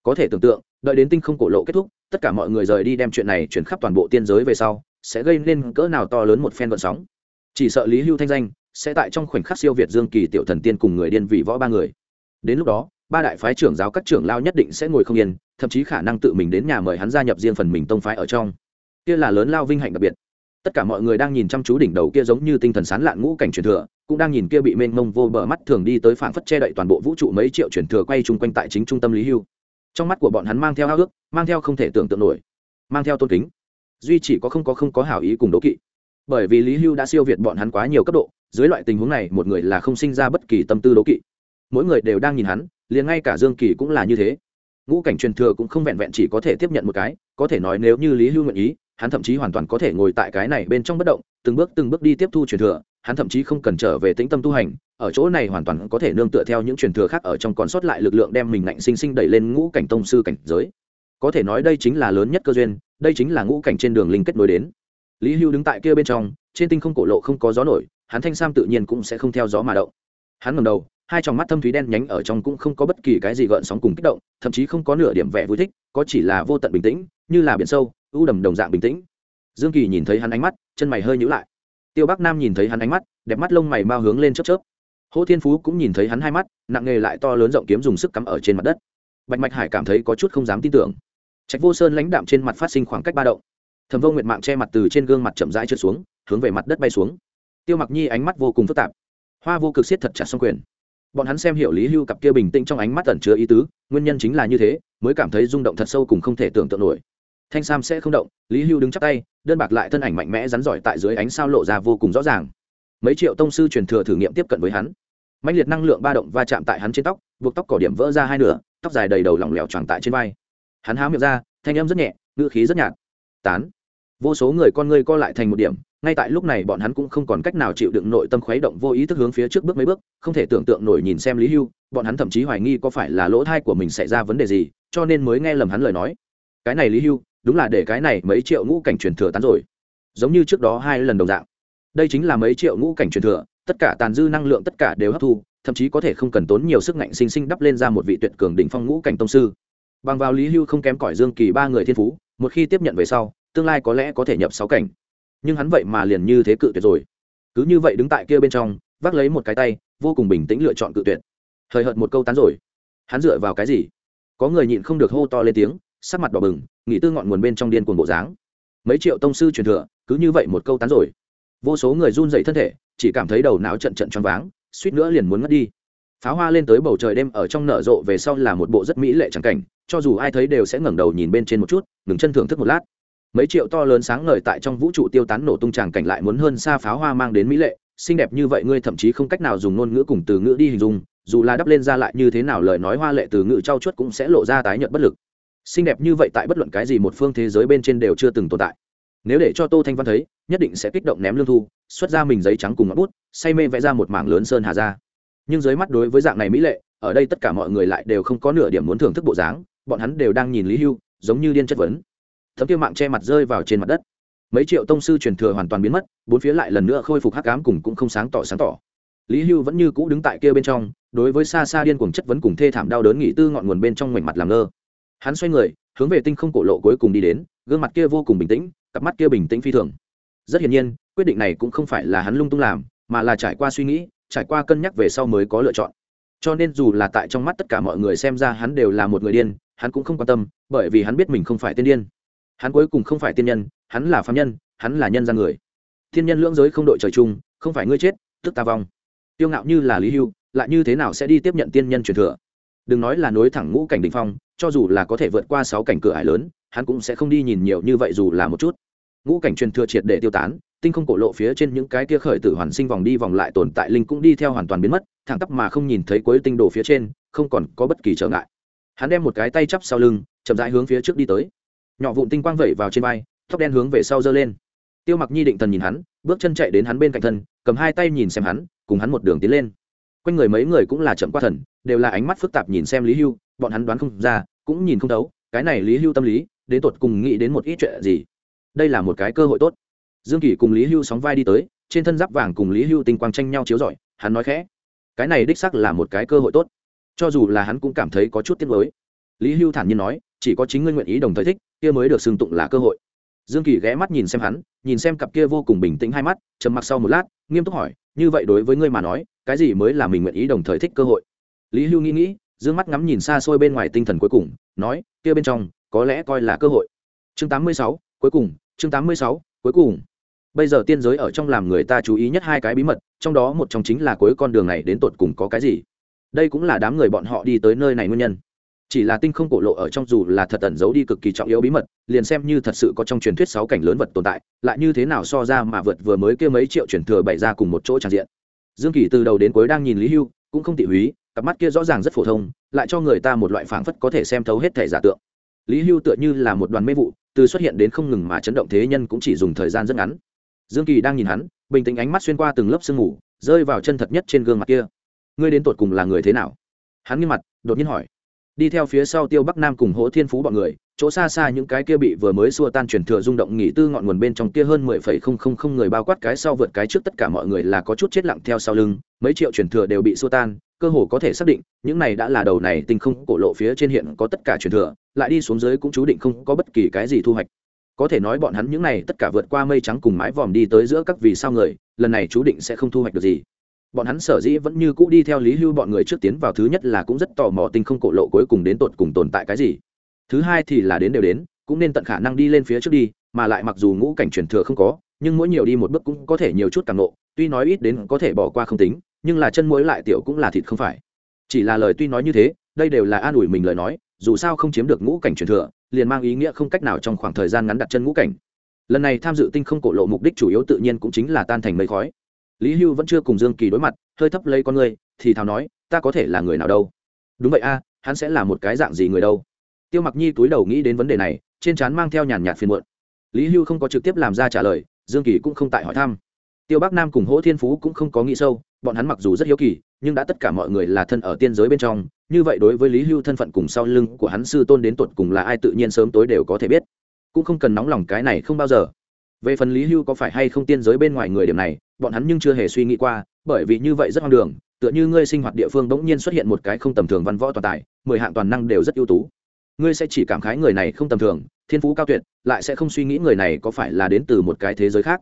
Có thể tưởng tượng, đợi đến tinh không cổ lộ kết thúc, tất cả mọi người rời đi đem chuyện này chuyển khắp toàn bộ tiên giới về sau, sẽ gây nên cỡ nào to lớn một phen vận sóng chỉ sợ lý hưu thanh danh sẽ tại trong khoảnh khắc siêu việt dương kỳ tiểu thần tiên cùng người điên vị võ ba người. Đến lúc đó, ba đại phái trưởng giáo các trưởng lao nhất định sẽ ngồi không yên, thậm chí khả năng tự mình đến nhà mời hắn gia nhập riêng phần mình tông phái ở trong. Kia là lớn lao vinh hạnh đặc biệt. Tất cả mọi người đang nhìn chăm chú đỉnh đầu kia giống như tinh thần sán lạn ngũ cảnh truyền thừa, cũng đang nhìn kia bị mênh mông vô bờ mắt thường đi tới phảng phất che đậy toàn bộ vũ trụ mấy triệu truyền thừa quay chung quanh tại chính trung tâm lý hưu. Trong mắt của bọn hắn mang theo ao ước mang theo không thể tưởng tượng nổi, mang theo tôn kính. Duy chỉ có không có không có hảo ý cùng đố kỵ bởi vì lý hưu đã siêu việt bọn hắn quá nhiều cấp độ, dưới loại tình huống này, một người là không sinh ra bất kỳ tâm tư đố kỵ. Mỗi người đều đang nhìn hắn, liền ngay cả dương kỳ cũng là như thế. Ngũ cảnh truyền thừa cũng không vẹn vẹn chỉ có thể tiếp nhận một cái, có thể nói nếu như lý hưu nguyện ý, hắn thậm chí hoàn toàn có thể ngồi tại cái này bên trong bất động, từng bước từng bước đi tiếp thu truyền thừa, hắn thậm chí không cần trở về tĩnh tâm tu hành, ở chỗ này hoàn toàn có thể nương tựa theo những truyền thừa khác ở trong còn sót lại lực lượng đem mình ngạnh sinh sinh đẩy lên ngũ cảnh tông sư cảnh giới. Có thể nói đây chính là lớn nhất cơ duyên, đây chính là ngũ cảnh trên đường linh kết nối đến lý hưu đứng tại kia bên trong, trên tinh không cổ lộ không có gió nổi, hắn thanh sam tự nhiên cũng sẽ không theo gió mà động. Hắn ngầm đầu, hai tròng mắt thâm thúy đen nhánh ở trong cũng không có bất kỳ cái gì gợn sóng cùng kích động, thậm chí không có nửa điểm vẻ vui thích, có chỉ là vô tận bình tĩnh, như là biển sâu, u đầm đồng dạng bình tĩnh. Dương kỳ nhìn thấy hắn ánh mắt, chân mày hơi nhữ lại. Tiêu bắc nam nhìn thấy hắn ánh mắt, đẹp mắt lông mày mau hướng lên chớp chớp. Hỗ thiên phú cũng nhìn thấy hắn hai mắt, nặng nghề lại to lớn rộng kiếm dùng sức cắm ở trên mặt đất. Bạch mạch hải cảm thấy có chút không dám tin tưởng. Trạch vô sơn lãnh đạm trên mặt phát sinh khoảng cách ba động thẩm vô nguyệt mạng che mặt từ trên gương mặt chậm rãi trượt xuống, hướng về mặt đất bay xuống. Tiêu mặc nhi ánh mắt vô cùng phức tạp. Hoa vô cực siết thật chặt xong quyền. Bọn hắn xem hiểu lý hưu cặp kia bình tĩnh trong ánh mắt ẩn chứa ý tứ, nguyên nhân chính là như thế, mới cảm thấy rung động thật sâu cùng không thể tưởng tượng nổi. Thanh sam sẽ không động, lý hưu đứng chắc tay, đơn bạc lại thân ảnh mạnh mẽ rắn giỏi tại dưới ánh sao lộ ra vô cùng rõ ràng. Mấy triệu tông sư truyền thừa thử nghiệm tiếp cận với hắn. Mạnh liệt năng lượng ba động va chạm tại hắn trên tóc, buộc tóc cỏ điểm vỡ ra hai nửa, tóc dài đầy đầu lỏng lẻo tròn tại trên vai. Hắn há miệng ra, thanh âm rất nhẹ, ngữ khí rất nhạt. Tán vô số người con ngươi co lại thành một điểm, ngay tại lúc này bọn hắn cũng không còn cách nào chịu đựng nội tâm khuấy động vô ý thức hướng phía trước bước mấy bước, không thể tưởng tượng nổi nhìn xem lý hưu, bọn hắn thậm chí hoài nghi có phải là lỗ thai của mình xảy ra vấn đề gì, cho nên mới nghe lầm hắn lời nói. Cái này lý hưu, đúng là để cái này mấy triệu ngũ cảnh truyền thừa tán rồi. Giống như trước đó hai lần đồng dạng. Đây chính là mấy triệu ngũ cảnh truyền thừa, tất cả tàn dư năng lượng tất cả đều hấp thu, thậm chí có thể không cần tốn nhiều sức ngạnh sinh sinh đắp lên ra một vị tuyệt cường đỉnh phong ngũ cảnh tông sư. Bằng vào lý hưu không kém cỏi dương kỳ ba người thiên phú, một khi tiếp nhận về sau tương lai có lẽ có thể nhập sáu cảnh. Nhưng hắn vậy mà liền như thế cự tuyệt rồi. Cứ như vậy đứng tại kia bên trong, vác lấy một cái tay, vô cùng bình tĩnh lựa chọn cự tuyệt. Hời hợt một câu tán rồi. Hắn dựa vào cái gì? Có người nhịn không được hô to lên tiếng, sắc mặt đỏ bừng, nghỉ tư ngọn nguồn bên trong điên cuồng bộ dáng. Mấy triệu tông sư truyền thừa, cứ như vậy một câu tán rồi. Vô số người run dậy thân thể, chỉ cảm thấy đầu não trận trận choáng váng, suýt nữa liền muốn ngất đi. Pháo hoa lên tới bầu trời đêm ở trong nở rộ về sau là một bộ rất mỹ lệ trắng cảnh, cho dù ai thấy đều sẽ ngẩng đầu nhìn bên trên một chút, ngừng chân thưởng thức một lát mấy triệu to lớn sáng ngời tại trong vũ trụ tiêu tán nổ tung tràng cảnh lại muốn hơn xa pháo hoa mang đến mỹ lệ. Xinh đẹp như vậy ngươi thậm chí không cách nào dùng ngôn ngữ cùng từ ngữ đi hình dung, dù là đắp lên ra lại như thế nào lời nói hoa lệ từ ngữ trau chuốt cũng sẽ lộ ra tái nhợt bất lực. Xinh đẹp như vậy tại bất luận cái gì một phương thế giới bên trên đều chưa từng tồn tại. Nếu để cho tô thanh văn thấy, nhất định sẽ kích động ném lương thu, xuất ra mình giấy trắng cùng ngọn bút, say mê vẽ ra một mảng lớn sơn hà ra. Nhưng dưới mắt đối với dạng này mỹ lệ, ở đây tất cả mọi người lại đều không có nửa điểm muốn thưởng thức bộ dáng, bọn hắn đều đang nhìn lý hưu, giống như điên chất vấn thấm tiêu mạng che mặt rơi vào trên mặt đất. Mấy triệu tông sư truyền thừa hoàn toàn biến mất, bốn phía lại lần nữa khôi phục hắc ám cùng cũng không sáng tỏ sáng tỏ. Lý hưu vẫn như cũ đứng tại kia bên trong, đối với xa xa điên cuồng chất vấn cùng thê thảm đau đớn nghỉ tư ngọn nguồn bên trong ngoảnh mặt làm ngơ. Hắn xoay người, hướng về tinh không cổ lộ cuối cùng đi đến, gương mặt kia vô cùng bình tĩnh, cặp mắt kia bình tĩnh phi thường. Rất hiển nhiên, quyết định này cũng không phải là hắn lung tung làm, mà là trải qua suy nghĩ, trải qua cân nhắc về sau mới có lựa chọn. Cho nên dù là tại trong mắt tất cả mọi người xem ra hắn đều là một người điên, hắn cũng không quan tâm, bởi vì hắn biết mình không phải tiên điên hắn cuối cùng không phải tiên nhân, hắn là phạm nhân, hắn là nhân gian người. Thiên nhân lưỡng giới không đội trời chung, không phải ngươi chết, tức ta vong. Tiêu ngạo như là lý hưu, lại như thế nào sẽ đi tiếp nhận tiên nhân truyền thừa? Đừng nói là nối thẳng ngũ cảnh đ ỉ n h phong, cho dù là có thể vượt qua sáu cảnh cửa ải lớn, hắn cũng sẽ không đi nhìn nhiều như vậy dù là một chút. Ngũ cảnh truyền thừa triệt để tiêu tán, tinh không cổ lộ phía trên những cái kia khởi tử hoàn sinh vòng đi vòng lại tồn tại linh cũng đi theo hoàn toàn biến mất, thẳng tắp mà không nhìn thấy cuối tinh đồ phía trên, không còn có bất kỳ trở ngại. Hắn đem một cái tay chắp sau lưng, chậm rãi hướng phía trước đi tới nhỏ vụn tinh quang vẩy vào trên vai, tóc đen hướng về sau giơ lên. Tiêu mặc nhi định thần nhìn hắn, bước chân chạy đến hắn bên cạnh thân, cầm hai tay nhìn xem hắn, cùng hắn một đường tiến lên. Quanh người mấy người cũng là chậm qua thần, đều là ánh mắt phức tạp nhìn xem lý hưu, bọn hắn đoán không ra, cũng nhìn không thấu, cái này lý hưu tâm lý, đến tột cùng nghĩ đến một ít chuyện gì. Đây là một cái cơ hội tốt. Dương Kỷ cùng lý hưu sóng vai đi tới, trên thân giáp vàng cùng lý hưu tinh quang tranh nhau chiếu rọi, hắn nói khẽ. Cái này đích sắc là một cái cơ hội tốt. Cho dù là hắn cũng cảm thấy có chút tiếc lối lý hưu thản nhiên nói chỉ có chính ngươi nguyện ý đồng thời thích, kia mới được xưng tụng là cơ hội. Dương kỳ ghé mắt nhìn xem hắn, nhìn xem cặp kia vô cùng bình tĩnh hai mắt, trầm mặc sau một lát, nghiêm túc hỏi, như vậy đối với ngươi mà nói, cái gì mới là mình nguyện ý đồng thời thích cơ hội? Lý hưu nghĩ nghĩ d ư ơ n g mắt ngắm nhìn xa xôi bên ngoài tinh thần cuối cùng, nói, kia bên trong, có lẽ coi là cơ hội. Chương tám mươi sáu, cuối cùng, chương tám mươi sáu, cuối cùng. Bây giờ tiên giới ở trong làm người ta chú ý nhất hai cái bí mật, trong đó một trong chính là cuối con đường này đến tột cùng có cái gì. Đây cũng là đám người bọn họ đi tới nơi này nguyên nhân chỉ là tinh không cổ lộ ở trong dù là thật ẩn giấu đi cực kỳ trọng yếu bí mật, liền xem như thật sự có trong truyền thuyết sáu cảnh lớn vật tồn tại, lại như thế nào so ra mà vượt vừa mới kia mấy triệu truyền thừa bày ra cùng một chỗ tràn diện. Dương kỳ từ đầu đến cuối đang nhìn lý hưu, cũng không tỉ húy, cặp mắt kia rõ ràng rất phổ thông, lại cho người ta một loại phảng phất có thể xem thấu hết thể giả tượng. Lý hưu tựa như là một đoàn mê vụ, từ xuất hiện đến không ngừng mà chấn động thế nhân cũng chỉ dùng thời gian rất ngắn. Dương kỳ đang nhìn hắn, bình tĩnh ánh mắt xuyên qua từng lớp sương mù, rơi vào chân thật nhất trên gương mặt kia. Ngươi đến tột cùng là người thế nào? Hắn nghiêm mặt, đột nhiên hỏi đi theo phía sau tiêu bắc nam cùng hỗ thiên phú bọn người, chỗ xa xa những cái kia bị vừa mới xua tan chuyển thừa rung động nghỉ tư ngọn nguồn bên trong kia hơn mười phẩy không không không người bao quát cái sau vượt cái trước tất cả mọi người là có chút chết lặng theo sau lưng, mấy triệu chuyển thừa đều bị xua tan, cơ hồ có thể xác định, những này đã là đầu này tinh không cổ lộ phía trên hiện có tất cả chuyển thừa, lại đi xuống dưới cũng chú định không có bất kỳ cái gì thu hoạch. Có thể nói bọn hắn những này tất cả vượt qua mây trắng cùng mái vòm đi tới giữa các vì sao người, lần này chú định sẽ không thu hoạch được gì bọn hắn sở dĩ vẫn như cũ đi theo lý hưu bọn người trước tiến vào thứ nhất là cũng rất tò mò tinh không cổ lộ cuối cùng đến tột cùng tồn tại cái gì. Thứ hai thì là đến đều đến, cũng nên tận khả năng đi lên phía trước đi, mà lại mặc dù ngũ cảnh truyền thừa không có, nhưng mỗi nhiều đi một bước cũng có thể nhiều chút càng nộ tuy nói ít đến có thể bỏ qua không tính, nhưng là chân mối lại tiểu cũng là thịt không phải. Chỉ là lời tuy nói như thế, đây đều là an ủi mình lời nói, dù sao không chiếm được ngũ cảnh truyền thừa, liền mang ý nghĩa không cách nào trong khoảng thời gian ngắn đặt chân ngũ cảnh. Lần này tham dự tinh không cổ lộ mục đích chủ yếu tự nhiên cũng chính là tan thành mây khói lý hưu vẫn chưa cùng dương kỳ đối mặt, hơi thấp lấy con người thì thào nói, ta có thể là người nào đâu? Đúng vậy a, hắn sẽ là một cái dạng gì người đâu? Tiêu mặc nhi túi đầu nghĩ đến vấn đề này, trên trán mang theo nhàn nhạt phiền muộn. Lý hưu không có trực tiếp làm ra trả lời, dương kỳ cũng không tại hỏi thăm. Tiêu bắc nam cùng hỗ thiên phú cũng không có nghĩ sâu, bọn hắn mặc dù rất hiếu kỳ, nhưng đã tất cả mọi người là thân ở tiên giới bên trong, như vậy đối với lý hưu thân phận cùng sau lưng của hắn sư tôn đến tột cùng là ai tự nhiên sớm tối đều có thể biết. Cũng không cần nóng lòng cái này không bao giờ về phần lý hưu có phải hay không tiên giới bên ngoài người điểm này, bọn hắn nhưng chưa hề suy nghĩ qua, bởi vì như vậy rất hoang đường, tựa như ngươi sinh hoạt địa phương bỗng nhiên xuất hiện một cái không tầm thường văn võ toàn tài, mười hạng toàn năng đều rất ưu tú. Ngươi sẽ chỉ cảm khái người này không tầm thường, thiên phú cao tuyệt, lại sẽ không suy nghĩ người này có phải là đến từ một cái thế giới khác.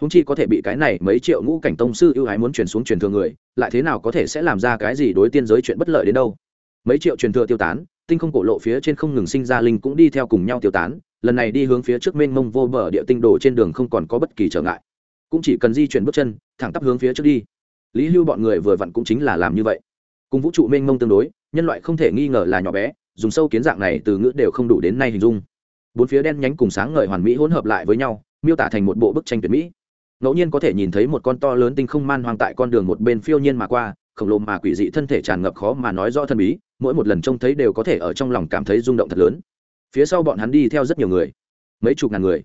Húng chi có thể bị cái này mấy triệu ngũ cảnh tông sư ưu ái muốn truyền xuống truyền thừa người, lại thế nào có thể sẽ làm ra cái gì đối tiên giới chuyện bất lợi đến đâu? Mấy triệu truyền thừa tiêu tán, tinh không cổ lộ phía trên không ngừng sinh ra linh cũng đi theo cùng nhau tiêu tán lần này đi hướng phía trước mênh mông vô bờ địa tinh đồ trên đường không còn có bất kỳ trở ngại. Cũng chỉ cần di chuyển bước chân, thẳng tắp hướng phía trước đi. Lý hưu bọn người vừa vặn cũng chính là làm như vậy. Cùng vũ trụ mênh mông tương đối, nhân loại không thể nghi ngờ là nhỏ bé, dùng sâu kiến dạng này từ ngữ đều không đủ đến nay hình dung. Bốn phía đen nhánh cùng sáng ngời hoàn mỹ hỗn hợp lại với nhau, miêu tả thành một bộ bức tranh tuyệt mỹ. Ngẫu nhiên có thể nhìn thấy một con to lớn tinh không man hoang tại con đường một bên phiêu nhiên mà qua, khổng lồ mà quỷ dị thân thể tràn ngập khó mà nói rõ thân bí, mỗi một lần trông thấy đều có thể ở trong lòng cảm thấy rung động thật lớn phía sau bọn hắn đi theo rất nhiều người, mấy chục ngàn người,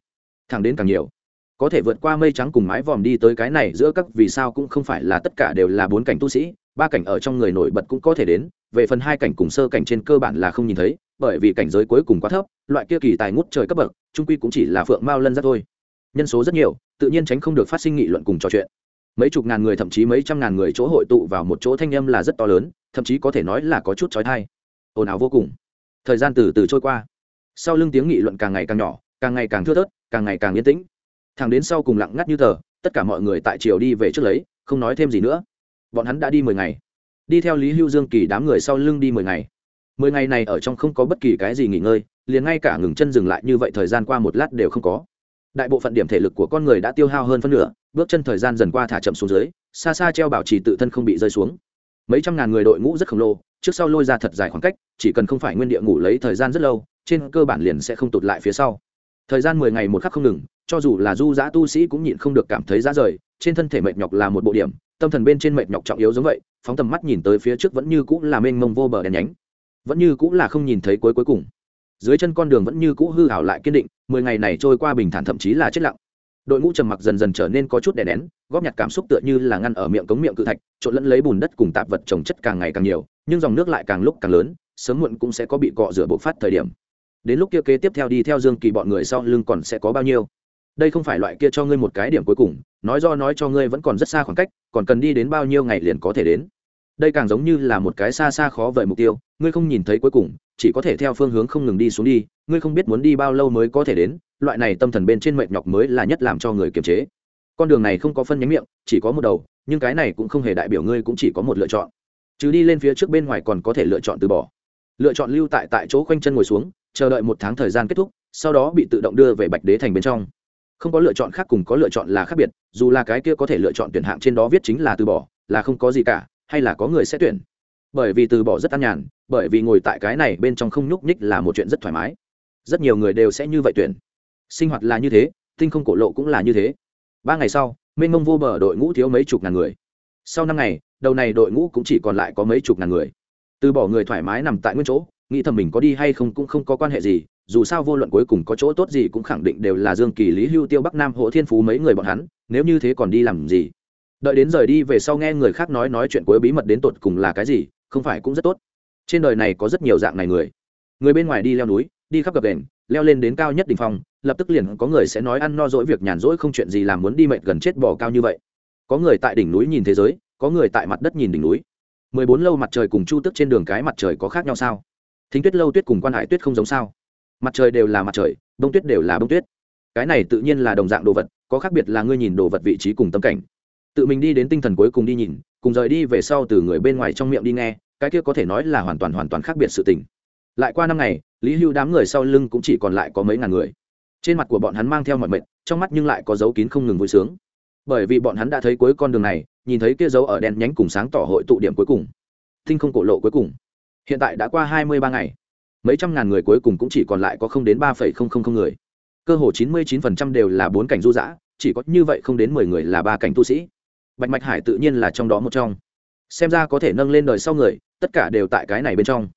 thẳng đến càng nhiều. Có thể vượt qua mây trắng cùng mái vòm đi tới cái này giữa các vì sao cũng không phải là tất cả đều là bốn cảnh tu sĩ, ba cảnh ở trong người nổi bật cũng có thể đến, về phần hai cảnh cùng sơ cảnh trên cơ bản là không nhìn thấy, bởi vì cảnh giới cuối cùng quá thấp, loại kia kỳ tài ngút trời cấp bậc trung quy cũng chỉ là phượng mao lân ra thôi. Nhân số rất nhiều, tự nhiên tránh không được phát sinh nghị luận cùng trò chuyện. Mấy chục ngàn người thậm chí mấy trăm ngàn người chỗ hội tụ vào một chỗ thanh âm là rất to lớn, thậm chí có thể nói là có chút trói thai ồn ào vô cùng. Thời gian từ từ trôi qua sau lưng tiếng nghị luận càng ngày càng nhỏ, càng ngày càng thưa thớt, càng ngày càng yên tĩnh. Thằng đến sau cùng lặng ngắt như tờ, tất cả mọi người tại triều đi về trước lấy, không nói thêm gì nữa. Bọn hắn đã đi mười ngày. Đi theo lý hưu dương kỳ đám người sau lưng đi mười ngày. Mười ngày này ở trong không có bất kỳ cái gì nghỉ ngơi, liền ngay cả ngừng chân dừng lại như vậy thời gian qua một lát đều không có. Đại bộ phận điểm thể lực của con người đã tiêu hao hơn phân nửa, bước chân thời gian dần qua thả chậm xuống dưới, xa xa treo bảo trì tự thân không bị rơi xuống. Mấy trăm ngàn người đội ngũ rất khổng lồ, trước sau lôi ra thật dài khoảng cách, chỉ cần không phải nguyên địa ngủ lấy thời gian rất lâu trên cơ bản liền sẽ không tụt lại phía sau. Thời gian mười ngày một khắc không ngừng, cho dù là du giã tu sĩ cũng nhịn không được cảm thấy ra rời, trên thân thể mệt nhọc là một bộ điểm, tâm thần bên trên mệt nhọc trọng yếu giống vậy, phóng tầm mắt nhìn tới phía trước vẫn như cũng là mênh mông vô bờ đèn nhánh. Vẫn như cũng là không nhìn thấy cuối cuối cùng. Dưới chân con đường vẫn như cũ hư hảo lại kiên định, mười ngày này trôi qua bình thản thậm chí là chết lặng. Đội ngũ trầm mặc dần dần trở nên có chút đè nén, góp nhặt cảm xúc tựa như là ngăn ở miệng cống miệng cự thạch, trộn lẫn lấy bùn đất cùng tạp vật trồng chất càng ngày càng nhiều, nhưng dòng nước lại càng lúc càng lớn, sớm muộn cũng sẽ có bị cọ rửa bộc phát thời điểm đến lúc kia kế tiếp theo đi theo dương kỳ bọn người sau lưng còn sẽ có bao nhiêu? Đây không phải loại kia cho ngươi một cái điểm cuối cùng, nói do nói cho ngươi vẫn còn rất xa khoảng cách, còn cần đi đến bao nhiêu ngày liền có thể đến. Đây càng giống như là một cái xa xa khó vời mục tiêu, ngươi không nhìn thấy cuối cùng, chỉ có thể theo phương hướng không ngừng đi xuống đi, ngươi không biết muốn đi bao lâu mới có thể đến, loại này tâm thần bên trên mệt nhọc mới là nhất làm cho người kiềm chế. Con đường này không có phân nhánh miệng, chỉ có một đầu, nhưng cái này cũng không hề đại biểu ngươi cũng chỉ có một lựa chọn. Chứ đi lên phía trước bên ngoài còn có thể lựa chọn từ bỏ. Lựa chọn lưu tại tại chỗ khoanh chân ngồi xuống chờ đợi một tháng thời gian kết thúc, sau đó bị tự động đưa về bạch đế thành bên trong. Không có lựa chọn khác cùng có lựa chọn là khác biệt, dù là cái kia có thể lựa chọn tuyển hạng trên đó viết chính là từ bỏ, là không có gì cả, hay là có người sẽ tuyển. Bởi vì từ bỏ rất an nhàn, bởi vì ngồi tại cái này bên trong không nhúc nhích là một chuyện rất thoải mái. Rất nhiều người đều sẽ như vậy tuyển. Sinh hoạt là như thế, tinh không cổ lộ cũng là như thế. Ba ngày sau, mênh mông vô bờ đội ngũ thiếu mấy chục ngàn người. Sau năm ngày, đầu này đội ngũ cũng chỉ còn lại có mấy chục ngàn người. Từ bỏ người thoải mái nằm tại nguyên chỗ nghĩ thầm mình có đi hay không cũng không có quan hệ gì, dù sao vô luận cuối cùng có chỗ tốt gì cũng khẳng định đều là dương kỳ, lý hưu, tiêu bắc nam hộ thiên phú mấy người bọn hắn, nếu như thế còn đi làm gì? Đợi đến rời đi về sau nghe người khác nói nói chuyện cuối bí mật đến tột cùng là cái gì, không phải cũng rất tốt. Trên đời này có rất nhiều dạng này người. Người bên ngoài đi leo núi, đi khắp gập đền, leo lên đến cao nhất đ ỉ n h phong, lập tức liền có người sẽ nói ăn no dỗi việc nhàn rỗi không chuyện gì làm muốn đi mệnh gần chết bỏ cao như vậy. Có người tại đỉnh núi nhìn thế giới, có người tại mặt đất nhìn đỉnh núi. Mười bốn lâu mặt trời cùng chu tức trên đường cái mặt trời có khác nhau sao? Thính tuyết lâu tuyết cùng quan hải tuyết không giống sao. Mặt trời đều là mặt trời, bông tuyết đều là bông tuyết. Cái này tự nhiên là đồng dạng đồ vật, có khác biệt là ngươi nhìn đồ vật vị trí cùng tâm cảnh. Tự mình đi đến tinh thần cuối cùng đi nhìn, cùng rời đi về sau từ người bên ngoài trong miệng đi nghe, cái kia có thể nói là hoàn toàn hoàn toàn khác biệt sự tình. Lại qua năm ngày, lý hưu đám người sau lưng cũng chỉ còn lại có mấy ngàn người. Trên mặt của bọn hắn mang theo mọi mệnh, trong mắt nhưng lại có dấu kín không ngừng vui sướng. Bởi vì bọn hắn đã thấy cuối con đường này, nhìn thấy kia dấu ở đen nhánh cùng sáng tỏ hội tụ điểm cuối cùng. Tinh không cổ lộ cuối cùng hiện tại đã qua hai mươi ba ngày. Mấy trăm ngàn người cuối cùng cũng chỉ còn lại có không đến ba phẩy không không không người. Cơ hồ chín mươi chín phần trăm đều là bốn cảnh du dã chỉ có như vậy không đến mười người là ba cảnh tu sĩ. Bạch mạch hải tự nhiên là trong đó một trong. Xem ra có thể nâng lên đời sau người, tất cả đều tại cái này bên trong.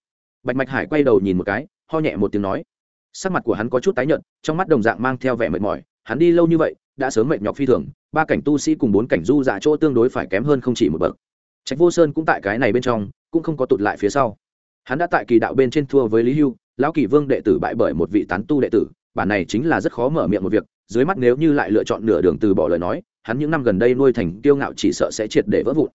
Bạch mạch hải quay đầu nhìn một cái, ho nhẹ một tiếng nói. Sắc mặt của hắn có chút tái nhợt, trong mắt đồng dạng mang theo vẻ mệt mỏi, hắn đi lâu như vậy, đã sớm mệt nhọc phi thường, ba cảnh tu sĩ cùng bốn cảnh du dạ chỗ tương đối phải kém hơn không chỉ một bậc. Trạch vô sơn cũng tại cái này bên trong, cũng không có tụt lại phía sau hắn đã tại kỳ đạo bên trên thua với lý hưu, lão kỳ vương đệ tử bại bởi một vị tán tu đệ tử, bản này chính là rất khó mở miệng một việc, dưới mắt nếu như lại lựa chọn nửa đường từ bỏ lời nói, hắn những năm gần đây nuôi thành tiêu ngạo chỉ sợ sẽ triệt để vỡ vụn.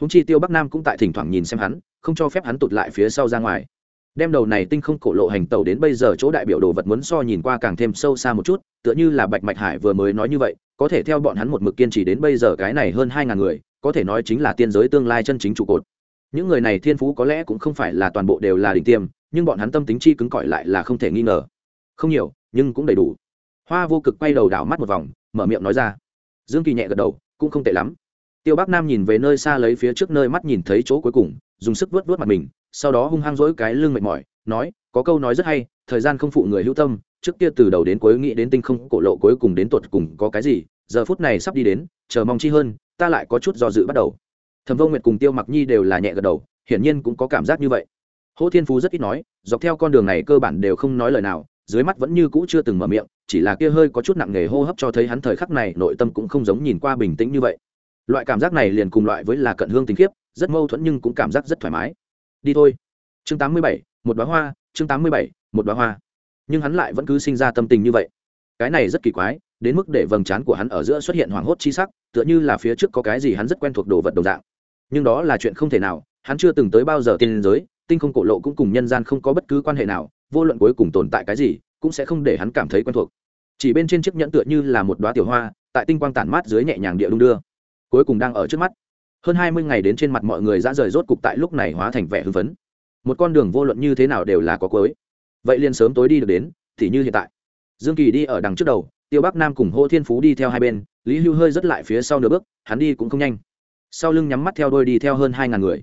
Húng chi tiêu bắc nam cũng tại thỉnh thoảng nhìn xem hắn, không cho phép hắn tụt lại phía sau ra ngoài. Đem đầu này tinh không cổ lộ hành tàu đến bây giờ chỗ đại biểu đồ vật muốn so nhìn qua càng thêm sâu xa một chút, tựa như là bạch mạch hải vừa mới nói như vậy, có thể theo bọn hắn một mực kiên trì đến bây giờ cái này hơn hai ngàn người, có thể nói chính là tiên giới tương lai chân chính trụ cột những người này thiên phú có lẽ cũng không phải là toàn bộ đều là đỉnh tiêm, nhưng bọn hắn tâm tính chi cứng cỏi lại là không thể nghi ngờ. Không nhiều, nhưng cũng đầy đủ. Hoa vô cực quay đầu đảo mắt một vòng, mở miệng nói ra. Dương kỳ nhẹ gật đầu, cũng không tệ lắm. Tiêu bắc nam nhìn về nơi xa lấy phía trước nơi mắt nhìn thấy chỗ cuối cùng, dùng sức vớt vớt mặt mình, sau đó hung hăng dỗi cái lưng mệt mỏi, nói, có câu nói rất hay, thời gian không phụ người hữu tâm, trước kia từ đầu đến cuối nghĩ đến tinh không cổ lộ cuối cùng đến tuột cùng có cái gì, giờ phút này sắp đi đến, chờ mong chi hơn, ta lại có chút do dự bắt đầu thẩm vô nguyệt cùng tiêu mặc nhi đều là nhẹ gật đầu, hiển nhiên cũng có cảm giác như vậy. Hỗ thiên phú rất ít nói, dọc theo con đường này cơ bản đều không nói lời nào, dưới mắt vẫn như cũ chưa từng mở miệng, chỉ là kia hơi có chút nặng nề hô hấp cho thấy hắn thời khắc này nội tâm cũng không giống nhìn qua bình tĩnh như vậy. Loại cảm giác này liền cùng loại với là cận hương tình khiếp, rất mâu thuẫn nhưng cũng cảm giác rất thoải mái. Đi thôi. Chương tám mươi bảy, một đoá hoa, chương tám mươi bảy, một đoá hoa. Nhưng hắn lại vẫn cứ sinh ra tâm tình như vậy. Cái này rất kỳ quái, đến mức để vầng trán của hắn ở giữa xuất hiện hoảng hốt chi sắc, tựa như là phía trước có cái gì hắn rất quen thuộc đồ vật đồng dạng nhưng đó là chuyện không thể nào, hắn chưa từng tới bao giờ tiên giới, tinh không cổ lộ cũng cùng nhân gian không có bất cứ quan hệ nào, vô luận cuối cùng tồn tại cái gì, cũng sẽ không để hắn cảm thấy quen thuộc. Chỉ bên trên chiếc nhẫn tựa như là một đoá tiểu hoa, tại tinh quang tản mát dưới nhẹ nhàng địa đung đưa. Cuối cùng đang ở trước mắt. Hơn hai mươi ngày đến trên mặt mọi người ra rời rốt cục tại lúc này hóa thành vẻ hưng phấn. Một con đường vô luận như thế nào đều là có cuối. Vậy liền sớm tối đi được đến, thì như hiện tại. Dương kỳ đi ở đằng trước đầu, tiêu bắc nam cùng hô thiên phú đi theo hai bên, lý hưu hơi rất lại phía sau nửa bước, hắn đi cũng không nhanh sau lưng nhắm mắt theo đôi đi theo hơn hai ngàn người.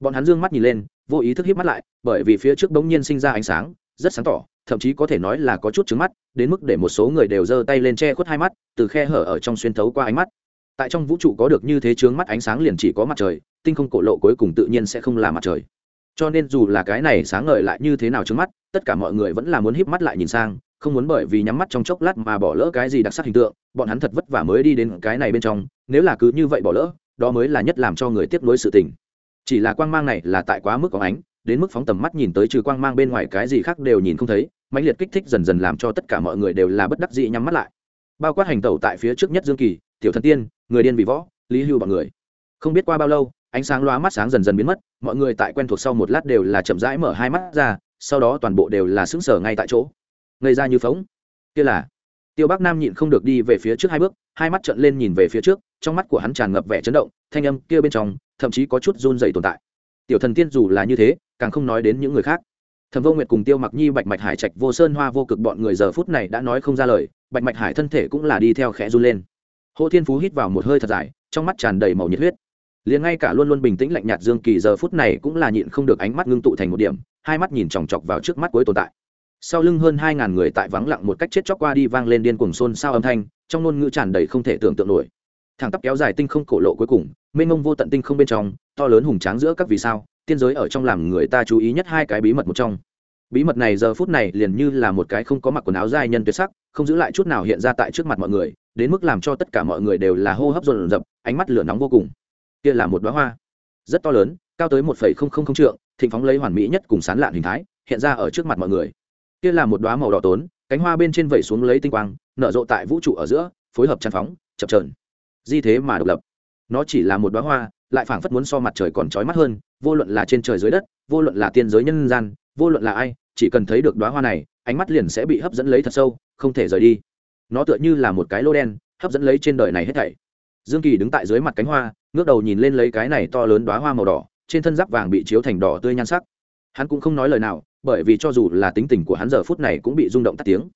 Bọn hắn d ư ơ n g mắt nhìn lên, vô ý thức hít mắt lại, bởi vì phía trước bỗng nhiên sinh ra ánh sáng, rất sáng tỏ, thậm chí có thể nói là có chút trứng mắt, đến mức để một số người đều giơ tay lên che khuất hai mắt, từ khe hở ở trong xuyên thấu qua ánh mắt. Tại trong vũ trụ có được như thế trướng mắt ánh sáng liền chỉ có mặt trời, tinh không cổ lộ cuối cùng tự nhiên sẽ không là mặt trời. Cho nên dù là cái này sáng ngời lại như thế nào trước mắt, tất cả mọi người vẫn là muốn híp mắt lại nhìn sang, không muốn bởi vì nhắm mắt trong chốc lát mà bỏ lỡ cái gì đặc sắc hình tượng, bọn hắn thật vất vả mới đi đến cái này bên trong, nếu là cứ như vậy bỏ lỡ đó mới là nhất làm cho người tiếp nối sự tình. Chỉ là quang mang này là tại quá mức có ánh, đến mức phóng tầm mắt nhìn tới trừ quang mang bên ngoài cái gì khác đều nhìn không thấy, mãnh liệt kích thích dần dần làm cho tất cả mọi người đều là bất đắc dĩ nhắm mắt lại. Bao quát hành tẩu tại phía trước nhất dương kỳ, tiểu thần tiên, người điên vì võ, lý hưu bọn người. Không biết qua bao lâu, ánh sáng loa mắt sáng dần dần biến mất, mọi người tại quen thuộc sau một lát đều là chậm rãi mở hai mắt ra, sau đó toàn bộ đều là xứng sở ngay tại chỗ. Ngây ra như phóng. Kia là tiêu bắc nam nhịn không được đi về phía trước hai bước, hai mắt trợn lên nhìn về phía trước, trong mắt của hắn tràn ngập vẻ chấn động, thanh âm kia bên trong, thậm chí có chút run dày tồn tại. Tiểu thần tiên dù là như thế, càng không nói đến những người khác. Thẩm vô nguyệt cùng tiêu mặc nhi, bạch mạch hải, trạch vô sơn, hoa vô cực bọn người giờ phút này đã nói không ra lời, bạch mạch hải thân thể cũng là đi theo khẽ run lên. Hồ thiên phú hít vào một hơi thật dài, trong mắt tràn đầy màu nhiệt huyết. Liền ngay cả luôn luôn bình tĩnh lạnh nhạt dương kỳ giờ phút này cũng là nhịn không được ánh mắt ngưng tụ thành một điểm, hai mắt nhìn chòng chọc vào trước mắt cuối tồn tại sau lưng hơn hai ngàn người tại vắng lặng một cách chết chóc qua đi vang lên điên cuồng xôn xao âm thanh, trong ngôn ngữ tràn đầy không thể tưởng tượng nổi. Thẳng tắp kéo dài tinh không cổ lộ cuối cùng, mênh mông vô tận tinh không bên trong, to lớn hùng tráng giữa các vì sao, tiên giới ở trong làm người ta chú ý nhất hai cái bí mật một trong. Bí mật này giờ phút này liền như là một cái không có mặc quần áo dài nhân tuyệt sắc, không giữ lại chút nào hiện ra tại trước mặt mọi người, đến mức làm cho tất cả mọi người đều là hô hấp dồn dập, ánh mắt lửa nóng vô cùng. Kia là một đoá hoa, rất to lớn, cao tới một phẩy không không không trượng, thịnh phóng lấy hoàn mỹ nhất cùng sán lạn hình thái, hiện ra ở trước mặt mọi người kia là một đoá màu đỏ tốn, cánh hoa bên trên vẩy xuống lấy tinh quang, nở rộ tại vũ trụ ở giữa, phối hợp tràn phóng, chập trờn di thế mà độc lập. Nó chỉ là một đoá hoa, lại phảng phất muốn so mặt trời còn trói mắt hơn, vô luận là trên trời dưới đất, vô luận là tiên giới nhân gian, vô luận là ai, chỉ cần thấy được đoá hoa này, ánh mắt liền sẽ bị hấp dẫn lấy thật sâu, không thể rời đi. Nó tựa như là một cái lô đen, hấp dẫn lấy trên đời này hết thảy. Dương kỳ đứng tại dưới mặt cánh hoa, ngước đầu nhìn lên lấy cái này to lớn đoá hoa màu đỏ, trên thân giáp vàng bị chiếu thành đỏ tươi nhan sắc hắn cũng không nói lời nào, bởi vì cho dù là tính tình của hắn giờ phút này cũng bị rung động tắt tiếng.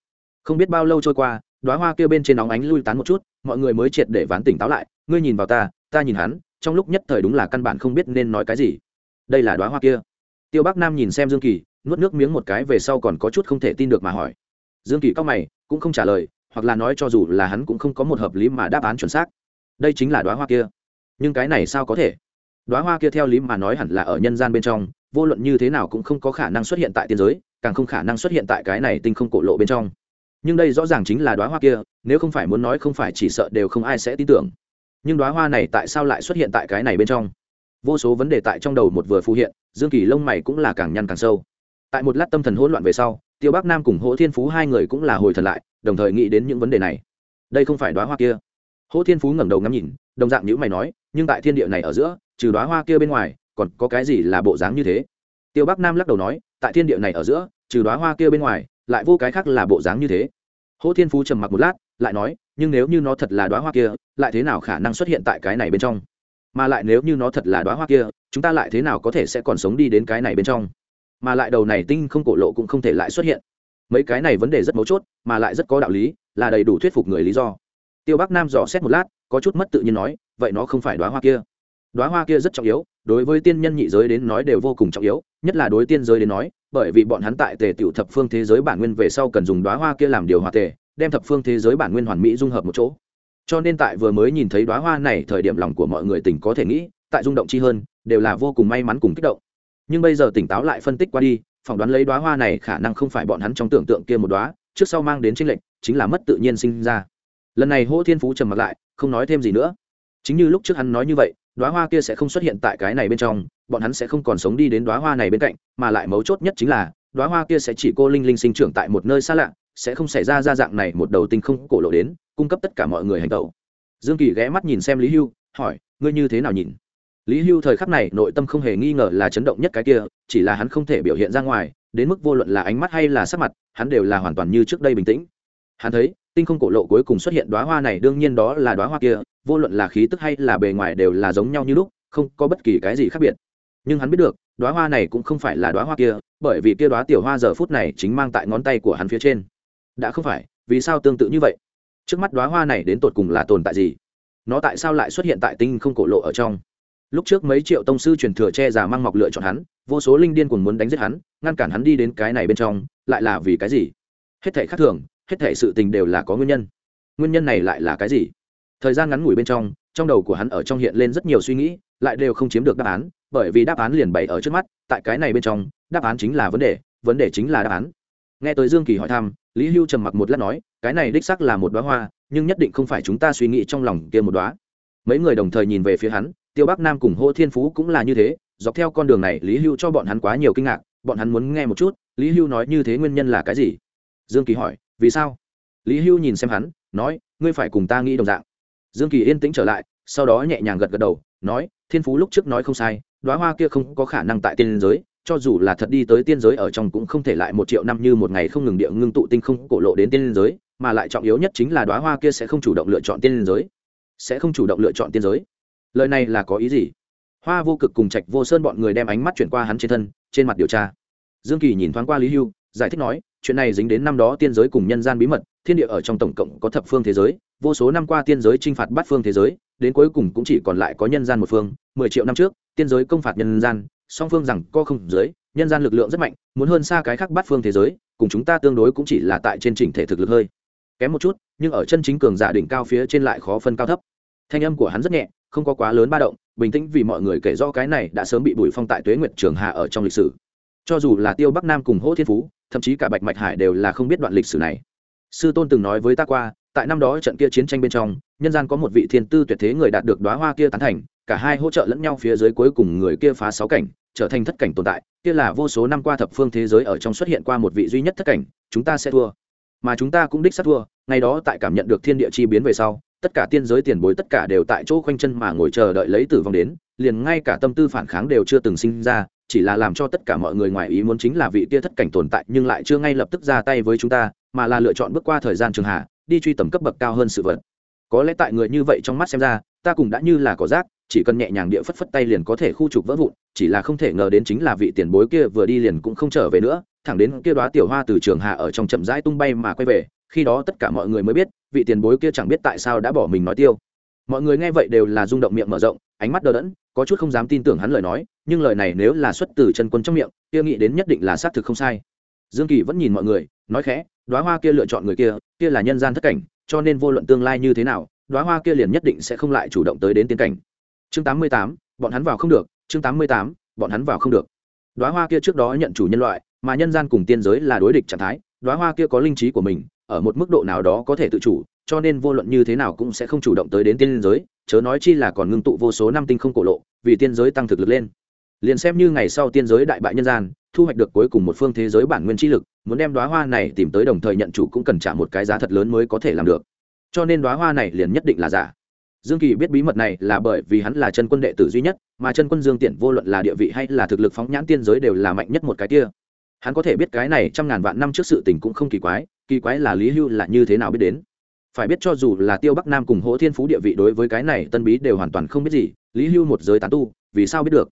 Không biết bao lâu trôi qua đoá hoa kêu bên trên nóng ánh lui tán một chút, mọi người mới triệt để ván tỉnh táo lại. Ngươi nhìn vào ta ta nhìn hắn, trong lúc nhất thời đúng là căn bản không biết nên nói cái gì. Đây là đoá hoa kia. Tiêu bắc nam nhìn xem dương kỳ, nuốt nước miếng một cái về sau còn có chút không thể tin được mà hỏi. Dương kỳ cau mày, cũng không trả lời, hoặc là nói cho dù là hắn cũng không có một hợp lý mà đáp án chuẩn xác. Đây chính là đoá hoa kia. Nhưng cái này sao có thể? Đoá hoa kia theo lý mà nói hẳn là ở nhân gian bên trong vô luận như thế nào cũng không có khả năng xuất hiện tại tiên giới, càng không khả năng xuất hiện tại cái này tinh không cổ lộ bên trong. Nhưng đây rõ ràng chính là đoá hoa kia, nếu không phải muốn nói không phải chỉ sợ đều không ai sẽ tin tưởng. Nhưng đoá hoa này tại sao lại xuất hiện tại cái này bên trong? Vô số vấn đề tại trong đầu một vừa phù hiện, dương kỳ lông mày cũng là càng nhăn càng sâu. Tại một lát tâm thần hỗn loạn về sau, tiêu bắc nam cùng hỗ thiên phú hai người cũng là hồi thần lại, đồng thời nghĩ đến những vấn đề này. Đây không phải đoá hoa kia. Hỗ thiên phú ngẩng đầu ngắm nhìn, đồng dạng nhữ mày nói, nhưng tại thiên địa này ở giữa, trừ đoá hoa kia bên ngoài còn có cái gì là bộ dáng như thế? Tiêu bắc nam lắc đầu nói, tại thiên địa này ở giữa, trừ đoá hoa kia bên ngoài, lại vô cái khác là bộ dáng như thế. Hỗ thiên phú trầm mặc một lát, lại nói, nhưng nếu như nó thật là đoá hoa kia, lại thế nào khả năng xuất hiện tại cái này bên trong? Mà lại nếu như nó thật là đoá hoa kia, chúng ta lại thế nào có thể sẽ còn sống đi đến cái này bên trong? Mà lại đầu này tinh không cổ lộ cũng không thể lại xuất hiện. Mấy cái này vấn đề rất mấu chốt, mà lại rất có đạo lý, là đầy đủ thuyết phục người lý do. Tiêu bắc nam dò xét một lát, có chút mất tự nhiên nói, vậy nó không phải đoá hoa kia đoá hoa kia rất trọng yếu, đối với tiên nhân nhị giới đến nói đều vô cùng trọng yếu, nhất là đối tiên giới đến nói, bởi vì bọn hắn tại tề tiểu thập phương thế giới bản nguyên về sau cần dùng đoá hoa kia làm điều hòa tề, đem thập phương thế giới bản nguyên hoàn mỹ dung hợp một chỗ. Cho nên tại vừa mới nhìn thấy đoá hoa này thời điểm lòng của mọi người tỉnh có thể nghĩ, tại rung động chi hơn, đều là vô cùng may mắn cùng kích động. Nhưng bây giờ tỉnh táo lại phân tích qua đi, phỏng đoán lấy đoá hoa này khả năng không phải bọn hắn trong tưởng tượng kia một đoá trước sau mang đến tranh lệnh chính là mất tự nhiên sinh ra. Lần này hỗ thiên phú trầm mặt lại, không nói thêm gì nữa. Chính như lúc trước hắn nói như vậy đoá hoa kia sẽ không xuất hiện tại cái này bên trong, bọn hắn sẽ không còn sống đi đến đoá hoa này bên cạnh, mà lại mấu chốt nhất chính là, đoá hoa kia sẽ chỉ cô linh linh sinh trưởng tại một nơi xa lạ, sẽ không xảy ra ra dạng này một đầu tinh không cổ lộ đến, cung cấp tất cả mọi người hành tẩu. Dương kỳ ghé mắt nhìn xem lý hưu, hỏi, ngươi như thế nào nhìn? Lý hưu thời khắc này nội tâm không hề nghi ngờ là chấn động nhất cái kia, chỉ là hắn không thể biểu hiện ra ngoài, đến mức vô luận là ánh mắt hay là sắc mặt, hắn đều là hoàn toàn như trước đây bình tĩnh. Hắn thấy, tinh không cổ lộ cuối cùng xuất hiện đoá hoa này, đương nhiên đó là đoá hoa kia vô luận là khí tức hay là bề ngoài đều là giống nhau như lúc, không có bất kỳ cái gì khác biệt. Nhưng hắn biết được đoá hoa này cũng không phải là đoá hoa kia, bởi vì kia đoá tiểu hoa giờ phút này chính mang tại ngón tay của hắn phía trên. Đã không phải, vì sao tương tự như vậy? Trước mắt đoá hoa này đến tột cùng là tồn tại gì? Nó tại sao lại xuất hiện tại tinh không cổ lộ ở trong? Lúc trước mấy triệu tông sư truyền thừa che giả mang mọc lựa chọn hắn, vô số linh điên cùng muốn đánh giết hắn, ngăn cản hắn đi đến cái này bên trong, lại là vì cái gì? Hết thể khác thường, hết thể sự tình đều là có nguyên nhân. Nguyên nhân này lại là cái gì? Thời gian ngắn ngủi bên trong trong đầu của hắn ở trong hiện lên rất nhiều suy nghĩ, lại đều không chiếm được đáp án, bởi vì đáp án liền bày ở trước mắt, tại cái này bên trong, đáp án chính là vấn đề vấn đề chính là đáp án. Nghe tới dương kỳ hỏi thăm, lý hưu trầm mặc một lát nói, cái này đích sắc là một đoá hoa, nhưng nhất định không phải chúng ta suy nghĩ trong lòng kia một đoá mấy người đồng thời nhìn về phía hắn, tiêu bắc nam cùng hô thiên phú cũng là như thế, dọc theo con đường này, lý hưu cho bọn hắn quá nhiều kinh ngạc, bọn hắn muốn nghe một chút, lý hưu nói như thế nguyên nhân là cái gì? Dương kỳ hỏi, vì sao? Lý hưu nhìn xem hắn, nói, ngươi phải cùng ta nghĩ đồng dạng dương kỳ yên tĩnh trở lại, sau đó nhẹ nhàng gật gật đầu, nói, thiên phú lúc trước nói không sai đoá hoa kia không có khả năng tại tiên giới, cho dù là thật đi tới tiên giới ở trong cũng không thể lại một triệu năm như một ngày không ngừng địa ngưng tụ tinh không cổ lộ đến tiên giới, mà lại trọng yếu nhất chính là đoá hoa kia sẽ không chủ động lựa chọn tiên giới, sẽ không chủ động lựa chọn tiên giới. Lời này là có ý gì? Hoa vô cực cùng trạch vô sơn bọn người đem ánh mắt chuyển qua hắn trên thân, trên mặt điều tra. Dương kỳ nhìn thoáng qua lý hưu, giải thích nói chuyện này dính đến năm đó tiên giới cùng nhân gian bí mật, thiên địa ở trong tổng cộng có thập phương thế giới, vô số năm qua tiên giới t r i n h phạt bắt phương thế giới, đến cuối cùng cũng chỉ còn lại có nhân gian một phương, mười triệu năm trước, tiên giới công phạt nhân gian, song phương rằng co không dưới nhân gian lực lượng rất mạnh, muốn hơn xa cái khác bắt phương thế giới, cùng chúng ta tương đối cũng chỉ là tại trên trình thể thực lực hơi. Kém một chút, nhưng ở chân chính cường giả đỉnh cao phía trên lại khó phân cao thấp. Thanh âm của hắn rất nhẹ, không có quá lớn ba động, bình tĩnh vì mọi người kể do cái này đã sớm bị bùi phong tại tuế nguyệt trường hạ ở trong lịch sử. Cho dù là tiêu bắc nam cùng hỗ thiên phú thậm chí cả bạch mạch hải đều là không biết đoạn lịch sử này. Sư tôn từng nói với ta qua, tại năm đó trận kia chiến tranh bên trong, nhân gian có một vị thiên tư tuyệt thế người đạt được đoá hoa kia tán thành, cả hai hỗ trợ lẫn nhau phía dưới cuối cùng người kia phá sáu cảnh, trở thành thất cảnh tồn tại, kia là vô số năm qua thập phương thế giới ở trong xuất hiện qua một vị duy nhất thất cảnh, chúng ta sẽ thua. Mà chúng ta cũng đích sát thua, ngày đó tại cảm nhận được thiên địa chi biến về sau, tất cả tiên giới tiền bối tất cả đều tại chỗ khoanh chân mà ngồi chờ đợi lấy tử vong đến, liền ngay cả tâm tư phản kháng đều chưa từng sinh ra chỉ là làm cho tất cả mọi người ngoài ý muốn chính là vị kia thất cảnh tồn tại nhưng lại chưa ngay lập tức ra tay với chúng ta, mà là lựa chọn bước qua thời gian trường hạ, đi truy tầm cấp bậc cao hơn sự vật. Có lẽ tại người như vậy trong mắt xem ra, ta cũng đã như là có rác, chỉ cần nhẹ nhàng địa phất phất tay liền có thể khu trục vỡ vụn, chỉ là không thể ngờ đến chính là vị tiền bối kia vừa đi liền cũng không trở về nữa, thẳng đến kia đoá tiểu hoa từ trường hạ ở trong chậm rãi tung bay mà quay về, khi đó tất cả mọi người mới biết, vị tiền bối kia chẳng biết tại sao đã bỏ mình nói tiêu mọi người nghe vậy đều là rung động miệng mở rộng, ánh mắt đờ đẫn, có chút không dám tin tưởng hắn lời nói, nhưng lời này nếu là xuất từ chân quân trong miệng, kia nghĩ đến nhất định là xác thực không sai. Dương kỳ vẫn nhìn mọi người, nói khẽ đoá hoa kia lựa chọn người kia kia là nhân gian thất cảnh, cho nên vô luận tương lai như thế nào đoá hoa kia liền nhất định sẽ không lại chủ động tới đến tiên cảnh. Chương tám mươi tám, bọn hắn vào không được, chương tám mươi tám, bọn hắn vào không được. Đoá hoa kia trước đó nhận chủ nhân loại, mà nhân gian cùng tiên giới là đối địch trạng thái đoá hoa kia có linh trí của mình, ở một mức độ nào đó có thể tự chủ cho nên vô luận như thế nào cũng sẽ không chủ động tới đến tiên giới, chớ nói chi là còn ngưng tụ vô số năm tinh không cổ lộ, vì tiên giới tăng thực lực lên. Liền xem như ngày sau tiên giới đại bại nhân gian, thu hoạch được cuối cùng một phương thế giới bản nguyên chi lực, muốn đem đoá hoa này tìm tới đồng thời nhận chủ cũng cần trả một cái giá thật lớn mới có thể làm được. Cho nên đoá hoa này liền nhất định là giả. Dương kỳ biết bí mật này là bởi vì hắn là chân quân đệ tử duy nhất, mà chân quân dương tiện vô luận là địa vị hay là thực lực phóng nhãn tiên giới đều là mạnh nhất một cái kia. Hắn có thể biết cái này trăm ngàn vạn năm trước sự tình cũng không kỳ quái kỳ quái là lý hưu là như thế nào biết đến phải biết cho dù là tiêu bắc nam cùng hỗ thiên phú địa vị đối với cái này tân bí đều hoàn toàn không biết gì, lý hưu một giới tán tu, vì sao biết được?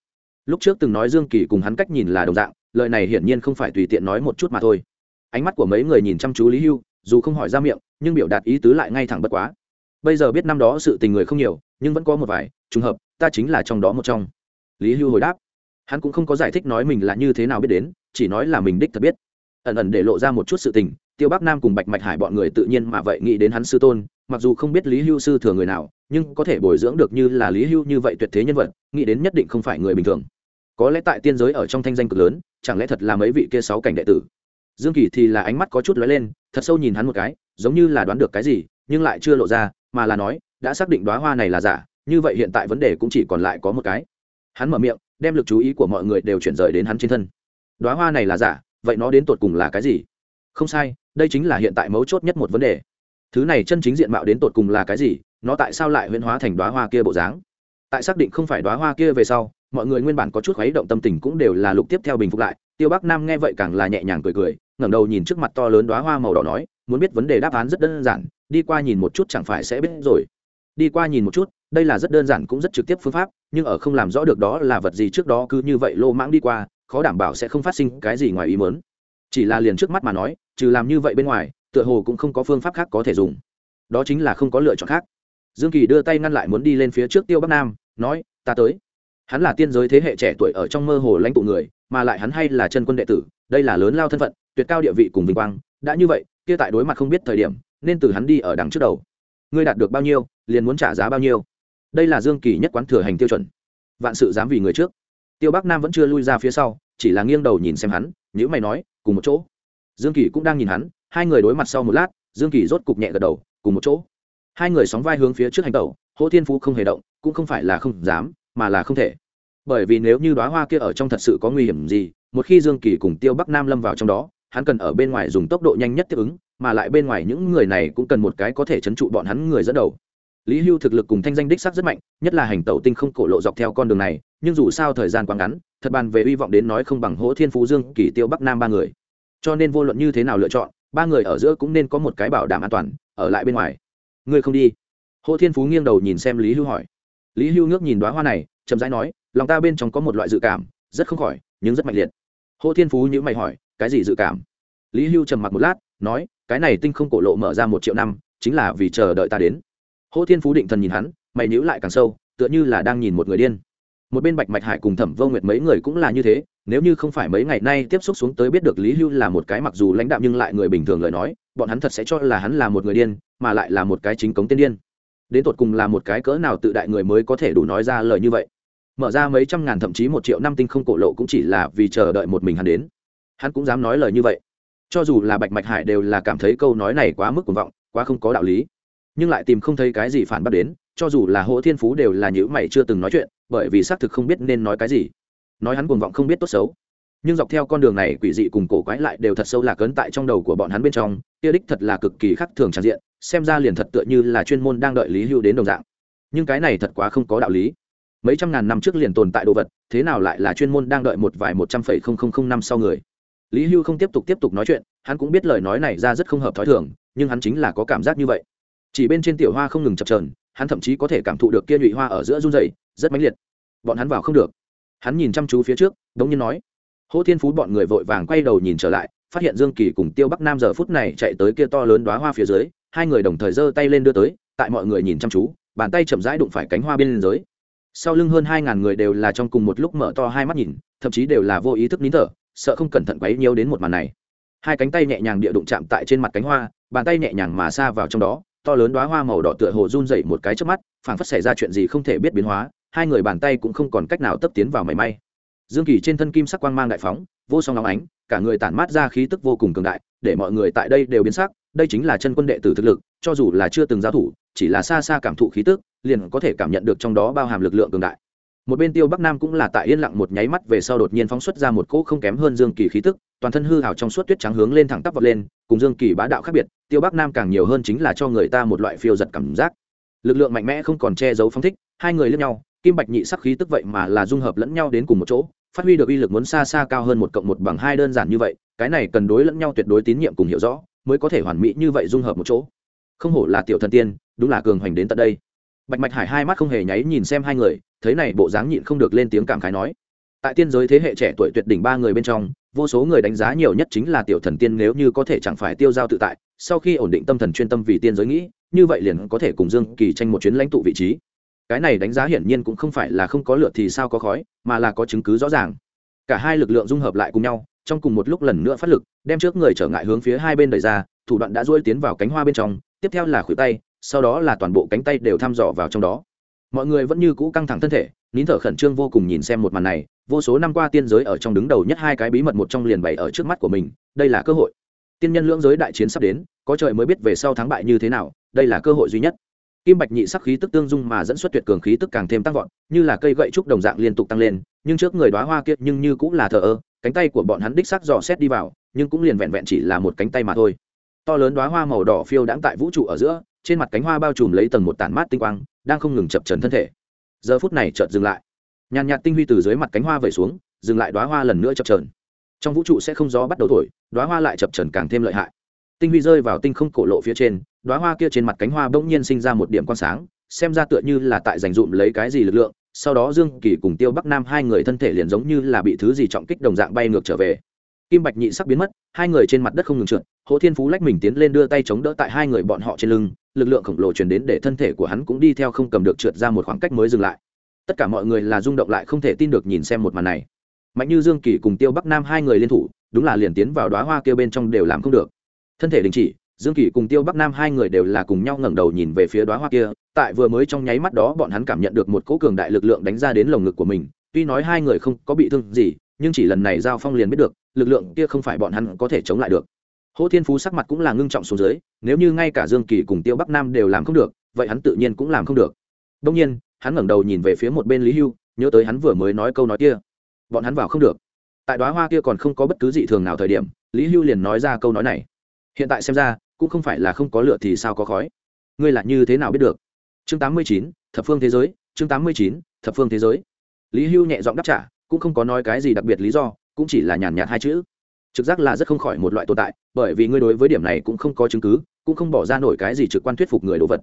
Lúc trước từng nói dương kỳ cùng hắn cách nhìn là đồng dạng, lời này hiển nhiên không phải tùy tiện nói một chút mà thôi. Ánh mắt của mấy người nhìn chăm chú lý hưu, dù không hỏi ra miệng, nhưng biểu đạt ý tứ lại ngay thẳng bất quá. Bây giờ biết năm đó sự tình người không nhiều, nhưng vẫn có một vài, trùng hợp, ta chính là trong đó một trong. Lý hưu hồi đáp. Hắn cũng không có giải thích nói mình là như thế nào biết đến, chỉ nói là mình đích thật biết. Ẩn ẩn để lộ ra một chút sự tình tiêu bắc nam cùng bạch mạch hải bọn người tự nhiên mà vậy nghĩ đến hắn sư tôn, mặc dù không biết lý hưu sư thừa người nào, nhưng có thể bồi dưỡng được như là lý hưu như vậy tuyệt thế nhân vật, nghĩ đến nhất định không phải người bình thường. Có lẽ tại tiên giới ở trong thanh danh cực lớn, chẳng lẽ thật là mấy vị kia sáu cảnh đệ tử? Dương kỳ thì là ánh mắt có chút lóe lên, thật sâu nhìn hắn một cái, giống như là đoán được cái gì, nhưng lại chưa lộ ra, mà là nói, đã xác định đoá hoa này là giả, như vậy hiện tại vấn đề cũng chỉ còn lại có một cái. Hắn mở miệng, đem lực chú ý của mọi người đều chuyển rời đến hắn trên thân. Đoá hoa này là giả, vậy nó đến tột cùng là cái gì? Không sai đây chính là hiện tại mấu chốt nhất một vấn đề. Thứ này chân chính diện mạo đến tột cùng là cái gì, nó tại sao lại huyễn hóa thành đoá hoa kia bộ dáng? Tại xác định không phải đoá hoa kia về sau, mọi người nguyên bản có chút khuấy động tâm tình cũng đều là lục tiếp theo bình phục lại. Tiêu bắc nam nghe vậy càng là nhẹ nhàng cười cười, ngẩng đầu nhìn trước mặt to lớn đoá hoa màu đỏ nói, muốn biết vấn đề đáp án rất đơn giản, đi qua nhìn một chút chẳng phải sẽ biết rồi. Đi qua nhìn một chút, đây là rất đơn giản cũng rất trực tiếp phương pháp, nhưng ở không làm rõ được đó là vật gì trước đó cứ như vậy lô mãng đi qua, khó đảm bảo sẽ không phát sinh cái gì ngoài ý mớn chỉ là liền trước mắt mà nói, trừ làm như vậy bên ngoài, tựa hồ cũng không có phương pháp khác có thể dùng. Đó chính là không có lựa chọn khác. Dương kỳ đưa tay ngăn lại muốn đi lên phía trước tiêu bắc nam, nói, ta tới. Hắn là tiên giới thế hệ trẻ tuổi ở trong mơ hồ lãnh tụ người, mà lại hắn hay là chân quân đệ tử, đây là lớn lao thân phận, tuyệt cao địa vị cùng vinh quang. Đã như vậy, kia tại đối mặt không biết thời điểm, nên từ hắn đi ở đằng trước đầu. Ngươi đạt được bao nhiêu, liền muốn trả giá bao nhiêu. Đây là dương kỳ nhất quán thừa hành tiêu chuẩn. Vạn sự dám vì người trước. Tiêu bắc nam vẫn chưa lui ra phía sau, chỉ là nghiêng đầu nhìn xem hắn nhữ mày nói, cùng một chỗ. Dương kỳ cũng đang nhìn hắn, hai người đối mặt sau một lát, dương kỳ rốt cục nhẹ gật đầu, cùng một chỗ. Hai người sóng vai hướng phía trước hành tẩu, hỗ thiên phú không hề động, cũng không phải là không dám, mà là không thể. Bởi vì nếu như đoá hoa kia ở trong thật sự có nguy hiểm gì, một khi dương kỳ cùng tiêu bắc nam lâm vào trong đó, hắn cần ở bên ngoài dùng tốc độ nhanh nhất tiếp ứng, mà lại bên ngoài những người này cũng cần một cái có thể chấn trụ bọn hắn người dẫn đầu. Lý hưu thực lực cùng thanh danh đích sắc rất mạnh, nhất là hành tẩu tinh không cổ lộ dọc theo con đường này nhưng dù sao thời gian quá ngắn, thật bàn về hy vọng đến nói không bằng hỗ thiên phú dương, kỳ tiêu bắc nam ba người. Cho nên vô luận như thế nào lựa chọn, ba người ở giữa cũng nên có một cái bảo đảm an toàn, ở lại bên ngoài. Ngươi không đi. Hỗ thiên phú nghiêng đầu nhìn xem lý hưu hỏi. Lý hưu ngước nhìn đoá hoa này, chậm rãi nói, lòng ta bên trong có một loại dự cảm, rất không khỏi, nhưng rất mạnh liệt. Hỗ thiên phú nhữ mày hỏi, cái gì dự cảm? Lý hưu trầm mặc một lát, nói, cái này tinh không cổ lộ mở ra một triệu năm, chính là vì chờ đợi ta đến. Hỗ thiên phú định thần nhìn hắn, mày nhữ lại càng sâu, tựa như là đang nhìn một người điên một bên bạch mạch hải cùng thẩm vô nguyệt mấy người cũng là như thế, nếu như không phải mấy ngày nay tiếp xúc xuống tới biết được lý hưu là một cái mặc dù lãnh đạo nhưng lại người bình thường lời nói, bọn hắn thật sẽ cho là hắn là một người điên, mà lại là một cái chính cống tiên điên. Đến tột cùng là một cái cỡ nào tự đại người mới có thể đủ nói ra lời như vậy? Mở ra mấy trăm ngàn thậm chí một triệu năm tinh không cổ lộ cũng chỉ là vì chờ đợi một mình hắn đến. Hắn cũng dám nói lời như vậy. Cho dù là bạch mạch hải đều là cảm thấy câu nói này quá mức cuồng vọng, quá không có đạo lý. Nhưng lại tìm không thấy cái gì phản bác đến, cho dù là hỗ thiên phú đều là những mày chưa từng nói chuyện bởi vì xác thực không biết nên nói cái gì. Nói hắn cuồng vọng không biết tốt xấu. Nhưng dọc theo con đường này, quỷ dị cùng cổ quái lại đều thật sâu lạc ấn tại trong đầu của bọn hắn bên trong, kia đích thật là cực kỳ khắc thường tràn diện, xem ra liền thật tựa như là chuyên môn đang đợi lý hưu đến đồng dạng. Nhưng cái này thật quá không có đạo lý. Mấy trăm ngàn năm trước liền tồn tại đồ vật, thế nào lại là chuyên môn đang đợi một vài một trăm phẩy không không không năm sau người? Lý hưu không tiếp tục tiếp tục nói chuyện, hắn cũng biết lời nói này ra rất không hợp t h ó i thường, nhưng hắn chính là có cảm giác như vậy. Chỉ bên trên tiểu hoa không ngừng chập trờn hắn thậm chí có thể cảm thụ được kia nhụy hoa ở giữa run rẩy, rất mãnh liệt. Bọn hắn vào không được. Hắn nhìn chăm chú phía trước đống nhiên nói. Hỗ thiên phú bọn người vội vàng quay đầu nhìn trở lại phát hiện dương kỳ cùng tiêu bắc nam giờ phút này chạy tới kia to lớn đoá hoa phía dưới hai người đồng thời giơ tay lên đưa tới tại mọi người nhìn chăm chú bàn tay chậm rãi đụng phải cánh hoa bên dưới. Giới sau lưng hơn hai ngàn người đều là trong cùng một lúc mở to hai mắt nhìn thậm chí đều là vô ý thức nín thở sợ không cẩn thận quấy nhiều đến một màn này. Hai cánh tay nhẹ nhàng địa đụng chạm tại trên mặt cánh hoa bàn tay nhẹ nhàng mà xa vào trong đó to lớn đoá hoa màu đỏ tựa hồ run dậy một cái trước mắt, phảng phất xảy ra chuyện gì không thể biết biến hóa, hai người bàn tay cũng không còn cách nào tấp tiến vào mảy may. Dương kỳ trên thân kim sắc quang mang đại phóng, vô song nóng ánh, cả người tản mát ra khí tức vô cùng cường đại, để mọi người tại đây đều biến sắc, đây chính là chân quân đệ tử thực lực, cho dù là chưa từng giao thủ, chỉ là xa xa cảm thụ khí tức, liền có thể cảm nhận được trong đó bao hàm lực lượng cường đại một bên tiêu bắc nam cũng là tại yên lặng một nháy mắt về sau đột nhiên phóng xuất ra một cỗ không kém hơn dương kỳ khí tức, toàn thân hư hào trong suốt tuyết trắng hướng lên thẳng tắp vọt lên, cùng dương kỳ bá đạo khác biệt, tiêu bắc nam càng nhiều hơn chính là cho người ta một loại phiêu giật cảm giác. Lực lượng mạnh mẽ không còn che giấu phóng thích, hai người lẫn nhau, kim bạch nhị sắc khí tức vậy mà là dung hợp lẫn nhau đến cùng một chỗ, phát huy được uy lực muốn xa xa cao hơn một cộng một bằng hai đơn giản như vậy, cái này cần đối lẫn nhau tuyệt đối tín nhiệm cùng hiểu rõ, mới có thể hoàn mỹ như vậy dung hợp một chỗ. Không hổ là tiểu thần tiên, đúng là cường hoành đến tận đây bạch mạch hải hai mắt không hề nháy nhìn xem hai người, thấy này bộ dáng nhịn không được lên tiếng cảm khái nói. Tại tiên giới thế hệ trẻ tuổi tuyệt đỉnh ba người bên trong, vô số người đánh giá nhiều nhất chính là tiểu thần tiên nếu như có thể chẳng phải tiêu giao tự tại, sau khi ổn định tâm thần chuyên tâm vì tiên giới nghĩ, như vậy liền có thể cùng dương kỳ tranh một chuyến lãnh tụ vị trí. Cái này đánh giá hiển nhiên cũng không phải là không có lượt thì sao có khói, mà là có chứng cứ rõ ràng. Cả hai lực lượng dung hợp lại cùng nhau, trong cùng một lúc lần nữa phát lực, đem trước người trở ngại hướng phía hai bên đẩy ra, thủ đoạn đã duỗi tiến vào cánh hoa bên trong, tiếp theo là khuỷu tay sau đó là toàn bộ cánh tay đều thăm dò vào trong đó. Mọi người vẫn như cũ căng thẳng thân thể, nín thở khẩn trương vô cùng nhìn xem một màn này, vô số năm qua tiên giới ở trong đứng đầu nhất hai cái bí mật một trong liền bày ở trước mắt của mình, đây là cơ hội. Tiên nhân lưỡng giới đại chiến sắp đến, có trời mới biết về sau thắng bại như thế nào, đây là cơ hội duy nhất. Kim bạch nhị sắc khí tức tương dung mà dẫn xuất tuyệt cường khí tức càng thêm tăng vọt, như là cây gậy trúc đồng dạng liên tục tăng lên, nhưng trước người đoá hoa kiệt nhưng như cũng là thờ ơ, cánh tay của bọn hắn đích sắc dò xét đi vào, nhưng cũng liền vẹn vẹn chỉ là một cánh tay mà thôi. To lớn đoá hoa màu đỏ phiêu đãng tại vũ trụ ở giữa trên mặt cánh hoa bao trùm lấy tầng một tản mát tinh quang, đang không ngừng chập trần thân thể. Giờ phút này chợt dừng lại. Nhàn nhạt tinh huy từ dưới mặt cánh hoa vẩy xuống, dừng lại đoá hoa lần nữa chập trần trong vũ trụ sẽ không gió bắt đầu thổi đoá hoa lại chập trần càng thêm lợi hại. Tinh huy rơi vào tinh không cổ lộ phía trên đoá hoa kia trên mặt cánh hoa bỗng nhiên sinh ra một điểm quan sáng, xem ra tựa như là tại dành dụm lấy cái gì lực lượng, sau đó dương kỳ cùng tiêu bắc nam hai người thân thể liền giống như là bị thứ gì trọng kích đồng dạng bay ngược trở về kim bạch nhị sắc biến mất, hai người trên mặt đất không ngừng trượt hồ thiên phú lách mình tiến lên đưa tay chống đỡ tại hai người bọn họ trên lưng, lực lượng khổng lồ chuyển đến để thân thể của hắn cũng đi theo không cầm được trượt ra một khoảng cách mới dừng lại. Tất cả mọi người là rung động lại không thể tin được nhìn xem một màn này. Mạnh như dương kỳ cùng tiêu bắc nam hai người liên thủ, đúng là liền tiến vào đoá hoa kia bên trong đều làm không được. Thân thể đình chỉ, dương kỳ cùng tiêu bắc nam hai người đều là cùng nhau ngẩng đầu nhìn về phía đoá hoa kia, tại vừa mới trong nháy mắt đó bọn hắn cảm nhận được một cỗ cường đại lực lượng đánh ra đến lồng ngực của mình, tuy nói hai người không có bị thương gì nhưng chỉ lần này giao phong liền biết được, lực lượng kia không phải bọn hắn có thể chống lại được. Hỗ thiên phú sắc mặt cũng là ngưng trọng xuống dưới, nếu như ngay cả dương kỳ cùng tiêu bắc nam đều làm không được, vậy hắn tự nhiên cũng làm không được. Đông nhiên, hắn ngẩng đầu nhìn về phía một bên lý hưu, nhớ tới hắn vừa mới nói câu nói kia. Bọn hắn vào không được. Tại đoá hoa kia còn không có bất cứ dị thường nào thời điểm, lý hưu liền nói ra câu nói này. Hiện tại xem ra, cũng không phải là không có lựa thì sao có khói. Ngươi là như thế nào biết được? Chương tám mươi chín, thập phương thế giới, chương tám mươi chín, thập phương thế giới. Lý hưu nhẹ giọng đáp trả cũng không có nói cái gì đặc biệt lý do, cũng chỉ là nhàn nhạt hai chữ. Trực giác là rất không khỏi một loại tồn tại, bởi vì ngươi đối với điểm này cũng không có chứng cứ, cũng không bỏ ra nổi cái gì trực quan thuyết phục người đồ vật.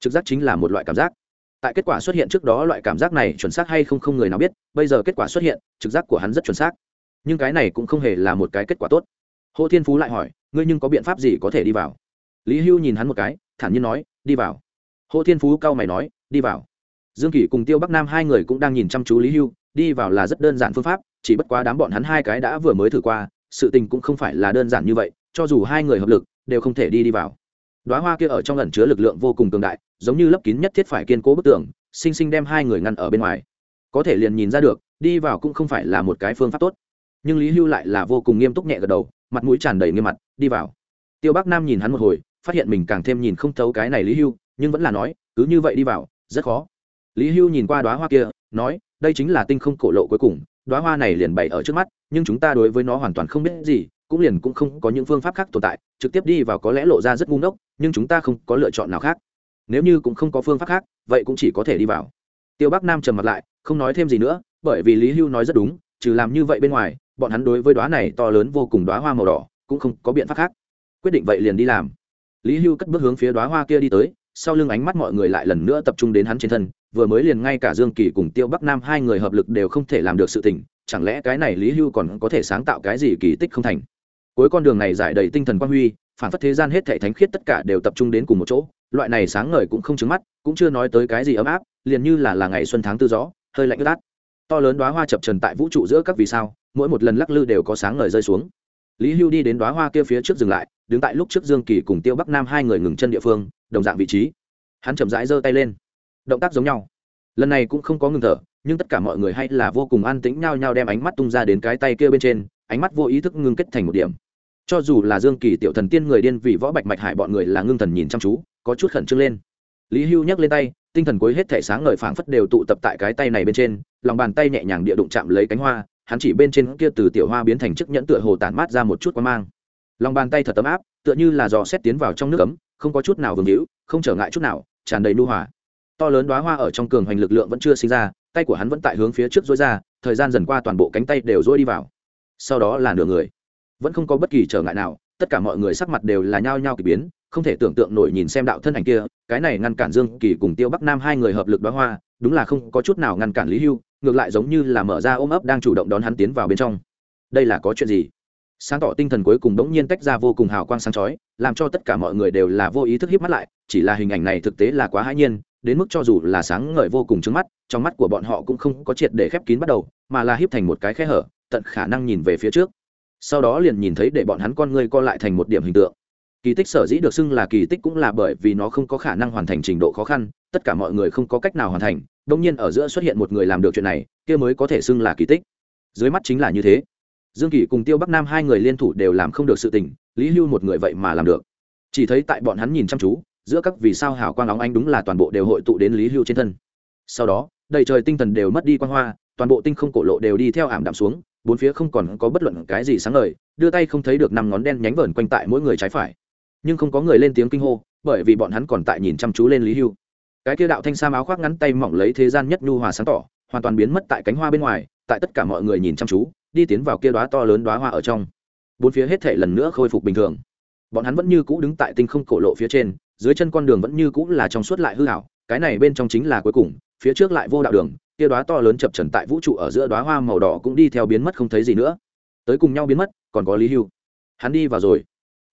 Trực giác chính là một loại cảm giác. Tại kết quả xuất hiện trước đó loại cảm giác này chuẩn xác hay không không người nào biết, bây giờ kết quả xuất hiện, trực giác của hắn rất chuẩn xác. Nhưng cái này cũng không hề là một cái kết quả tốt. Hồ thiên phú lại hỏi, ngươi nhưng có biện pháp gì có thể đi vào? Lý hưu nhìn hắn một cái, thản nhiên nói, đi vào. Hồ thiên phú cau mày nói, đi vào. Dương kỷ cùng tiêu bắc nam hai người cũng đang nhìn chăm chú lý hưu đi vào là rất đơn giản phương pháp, chỉ bất quá đám bọn hắn hai cái đã vừa mới thử qua, sự tình cũng không phải là đơn giản như vậy, cho dù hai người hợp lực, đều không thể đi đi vào. Đoá hoa kia ở trong ẩn chứa lực lượng vô cùng cường đại, giống như lấp kín nhất thiết phải kiên cố bức tường, sinh sinh đem hai người ngăn ở bên ngoài. Có thể liền nhìn ra được, đi vào cũng không phải là một cái phương pháp tốt. Nhưng lý hưu lại là vô cùng nghiêm túc nhẹ gật đầu, mặt mũi tràn đầy nghiêm mặt, đi vào. Tiêu bắc nam nhìn hắn một hồi, phát hiện mình càng thêm nhìn không thấu cái này lý hưu, nhưng vẫn là nói, cứ như vậy đi vào, rất khó. Lý hưu nhìn qua đoá hoa kia, nói đây chính là tinh không cổ lộ cuối cùng đoá hoa này liền bày ở trước mắt, nhưng chúng ta đối với nó hoàn toàn không biết gì, cũng liền cũng không có những phương pháp khác tồn tại, trực tiếp đi vào có lẽ lộ ra rất ngu ngốc, nhưng chúng ta không có lựa chọn nào khác. Nếu như cũng không có phương pháp khác, vậy cũng chỉ có thể đi vào. Tiêu bắc nam trầm mặt lại, không nói thêm gì nữa, bởi vì lý hưu nói rất đúng, trừ làm như vậy bên ngoài, bọn hắn đối với đoá này to lớn vô cùng đoá hoa màu đỏ, cũng không có biện pháp khác. Quyết định vậy liền đi làm. Lý hưu cất bước hướng phía đoá hoa kia đi tới, sau lưng ánh mắt mọi người lại lần nữa tập trung đến hắn trên thân vừa mới liền ngay cả dương kỳ cùng tiêu bắc nam hai người hợp lực đều không thể làm được sự tình, chẳng lẽ cái này lý hưu còn có thể sáng tạo cái gì kỳ tích không thành? Cuối con đường này giải đầy tinh thần quan huy, phản phất thế gian hết thể thánh khiết tất cả đều tập trung đến cùng một chỗ, loại này sáng ngời cũng không trứng mắt, cũng chưa nói tới cái gì ấm áp, liền như là là ngày xuân tháng tư gió, hơi lạnh ướt át. To lớn đoá hoa chập trần tại vũ trụ giữa các vì sao, mỗi một lần lắc lư đều có sáng ngời rơi xuống. Lý hưu đi đến đoá hoa kia phía trước dừng lại, đứng tại lúc trước dương kỳ cùng tiêu bắc nam hai người ngừng chân địa phương, đồng dạng vị trí. Hắn chậm rãi giơ tay lên động tác giống nhau. Lần này cũng không có ngừng thở, nhưng tất cả mọi người hay là vô cùng an tĩnh nhao nhao đem ánh mắt tung ra đến cái tay kia bên trên, ánh mắt vô ý thức ngưng kết thành một điểm. Cho dù là dương kỳ tiểu thần tiên người điên vì võ bạch mạch hải bọn người là ngưng thần nhìn chăm chú, có chút khẩn trương lên. Lý hưu nhấc lên tay, tinh thần cuối hết thể sáng ngời phảng phất đều tụ tập tại cái tay này bên trên, lòng bàn tay nhẹ nhàng địa đụng chạm lấy cánh hoa, hắn chỉ bên trên kia từ tiểu hoa biến thành chiếc nhẫn tựa hồ tản mát ra một chút quan mang. Lòng bàn tay thật tấm áp, tựa như là dò xét tiến vào trong nước ấm, không có chút nào vương hữu không trở ngại chút nào, tràn đầy nu hòa to lớn đoá hoa ở trong cường hoành lực lượng vẫn chưa sinh ra, tay của hắn vẫn tại hướng phía trước dối ra, thời gian dần qua toàn bộ cánh tay đều dối đi vào. Sau đó là nửa người. Vẫn không có bất kỳ trở ngại nào, tất cả mọi người sắc mặt đều là nhao nhao k ỳ biến, không thể tưởng tượng nổi nhìn xem đạo thân ảnh kia, cái này ngăn cản dương kỳ cùng tiêu bắc nam hai người hợp lực đoá hoa, đúng là không có chút nào ngăn cản lý hưu, ngược lại giống như là mở ra ôm ấp đang chủ động đón hắn tiến vào bên trong. Đây là có chuyện gì? Sáng tỏ tinh thần cuối cùng đống nhiên tách ra vô cùng hào quang sáng chói, làm cho tất cả mọi người đều là vô ý thức hiếp mắt lại, chỉ là hình ảnh này thực tế là quá hãi nhiên đến mức cho dù là sáng ngời vô cùng trước mắt, trong mắt của bọn họ cũng không có triệt để khép kín bắt đầu, mà là hiếp thành một cái khe hở, tận khả năng nhìn về phía trước. Sau đó liền nhìn thấy để bọn hắn con người co lại thành một điểm hình tượng. Kỳ tích sở dĩ được xưng là kỳ tích cũng là bởi vì nó không có khả năng hoàn thành trình độ khó khăn, tất cả mọi người không có cách nào hoàn thành đông nhiên ở giữa xuất hiện một người làm được chuyện này, kia mới có thể xưng là kỳ tích. Dưới mắt chính là như thế. Dương kỳ cùng tiêu bắc nam hai người liên thủ đều làm không được sự tình, lý hưu một người vậy mà làm được. Chỉ thấy tại bọn hắn nhìn chăm chú giữa các vì sao hào quang óng ánh đúng là toàn bộ đều hội tụ đến lý hưu trên thân. Sau đó, đầy trời tinh thần đều mất đi quan hoa, toàn bộ tinh không cổ lộ đều đi theo ảm đạm xuống, bốn phía không còn có bất luận cái gì sáng ngời, đưa tay không thấy được năm ngón đen nhánh vờn quanh tại mỗi người trái phải. Nhưng không có người lên tiếng kinh hô, bởi vì bọn hắn còn tại nhìn chăm chú lên lý hưu. Cái kia đạo thanh sam áo khoác ngắn tay mỏng lấy thế gian nhất nhu hòa sáng tỏ, hoàn toàn biến mất tại cánh hoa bên ngoài, tại tất cả mọi người nhìn chăm chú, đi tiến vào kia đóa to lớn đóa hoa ở trong. Bốn phía hết thể lần nữa khôi phục bình thường. Bọn hắn vẫn như cũ đứng tại tinh không cổ lộ phía trên dưới chân con đường vẫn như cũ là trong suốt lại hư hảo, cái này bên trong chính là cuối cùng, phía trước lại vô đạo đường, kia đóa to lớn chập trần tại vũ trụ ở giữa đóa hoa màu đỏ cũng đi theo biến mất không thấy gì nữa. Tới cùng nhau biến mất, còn có lý hưu. Hắn đi vào rồi.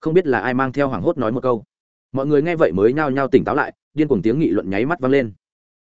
Không biết là ai mang theo hoảng hốt nói một câu. Mọi người nghe vậy mới nhao nhao tỉnh táo lại, điên cùng tiếng nghị luận nháy mắt vang lên.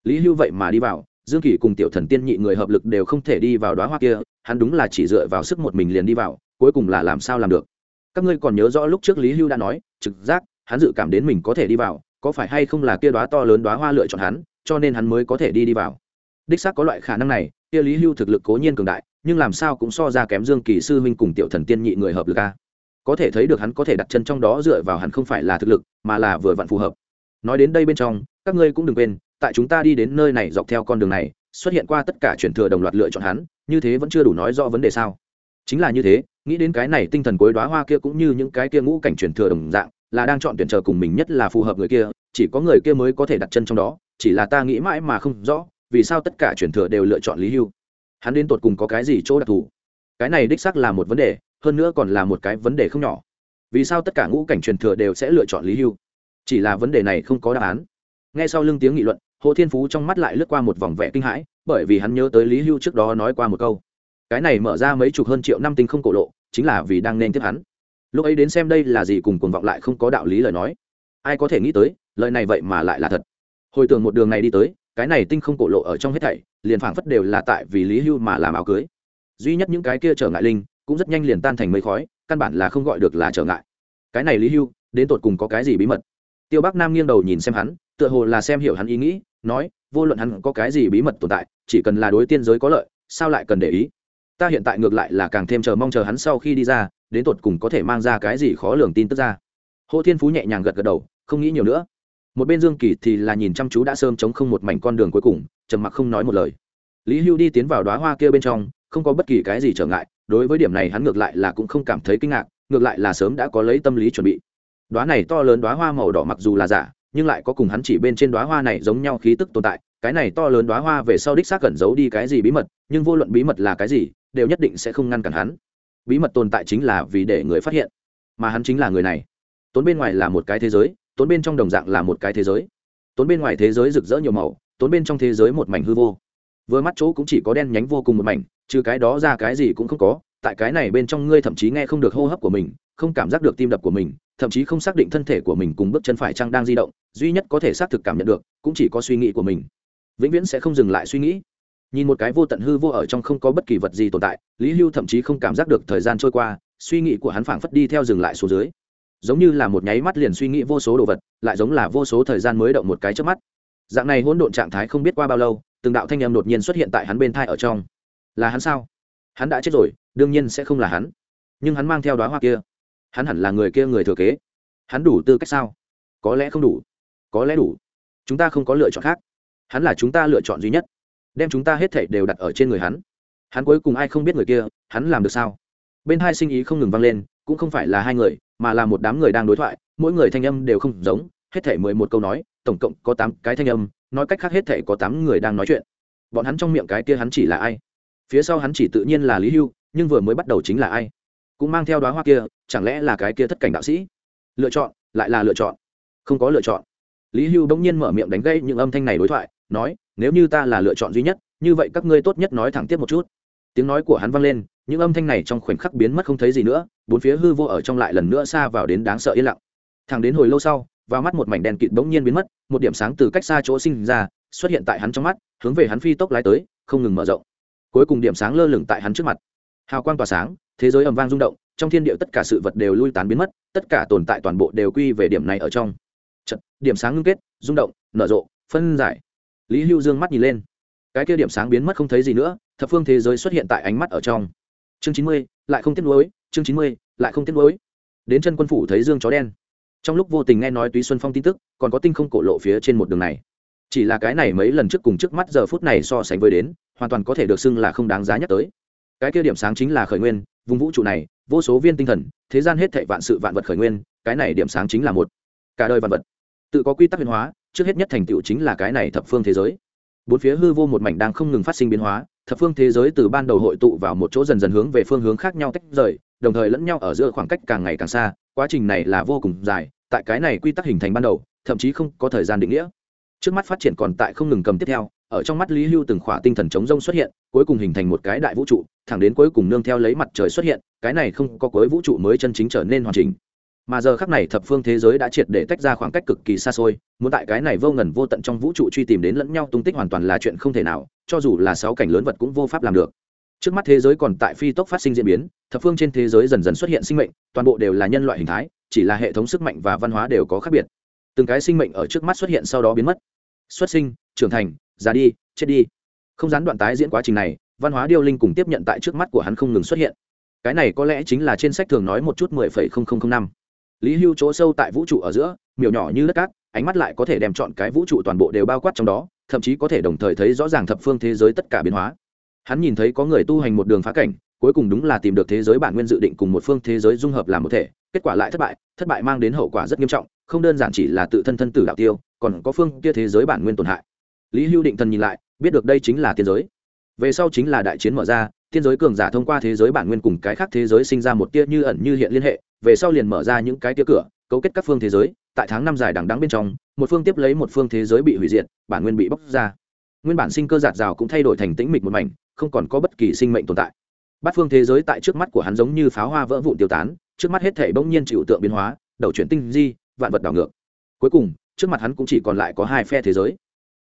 Lý hưu vậy mà đi vào, dương kỷ cùng tiểu thần tiên nhị người hợp lực đều không thể đi vào đoá hoa kia, hắn đúng là chỉ dựa vào sức một mình liền đi vào, cuối cùng là làm sao làm được. Các ngươi còn nhớ rõ lúc trước lý hưu đã nói, trực giác hắn dự cảm đến mình có thể đi vào, có phải hay không là kia đoá to lớn đoá hoa lựa chọn hắn, cho nên hắn mới có thể đi đi vào. Đích xác có loại khả năng này, kia lý hưu thực lực cố nhiên cường đại, nhưng làm sao cũng so ra kém dương kỳ sư huynh cùng tiểu thần tiên nhị người hợp lực a. Có thể thấy được hắn có thể đặt chân trong đó dựa vào hắn không phải là thực lực, mà là vừa vặn phù hợp. Nói đến đây bên trong, các ngươi cũng đừng quên, tại chúng ta đi đến nơi này dọc theo con đường này, xuất hiện qua tất cả chuyển thừa đồng loạt lựa chọn hắn, như thế vẫn chưa đủ nói rõ vấn đề sao. Chính là như thế, nghĩ đến cái này tinh thần cuối đoá hoa kia cũng như những cái kia ngũ cảnh chuyển thừa đồng dạng là đang chọn tuyển chờ cùng mình nhất là phù hợp người kia, chỉ có người kia mới có thể đặt chân trong đó, chỉ là ta nghĩ mãi mà không rõ, vì sao tất cả chuyển thừa đều lựa chọn lý hưu. Hắn đến tột cùng có cái gì chỗ đặc thù? Cái này đích xác là một vấn đề, hơn nữa còn là một cái vấn đề không nhỏ. Vì sao tất cả ngũ cảnh truyền thừa đều sẽ lựa chọn lý hưu? Chỉ là vấn đề này không có đáp án. Ngay sau lưng tiếng nghị luận, hồ thiên phú trong mắt lại lướt qua một vòng vẻ kinh hãi, bởi vì hắn nhớ tới lý hưu trước đó nói qua một câu. Cái này mở ra mấy chục hơn triệu năm tinh không cổ lộ, chính là vì đang nên tiếp hắn lúc ấy đến xem đây là gì cùng cuồng vọng lại không có đạo lý lời nói. Ai có thể nghĩ tới, lời này vậy mà lại là thật. Hồi tưởng một đường này đi tới, cái này tinh không cổ lộ ở trong hết thảy, liền phảng phất đều là tại vì lý hưu mà làm áo cưới. Duy nhất những cái kia trở ngại linh, cũng rất nhanh liền tan thành mây khói, căn bản là không gọi được là trở ngại. Cái này lý hưu, đến tột cùng có cái gì bí mật? Tiêu bắc nam nghiêng đầu nhìn xem hắn, tựa hồ là xem hiểu hắn ý nghĩ, nói, vô luận hắn có cái gì bí mật tồn tại, chỉ cần là đối tiên giới có lợi, sao lại cần để ý? Ta hiện tại ngược lại là càng thêm chờ mong chờ hắn sau khi đi ra đến tột cùng có thể mang ra cái gì khó lường tin tức ra. Hồ thiên phú nhẹ nhàng gật gật đầu, không nghĩ nhiều nữa. Một bên dương kỳ thì là nhìn chăm chú đã sơm chống không một mảnh con đường cuối cùng, trầm mặc không nói một lời. Lý hưu đi tiến vào đoá hoa kia bên trong, không có bất kỳ cái gì trở ngại, đối với điểm này hắn ngược lại là cũng không cảm thấy kinh ngạc, ngược lại là sớm đã có lấy tâm lý chuẩn bị. Đoá này to lớn đoá hoa màu đỏ mặc dù là giả, nhưng lại có cùng hắn chỉ bên trên đoá hoa này giống nhau khí tức tồn tại, cái này to lớn đoá hoa về sau đích xác cẩn giấu đi cái gì bí mật, nhưng vô luận bí mật là cái gì, đều nhất định sẽ không ngăn cản hắn bí mật tồn tại chính là vì để người phát hiện. Mà hắn chính là người này. Tốn bên ngoài là một cái thế giới, tốn bên trong đồng dạng là một cái thế giới. Tốn bên ngoài thế giới rực rỡ nhiều màu, tốn bên trong thế giới một mảnh hư vô. Vừa mắt chỗ cũng chỉ có đen nhánh vô cùng một mảnh, trừ cái đó ra cái gì cũng không có, tại cái này bên trong ngươi thậm chí nghe không được hô hấp của mình, không cảm giác được tim đập của mình, thậm chí không xác định thân thể của mình cùng bước chân phải chăng đang di động, duy nhất có thể xác thực cảm nhận được, cũng chỉ có suy nghĩ của mình. Vĩnh viễn sẽ không dừng lại suy nghĩ nhìn một cái vô tận hư vô ở trong không có bất kỳ vật gì tồn tại, lý hưu thậm chí không cảm giác được thời gian trôi qua, suy nghĩ của hắn phảng phất đi theo dừng lại xuống dưới. Giống như là một nháy mắt liền suy nghĩ vô số đồ vật, lại giống là vô số thời gian mới động một cái trước mắt. Dạng này hỗn độn trạng thái không biết qua bao lâu, từng đạo thanh âm đột nhiên xuất hiện tại hắn bên thai ở trong. Là hắn sao? Hắn đã chết rồi, đương nhiên sẽ không là hắn. Nhưng hắn mang theo đoá hoa kia. Hắn hẳn là người kia người thừa kế. Hắn đủ tư cách sao? Có lẽ không đủ. Có lẽ đủ. Chúng ta không có lựa chọn khác. Hắn là chúng ta lựa chọn duy nhất đem chúng ta hết thảy đều đặt ở trên người hắn. Hắn cuối cùng ai không biết người kia, hắn làm được sao? Bên hai sinh ý không ngừng vang lên, cũng không phải là hai người, mà là một đám người đang đối thoại, mỗi người thanh âm đều không giống, hết thảy mười một câu nói, tổng cộng có tám cái thanh âm, nói cách khác hết thảy có tám người đang nói chuyện. Bọn hắn trong miệng cái kia hắn chỉ là ai? Phía sau hắn chỉ tự nhiên là lý hưu, nhưng vừa mới bắt đầu chính là ai? Cũng mang theo đoá hoa kia, chẳng lẽ là cái kia thất cảnh đạo sĩ? Lựa chọn, lại là lựa chọn. Không có lựa chọn. Lý hưu bỗng nhiên mở miệng đánh gây những âm thanh này đối thoại nói nếu như ta là lựa chọn duy nhất như vậy các ngươi tốt nhất nói thẳng tiếp một chút. Tiếng nói của hắn vang lên những âm thanh này trong khoảnh khắc biến mất không thấy gì nữa bốn phía hư vô ở trong lại lần nữa xa vào đến đáng sợ yên lặng. Thẳng đến hồi lâu sau vào mắt một mảnh đèn kịt bỗng nhiên biến mất một điểm sáng từ cách xa chỗ sinh ra xuất hiện tại hắn trong mắt hướng về hắn phi tốc lái tới không ngừng mở rộng. Cuối cùng điểm sáng lơ lửng tại hắn trước mặt. Hào quang tỏa sáng thế giới ầm vang rung động trong thiên địa tất cả sự vật đều lui tán biến mất tất cả tồn tại toàn bộ đều quy về điểm này ở trong. Chật, điểm sáng ngưng kết rung động nở rộ phân giải lý hưu dương mắt nhìn lên. Cái kia điểm sáng biến mất không thấy gì nữa, thập phương thế giới xuất hiện tại ánh mắt ở trong. Chương chín mươi, lại không tiếc nuối, chương chín mươi, lại không tiếc nuối. Đến chân quân phủ thấy dương chó đen. Trong lúc vô tình nghe nói túy xuân phong tin tức, còn có tinh không cổ lộ phía trên một đường này. Chỉ là cái này mấy lần trước cùng trước mắt giờ phút này so sánh với đến, hoàn toàn có thể được xưng là không đáng giá nhắc tới. Cái kia điểm sáng chính là khởi nguyên, vùng vũ trụ này, vô số viên tinh thần, thế gian hết thảy vạn sự vạn vật khởi nguyên, cái này điểm sáng chính là một. Cả đời vạn vật tự có quy tắc biến hóa, trước hết nhất thành tựu chính là cái này thập phương thế giới. Bốn phía hư vô một mảnh đang không ngừng phát sinh biến hóa, thập phương thế giới từ ban đầu hội tụ vào một chỗ dần dần hướng về phương hướng khác nhau tách rời, đồng thời lẫn nhau ở giữa khoảng cách càng ngày càng xa, quá trình này là vô cùng dài, tại cái này quy tắc hình thành ban đầu, thậm chí không có thời gian định nghĩa. Trước mắt phát triển còn tại không ngừng cầm tiếp theo, ở trong mắt lý hưu từng khỏa tinh thần chống rông xuất hiện, cuối cùng hình thành một cái đại vũ trụ, thẳng đến cuối cùng nương theo lấy mặt trời xuất hiện, cái này không có cuối vũ trụ mới chân chính trở nên hoàn chỉnh mà giờ khắc này thập phương thế giới đã triệt để tách ra khoảng cách cực kỳ xa xôi, muốn tại cái này vô ngần vô tận trong vũ trụ truy tìm đến lẫn nhau tung tích hoàn toàn là chuyện không thể nào, cho dù là sáu cảnh lớn vật cũng vô pháp làm được. Trước mắt thế giới còn tại phi tốc phát sinh diễn biến, thập phương trên thế giới dần dần xuất hiện sinh mệnh, toàn bộ đều là nhân loại hình thái, chỉ là hệ thống sức mạnh và văn hóa đều có khác biệt. Từng cái sinh mệnh ở trước mắt xuất hiện sau đó biến mất. Xuất sinh, trưởng thành, già đi, chết đi. Không gián đoạn tái diễn quá trình này, văn hóa điêu linh cùng tiếp nhận tại trước mắt của hắn không ngừng xuất hiện. Cái này có lẽ chính là trên sách thường nói một chút mười phẩy không không không năm lý hưu chỗ sâu tại vũ trụ ở giữa miều nhỏ như đất cát, ánh mắt lại có thể đem chọn cái vũ trụ toàn bộ đều bao quát trong đó, thậm chí có thể đồng thời thấy rõ ràng thập phương thế giới tất cả biến hóa. Hắn nhìn thấy có người tu hành một đường phá cảnh, cuối cùng đúng là tìm được thế giới bản nguyên dự định cùng một phương thế giới dung hợp làm một thể, kết quả lại thất bại thất bại mang đến hậu quả rất nghiêm trọng, không đơn giản chỉ là tự thân thân tử đạo tiêu, còn có phương kia thế giới bản nguyên tổn hại. Lý hưu định thần nhìn lại, biết được đây chính là tiên giới. Về sau chính là đại chiến mở ra, tiên giới cường giả thông qua thế giới bản nguyên cùng cái khác thế giới sinh ra một tia như ẩn như hiện liên hệ về sau liền mở ra những cái tia cửa, cấu kết các phương thế giới, tại tháng năm dài đằng đắng bên trong, một phương tiếp lấy một phương thế giới bị hủy diệt, bản nguyên bị bóc ra. Nguyên bản sinh cơ giạt rào cũng thay đổi thành tĩnh mịch một mảnh, không còn có bất kỳ sinh mệnh tồn tại. Bát phương thế giới tại trước mắt của hắn giống như pháo hoa vỡ vụn tiêu tán, trước mắt hết thể bỗng nhiên chịu tượng biến hóa, đầu chuyển tinh di, vạn vật đảo ngược. Cuối cùng, trước mặt hắn cũng chỉ còn lại có hai phe thế giới.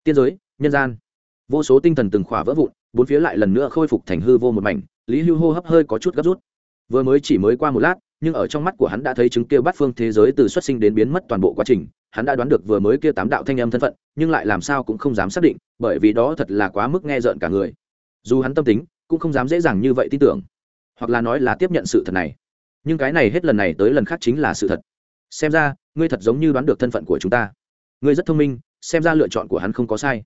Tiên giới, nhân gian. Vô số tinh thần từng khỏa vỡ vụn, bốn phía lại lần nữa khôi phục thành hư vô một mảnh, lý hưu hô hấp hơi có chút gấp rút. Vừa mới chỉ mới qua một lát nhưng ở trong mắt của hắn đã thấy chứng kia bắt phương thế giới từ xuất sinh đến biến mất toàn bộ quá trình, hắn đã đoán được vừa mới kia tám đạo thanh âm thân phận, nhưng lại làm sao cũng không dám xác định, bởi vì đó thật là quá mức nghe rợn cả người. Dù hắn tâm tính, cũng không dám dễ dàng như vậy tin tưởng, hoặc là nói là tiếp nhận sự thật này. Nhưng cái này hết lần này tới lần khác chính là sự thật. Xem ra, ngươi thật giống như đoán được thân phận của chúng ta. Ngươi rất thông minh, xem ra lựa chọn của hắn không có sai.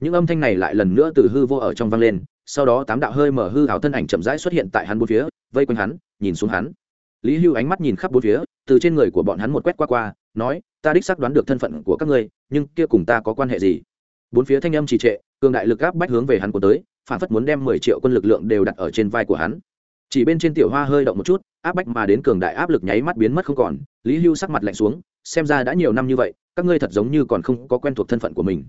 Những âm thanh này lại lần nữa từ hư vô ở trong vang lên, sau đó tám đạo hơi mở hư hào thân ảnh chậm rãi xuất hiện tại hắn bốn phía, vây quanh hắn, nhìn xuống hắn lý hưu ánh mắt nhìn khắp bốn phía, từ trên người của bọn hắn một quét qua qua, nói, ta đích xác đoán được thân phận của các ngươi, nhưng kia cùng ta có quan hệ gì? Bốn phía thanh âm trì trệ, cường đại lực áp bách hướng về hắn của tới, phản phất muốn đem mười triệu quân lực lượng đều đặt ở trên vai của hắn. Chỉ bên trên tiểu hoa hơi động một chút, áp bách mà đến cường đại áp lực nháy mắt biến mất không còn, lý hưu sắc mặt lạnh xuống, xem ra đã nhiều năm như vậy, các ngươi thật giống như còn không có quen thuộc thân phận của mình.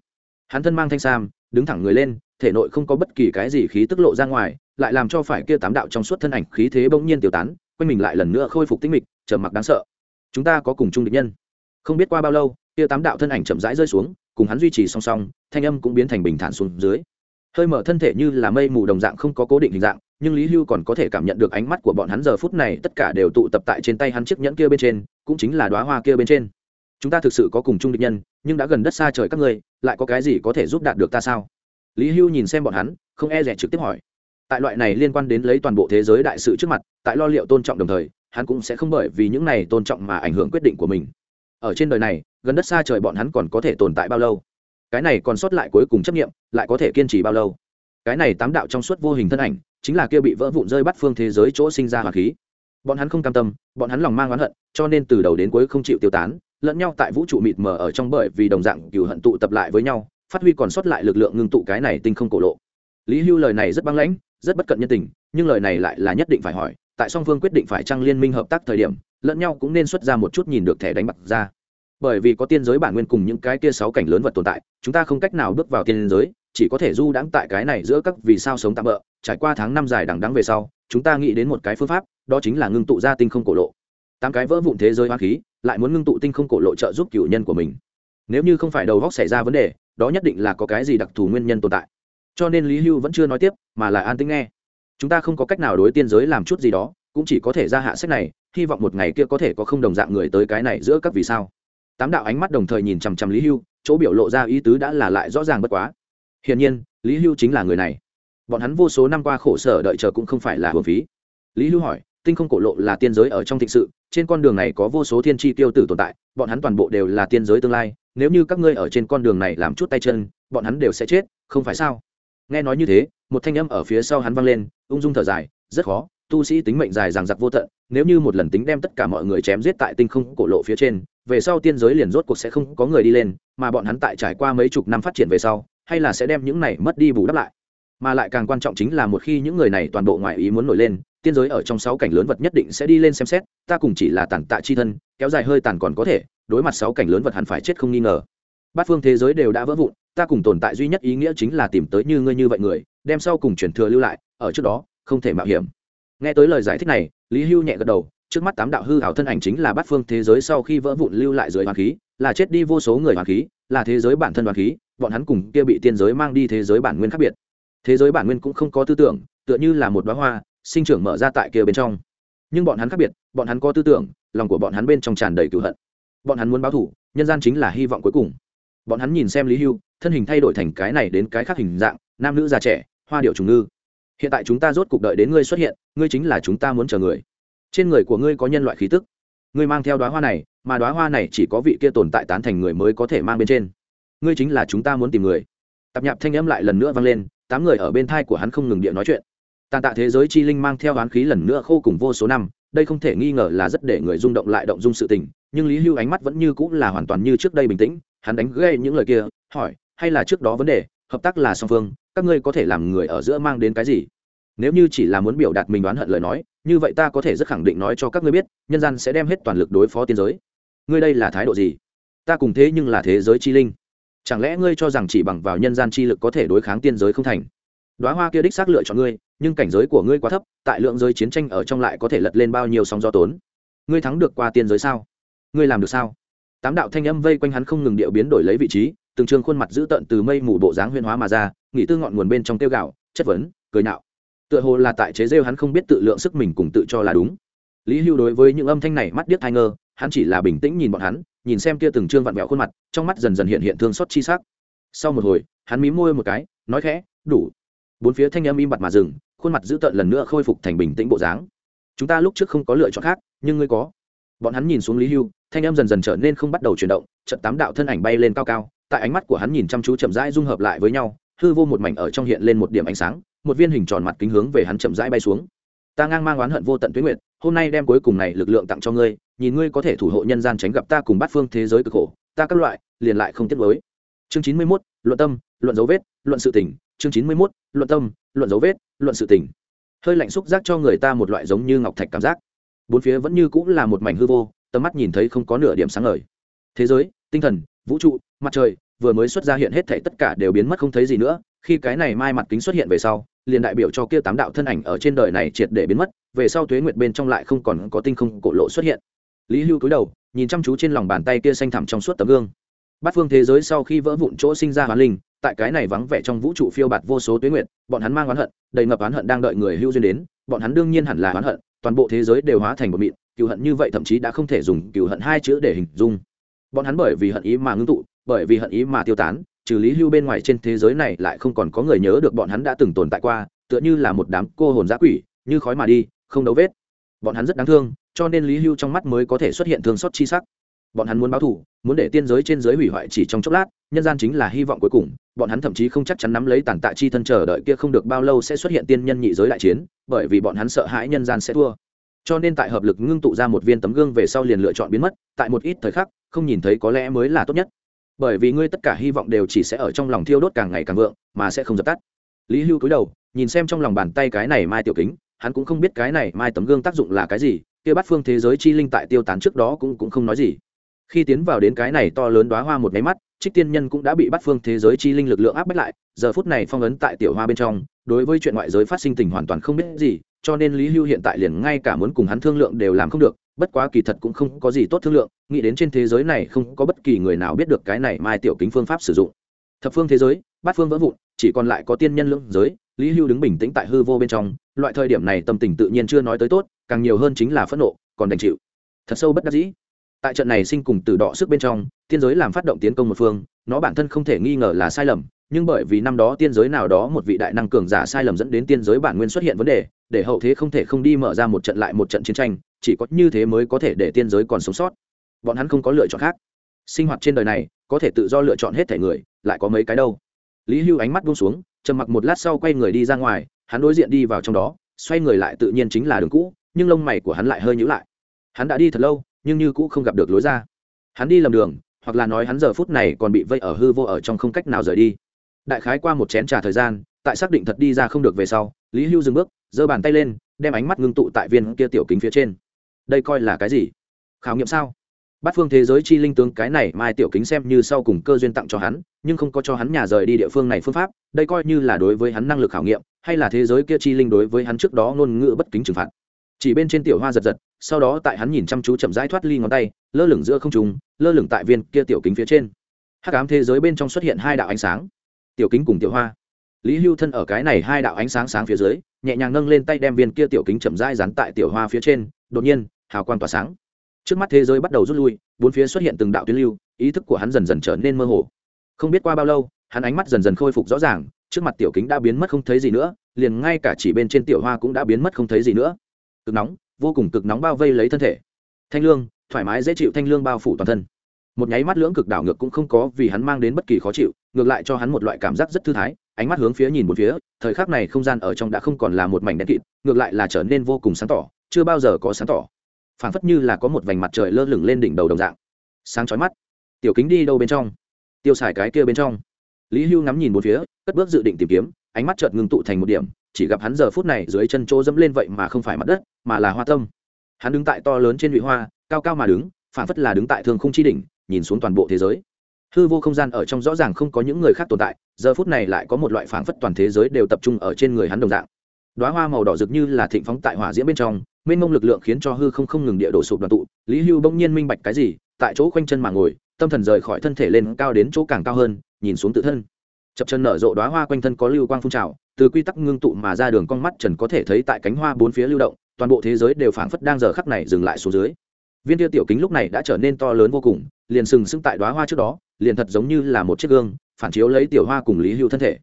Hắn thân mang thanh sam, đứng thẳng người lên, thể nội không có bất kỳ cái gì khí tức lộ ra ngoài, lại làm cho phải kia tám đạo trong suốt thân ảnh khí thế bỗng nhiên tiêu tán quanh mình lại lần nữa khôi phục tinh mịch, trầm mặc đáng sợ. Chúng ta có cùng chung địch nhân. Không biết qua bao lâu kia tám đạo thân ảnh chậm rãi rơi xuống, cùng hắn duy trì song song, thanh âm cũng biến thành bình thản xuống dưới. Hơi mở thân thể như là mây mù đồng dạng không có cố định hình dạng, nhưng lý hưu còn có thể cảm nhận được ánh mắt của bọn hắn giờ phút này, tất cả đều tụ tập tại trên tay hắn chiếc nhẫn kia bên trên, cũng chính là đoá hoa kia bên trên. Chúng ta thực sự có cùng chung địch nhân, nhưng đã gần đất xa trời các ngươi, lại có cái gì có thể giúp đạt được ta sao? Lý hưu nhìn xem bọn hắn, không e rẻ trực tiếp hỏi. Tại loại này liên quan đến lấy toàn bộ thế giới đại sự trước mặt tại lo liệu tôn trọng đồng thời, hắn cũng sẽ không bởi vì những này tôn trọng mà ảnh hưởng quyết định của mình. Ở trên đời này, gần đất xa trời bọn hắn còn có thể tồn tại bao lâu? Cái này còn sót lại cuối cùng chấp nghiệm lại có thể kiên trì bao lâu? Cái này tám đạo trong suốt vô hình thân ảnh, chính là kia bị vỡ vụn rơi bắt phương thế giới chỗ sinh ra hỏa khí. Bọn hắn không cam tâm, bọn hắn lòng mang oán hận, cho nên từ đầu đến cuối không chịu tiêu tán, lẫn nhau tại vũ trụ mịt mờ ở trong bởi vì đồng dạng cừu hận tụ tập lại với nhau, phát huy còn sót lại lực lượng ngưng tụ cái này tinh không cổ lộ. Lý hưu lời này rất băng lãnh, rất bất cận nhân tình, nhưng lời này lại là nhất định phải hỏi tại song phương quyết định phải trăng liên minh hợp tác thời điểm, lẫn nhau cũng nên xuất ra một chút nhìn được thẻ đánh bạc ra. Bởi vì có tiên giới bản nguyên cùng những cái kia sáu cảnh lớn vật tồn tại, chúng ta không cách nào bước vào tiên giới, chỉ có thể du đãng tại cái này giữa các vì sao sống tạm bỡ, trải qua tháng năm dài đằng đắng về sau, chúng ta nghĩ đến một cái phương pháp, đó chính là ngưng tụ ra tinh không cổ lộ. Tám cái vỡ vụn thế giới hoa khí, lại muốn ngưng tụ tinh không cổ lộ trợ giúp cựu nhân của mình. Nếu như không phải đầu góc xảy ra vấn đề, đó nhất định là có cái gì đặc thù nguyên nhân tồn tại. Cho nên lý hưu vẫn chưa nói tiếp, mà là an tĩnh nghe chúng ta không có cách nào đối tiên giới làm chút gì đó, cũng chỉ có thể ra hạ sách này, hy vọng một ngày kia có thể có không đồng dạng người tới cái này giữa các vì sao. Tám đạo ánh mắt đồng thời nhìn chằm chằm lý hưu, chỗ biểu lộ ra ý tứ đã là lại rõ ràng bất quá. Hiển nhiên, lý hưu chính là người này. Bọn hắn vô số năm qua khổ sở đợi chờ cũng không phải là hồn phí. Lý hưu hỏi, tinh không cổ lộ là tiên giới ở trong thịnh sự, trên con đường này có vô số thiên tri tiêu tử tồn tại, bọn hắn toàn bộ đều là tiên giới tương lai, nếu như các ngươi ở trên con đường này làm chút tay chân, bọn hắn đều sẽ chết, không phải sao? Nghe nói như thế, một thanh âm ở phía sau hắn vang lên, ung dung thở dài, rất khó, tu sĩ tính mệnh dài ràng giặc vô tận, nếu như một lần tính đem tất cả mọi người chém giết tại tinh không cổ lộ phía trên, về sau tiên giới liền rốt cuộc sẽ không có người đi lên, mà bọn hắn tại trải qua mấy chục năm phát triển về sau, hay là sẽ đem những này mất đi bù đắp lại. Mà lại càng quan trọng chính là một khi những người này toàn bộ ngoại ý muốn nổi lên, tiên giới ở trong sáu cảnh lớn vật nhất định sẽ đi lên xem xét, ta cùng chỉ là tàn tạ chi thân, kéo dài hơi tàn còn có thể, đối mặt sáu cảnh lớn vật hẳn phải chết không nghi ngờ. Bát phương thế giới đều đã vỡ vụn ta cùng tồn tại duy nhất ý nghĩa chính là tìm tới như ngươi như vậy người, đem sau cùng truyền thừa lưu lại, ở trước đó, không thể mạo hiểm. Nghe tới lời giải thích này, lý hưu nhẹ gật đầu, trước mắt tám đạo hư hảo thân ảnh chính là bát phương thế giới sau khi vỡ vụn lưu lại dưới hoàng khí, là chết đi vô số người hoàng khí, là thế giới bản thân hoàng khí, bọn hắn cùng kia bị tiên giới mang đi thế giới bản nguyên khác biệt. Thế giới bản nguyên cũng không có tư tưởng, tựa như là một đoá hoa, sinh trưởng mở ra tại kia bên trong. Nhưng bọn hắn khác biệt, bọn hắn có tư tưởng, lòng của bọn hắn bên trong tràn đầy cựu hận. Bọn hắn muốn báo thủ nhân gian chính là hy vọng cuối cùng bọn hắn nhìn xem lý hưu, thân hình thay đổi thành cái này đến cái khác hình dạng, nam nữ già trẻ, hoa điệu trùng ngư. Hiện tại chúng ta rốt cuộc đợi đến ngươi xuất hiện, ngươi chính là chúng ta muốn chờ người. Trên người của ngươi có nhân loại khí tức. Ngươi mang theo đoá hoa này, mà đoá hoa này chỉ có vị kia tồn tại tán thành người mới có thể mang bên trên. Ngươi chính là chúng ta muốn tìm người. Tạp nhạp thanh âm lại lần nữa vang lên, tám người ở bên thai của hắn không ngừng điện nói chuyện. Tàn tạ thế giới chi linh mang theo oán khí lần nữa khô cùng vô số năm, đây không thể nghi ngờ là rất để người rung động lại động dung sự tình nhưng lý hưu ánh mắt vẫn như cũng là hoàn toàn như trước đây bình tĩnh, hắn đánh gây những lời kia, hỏi, hay là trước đó vấn đề, hợp tác là song phương, các ngươi có thể làm người ở giữa mang đến cái gì? Nếu như chỉ là muốn biểu đạt mình đoán hận lời nói, như vậy ta có thể rất khẳng định nói cho các ngươi biết, nhân gian sẽ đem hết toàn lực đối phó tiên giới. Ngươi đây là thái độ gì? Ta cùng thế nhưng là thế giới chi linh. Chẳng lẽ ngươi cho rằng chỉ bằng vào nhân gian chi lực có thể đối kháng tiên giới không thành? Đoá hoa kia đích xác lựa chọn ngươi, nhưng cảnh giới của ngươi quá thấp, tại lượng giới chiến tranh ở trong lại có thể lật lên bao nhiêu sóng gió tốn? Ngươi thắng được qua tiên giới sao? Ngươi làm được sao? Tám đạo thanh âm vây quanh hắn không ngừng điệu biến đổi lấy vị trí, từng trường khuôn mặt dữ tợn từ mây mù bộ dáng huyên hóa mà ra, nghỉ tư ngọn nguồn bên trong tiêu gạo chất vấn, cười nạo. Tựa hồ là tại chế rêu hắn không biết tự lượng sức mình cùng tự cho là đúng. Lý hưu đối với những âm thanh này mắt điếc thai ngơ, hắn chỉ là bình tĩnh nhìn bọn hắn, nhìn xem kia từng trương vặn vẹo khuôn mặt, trong mắt dần dần hiện hiện thương xót chi sắc. Sau một hồi, hắn mí môi một cái, nói khẽ, đủ. Bốn phía thanh âm im bặt mà dừng, khuôn mặt dữ tợn lần nữa khôi phục thành bình tĩnh bộ dáng. Chúng ta lúc trước không có lựa chọn khác, nhưng ngươi có bọn hắn nhìn xuống lý hưu, thanh âm dần dần trở nên không bắt đầu chuyển động, trận tám đạo thân ảnh bay lên cao cao, tại ánh mắt của hắn nhìn chăm chú chậm rãi dung hợp lại với nhau, hư vô một mảnh ở trong hiện lên một điểm ánh sáng, một viên hình tròn mặt kính hướng về hắn chậm rãi bay xuống. Ta ngang mang oán hận vô tận tuyến nguyện hôm nay đem cuối cùng này lực lượng tặng cho ngươi, nhìn ngươi có thể thủ hộ nhân gian tránh gặp ta cùng bát phương thế giới cực khổ, ta các loại, liền lại không tiếc với chương chín mươi mốt, luận tâm, luận dấu vết, luận sự tỉnh chương chín mươi mốt, luận tâm, luận dấu vết, luận sự tỉnh hơi lạnh xúc giác cho người ta một loại giống như ngọc thạch cảm giác bốn phía vẫn như cũng là một mảnh hư vô, tầm mắt nhìn thấy không có nửa điểm sáng ngời. Thế giới, tinh thần, vũ trụ, mặt trời, vừa mới xuất ra hiện hết thảy tất cả đều biến mất không thấy gì nữa, khi cái này mai mặt kính xuất hiện về sau, liền đại biểu cho kia tám đạo thân ảnh ở trên đời này triệt để biến mất, về sau tuế nguyệt bên trong lại không còn có tinh không cổ lộ xuất hiện. Lý hưu cúi đầu, nhìn chăm chú trên lòng bàn tay kia xanh thẳm trong suốt tấm gương. Bát phương thế giới sau khi vỡ vụn chỗ sinh ra hoán linh, tại cái này vắng vẻ trong vũ trụ phiêu bạt vô số tuế nguyệt, bọn hắn mang oán hận, đầy ngập oán hận đang đợi người hưu duyên đến, bọn hắn đương nhiên hẳn là oán hận toàn bộ thế giới đều hóa thành một mịn cựu hận như vậy thậm chí đã không thể dùng cựu hận hai chữ để hình dung. Bọn hắn bởi vì hận ý mà ngưng tụ, bởi vì hận ý mà tiêu tán, trừ lý hưu bên ngoài trên thế giới này lại không còn có người nhớ được bọn hắn đã từng tồn tại qua, tựa như là một đám cô hồn giã quỷ, như khói mà đi, không đấu vết. Bọn hắn rất đáng thương, cho nên lý hưu trong mắt mới có thể xuất hiện thương xót chi sắc bọn hắn muốn báo thù, muốn để tiên giới trên giới hủy hoại chỉ trong chốc lát, nhân gian chính là hy vọng cuối cùng. Bọn hắn thậm chí không chắc chắn nắm lấy tàn tạ chi thân chờ đợi kia không được bao lâu sẽ xuất hiện tiên nhân nhị giới đại chiến, bởi vì bọn hắn sợ hãi nhân gian sẽ thua. Cho nên tại hợp lực ngưng tụ ra một viên tấm gương về sau liền lựa chọn biến mất, tại một ít thời khắc, không nhìn thấy có lẽ mới là tốt nhất. Bởi vì ngươi tất cả hy vọng đều chỉ sẽ ở trong lòng thiêu đốt càng ngày càng vượng, mà sẽ không dập tắt. Lý hưu cúi đầu, nhìn xem trong lòng bàn tay cái này mai tiểu kính, hắn cũng không biết cái này mai tấm gương tác dụng là cái gì, kia bắt phương thế giới chi linh tại tiêu tán trước đó cũng cũng không nói gì khi tiến vào đến cái này to lớn đoá hoa một máy mắt, trích tiên nhân cũng đã bị bắt phương thế giới chi linh lực lượng áp bách lại, giờ phút này phong ấn tại tiểu hoa bên trong, đối với chuyện ngoại giới phát sinh tình hoàn toàn không biết gì, cho nên lý hưu hiện tại liền ngay cả muốn cùng hắn thương lượng đều làm không được, bất quá kỳ thật cũng không có gì tốt thương lượng, nghĩ đến trên thế giới này không có bất kỳ người nào biết được cái này mai tiểu kính phương pháp sử dụng. Thập phương thế giới, bát phương vỡ vụn, chỉ còn lại có tiên nhân lưỡng giới, lý hưu đứng bình tĩnh tại hư vô bên trong, loại thời điểm này tâm tình tự nhiên chưa nói tới tốt, càng nhiều hơn chính là phẫn nộ, còn đành chịu. Thật sâu bất đắc dĩ tại trận này sinh cùng từ đọ sức bên trong, tiên giới làm phát động tiến công một phương, nó bản thân không thể nghi ngờ là sai lầm, nhưng bởi vì năm đó tiên giới nào đó một vị đại năng cường giả sai lầm dẫn đến tiên giới bản nguyên xuất hiện vấn đề, để hậu thế không thể không đi mở ra một trận lại một trận chiến tranh, chỉ có như thế mới có thể để tiên giới còn sống sót. Bọn hắn không có lựa chọn khác. Sinh hoạt trên đời này, có thể tự do lựa chọn hết thể người, lại có mấy cái đâu. Lý hưu ánh mắt buông xuống, trầm mặc một lát sau quay người đi ra ngoài, hắn đối diện đi vào trong đó, xoay người lại tự nhiên chính là đường cũ, nhưng lông mày của hắn lại hơi nhữ lại. Hắn đã đi thật lâu nhưng như cũ không gặp được lối ra. Hắn đi lầm đường, hoặc là nói hắn giờ phút này còn bị vây ở hư vô ở trong không cách nào rời đi. Đại khái qua một chén trà thời gian, tại xác định thật đi ra không được về sau, lý hưu dừng bước, giơ bàn tay lên, đem ánh mắt ngưng tụ tại viên kia tiểu kính phía trên. Đây coi là cái gì? Khảo nghiệm sao? Bát phương thế giới chi linh tướng cái này mai tiểu kính xem như sau cùng cơ duyên tặng cho hắn, nhưng không có cho hắn nhà rời đi địa phương này phương pháp, đây coi như là đối với hắn năng lực khảo nghiệm, hay là thế giới kia chi linh đối với hắn trước đó ngôn ngữ bất kính trừng phạt chỉ bên trên tiểu hoa giật giật, sau đó tại hắn nhìn chăm chú chậm rãi thoát ly ngón tay, lơ lửng giữa không trùng lơ lửng tại viên kia tiểu kính phía trên. Hắc ám thế giới bên trong xuất hiện hai đạo ánh sáng. Tiểu kính cùng tiểu hoa. Lý hưu thân ở cái này hai đạo ánh sáng sáng phía dưới, nhẹ nhàng nâng lên tay đem viên kia tiểu kính chậm rãi dán tại tiểu hoa phía trên, đột nhiên, hào quang tỏa sáng. Trước mắt thế giới bắt đầu rút lui, bốn phía xuất hiện từng đạo tuyến lưu, ý thức của hắn dần dần trở nên mơ hồ. Không biết qua bao lâu, hắn ánh mắt dần dần khôi phục rõ ràng, trước mặt tiểu kính đã biến mất không thấy gì nữa, liền ngay cả chỉ bên trên tiểu hoa cũng đã biến mất không thấy gì nữa cực nóng, vô cùng cực nóng bao vây lấy thân thể. Thanh lương, thoải mái dễ chịu thanh lương bao phủ toàn thân. Một nháy mắt lưỡng cực đảo ngược cũng không có vì hắn mang đến bất kỳ khó chịu, ngược lại cho hắn một loại cảm giác rất thư thái, ánh mắt hướng phía nhìn một phía, thời khắc này không gian ở trong đã không còn là một mảnh đen kịt, ngược lại là trở nên vô cùng sáng tỏ, chưa bao giờ có sáng tỏ. Phảng phất như là có một vành mặt trời lơ lửng lên đỉnh đầu đồng dạng. Sáng chói mắt. Tiểu kính đi đâu bên trong? Tiêu xài cái kia bên trong. Lý hưu ngắm nhìn một phía, cất bước dự định tìm kiếm, ánh mắt chợt ngưng tụ thành một điểm chỉ gặp hắn giờ phút này dưới chân chỗ dẫm lên vậy mà không phải mặt đất, mà là hoa tâm. Hắn đứng tại to lớn trên nhụy hoa, cao cao mà đứng, phảng phất là đứng tại thương không chi đỉnh, nhìn xuống toàn bộ thế giới. Hư vô không gian ở trong rõ ràng không có những người khác tồn tại, giờ phút này lại có một loại phảng phất toàn thế giới đều tập trung ở trên người hắn đồng dạng. Đoá hoa màu đỏ rực như là thịnh phóng tại hỏa diễm bên trong, mênh mông lực lượng khiến cho hư không không ngừng địa đổ sụp đoàn tụ. Lý hưu bỗng nhiên minh bạch cái gì, tại chỗ khoanh chân mà ngồi, tâm thần rời khỏi thân thể lên cao đến chỗ càng cao hơn, nhìn xuống tự thân chập chân nở rộ đoá hoa quanh thân có lưu quang phun trào, từ quy tắc ngưng tụ mà ra đường con mắt trần có thể thấy tại cánh hoa bốn phía lưu động, toàn bộ thế giới đều phảng phất đang giờ khắc này dừng lại xuống dưới. Viên tiêu tiểu kính lúc này đã trở nên to lớn vô cùng, liền sừng sững tại đoá hoa trước đó, liền thật giống như là một chiếc gương, phản chiếu lấy tiểu hoa cùng lý hưu thân thể.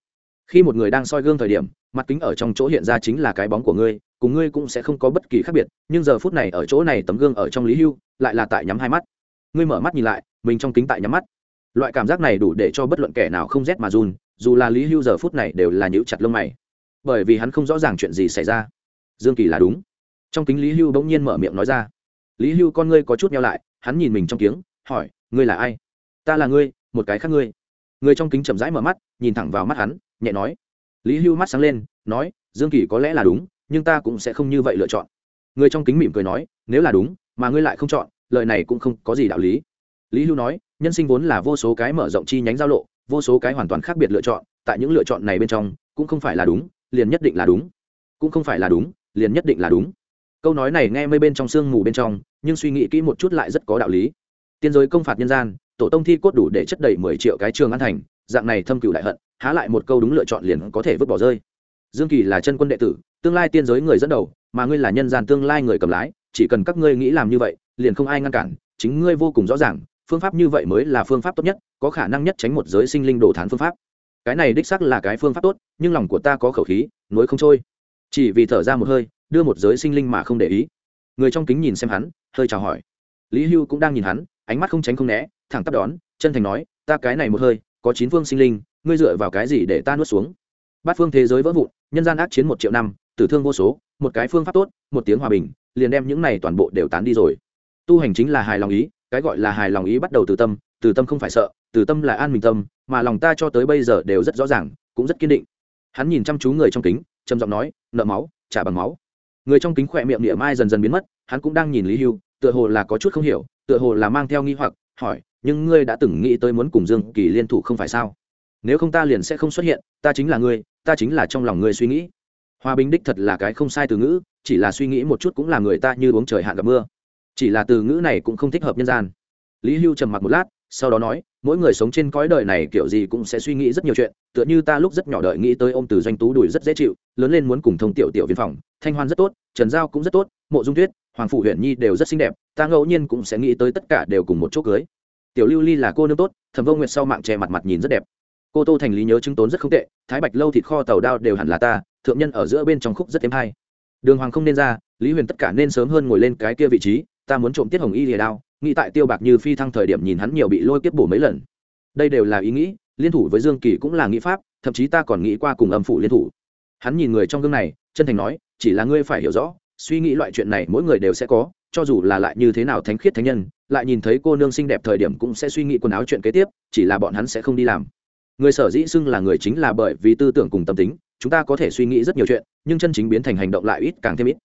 Khi một người đang soi gương thời điểm, mặt kính ở trong chỗ hiện ra chính là cái bóng của ngươi, cùng ngươi cũng sẽ không có bất kỳ khác biệt, nhưng giờ phút này ở chỗ này tấm gương ở trong lý hưu, lại là tại nhắm hai mắt. Ngươi mở mắt nhìn lại, mình trong kính tại nhắm mắt loại cảm giác này đủ để cho bất luận kẻ nào không rét mà run dù là lý hưu giờ phút này đều là nhữ chặt lông mày. Bởi vì hắn không rõ ràng chuyện gì xảy ra. Dương kỳ là đúng. Trong kính lý hưu bỗng nhiên mở miệng nói ra. Lý hưu con ngươi có chút nhau lại hắn nhìn mình trong tiếng, hỏi ngươi là ai? Ta là ngươi một cái khác ngươi. Người trong kính chậm rãi mở mắt nhìn thẳng vào mắt hắn nhẹ nói. Lý hưu mắt sáng lên nói dương kỳ có lẽ là đúng nhưng ta cũng sẽ không như vậy lựa chọn. Người trong kính mỉm cười nói nếu là đúng mà ngươi lại không chọn lời này cũng không có gì đạo lý. Lý hưu nói nhân sinh vốn là vô số cái mở rộng chi nhánh giao lộ, vô số cái hoàn toàn khác biệt lựa chọn, tại những lựa chọn này bên trong, cũng không phải là đúng, liền nhất định là đúng. Cũng không phải là đúng, liền nhất định là đúng. Câu nói này nghe mây bên trong sương mù bên trong, nhưng suy nghĩ kỹ một chút lại rất có đạo lý. Tiên giới công phạt nhân gian, tổ tông thi cốt đủ để chất đầy mười triệu cái trường an thành, dạng này thâm cựu đại hận, há lại một câu đúng lựa chọn liền có thể vứt bỏ rơi. Dương kỳ là chân quân đệ tử, tương lai tiên giới người dẫn đầu, mà ngươi là nhân gian tương lai người cầm lái, chỉ cần các ngươi nghĩ làm như vậy, liền không ai ngăn cản, chính ngươi vô cùng rõ ràng phương pháp như vậy mới là phương pháp tốt nhất, có khả năng nhất tránh một giới sinh linh đồ thán phương pháp. Cái này đích xác là cái phương pháp tốt, nhưng lòng của ta có khẩu khí nối không trôi. Chỉ vì thở ra một hơi, đưa một giới sinh linh mà không để ý. Người trong kính nhìn xem hắn, hơi chào hỏi. Lý hưu cũng đang nhìn hắn, ánh mắt không tránh không né, thẳng tắp đón, chân thành nói, ta cái này một hơi, có chín phương sinh linh, ngươi dựa vào cái gì để ta nuốt xuống? Bát phương thế giới vỡ vụn, nhân gian ác chiến một triệu năm, tử thương vô số, một cái phương pháp tốt, một tiếng hòa bình, liền đem những này toàn bộ đều tán đi rồi. Tu hành chính là hài lòng ý cái gọi là hài lòng ý bắt đầu từ tâm từ tâm không phải sợ, từ tâm là an bình tâm, mà lòng ta cho tới bây giờ đều rất rõ ràng, cũng rất kiên định. Hắn nhìn chăm chú người trong kính, trầm giọng nói, nợ máu, trả bằng máu. Người trong kính khỏe miệng niệm mai dần dần biến mất, hắn cũng đang nhìn lý hưu, tựa hồ là có chút không hiểu, tựa hồ là mang theo nghi hoặc, hỏi, nhưng ngươi đã từng nghĩ tới muốn cùng dương kỳ liên thủ không phải sao? Nếu không ta liền sẽ không xuất hiện, ta chính là ngươi, ta chính là trong lòng ngươi suy nghĩ. Hòa bình đích thật là cái không sai từ ngữ, chỉ là suy nghĩ một chút cũng là người ta như uống trời hạn gặp mưa chỉ là từ ngữ này cũng không thích hợp nhân gian. Lý hưu trầm mặc một lát, sau đó nói, mỗi người sống trên cõi đời này kiểu gì cũng sẽ suy nghĩ rất nhiều chuyện, tựa như ta lúc rất nhỏ đợi nghĩ tới ô m từ doanh tú đùi rất dễ chịu, lớn lên muốn cùng thông tiểu tiểu viên phòng, thanh hoan rất tốt, trần giao cũng rất tốt, mộ dung tuyết, hoàng phụ huyện nhi đều rất xinh đẹp, ta ngẫu nhiên cũng sẽ nghĩ tới tất cả đều cùng một chỗ cưới. Tiểu lưu ly là cô nương tốt, thẩm vô nguyệt sau mạng che mặt mặt nhìn rất đẹp. Cô tô thành lý nhớ chứng tốn rất không tệ, thái bạch lâu thịt kho tàu đao đều hẳn là ta, thượng nhân ở giữa bên trong khúc rất êm hay. Đường hoàng không nên ra, lý huyền tất cả nên sớm hơn ngồi lên cái kia vị trí ta muốn trộm tiết hồng y lìa đao, nghĩ tại tiêu bạc như phi thăng thời điểm nhìn hắn nhiều bị lôi kiếp bổ mấy lần. Đây đều là ý nghĩ, liên thủ với dương kỳ cũng là nghĩ pháp, thậm chí ta còn nghĩ qua cùng âm phủ liên thủ. Hắn nhìn người trong gương này, chân thành nói, chỉ là ngươi phải hiểu rõ, suy nghĩ loại chuyện này mỗi người đều sẽ có, cho dù là lại như thế nào thánh khiết thánh nhân, lại nhìn thấy cô nương xinh đẹp thời điểm cũng sẽ suy nghĩ quần áo chuyện kế tiếp, chỉ là bọn hắn sẽ không đi làm. Người sở dĩ xưng là người chính là bởi vì tư tưởng cùng tâm tính, chúng ta có thể suy nghĩ rất nhiều chuyện, nhưng chân chính biến thành hành động lại ít càng thêm ít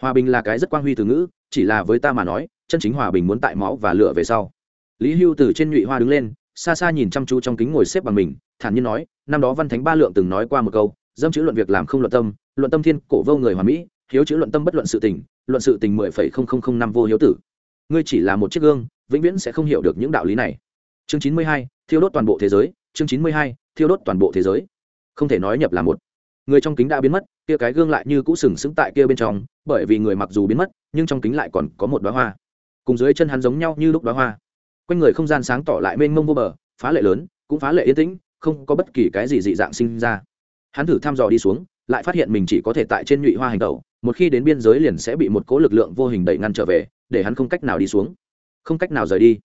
hòa bình là cái rất quan huy từ ngữ, chỉ là với ta mà nói, chân chính hòa bình muốn tại máu và lửa về sau. Lý hưu từ trên nhụy hoa đứng lên, xa xa nhìn chăm chú trong kính ngồi xếp bằng mình, thản nhiên nói, năm đó văn thánh ba lượng từng nói qua một câu, dâm chữ luận việc làm không luận tâm luận tâm thiên, cổ vô người hòa mỹ, hiếu chữ luận tâm bất luận sự tình, luận sự tình mười phẩy không không không năm vô hiếu tử. Ngươi chỉ là một chiếc gương, vĩnh viễn sẽ không hiểu được những đạo lý này. Chương chín mươi hai, thiêu đốt toàn bộ thế giới, chương chín mươi hai, thiêu đốt toàn bộ thế giới. Không thể nói nhập là một. Người trong kính đã biến mất kia cái gương lại như cũ sừng sững tại kia bên trong, bởi vì người mặc dù biến mất, nhưng trong kính lại còn có một đoá hoa. Cùng dưới chân hắn giống nhau như lúc đoá hoa. Quanh người không gian sáng tỏ lại mênh mông vô bờ, phá lệ lớn, cũng phá lệ yên tĩnh, không có bất kỳ cái gì dị dạng sinh ra. Hắn thử thăm dò đi xuống, lại phát hiện mình chỉ có thể tại trên nhụy hoa hành tẩu, một khi đến biên giới liền sẽ bị một cỗ lực lượng vô hình đẩy ngăn trở về, để hắn không cách nào đi xuống. Không cách nào rời đi.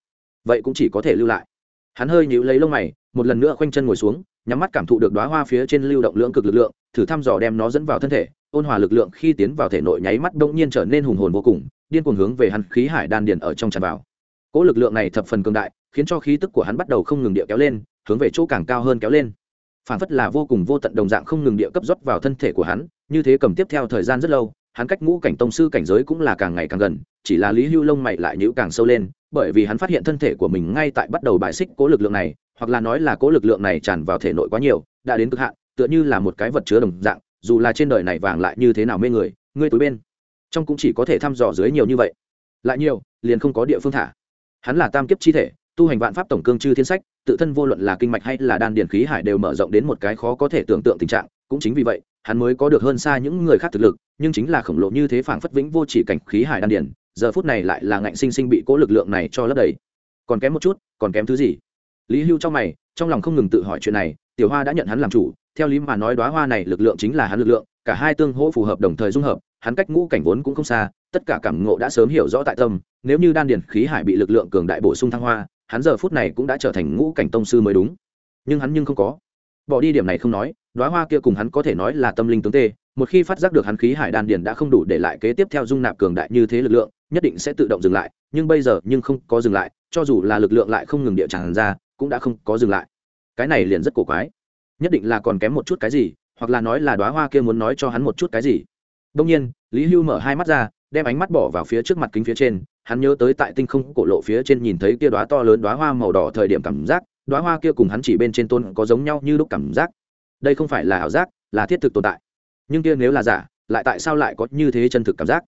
Vậy cũng chỉ có thể lưu lại. Hắn hơi nhíu lấy lông mày, một lần nữa khoanh chân ngồi xuống nhắm mắt cảm thụ được đóa hoa phía trên lưu động lượng cực lực lượng, thử thăm dò đem nó dẫn vào thân thể, ôn hòa lực lượng khi tiến vào thể nội nháy mắt đông nhiên trở nên hùng hồn vô cùng, điên cuồng hướng về hắn khí hải đan điền ở trong tràn vào. Cỗ lực lượng này thập phần cường đại, khiến cho khí tức của hắn bắt đầu không ngừng địa kéo lên, hướng về chỗ càng cao hơn kéo lên. Phản phất là vô cùng vô tận đồng dạng không ngừng địa cấp rót vào thân thể của hắn, như thế cầm tiếp theo thời gian rất lâu, hắn cách ngũ cảnh tông sư cảnh giới cũng là càng ngày càng gần, chỉ là lý hưu lông mày lại nhữ càng sâu lên, bởi vì hắn phát hiện thân thể của mình ngay tại bắt đầu bài xích cố lực lượng này hoặc là nói là cố lực lượng này tràn vào thể nội quá nhiều, đã đến cực hạn, tựa như là một cái vật chứa đồng dạng, dù là trên đời này vàng lại như thế nào mê người, ngươi túi bên trong cũng chỉ có thể thăm dò dưới nhiều như vậy. Lại nhiều, liền không có địa phương thả. Hắn là tam kiếp chi thể, tu hành vạn pháp tổng cương chư thiên sách, tự thân vô luận là kinh mạch hay là đan điền khí hải đều mở rộng đến một cái khó có thể tưởng tượng tình trạng, cũng chính vì vậy, hắn mới có được hơn xa những người khác thực lực, nhưng chính là khổng lồ như thế phảng phất vĩnh vô chỉ cảnh khí hải đan điền, giờ phút này lại là ngạnh sinh sinh bị cố lực lượng này cho lấp đầy. Còn kém một chút, còn kém thứ gì? Lý hưu trong mày, trong lòng không ngừng tự hỏi chuyện này, tiểu hoa đã nhận hắn làm chủ, theo lý mà nói đoá hoa này lực lượng chính là hắn lực lượng, cả hai tương hỗ phù hợp đồng thời dung hợp, hắn cách ngũ cảnh vốn cũng không xa, tất cả cảm ngộ đã sớm hiểu rõ tại tâm, nếu như đan điền khí hải bị lực lượng cường đại bổ sung thăng hoa, hắn giờ phút này cũng đã trở thành ngũ cảnh tông sư mới đúng. Nhưng hắn nhưng không có. Bỏ đi điểm này không nói đoá hoa kia cùng hắn có thể nói là tâm linh tướng tê, một khi phát giác được hắn khí hải đan điền đã không đủ để lại kế tiếp theo dung nạp cường đại như thế lực lượng, nhất định sẽ tự động dừng lại, nhưng bây giờ nhưng không có dừng lại, cho dù là lực lượng lại không ngừng địa tràn ra cũng đã không có dừng lại. Cái này liền rất cổ quái. Nhất định là còn kém một chút cái gì, hoặc là nói là đoá hoa kia muốn nói cho hắn một chút cái gì. Đông nhiên, lý hưu mở hai mắt ra, đem ánh mắt bỏ vào phía trước mặt kính phía trên, hắn nhớ tới tại tinh không cổ lộ phía trên nhìn thấy kia đoá to lớn đoá hoa màu đỏ thời điểm cảm giác đoá hoa kia cùng hắn chỉ bên trên tôn có giống nhau như lúc cảm giác. Đây không phải là ảo giác, là thiết thực tồn tại. Nhưng kia nếu là giả, lại tại sao lại có như thế chân thực cảm giác?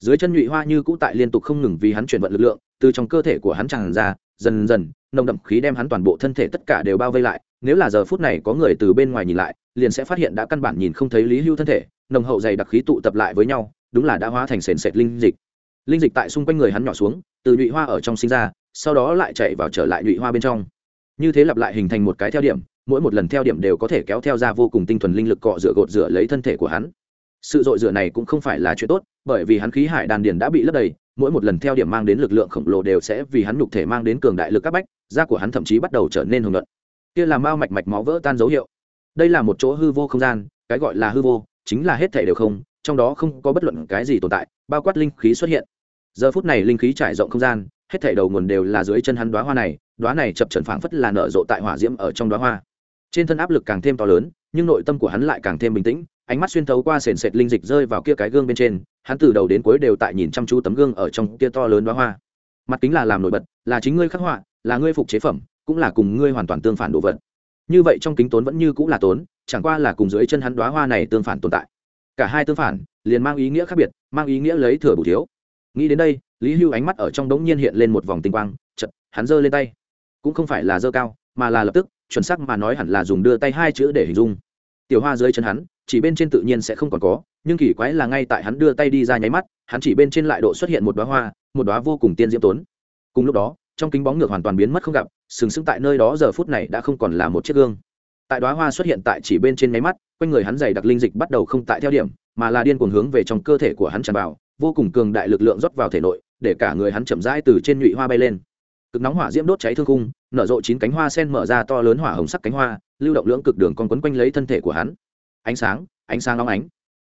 Dưới chân nhụy hoa như cũ tại liên tục không ngừng vì hắn chuyển vận lực lượng, từ trong cơ thể của hắn tràn ra, dần dần nồng đậm khí đem hắn toàn bộ thân thể tất cả đều bao vây lại, nếu là giờ phút này có người từ bên ngoài nhìn lại, liền sẽ phát hiện đã căn bản nhìn không thấy lý hưu thân thể, nồng hậu dày đặc khí tụ tập lại với nhau, đúng là đã hóa thành sền sệt linh dịch. Linh dịch tại xung quanh người hắn nhỏ xuống, từ nhụy hoa ở trong sinh ra, sau đó lại chạy vào trở lại nhụy hoa bên trong. Như thế lặp lại hình thành một cái theo điểm, mỗi một lần theo điểm đều có thể kéo theo ra vô cùng tinh thuần linh lực cọ rửa gột rửa lấy thân thể của hắn. Sự dội rửa này cũng không phải là chuyện tốt, bởi vì hắn khí hải đàn điền đã bị lấp đầy mỗi một lần theo điểm mang đến lực lượng khổng lồ đều sẽ vì hắn nhục thể mang đến cường đại lực các bách, da của hắn thậm chí bắt đầu trở nên hùng luận kia là mao mạch mạch máu vỡ tan dấu hiệu. Đây là một chỗ hư vô không gian, cái gọi là hư vô, chính là hết thể đều không, trong đó không có bất luận cái gì tồn tại, bao quát linh khí xuất hiện. Giờ phút này linh khí trải rộng không gian, hết thể đầu nguồn đều là dưới chân hắn đoá hoa này đoá này chập trần phảng phất là nở rộ tại hỏa diễm ở trong đoá hoa. Trên thân áp lực càng thêm to lớn nhưng nội tâm của hắn lại càng thêm bình tĩnh, ánh mắt xuyên thấu qua sền sệt linh dịch rơi vào kia cái gương bên trên, hắn từ đầu đến cuối đều tại nhìn chăm chú tấm gương ở trong kia to lớn đoá hoa. Mặt kính là làm nổi bật, là chính ngươi khắc họa, là ngươi phục chế phẩm, cũng là cùng ngươi hoàn toàn tương phản đồ vật. Như vậy trong kính tốn vẫn như cũng là tốn, chẳng qua là cùng dưới chân hắn đoá hoa này tương phản tồn tại. Cả hai tương phản, liền mang ý nghĩa khác biệt, mang ý nghĩa lấy thừa bù thiếu. Nghĩ đến đây, lý hưu ánh mắt ở trong đống nhiên hiện lên một vòng tinh quang chật hắn giơ lên tay. Cũng không phải là giơ cao, mà là lập tức chuẩn xác mà nói hẳn là dùng đưa tay hai chữ để hình dung. Tiểu hoa dưới chân hắn, chỉ bên trên tự nhiên sẽ không còn có, nhưng kỳ quái là ngay tại hắn đưa tay đi ra nháy mắt, hắn chỉ bên trên lại độ xuất hiện một đoá hoa, một đoá vô cùng tiên diễm tốn. Cùng lúc đó, trong kính bóng ngược hoàn toàn biến mất không gặp, sừng sững tại nơi đó giờ phút này đã không còn là một chiếc gương. Tại đoá hoa xuất hiện tại chỉ bên trên nháy mắt, quanh người hắn dày đặc linh dịch bắt đầu không tại theo điểm, mà là điên cuồng hướng về trong cơ thể của hắn tràn vào, vô cùng cường đại lực lượng rót vào thể nội, để cả người hắn chậm rãi từ trên nhụy hoa bay lên cực nóng hỏa diễm đốt cháy thương khung, nở rộ chín cánh hoa sen mở ra to lớn hỏa hồng sắc cánh hoa lưu động lưỡng cực đường còn quấn quanh lấy thân thể của hắn. Ánh sáng ánh sáng nóng ánh.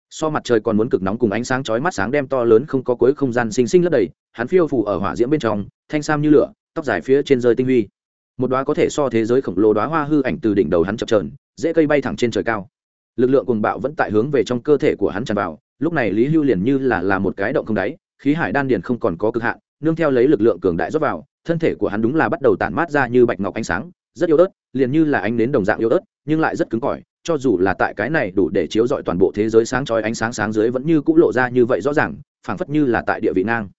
So mặt trời còn muốn cực nóng cùng ánh sáng chói mắt sáng đem to lớn không có cuối không gian xinh xinh lấp đầy hắn phiêu phủ ở hỏa diễm bên trong thanh sam như lửa tóc dài phía trên rơi tinh huy. Một đóa có thể so thế giới khổng lồ đóa hoa hư ảnh từ đỉnh đầu hắn chập chờn, dễ cây bay thẳng trên trời cao. Lực lượng cuồng bạo vẫn tại hướng về trong cơ thể của hắn tràn vào lúc này lý hưu liền như là là một cái động không đáy khí hải đan điền không còn có cực hạn nương theo lấy lực lượng cường đại rót vào thân thể của hắn đúng là bắt đầu tản mát ra như bạch ngọc ánh sáng, rất yếu ớt, liền như là ánh nến đồng dạng yếu ớt, nhưng lại rất cứng cỏi, cho dù là tại cái này đủ để chiếu rọi toàn bộ thế giới sáng chói ánh sáng sáng dưới vẫn như cũng lộ ra như vậy rõ ràng, phảng phất như là tại địa vị ngang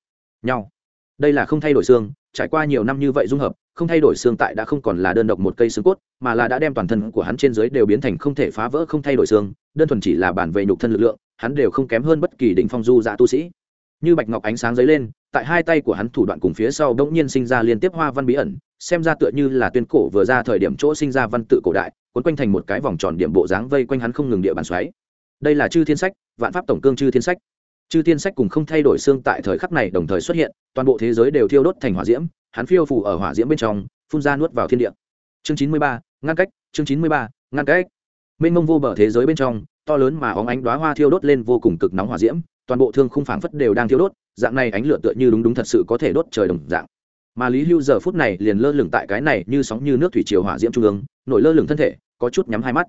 nhau. Đây là không thay đổi xương, trải qua nhiều năm như vậy dung hợp, không thay đổi xương tại đã không còn là đơn độc một cây xương cốt, mà là đã đem toàn thân của hắn trên dưới đều biến thành không thể phá vỡ không thay đổi xương, đơn thuần chỉ là bản về nhục thân lực lượng, hắn đều không kém hơn bất kỳ đỉnh phong du dạ tu sĩ. Như bạch ngọc ánh sáng dấy lên tại hai tay của hắn thủ đoạn cùng phía sau bỗng nhiên sinh ra liên tiếp hoa văn bí ẩn, xem ra tựa như là tuyên cổ vừa ra thời điểm chỗ sinh ra văn tự cổ đại quấn quanh thành một cái vòng tròn điểm bộ dáng vây quanh hắn không ngừng địa bàn xoáy. Đây là chư thiên sách, vạn pháp tổng cương chư thiên sách. Chư thiên sách cùng không thay đổi xương tại thời khắc này đồng thời xuất hiện, toàn bộ thế giới đều thiêu đốt thành hỏa diễm, hắn phiêu phủ ở hỏa diễm bên trong, phun ra nuốt vào thiên địa. Chương chín mươi ba, ngăn cách, chương chín mươi ba, ngăn cách. Mênh mông vô bờ thế giới bên trong, to lớn mà óng ánh đoá hoa thiêu đốt lên vô cùng cực nóng hỏa diễm, toàn bộ thương khung phảng phất đều đang thiêu đốt dạng này ánh lửa tựa như đúng đúng thật sự có thể đốt trời đồng dạng. Mà lý hưu giờ phút này liền lơ lửng tại cái này như sóng như nước thủy triều hỏa diễm trung ương, nổi lơ lửng thân thể, có chút nhắm hai mắt.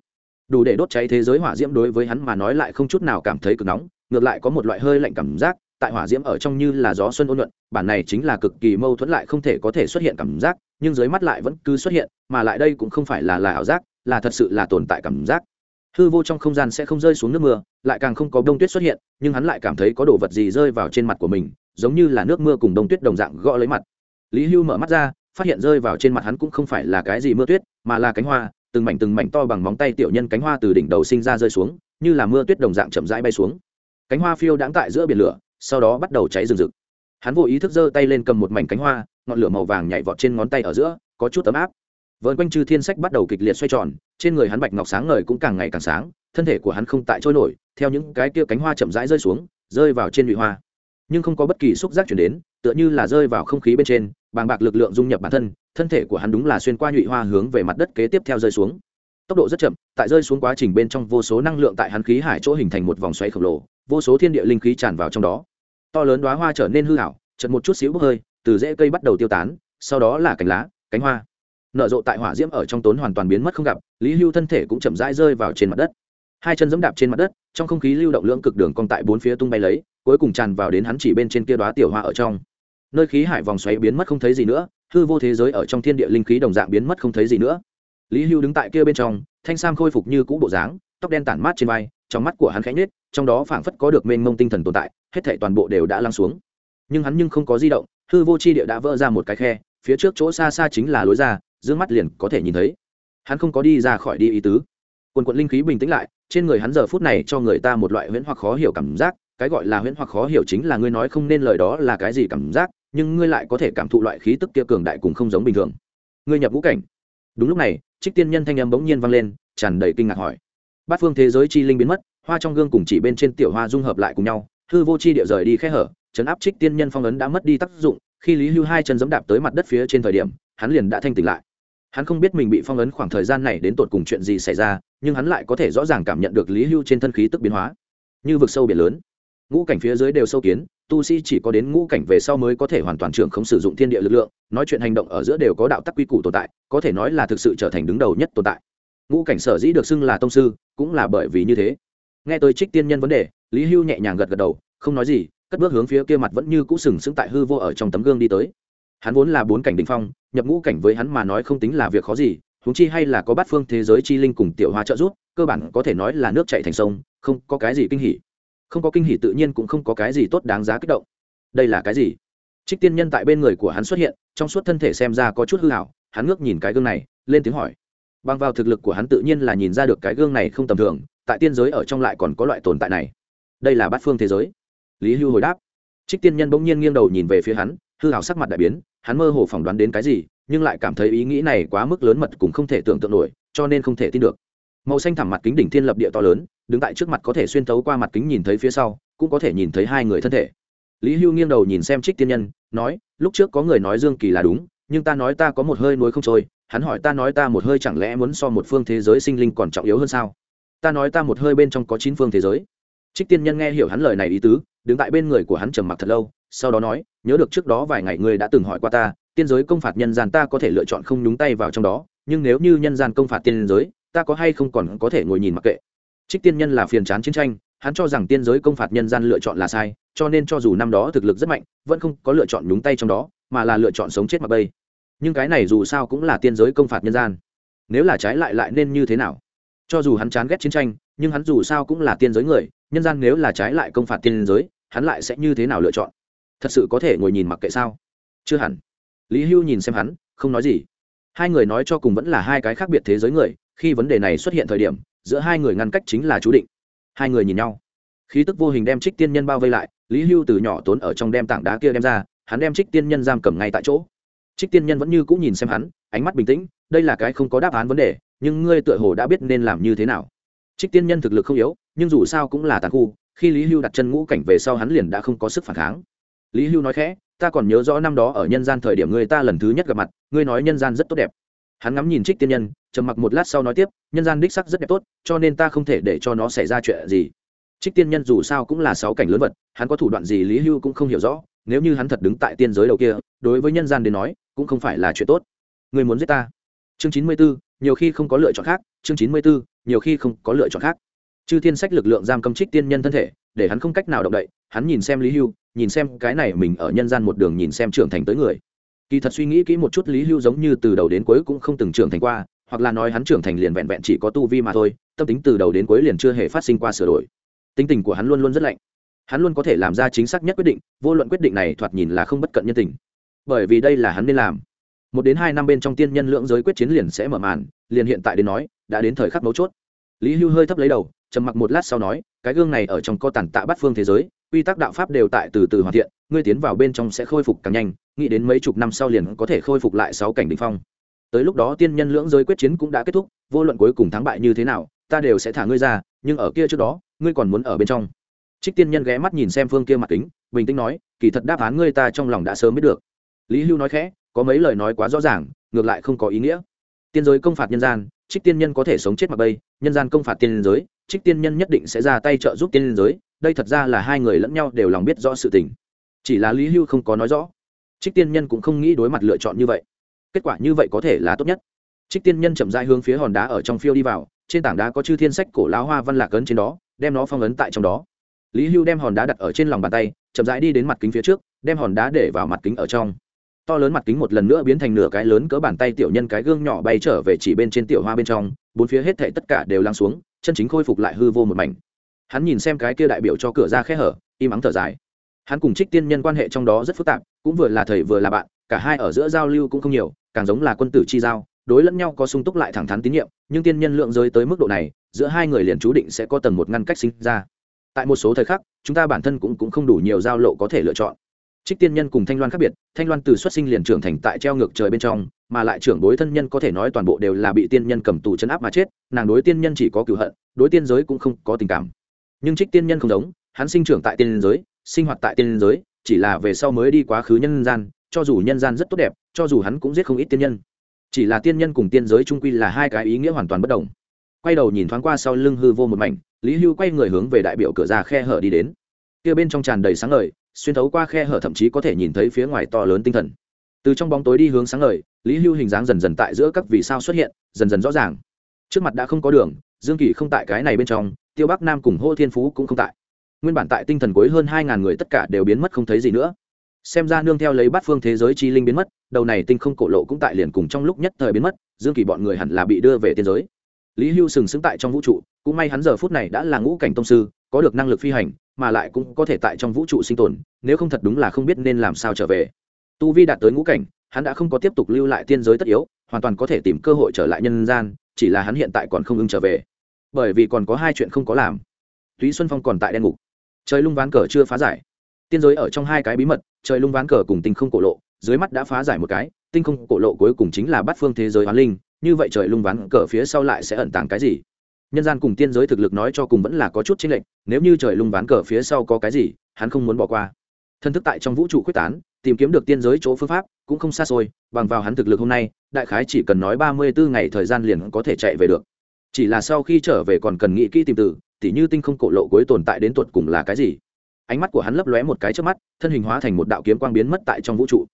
Đủ để đốt cháy thế giới hỏa diễm đối với hắn mà nói lại không chút nào cảm thấy cực nóng, ngược lại có một loại hơi lạnh cảm giác, tại hỏa diễm ở trong như là gió xuân ôn nhuận, bản này chính là cực kỳ mâu thuẫn lại không thể có thể xuất hiện cảm giác, nhưng dưới mắt lại vẫn cứ xuất hiện, mà lại đây cũng không phải là là ảo giác, là thật sự là tồn tại cảm giác hư vô trong không gian sẽ không rơi xuống nước mưa, lại càng không có đông tuyết xuất hiện, nhưng hắn lại cảm thấy có đồ vật gì rơi vào trên mặt của mình, giống như là nước mưa cùng đông tuyết đồng dạng gõ lấy mặt. Lý hưu mở mắt ra, phát hiện rơi vào trên mặt hắn cũng không phải là cái gì mưa tuyết, mà là cánh hoa, từng mảnh từng mảnh to bằng móng tay tiểu nhân cánh hoa từ đỉnh đầu sinh ra rơi xuống, như là mưa tuyết đồng dạng chậm rãi bay xuống. Cánh hoa phiêu đãng tại giữa biển lửa, sau đó bắt đầu cháy rừng rực. Hắn vô ý thức giơ tay lên cầm một mảnh cánh hoa, ngọn lửa màu vàng nhảy vọt trên ngón tay ở giữa, có chút ấm áp vợn quanh chư thiên sách bắt đầu kịch liệt xoay tròn, trên người hắn bạch ngọc sáng ngời cũng càng ngày càng sáng, thân thể của hắn không tại trôi nổi, theo những cái kia cánh hoa chậm rãi rơi xuống, rơi vào trên nhụy hoa. Nhưng không có bất kỳ xúc giác chuyển đến, tựa như là rơi vào không khí bên trên, bàng bạc lực lượng dung nhập bản thân thân thể của hắn đúng là xuyên qua nhụy hoa hướng về mặt đất kế tiếp theo rơi xuống. Tốc độ rất chậm, tại rơi xuống quá trình bên trong vô số năng lượng tại hắn khí hải chỗ hình thành một vòng xoáy khổng lồ, vô số thiên địa linh khí tràn vào trong đó. To lớn đoá hoa trở nên hư hảo chật một chút xíu bốc hơi, từ rễ cây bắt đầu tiêu tán, sau đó là cánh lá, cánh hoa nở rộ tại hỏa diễm ở trong tốn hoàn toàn biến mất không gặp, lý hưu thân thể cũng chậm rãi rơi vào trên mặt đất. Hai chân giẫm đạp trên mặt đất, trong không khí lưu động lưỡng cực đường cong tại bốn phía tung bay lấy, cuối cùng tràn vào đến hắn chỉ bên trên kia đoá tiểu hoa ở trong. Nơi khí hải vòng xoáy biến mất không thấy gì nữa, hư vô thế giới ở trong thiên địa linh khí đồng dạng biến mất không thấy gì nữa. Lý hưu đứng tại kia bên trong, thanh sam khôi phục như cũ bộ dáng, tóc đen tản mát trên vai, trong mắt của hắn khẽ nhết trong đó phảng phất có được mênh mông tinh thần tồn tại, hết thảy toàn bộ đều đã lắng xuống. Nhưng hắn nhưng không có di động, hư vô chi địa đã vỡ ra một cái khe, phía trước chỗ xa xa chính là lối ra d mắt liền có thể nhìn thấy. Hắn không có đi ra khỏi đi ý tứ. Quần quận linh khí bình tĩnh lại, trên người hắn giờ phút này cho người ta một loại huyễn hoặc khó hiểu cảm giác. Cái gọi là huyễn hoặc khó hiểu chính là ngươi nói không nên lời đó là cái gì cảm giác, nhưng ngươi lại có thể cảm thụ loại khí tức kia cường đại cùng không giống bình thường. Ngươi nhập ngũ cảnh. Đúng lúc này, trích tiên nhân thanh âm bỗng nhiên vang lên, tràn đầy kinh ngạc hỏi. Bát phương thế giới chi linh biến mất, hoa trong gương cùng chỉ bên trên tiểu hoa dung hợp lại cùng nhau, hư vô chi địa rời đi khe hở, chấn áp trích tiên nhân phong ấn đã mất đi tác dụng, khi lý hưu hai chân giẫm đạp tới mặt đất phía trên thời điểm, hắn liền đã thanh tỉnh lại hắn không biết mình bị phong ấn khoảng thời gian này đến tột cùng chuyện gì xảy ra, nhưng hắn lại có thể rõ ràng cảm nhận được lý hưu trên thân khí tức biến hóa. Như vực sâu biển lớn, ngũ cảnh phía dưới đều sâu kiến, tu sĩ chỉ có đến ngũ cảnh về sau mới có thể hoàn toàn trưởng không sử dụng thiên địa lực lượng, nói chuyện hành động ở giữa đều có đạo tắc quy củ tồn tại, có thể nói là thực sự trở thành đứng đầu nhất tồn tại. Ngũ cảnh sở dĩ được xưng là tông sư, cũng là bởi vì như thế. Nghe tới trích tiên nhân vấn đề, lý hưu nhẹ nhàng gật gật đầu, không nói gì, cất bước hướng phía kia mặt vẫn như cũ sừng sững tại hư vô ở trong tấm gương đi tới hắn vốn là bốn cảnh đ ỉ n h phong, nhập ngũ cảnh với hắn mà nói không tính là việc khó gì húng chi hay là có bát phương thế giới chi linh cùng tiểu hoa trợ giúp, cơ bản có thể nói là nước chạy thành sông, không có cái gì kinh hỉ. Không có kinh hỉ tự nhiên cũng không có cái gì tốt đáng giá kích động. Đây là cái gì? Trích tiên nhân tại bên người của hắn xuất hiện, trong suốt thân thể xem ra có chút hư hảo hắn ngước nhìn cái gương này, lên tiếng hỏi. Bằng vào thực lực của hắn tự nhiên là nhìn ra được cái gương này không tầm thường, tại tiên giới ở trong lại còn có loại tồn tại này. Đây là bát phương thế giới. Lý hưu hồi đáp. Trích tiên nhân bỗng nhiên nghiêng đầu nhìn về phía hắn hư hào sắc mặt đại biến, hắn mơ hồ phỏng đoán đến cái gì, nhưng lại cảm thấy ý nghĩ này quá mức lớn mật cũng không thể tưởng tượng nổi, cho nên không thể tin được. Màu xanh thẳm mặt kính đỉnh thiên lập địa to lớn, đứng tại trước mặt có thể xuyên thấu qua mặt kính nhìn thấy phía sau, cũng có thể nhìn thấy hai người thân thể. Lý hưu nghiêng đầu nhìn xem trích tiên nhân, nói, lúc trước có người nói dương kỳ là đúng, nhưng ta nói ta có một hơi nuối không trôi, hắn hỏi ta nói ta một hơi chẳng lẽ muốn so một phương thế giới sinh linh còn trọng yếu hơn sao? Ta nói ta một hơi bên trong có chín phương thế giới. Trích tiên nhân nghe hiểu hắn lời này ý tứ, đứng tại bên người của hắn trầm mặc thật lâu sau đó nói, nhớ được trước đó vài ngày ngươi đã từng hỏi qua ta, tiên giới công phạt nhân gian ta có thể lựa chọn không nhúng tay vào trong đó, nhưng nếu như nhân gian công phạt tiên giới, ta có hay không còn có thể ngồi nhìn mặc kệ. Trích tiên nhân là phiền chán chiến tranh, hắn cho rằng tiên giới công phạt nhân gian lựa chọn là sai, cho nên cho dù năm đó thực lực rất mạnh, vẫn không có lựa chọn nhúng tay trong đó, mà là lựa chọn sống chết mặc bây nhưng cái này dù sao cũng là tiên giới công phạt nhân gian. Nếu là trái lại lại nên như thế nào? Cho dù hắn chán ghét chiến tranh, nhưng hắn dù sao cũng là tiên giới người, nhân gian nếu là trái lại công phạt tiên giới, hắn lại sẽ như thế nào lựa chọn? Thật sự có thể ngồi nhìn mặc kệ sao? Chưa hẳn. Lý hưu nhìn xem hắn, không nói gì. Hai người nói cho cùng vẫn là hai cái khác biệt thế giới người, khi vấn đề này xuất hiện thời điểm, giữa hai người ngăn cách chính là chú định. Hai người nhìn nhau. Khí tức vô hình đem trích tiên nhân bao vây lại, lý hưu từ nhỏ tốn ở trong đem tảng đá kia đem ra, hắn đem trích tiên nhân giam cầm ngay tại chỗ. Trích tiên nhân vẫn như cũng nhìn xem hắn, ánh mắt bình tĩnh, đây là cái không có đáp án vấn đề, nhưng ngươi tựa hồ đã biết nên làm như thế nào. Trích tiên nhân thực lực không yếu, nhưng dù sao cũng là tàn khu, khi lý hưu đặt chân ngũ cảnh về sau hắn liền đã không có sức phản kháng lý hưu nói khẽ, ta còn nhớ rõ năm đó ở nhân gian thời điểm người ta lần thứ nhất gặp mặt, ngươi nói nhân gian rất tốt đẹp. Hắn ngắm nhìn trích tiên nhân, trầm mặc một lát sau nói tiếp, nhân gian đích sắc rất đẹp tốt, cho nên ta không thể để cho nó xảy ra chuyện gì. Trích tiên nhân dù sao cũng là sáu cảnh lớn vật, hắn có thủ đoạn gì lý hưu cũng không hiểu rõ, nếu như hắn thật đứng tại tiên giới đầu kia, đối với nhân gian đến nói, cũng không phải là chuyện tốt. Người muốn giết ta? Chương chín mươi bốn nhiều khi không có lựa chọn khác, chương chín mươi bốn nhiều khi không có lựa chọn khác. Chư thiên sách lực lượng giam cầm trích tiên nhân thân thể, để hắn không cách nào động đậy hắn nhìn xem lý hưu, nhìn xem cái này mình ở nhân gian một đường nhìn xem trưởng thành tới người. Kỳ thật suy nghĩ kỹ một chút lý hưu giống như từ đầu đến cuối cũng không từng trưởng thành qua, hoặc là nói hắn trưởng thành liền vẹn vẹn chỉ có tu vi mà thôi, tâm tính từ đầu đến cuối liền chưa hề phát sinh qua sửa đổi. Tính tình của hắn luôn luôn rất lạnh. Hắn luôn có thể làm ra chính xác nhất quyết định, vô luận quyết định này thoạt nhìn là không bất cận nhân tình. Bởi vì đây là hắn nên làm. Một đến hai năm bên trong tiên nhân lượng giới quyết chiến liền sẽ mở màn, liền hiện tại đến nói, đã đến thời khắc mấu chốt. Lý hưu hơi thấp lấy đầu, trầm mặc một lát sau nói, cái gương này ở trong co tàn tạ bát phương thế giới quy tắc đạo pháp đều tại từ từ hoàn thiện, ngươi tiến vào bên trong sẽ khôi phục càng nhanh, nghĩ đến mấy chục năm sau liền có thể khôi phục lại sáu cảnh đỉnh phong. Tới lúc đó tiên nhân lưỡng giới quyết chiến cũng đã kết thúc, vô luận cuối cùng thắng bại như thế nào, ta đều sẽ thả ngươi ra, nhưng ở kia trước đó, ngươi còn muốn ở bên trong. Trích tiên nhân ghé mắt nhìn xem phương kia mặt kính, bình tĩnh nói, kỳ thật đáp án ngươi ta trong lòng đã sớm biết được. Lý hưu nói khẽ, có mấy lời nói quá rõ ràng, ngược lại không có ý nghĩa. Tiên giới công phạt nhân gian, trích tiên nhân có thể sống chết mặc bây nhân gian công phạt tiên giới, trích tiên nhân nhất định sẽ ra tay trợ giúp tiên giới đây thật ra là hai người lẫn nhau đều lòng biết rõ sự tình. Chỉ là lý hưu không có nói rõ. Trích tiên nhân cũng không nghĩ đối mặt lựa chọn như vậy. Kết quả như vậy có thể là tốt nhất. Trích tiên nhân chậm dai hướng phía hòn đá ở trong phiêu đi vào, trên tảng đá có chư thiên sách cổ láo hoa văn lạc ấn trên đó, đem nó phong ấn tại trong đó. Lý hưu đem hòn đá đặt ở trên lòng bàn tay, chậm rãi đi đến mặt kính phía trước, đem hòn đá để vào mặt kính ở trong. To lớn mặt kính một lần nữa biến thành nửa cái lớn cỡ bàn tay tiểu nhân cái gương nhỏ bay trở về chỉ bên trên tiểu hoa bên trong, bốn phía hết thảy tất cả đều lắng xuống, chân chính khôi phục lại hư vô một mảnh hắn nhìn xem cái kia đại biểu cho cửa ra khe hở im ắng thở dài. Hắn cùng trích tiên nhân quan hệ trong đó rất phức tạp cũng vừa là thầy vừa là bạn cả hai ở giữa giao lưu cũng không nhiều càng giống là quân tử chi giao đối lẫn nhau có sung túc lại thẳng thắn tín nhiệm nhưng tiên nhân lượng giới tới mức độ này giữa hai người liền chú định sẽ có tầng một ngăn cách sinh ra. Tại một số thời khắc chúng ta bản thân cũng, cũng không đủ nhiều giao lộ có thể lựa chọn. Trích tiên nhân cùng thanh loan khác biệt thanh loan từ xuất sinh liền trưởng thành tại treo ngược trời bên trong mà lại trưởng đối thân nhân có thể nói toàn bộ đều là bị tiên nhân cầm tù chấn áp mà chết nàng đối tiên nhân chỉ có cựu hận đối tiên giới cũng không có tình cảm nhưng trích tiên nhân không giống, hắn sinh trưởng tại tiên giới, sinh hoạt tại tiên giới, chỉ là về sau mới đi quá khứ nhân gian, cho dù nhân gian rất tốt đẹp, cho dù hắn cũng giết không ít tiên nhân. Chỉ là tiên nhân cùng tiên giới trung quy là hai cái ý nghĩa hoàn toàn bất đồng. Quay đầu nhìn thoáng qua sau lưng hư vô một mảnh, lý hưu quay người hướng về đại biểu cửa ra khe hở đi đến. Kia bên trong tràn đầy sáng ngời, xuyên thấu qua khe hở thậm chí có thể nhìn thấy phía ngoài to lớn tinh thần. Từ trong bóng tối đi hướng sáng ngời, lý hưu hình dáng dần dần tại giữa các vì sao xuất hiện, dần dần rõ ràng. Trước mặt đã không có đường, dương kỳ không tại cái này bên trong tiêu bắc nam cùng hô thiên phú cũng không tại. Nguyên bản tại tinh thần cuối hơn hai ngàn người tất cả đều biến mất không thấy gì nữa. Xem ra nương theo lấy bát phương thế giới chi linh biến mất, đầu này tinh không cổ lộ cũng tại liền cùng trong lúc nhất thời biến mất, dương kỳ bọn người hẳn là bị đưa về tiên giới. Lý hưu sừng sững tại trong vũ trụ, cũng may hắn giờ phút này đã là ngũ cảnh tông sư, có được năng lực phi hành, mà lại cũng có thể tại trong vũ trụ sinh tồn, nếu không thật đúng là không biết nên làm sao trở về. Tu vi đạt tới ngũ cảnh, hắn đã không có tiếp tục lưu lại tiên giới tất yếu, hoàn toàn có thể tìm cơ hội trở lại nhân gian, chỉ là hắn hiện tại còn không ưng trở về bởi vì còn có hai chuyện không có làm. Túy xuân phong còn tại đen ngục. Trời lung ván cờ chưa phá giải. Tiên giới ở trong hai cái bí mật, trời lung ván cờ cùng tinh không cổ lộ, dưới mắt đã phá giải một cái, tinh không cổ lộ cuối cùng chính là bắt phương thế giới hoán linh, như vậy trời lung ván cờ phía sau lại sẽ ẩn tàng cái gì? Nhân gian cùng tiên giới thực lực nói cho cùng vẫn là có chút chênh lệch, nếu như trời lung ván cờ phía sau có cái gì, hắn không muốn bỏ qua. Thân thức tại trong vũ trụ quyết tán, tìm kiếm được tiên giới chỗ phương pháp, cũng không xa xôi, bằng vào hắn thực lực hôm nay, đại khái chỉ cần nói ba mươi bốn ngày thời gian liền có thể chạy về được chỉ là sau khi trở về còn cần nghĩ kỹ tìm từ, tỉ như tinh không cổ lộ cuối tồn tại đến tuột cùng là cái gì. Ánh mắt của hắn lấp lóe một cái trước mắt, thân hình hóa thành một đạo kiếm quang biến mất tại trong vũ trụ.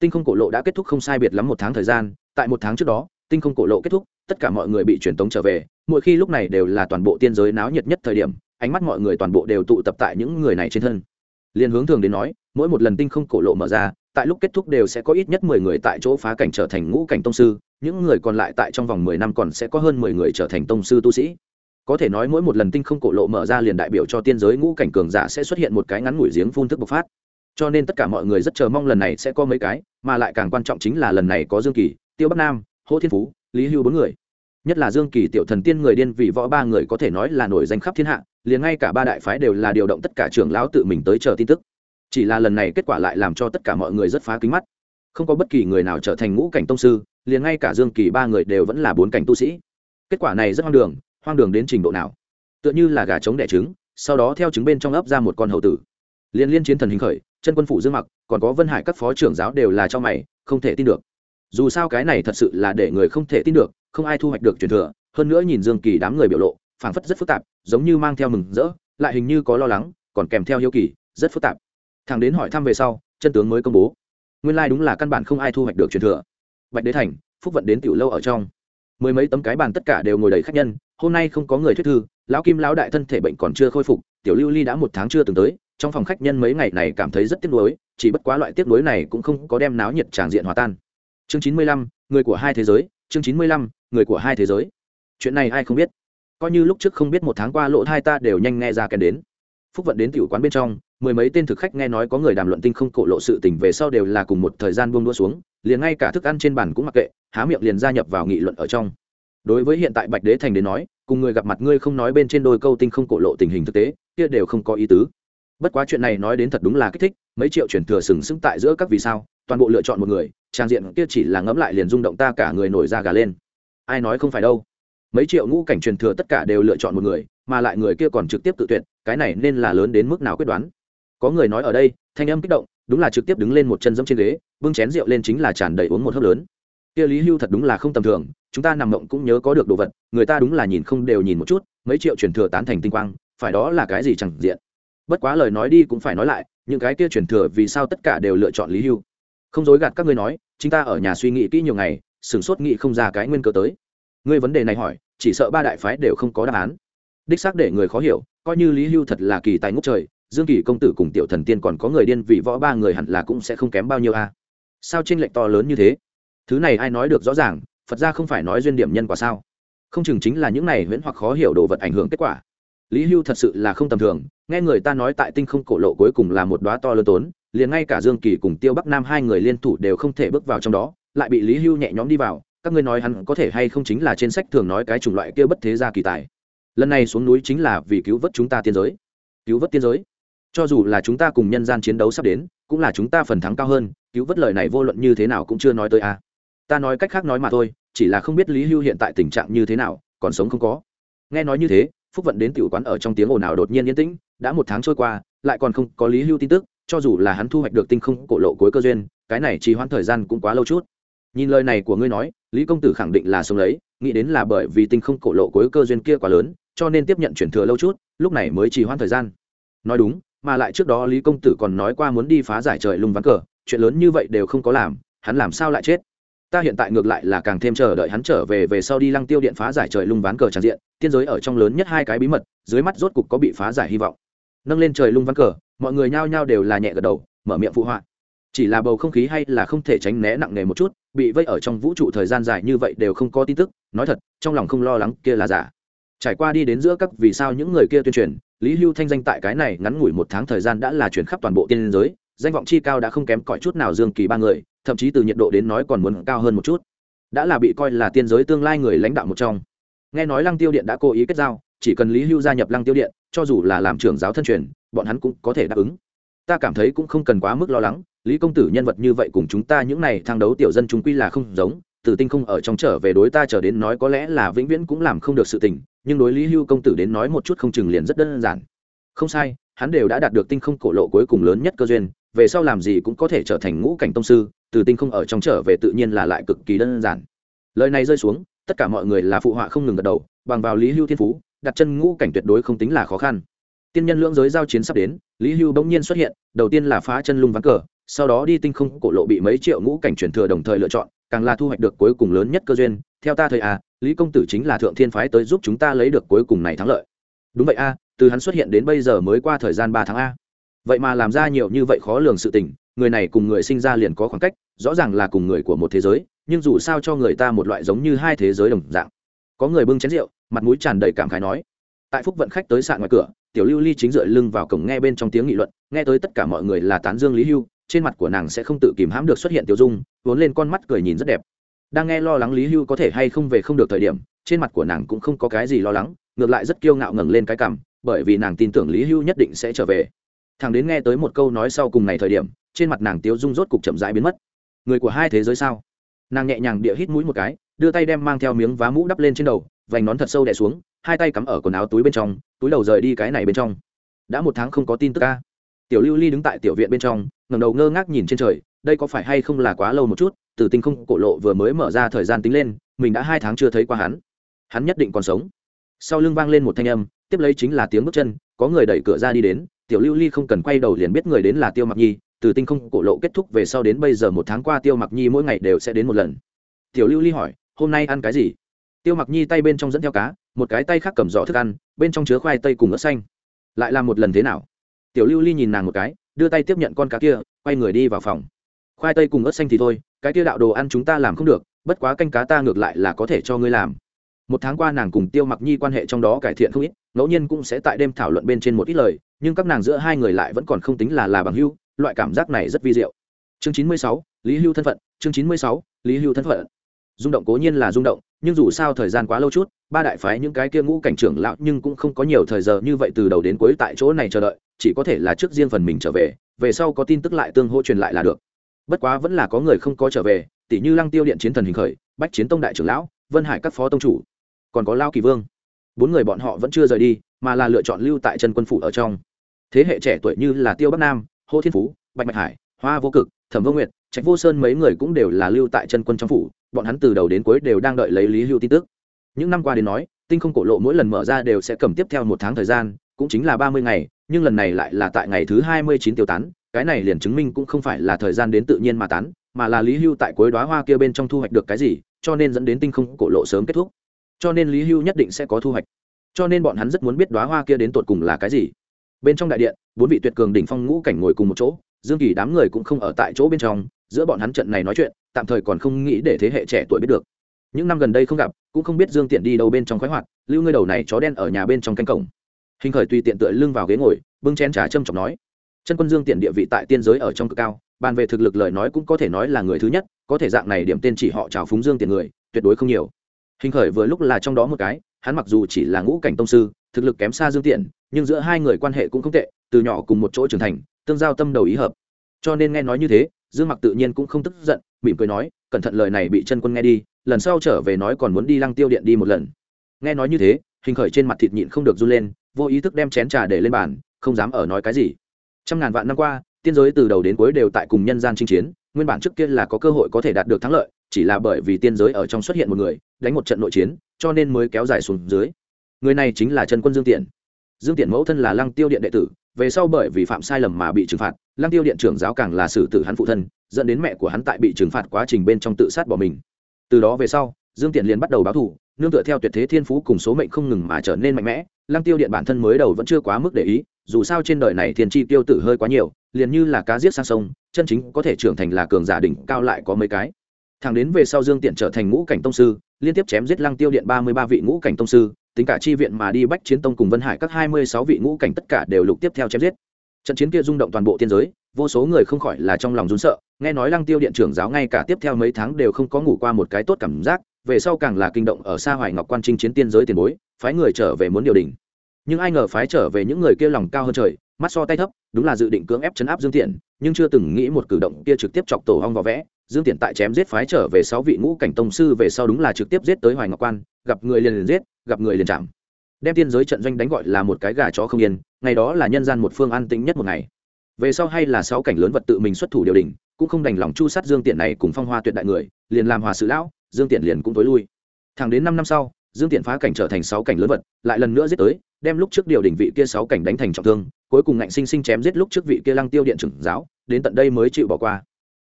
Tinh không cổ lộ đã kết thúc không sai biệt lắm một tháng thời gian, tại một tháng trước đó, tinh không cổ lộ kết thúc, tất cả mọi người bị truyền tống trở về, mỗi khi lúc này đều là toàn bộ tiên giới náo nhiệt nhất thời điểm, ánh mắt mọi người toàn bộ đều tụ tập tại những người này trên thân. Liên hướng thường đến nói, mỗi một lần tinh không cổ lộ mở ra tại lúc kết thúc đều sẽ có ít nhất mười người tại chỗ phá cảnh trở thành ngũ cảnh tông sư, những người còn lại tại trong vòng mười năm còn sẽ có hơn mười người trở thành tông sư tu sĩ. Có thể nói mỗi một lần tinh không cổ lộ mở ra liền đại biểu cho tiên giới ngũ cảnh cường giả sẽ xuất hiện một cái ngắn ngủi giếng phun thức bộc phát. Cho nên tất cả mọi người rất chờ mong lần này sẽ có mấy cái, mà lại càng quan trọng chính là lần này có dương kỳ, tiêu bắc nam Hồ thiên phú, lý hưu bốn người. Nhất là dương kỳ tiểu thần tiên người điên vị võ ba người có thể nói là nổi danh khắp thiên hạ, liền ngay cả ba đại phái đều là điều động tất cả trưởng lão tự mình tới chờ tin tức chỉ là lần này kết quả lại làm cho tất cả mọi người rất phá kính mắt. Không có bất kỳ người nào trở thành ngũ cảnh tông sư, liền ngay cả dương kỳ ba người đều vẫn là bốn cảnh tu sĩ. Kết quả này rất hoang đường hoang đường đến trình độ nào? Tựa như là gà trống đẻ trứng, sau đó theo trứng bên trong ấp ra một con hậu tử. Liên liên chiến thần hình khởi, chân quân phủ dương mặc, còn có vân hải các phó trưởng giáo đều là cho mày, không thể tin được. Dù sao cái này thật sự là để người không thể tin được, không ai thu hoạch được truyền thừa, hơn nữa nhìn dương kỳ đám người biểu lộ, phảng phất rất phức tạp, giống như mang theo mừng rỡ, lại hình như có lo lắng, còn kèm theo hiếu kỳ, rất phức tạp thằng đến hỏi thăm về sau, chân tướng mới công bố. Nguyên lai đúng là căn bản không ai thu hoạch được truyền thừa. Bạch đế thành, phúc vận đến tiểu lâu ở trong. Mười mấy tấm cái bàn tất cả đều ngồi đầy khách nhân, hôm nay không có người thuyết thư, lão kim lão đại thân thể bệnh còn chưa khôi phục, tiểu lưu ly đã một tháng chưa từng tới, trong phòng khách nhân mấy ngày này cảm thấy rất tiếc nuối, chỉ bất quá loại tiếc nuối này cũng không có đem náo nhiệt tràng diện hòa tan. Chương chín mươi lăm, người của hai thế giới, chương chín mươi lăm, người của hai thế giới. Chuyện này ai không biết? Coi như lúc trước không biết một tháng qua lỗ hai ta đều nhanh nghe ra kèn đến. Phúc vận đến tiểu quán bên trong mười mấy tên thực khách nghe nói có người đàm luận tinh không cổ lộ sự tình về sau đều là cùng một thời gian buông đua xuống, liền ngay cả thức ăn trên bàn cũng mặc kệ, há miệng liền gia nhập vào nghị luận ở trong. Đối với hiện tại bạch đế thành đến nói, cùng người gặp mặt ngươi không nói bên trên đôi câu tinh không cổ lộ tình hình thực tế, kia đều không có ý tứ. Bất quá chuyện này nói đến thật đúng là kích thích, mấy triệu chuyển thừa sừng sững tại giữa các vì sao, toàn bộ lựa chọn một người, trang diện kia chỉ là ngẫm lại liền rung động ta cả người nổi da gà lên. Ai nói không phải đâu. Mấy triệu ngũ cảnh truyền thừa tất cả đều lựa chọn một người, mà lại người kia còn trực tiếp tự tuyệt, cái này nên là lớn đến mức nào quyết đoán có người nói ở đây, thanh âm kích động, đúng là trực tiếp đứng lên một chân dẫm trên ghế, bưng chén rượu lên chính là tràn đầy uống một hớp lớn. Kia lý hưu thật đúng là không tầm thường, chúng ta nằm mộng cũng nhớ có được đồ vật, người ta đúng là nhìn không đều nhìn một chút, mấy triệu truyền thừa tán thành tinh quang, phải đó là cái gì chẳng diện. Bất quá lời nói đi cũng phải nói lại, những cái kia truyền thừa vì sao tất cả đều lựa chọn lý hưu? Không dối gạt các ngươi nói, chúng ta ở nhà suy nghĩ kỹ nhiều ngày, sửng sốt nghĩ không ra cái nguyên cơ tới. Ngươi vấn đề này hỏi, chỉ sợ ba đại phái đều không có đáp án. Đích xác để người khó hiểu, coi như lý hưu thật là kỳ tài ngốc trời dương kỳ công tử cùng tiểu thần tiên còn có người điên, vì võ ba người hẳn là cũng sẽ không kém bao nhiêu a. À? Sao tranh lệch to lớn như thế? Thứ này ai nói được rõ ràng, phật ra không phải nói duyên điểm nhân quả sao? Không chừng chính là những này huyễn hoặc khó hiểu đồ vật ảnh hưởng kết quả. Lý hưu thật sự là không tầm thường, nghe người ta nói tại tinh không cổ lộ cuối cùng là một đoá to lớn tốn, liền ngay cả dương kỳ cùng tiêu bắc nam hai người liên thủ đều không thể bước vào trong đó, lại bị lý hưu nhẹ nhõm đi vào, các ngươi nói hắn có thể hay không chính là trên sách thường nói cái chủng loại kia bất thế gia kỳ tài. Lần này xuống núi chính là vì cứu vớt chúng ta tiên giới. Cứu vớt tiên giới? Cho dù là chúng ta cùng nhân gian chiến đấu sắp đến, cũng là chúng ta phần thắng cao hơn, cứu vớt lời này vô luận như thế nào cũng chưa nói tới a. Ta nói cách khác nói mà thôi, chỉ là không biết lý hưu hiện tại tình trạng như thế nào, còn sống không có. Nghe nói như thế, phúc vận đến tiểu quán ở trong tiếng ồn ào đột nhiên yên tĩnh, đã một tháng trôi qua, lại còn không có lý hưu tin tức, cho dù là hắn thu hoạch được tinh không cổ lộ cuối cơ duyên, cái này chỉ hoãn thời gian cũng quá lâu chút. Nhìn lời này của ngươi nói, lý công tử khẳng định là sống lấy, nghĩ đến là bởi vì tinh không cổ lộ cuối cơ duyên kia quá lớn, cho nên tiếp nhận chuyển thừa lâu chút, lúc này mới trì hoãn thời gian. Nói đúng mà lại trước đó lý công tử còn nói qua muốn đi phá giải trời lung ván cờ, chuyện lớn như vậy đều không có làm, hắn làm sao lại chết? Ta hiện tại ngược lại là càng thêm chờ đợi hắn trở về về sau đi lăng tiêu điện phá giải trời lung ván cờ tràn diện, tiên giới ở trong lớn nhất hai cái bí mật, dưới mắt rốt cục có bị phá giải hy vọng. Nâng lên trời lung ván cờ, mọi người nhao nhao đều là nhẹ gật đầu, mở miệng phụ họa. Chỉ là bầu không khí hay là không thể tránh né nặng nề một chút, bị vây ở trong vũ trụ thời gian dài như vậy đều không có tin tức, nói thật, trong lòng không lo lắng kia là giả. Trải qua đi đến giữa các vì sao những người kia tuyên truyền lý hưu thanh danh tại cái này ngắn ngủi một tháng thời gian đã là chuyển khắp toàn bộ tiên giới, danh vọng chi cao đã không kém cỏi chút nào dương kỳ ba người, thậm chí từ nhiệt độ đến nói còn muốn cao hơn một chút. Đã là bị coi là tiên giới tương lai người lãnh đạo một trong. Nghe nói lăng tiêu điện đã cố ý kết giao, chỉ cần lý hưu gia nhập lăng tiêu điện, cho dù là làm trưởng giáo thân truyền, bọn hắn cũng có thể đáp ứng. Ta cảm thấy cũng không cần quá mức lo lắng, lý công tử nhân vật như vậy cùng chúng ta những này thang đấu tiểu dân chúng quy là không giống tử tinh không ở trong trở về đối ta trở đến nói có lẽ là vĩnh viễn cũng làm không được sự tình, nhưng đối lý hưu công tử đến nói một chút không chừng liền rất đơn giản. Không sai, hắn đều đã đạt được tinh không cổ lộ cuối cùng lớn nhất cơ duyên, về sau làm gì cũng có thể trở thành ngũ cảnh tông sư từ tinh không ở trong trở về tự nhiên là lại cực kỳ đơn giản. Lời này rơi xuống, tất cả mọi người là phụ họa không ngừng gật đầu, bằng vào lý hưu thiên phú, đặt chân ngũ cảnh tuyệt đối không tính là khó khăn. Tiên nhân lưỡng giới giao chiến sắp đến, lý hưu bỗng nhiên xuất hiện, đầu tiên là phá chân lung ván cờ, sau đó đi tinh không cổ lộ bị mấy triệu ngũ cảnh truyền thừa đồng thời lựa chọn càng là thu hoạch được cuối cùng lớn nhất cơ duyên. Theo ta thời à lý công tử chính là thượng thiên phái tới giúp chúng ta lấy được cuối cùng này thắng lợi. Đúng vậy a từ hắn xuất hiện đến bây giờ mới qua thời gian ba tháng a. Vậy mà làm ra nhiều như vậy khó lường sự tình, người này cùng người sinh ra liền có khoảng cách, rõ ràng là cùng người của một thế giới, nhưng dù sao cho người ta một loại giống như hai thế giới đồng dạng. Có người bưng chén rượu, mặt mũi tràn đầy cảm khái nói. Tại phúc vận khách tới sạn ngoài cửa, tiểu lưu ly chính dựa lưng vào cổng nghe bên trong tiếng nghị luận, nghe tới tất cả mọi người là tán dương lý hưu trên mặt của nàng sẽ không tự kìm hãm được xuất hiện tiểu dung, vốn lên con mắt cười nhìn rất đẹp. Đang nghe lo lắng lý hưu có thể hay không về không được thời điểm, trên mặt của nàng cũng không có cái gì lo lắng, ngược lại rất kiêu ngạo ngẩng lên cái cằm, bởi vì nàng tin tưởng lý hưu nhất định sẽ trở về. Thằng đến nghe tới một câu nói sau cùng này thời điểm, trên mặt nàng tiêu dung rốt cục chậm rãi biến mất. Người của hai thế giới sao? Nàng nhẹ nhàng địa hít mũi một cái, đưa tay đem mang theo miếng vá mũ đắp lên trên đầu, vành nón thật sâu đẻ xuống, hai tay cắm ở quần áo túi bên trong, túi đầu rời đi cái này bên trong. Đã một tháng không có tin tức ca. Tiểu lưu ly đứng tại tiểu viện bên trong ngẩng đầu ngơ ngác nhìn trên trời, đây có phải hay không là quá lâu một chút, từ tinh không cổ lộ vừa mới mở ra thời gian tính lên, mình đã hai tháng chưa thấy qua hắn. Hắn nhất định còn sống. Sau lưng vang lên một thanh âm, tiếp lấy chính là tiếng bước chân, có người đẩy cửa ra đi đến, tiểu lưu ly không cần quay đầu liền biết người đến là tiêu mặc nhi, từ tinh không cổ lộ kết thúc về sau đến bây giờ một tháng qua tiêu mặc nhi mỗi ngày đều sẽ đến một lần. Tiểu lưu ly hỏi, hôm nay ăn cái gì? Tiêu mặc nhi tay bên trong dẫn theo cá, một cái tay khác cầm giỏ thức ăn, bên trong chứa khoai tây cùng ớt xanh. Lại làm một lần thế nào? Tiểu lưu ly nhìn nàng một cái đưa tay tiếp nhận con cá kia, quay người đi vào phòng. Khoai tây cùng ớt xanh thì thôi, cái kia đạo đồ ăn chúng ta làm không được, bất quá canh cá ta ngược lại là có thể cho ngươi làm. Một tháng qua nàng cùng tiêu mặc nhi quan hệ trong đó cải thiện không ít, ngẫu nhiên cũng sẽ tại đêm thảo luận bên trên một ít lời, nhưng các nàng giữa hai người lại vẫn còn không tính là là bằng hưu loại cảm giác này rất vi diệu. Chương chín mươi sáu, lý hưu thân phận, chương chín mươi sáu, lý hưu thân phận. Rung động cố nhiên là rung động nhưng dù sao thời gian quá lâu chút, ba đại phái những cái kia ngũ cảnh trưởng lão nhưng cũng không có nhiều thời giờ như vậy từ đầu đến cuối tại chỗ này chờ đợi, chỉ có thể là trước riêng phần mình trở về về sau có tin tức lại tương hỗ truyền lại là được. Bất quá vẫn là có người không có trở về tỷ như lăng tiêu điện chiến thần hình khởi, bách chiến tông đại trưởng lão, vân hải các phó tông chủ, còn có lao kỳ vương. Bốn người bọn họ vẫn chưa rời đi, mà là lựa chọn lưu tại chân quân phủ ở trong. Thế hệ trẻ tuổi như là tiêu bắc nam, hô thiên phú, bạch bạch hải, hoa vô cực thẩm vô nguyệt, trạch vô sơn mấy người cũng đều là lưu tại chân quân trong phủ, bọn hắn từ đầu đến cuối đều đang đợi lấy lý hưu tin tức. Những năm qua đến nói, tinh không cổ lộ mỗi lần mở ra đều sẽ cầm tiếp theo một tháng thời gian, cũng chính là ba mươi ngày, nhưng lần này lại là tại ngày thứ hai mươi chín tiêu tán, cái này liền chứng minh cũng không phải là thời gian đến tự nhiên mà tán, mà là lý hưu tại cuối đoá hoa kia bên trong thu hoạch được cái gì, cho nên dẫn đến tinh không cổ lộ sớm kết thúc. Cho nên lý hưu nhất định sẽ có thu hoạch. Cho nên bọn hắn rất muốn biết đoá hoa kia đến tột cùng là cái gì. Bên trong đại điện, bốn vị tuyệt cường đỉnh phong ngũ cảnh ngồi cùng một chỗ dương kỳ đám người cũng không ở tại chỗ bên trong, giữa bọn hắn trận này nói chuyện, tạm thời còn không nghĩ để thế hệ trẻ tuổi biết được. Những năm gần đây không gặp, cũng không biết dương tiện đi đâu bên trong khoái hoạt, lưu ngươi đầu này chó đen ở nhà bên trong canh cổng. Hình khởi tùy tiện tựa lưng vào ghế ngồi, bưng chén trà châm chọc nói. Chân quân dương tiện địa vị tại tiên giới ở trong cực cao, bàn về thực lực lời nói cũng có thể nói là người thứ nhất, có thể dạng này điểm tên chỉ họ trào phúng dương tiền người, tuyệt đối không nhiều. Hình khởi vừa lúc là trong đó một cái, hắn mặc dù chỉ là ngũ cảnh tông sư, thực lực kém xa dương tiện, nhưng giữa hai người quan hệ cũng không tệ, từ nhỏ cùng một chỗ trưởng thành tương giao tâm đầu ý hợp. Cho nên nghe nói như thế, dương mặc tự nhiên cũng không tức giận, mỉm cười nói, cẩn thận lời này bị chân quân nghe đi, lần sau trở về nói còn muốn đi lăng tiêu điện đi một lần. Nghe nói như thế, hình khởi trên mặt thịt nhịn không được run lên, vô ý thức đem chén trà để lên bàn, không dám ở nói cái gì. Trăm ngàn vạn năm qua, tiên giới từ đầu đến cuối đều tại cùng nhân gian chinh chiến, nguyên bản trước kia là có cơ hội có thể đạt được thắng lợi, chỉ là bởi vì tiên giới ở trong xuất hiện một người, đánh một trận nội chiến, cho nên mới kéo dài xuống dưới. Người này chính là trần quân dương tiện. Dương tiện mẫu thân là lăng tiêu điện đệ tử về sau bởi vì phạm sai lầm mà bị trừng phạt, lăng tiêu điện trưởng giáo càng là xử tử hắn phụ thân, dẫn đến mẹ của hắn tại bị trừng phạt quá trình bên trong tự sát bỏ mình. Từ đó về sau, dương tiện liền bắt đầu báo thù, nương tựa theo tuyệt thế thiên phú cùng số mệnh không ngừng mà trở nên mạnh mẽ, lăng tiêu điện bản thân mới đầu vẫn chưa quá mức để ý, dù sao trên đời này thiên chi tiêu tử hơi quá nhiều, liền như là cá giết sang sông, chân chính có thể trưởng thành là cường giả đỉnh cao lại có mấy cái. Thẳng đến về sau dương tiện trở thành ngũ cảnh tông sư, liên tiếp chém giết lăng tiêu điện ba mươi ba vị ngũ cảnh tông sư tính cả chi viện mà đi bách chiến tông cùng vân hải các hai mươi sáu vị ngũ cảnh tất cả đều lục tiếp theo chém giết. Trận chiến kia rung động toàn bộ thiên giới, vô số người không khỏi là trong lòng run sợ, nghe nói lăng tiêu điện trưởng giáo ngay cả tiếp theo mấy tháng đều không có ngủ qua một cái tốt cảm giác, về sau càng là kinh động ở xa hoài ngọc quan trinh chiến tiên giới tiền bối, phái người trở về muốn điều đình. Nhưng ai ngờ phái trở về những người kia lòng cao hơn trời, mắt so tay thấp, đúng là dự định cưỡng ép chấn áp dương tiện, nhưng chưa từng nghĩ một cử động kia trực tiếp chọc tổ hong vào vẽ. Dương tiện tại chém giết phái trở về sáu vị ngũ cảnh tông sư về sau đúng là trực tiếp giết tới hoài ngọc quan, gặp người liền liền giết gặp người liền chạm. Đem tiên giới trận doanh đánh gọi là một cái gà chó không yên, ngày đó là nhân gian một phương an tĩnh nhất một ngày. Về sau hay là sáu cảnh lớn vật tự mình xuất thủ điều đình cũng không đành lòng chu sát dương tiện này cùng phong hoa tuyệt đại người, liền làm hòa sự lão, dương tiện liền cũng tối lui. Thẳng đến năm năm sau, dương tiện phá cảnh trở thành sáu cảnh lớn vật, lại lần nữa giết tới, đem lúc trước điều đỉnh vị kia sáu cảnh đánh thành trọng thương, cuối cùng ngạnh sinh sinh chém giết lúc trước vị kia lăng tiêu điện trưởng giáo, đến tận đây mới chịu bỏ qua.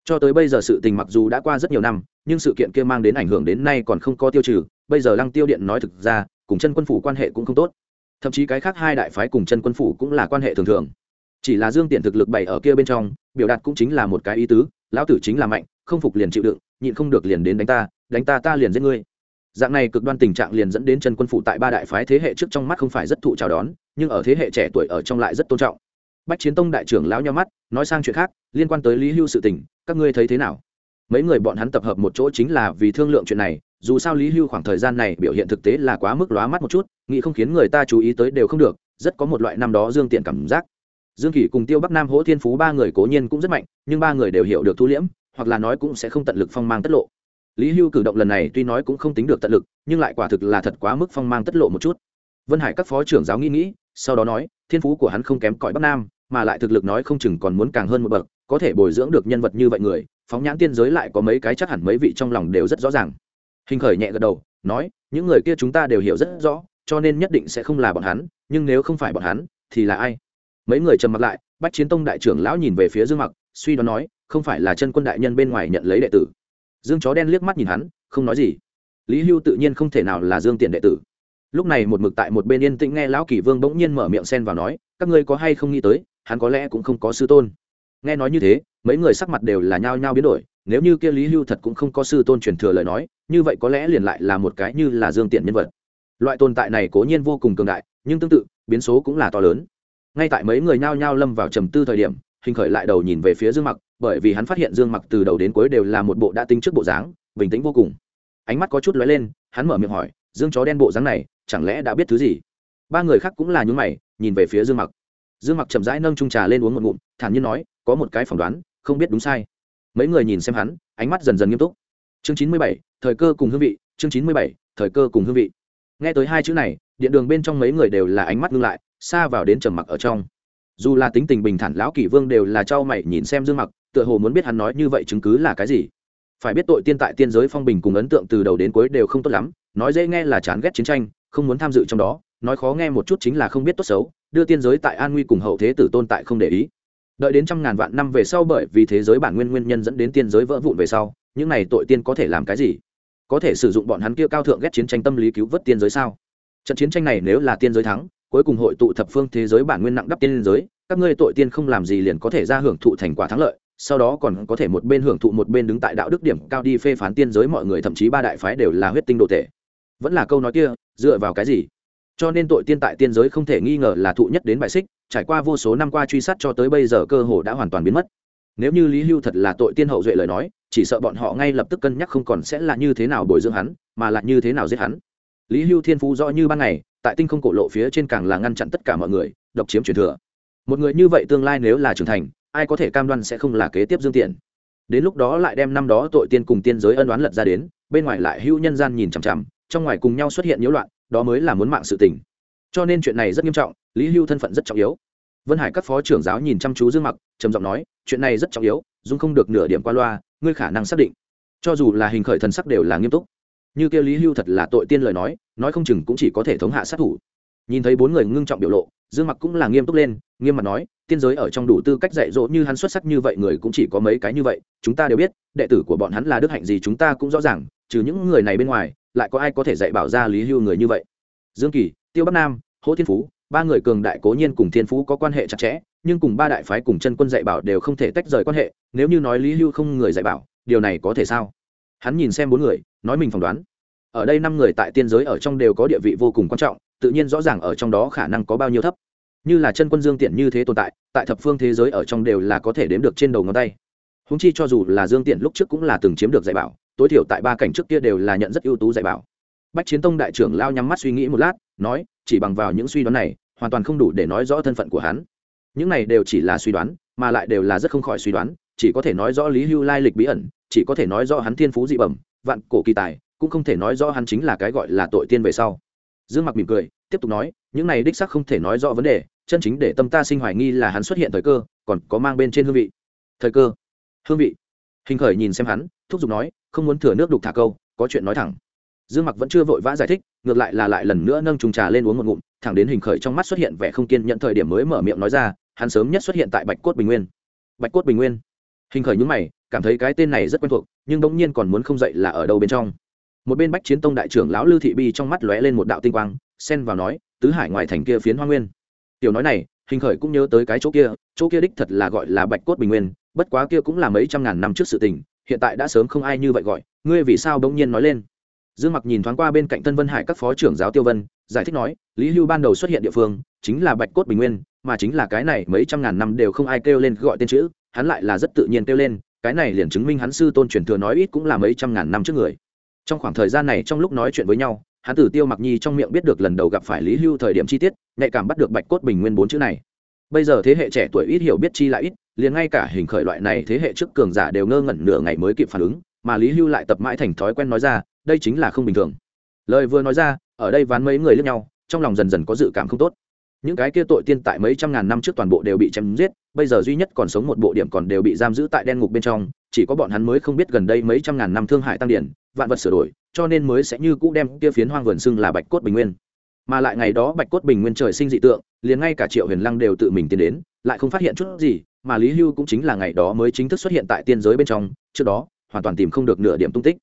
Cho tới bây giờ sự tình mặc dù đã qua rất nhiều năm, nhưng sự kiện kia mang đến ảnh hưởng đến nay còn không có tiêu trừ bây giờ lăng tiêu điện nói thực ra, cùng chân quân phủ quan hệ cũng không tốt. Thậm chí cái khác hai đại phái cùng chân quân phủ cũng là quan hệ thường thường. Chỉ là dương tiện thực lực bày ở kia bên trong, biểu đạt cũng chính là một cái ý tứ, lão tử chính là mạnh, không phục liền chịu đựng, nhịn không được liền đến đánh ta đánh ta ta liền giết ngươi. Dạng này cực đoan tình trạng liền dẫn đến chân quân phụ tại ba đại phái thế hệ trước trong mắt không phải rất thụ chào đón, nhưng ở thế hệ trẻ tuổi ở trong lại rất tôn trọng. Bách chiến tông đại trưởng lão nhau mắt, nói sang chuyện khác, liên quan tới lý hưu sự tình, các ngươi thấy thế nào? Mấy người bọn hắn tập hợp một chỗ chính là vì thương lượng chuyện này dù sao lý hưu khoảng thời gian này biểu hiện thực tế là quá mức lóa mắt một chút, nghĩ không khiến người ta chú ý tới đều không được, rất có một loại năm đó dương tiện cảm giác. Dương kỷ cùng tiêu bắc nam hỗ thiên phú ba người cố nhiên cũng rất mạnh, nhưng ba người đều hiểu được thu liễm, hoặc là nói cũng sẽ không tận lực phong mang tất lộ. Lý hưu cử động lần này tuy nói cũng không tính được tận lực, nhưng lại quả thực là thật quá mức phong mang tất lộ một chút. Vân hải các phó trưởng giáo nghĩ nghĩ, sau đó nói, thiên phú của hắn không kém cỏi bắc nam, mà lại thực lực nói không chừng còn muốn càng hơn một bậc, có thể bồi dưỡng được nhân vật như vậy người, phóng nhãn tiên giới lại có mấy cái chắc hẳn mấy vị trong lòng đều rất rõ ràng hình khởi nhẹ gật đầu, nói, những người kia chúng ta đều hiểu rất rõ, cho nên nhất định sẽ không là bọn hắn, nhưng nếu không phải bọn hắn, thì là ai? Mấy người trầm mặt lại, bách chiến tông đại trưởng lão nhìn về phía dương mặc, suy đoán nói, không phải là chân quân đại nhân bên ngoài nhận lấy đệ tử. Dương chó đen liếc mắt nhìn hắn, không nói gì. Lý hưu tự nhiên không thể nào là dương tiền đệ tử. Lúc này một mực tại một bên yên tĩnh nghe lão kỷ vương bỗng nhiên mở miệng xen vào nói, các ngươi có hay không nghĩ tới, hắn có lẽ cũng không có sư tôn. Nghe nói như thế, mấy người sắc mặt đều là nhao nhao biến đổi, nếu như kia lý hưu thật cũng không có sư tôn truyền thừa lời nói như vậy có lẽ liền lại là một cái như là dương tiện nhân vật. Loại tồn tại này cố nhiên vô cùng cường đại, nhưng tương tự, biến số cũng là to lớn. Ngay tại mấy người nhao nhao lâm vào trầm tư thời điểm, hình khởi lại đầu nhìn về phía dương mặc, bởi vì hắn phát hiện dương mặc từ đầu đến cuối đều là một bộ đã tính trước bộ dáng, bình tĩnh vô cùng. Ánh mắt có chút lóe lên, hắn mở miệng hỏi, dương chó đen bộ dáng này, chẳng lẽ đã biết thứ gì? Ba người khác cũng là những mày, nhìn về phía dương mặc. Dương mặc chậm rãi nâng trung trà lên uống một ngụm, thản nhiên nói, có một cái phỏng đoán, không biết đúng sai. Mấy người nhìn xem hắn, ánh mắt dần dần nghiêm túc chương chín mươi bảy, thời cơ cùng hương vị. Chương chín mươi bảy, thời cơ cùng hương vị. Nghe tới hai chữ này, điện đường bên trong mấy người đều là ánh mắt ngưng lại, xa vào đến trầm mặc ở trong. Dù là tính tình bình thản, lão kỷ vương đều là trao mày nhìn xem dương mặc, tựa hồ muốn biết hắn nói như vậy chứng cứ là cái gì. Phải biết tội tiên tại tiên giới phong bình cùng ấn tượng từ đầu đến cuối đều không tốt lắm, nói dễ nghe là chán ghét chiến tranh, không muốn tham dự trong đó, nói khó nghe một chút chính là không biết tốt xấu, đưa tiên giới tại an nguy cùng hậu thế tử tôn tại không để ý. Đợi đến trăm ngàn vạn năm về sau bởi vì thế giới bản nguyên nguyên nhân dẫn đến tiên giới vỡ vụn về sau những này tội tiên có thể làm cái gì? Có thể sử dụng bọn hắn kia cao thượng ghét chiến tranh tâm lý cứu vớt tiên giới sao? Trận chiến tranh này nếu là tiên giới thắng, cuối cùng hội tụ thập phương thế giới bản nguyên nặng đắp tiên giới, các ngươi tội tiên không làm gì liền có thể ra hưởng thụ thành quả thắng lợi, sau đó còn có thể một bên hưởng thụ một bên đứng tại đạo đức điểm cao đi phê phán tiên giới mọi người, thậm chí ba đại phái đều là huyết tinh đồ tệ vẫn là câu nói kia, dựa vào cái gì? Cho nên tội tiên tại tiên giới không thể nghi ngờ là thụ nhất đến bại xích, trải qua vô số năm qua truy sát cho tới bây giờ cơ hồ đã hoàn toàn biến mất. Nếu như lý hưu thật là tội tiên hậu duệ lời nói chỉ sợ bọn họ ngay lập tức cân nhắc không còn sẽ là như thế nào bồi dưỡng hắn, mà là như thế nào giết hắn. Lý hưu thiên phú rõ như ban ngày, tại tinh không cổ lộ phía trên càng là ngăn chặn tất cả mọi người, độc chiếm truyền thừa. Một người như vậy tương lai nếu là trưởng thành, ai có thể cam đoan sẽ không là kế tiếp dương tiện đến lúc đó lại đem năm đó tội tiên cùng tiên giới ân đoán lật ra đến, bên ngoài lại hưu nhân gian nhìn chằm chằm, trong ngoài cùng nhau xuất hiện nhiễu loạn, đó mới là muốn mạng sự tình. Cho nên chuyện này rất nghiêm trọng, lý hưu thân phận rất trọng yếu. Vân hải các phó trưởng giáo nhìn chăm chú dương mặc, trầm giọng nói, chuyện này rất trọng yếu dung không được nửa điểm qua loa ngươi khả năng xác định. Cho dù là hình khởi thần sắc đều là nghiêm túc. Như kia lý hưu thật là tội tiên lời nói nói không chừng cũng chỉ có thể thống hạ sát thủ. Nhìn thấy bốn người ngưng trọng biểu lộ, dương mặc cũng là nghiêm túc lên, nghiêm mặt nói, tiên giới ở trong đủ tư cách dạy dỗ như hắn xuất sắc như vậy người cũng chỉ có mấy cái như vậy, chúng ta đều biết, đệ tử của bọn hắn là đức hạnh gì chúng ta cũng rõ ràng, trừ những người này bên ngoài, lại có ai có thể dạy bảo ra lý hưu người như vậy? Dương kỳ, tiêu bắc nam, hỗ thiên phú, ba người cường đại cố nhiên cùng thiên phú có quan hệ chặt chẽ nhưng cùng ba đại phái cùng chân quân dạy bảo đều không thể tách rời quan hệ, nếu như nói lý hưu không người dạy bảo, điều này có thể sao? Hắn nhìn xem bốn người, nói mình phỏng đoán. Ở đây năm người tại tiên giới ở trong đều có địa vị vô cùng quan trọng, tự nhiên rõ ràng ở trong đó khả năng có bao nhiêu thấp. Như là chân quân dương tiện như thế tồn tại tại thập phương thế giới ở trong đều là có thể đếm được trên đầu ngón tay. Húng chi cho dù là dương tiện lúc trước cũng là từng chiếm được dạy bảo, tối thiểu tại ba cảnh trước kia đều là nhận rất ưu tú dạy bảo. Bách chiến tông đại trưởng lao nhắm mắt suy nghĩ một lát, nói, chỉ bằng vào những suy đoán này, hoàn toàn không đủ để nói rõ thân phận của hắn những này đều chỉ là suy đoán, mà lại đều là rất không khỏi suy đoán, chỉ có thể nói rõ lý hưu lai lịch bí ẩn, chỉ có thể nói rõ hắn thiên phú dị bẩm, vạn cổ kỳ tài, cũng không thể nói rõ hắn chính là cái gọi là tội tiên về sau. Dương mặc mỉm cười, tiếp tục nói, những này đích sắc không thể nói rõ vấn đề, chân chính để tâm ta sinh hoài nghi là hắn xuất hiện thời cơ, còn có mang bên trên hương vị. Thời cơ, hương vị. Hình khởi nhìn xem hắn, thúc giục nói, không muốn thừa nước đục thả câu, có chuyện nói thẳng. Dương mặc vẫn chưa vội vã giải thích, ngược lại là lại lần nữa nâng trùng trà lên uống một ngụm, thẳng đến hình khởi trong mắt xuất hiện vẻ không kiên nhận thời điểm mới mở miệng nói ra hắn sớm nhất xuất hiện tại bạch cốt bình nguyên. Bạch cốt bình nguyên. Hình khởi nhúng mày, cảm thấy cái tên này rất quen thuộc, nhưng bỗng nhiên còn muốn không dậy là ở đâu bên trong. Một bên bách chiến tông đại trưởng lão lư thị bi trong mắt lóe lên một đạo tinh quang, xen vào nói, tứ hải ngoài thành kia phiến hoa nguyên. Tiểu nói này, hình khởi cũng nhớ tới cái chỗ kia chỗ kia đích thật là gọi là bạch cốt bình nguyên, bất quá kia cũng là mấy trăm ngàn năm trước sự tình, hiện tại đã sớm không ai như vậy gọi, ngươi vì sao bỗng nhiên nói lên? Dương mặc nhìn thoáng qua bên cạnh tân vân hải các phó trưởng giáo tiêu vân, giải thích nói, lý hưu ban đầu xuất hiện địa phương chính là bạch cốt bình nguyên mà chính là cái này mấy trăm ngàn năm đều không ai kêu lên gọi tên chữ, hắn lại là rất tự nhiên kêu lên, cái này liền chứng minh hắn sư tôn truyền thừa nói ít cũng là mấy trăm ngàn năm trước người. Trong khoảng thời gian này trong lúc nói chuyện với nhau, hắn tử tiêu mặc nhi trong miệng biết được lần đầu gặp phải lý hưu thời điểm chi tiết, nhạy cảm bắt được bạch cốt bình nguyên bốn chữ này. Bây giờ thế hệ trẻ tuổi ít hiểu biết chi lại ít, liền ngay cả hình khởi loại này thế hệ trước cường giả đều ngơ ngẩn nửa ngày mới kịp phản ứng, mà lý hưu lại tập mãi thành thói quen nói ra, đây chính là không bình thường. Lời vừa nói ra, ở đây ván mấy người lướt nhau, trong lòng dần dần có dự cảm không tốt những cái kia tội tiên tại mấy trăm ngàn năm trước toàn bộ đều bị chém giết, bây giờ duy nhất còn sống một bộ điểm còn đều bị giam giữ tại đen ngục bên trong, chỉ có bọn hắn mới không biết gần đây mấy trăm ngàn năm thương hại tăng điển, vạn vật sửa đổi, cho nên mới sẽ như cũ đem kia phiến hoang vườn xưng là bạch cốt bình nguyên. Mà lại ngày đó bạch cốt bình nguyên trời sinh dị tượng, liền ngay cả triệu huyền lăng đều tự mình tiến đến, lại không phát hiện chút gì, mà lý hưu cũng chính là ngày đó mới chính thức xuất hiện tại tiên giới bên trong, trước đó, hoàn toàn tìm không được nửa điểm tung tích.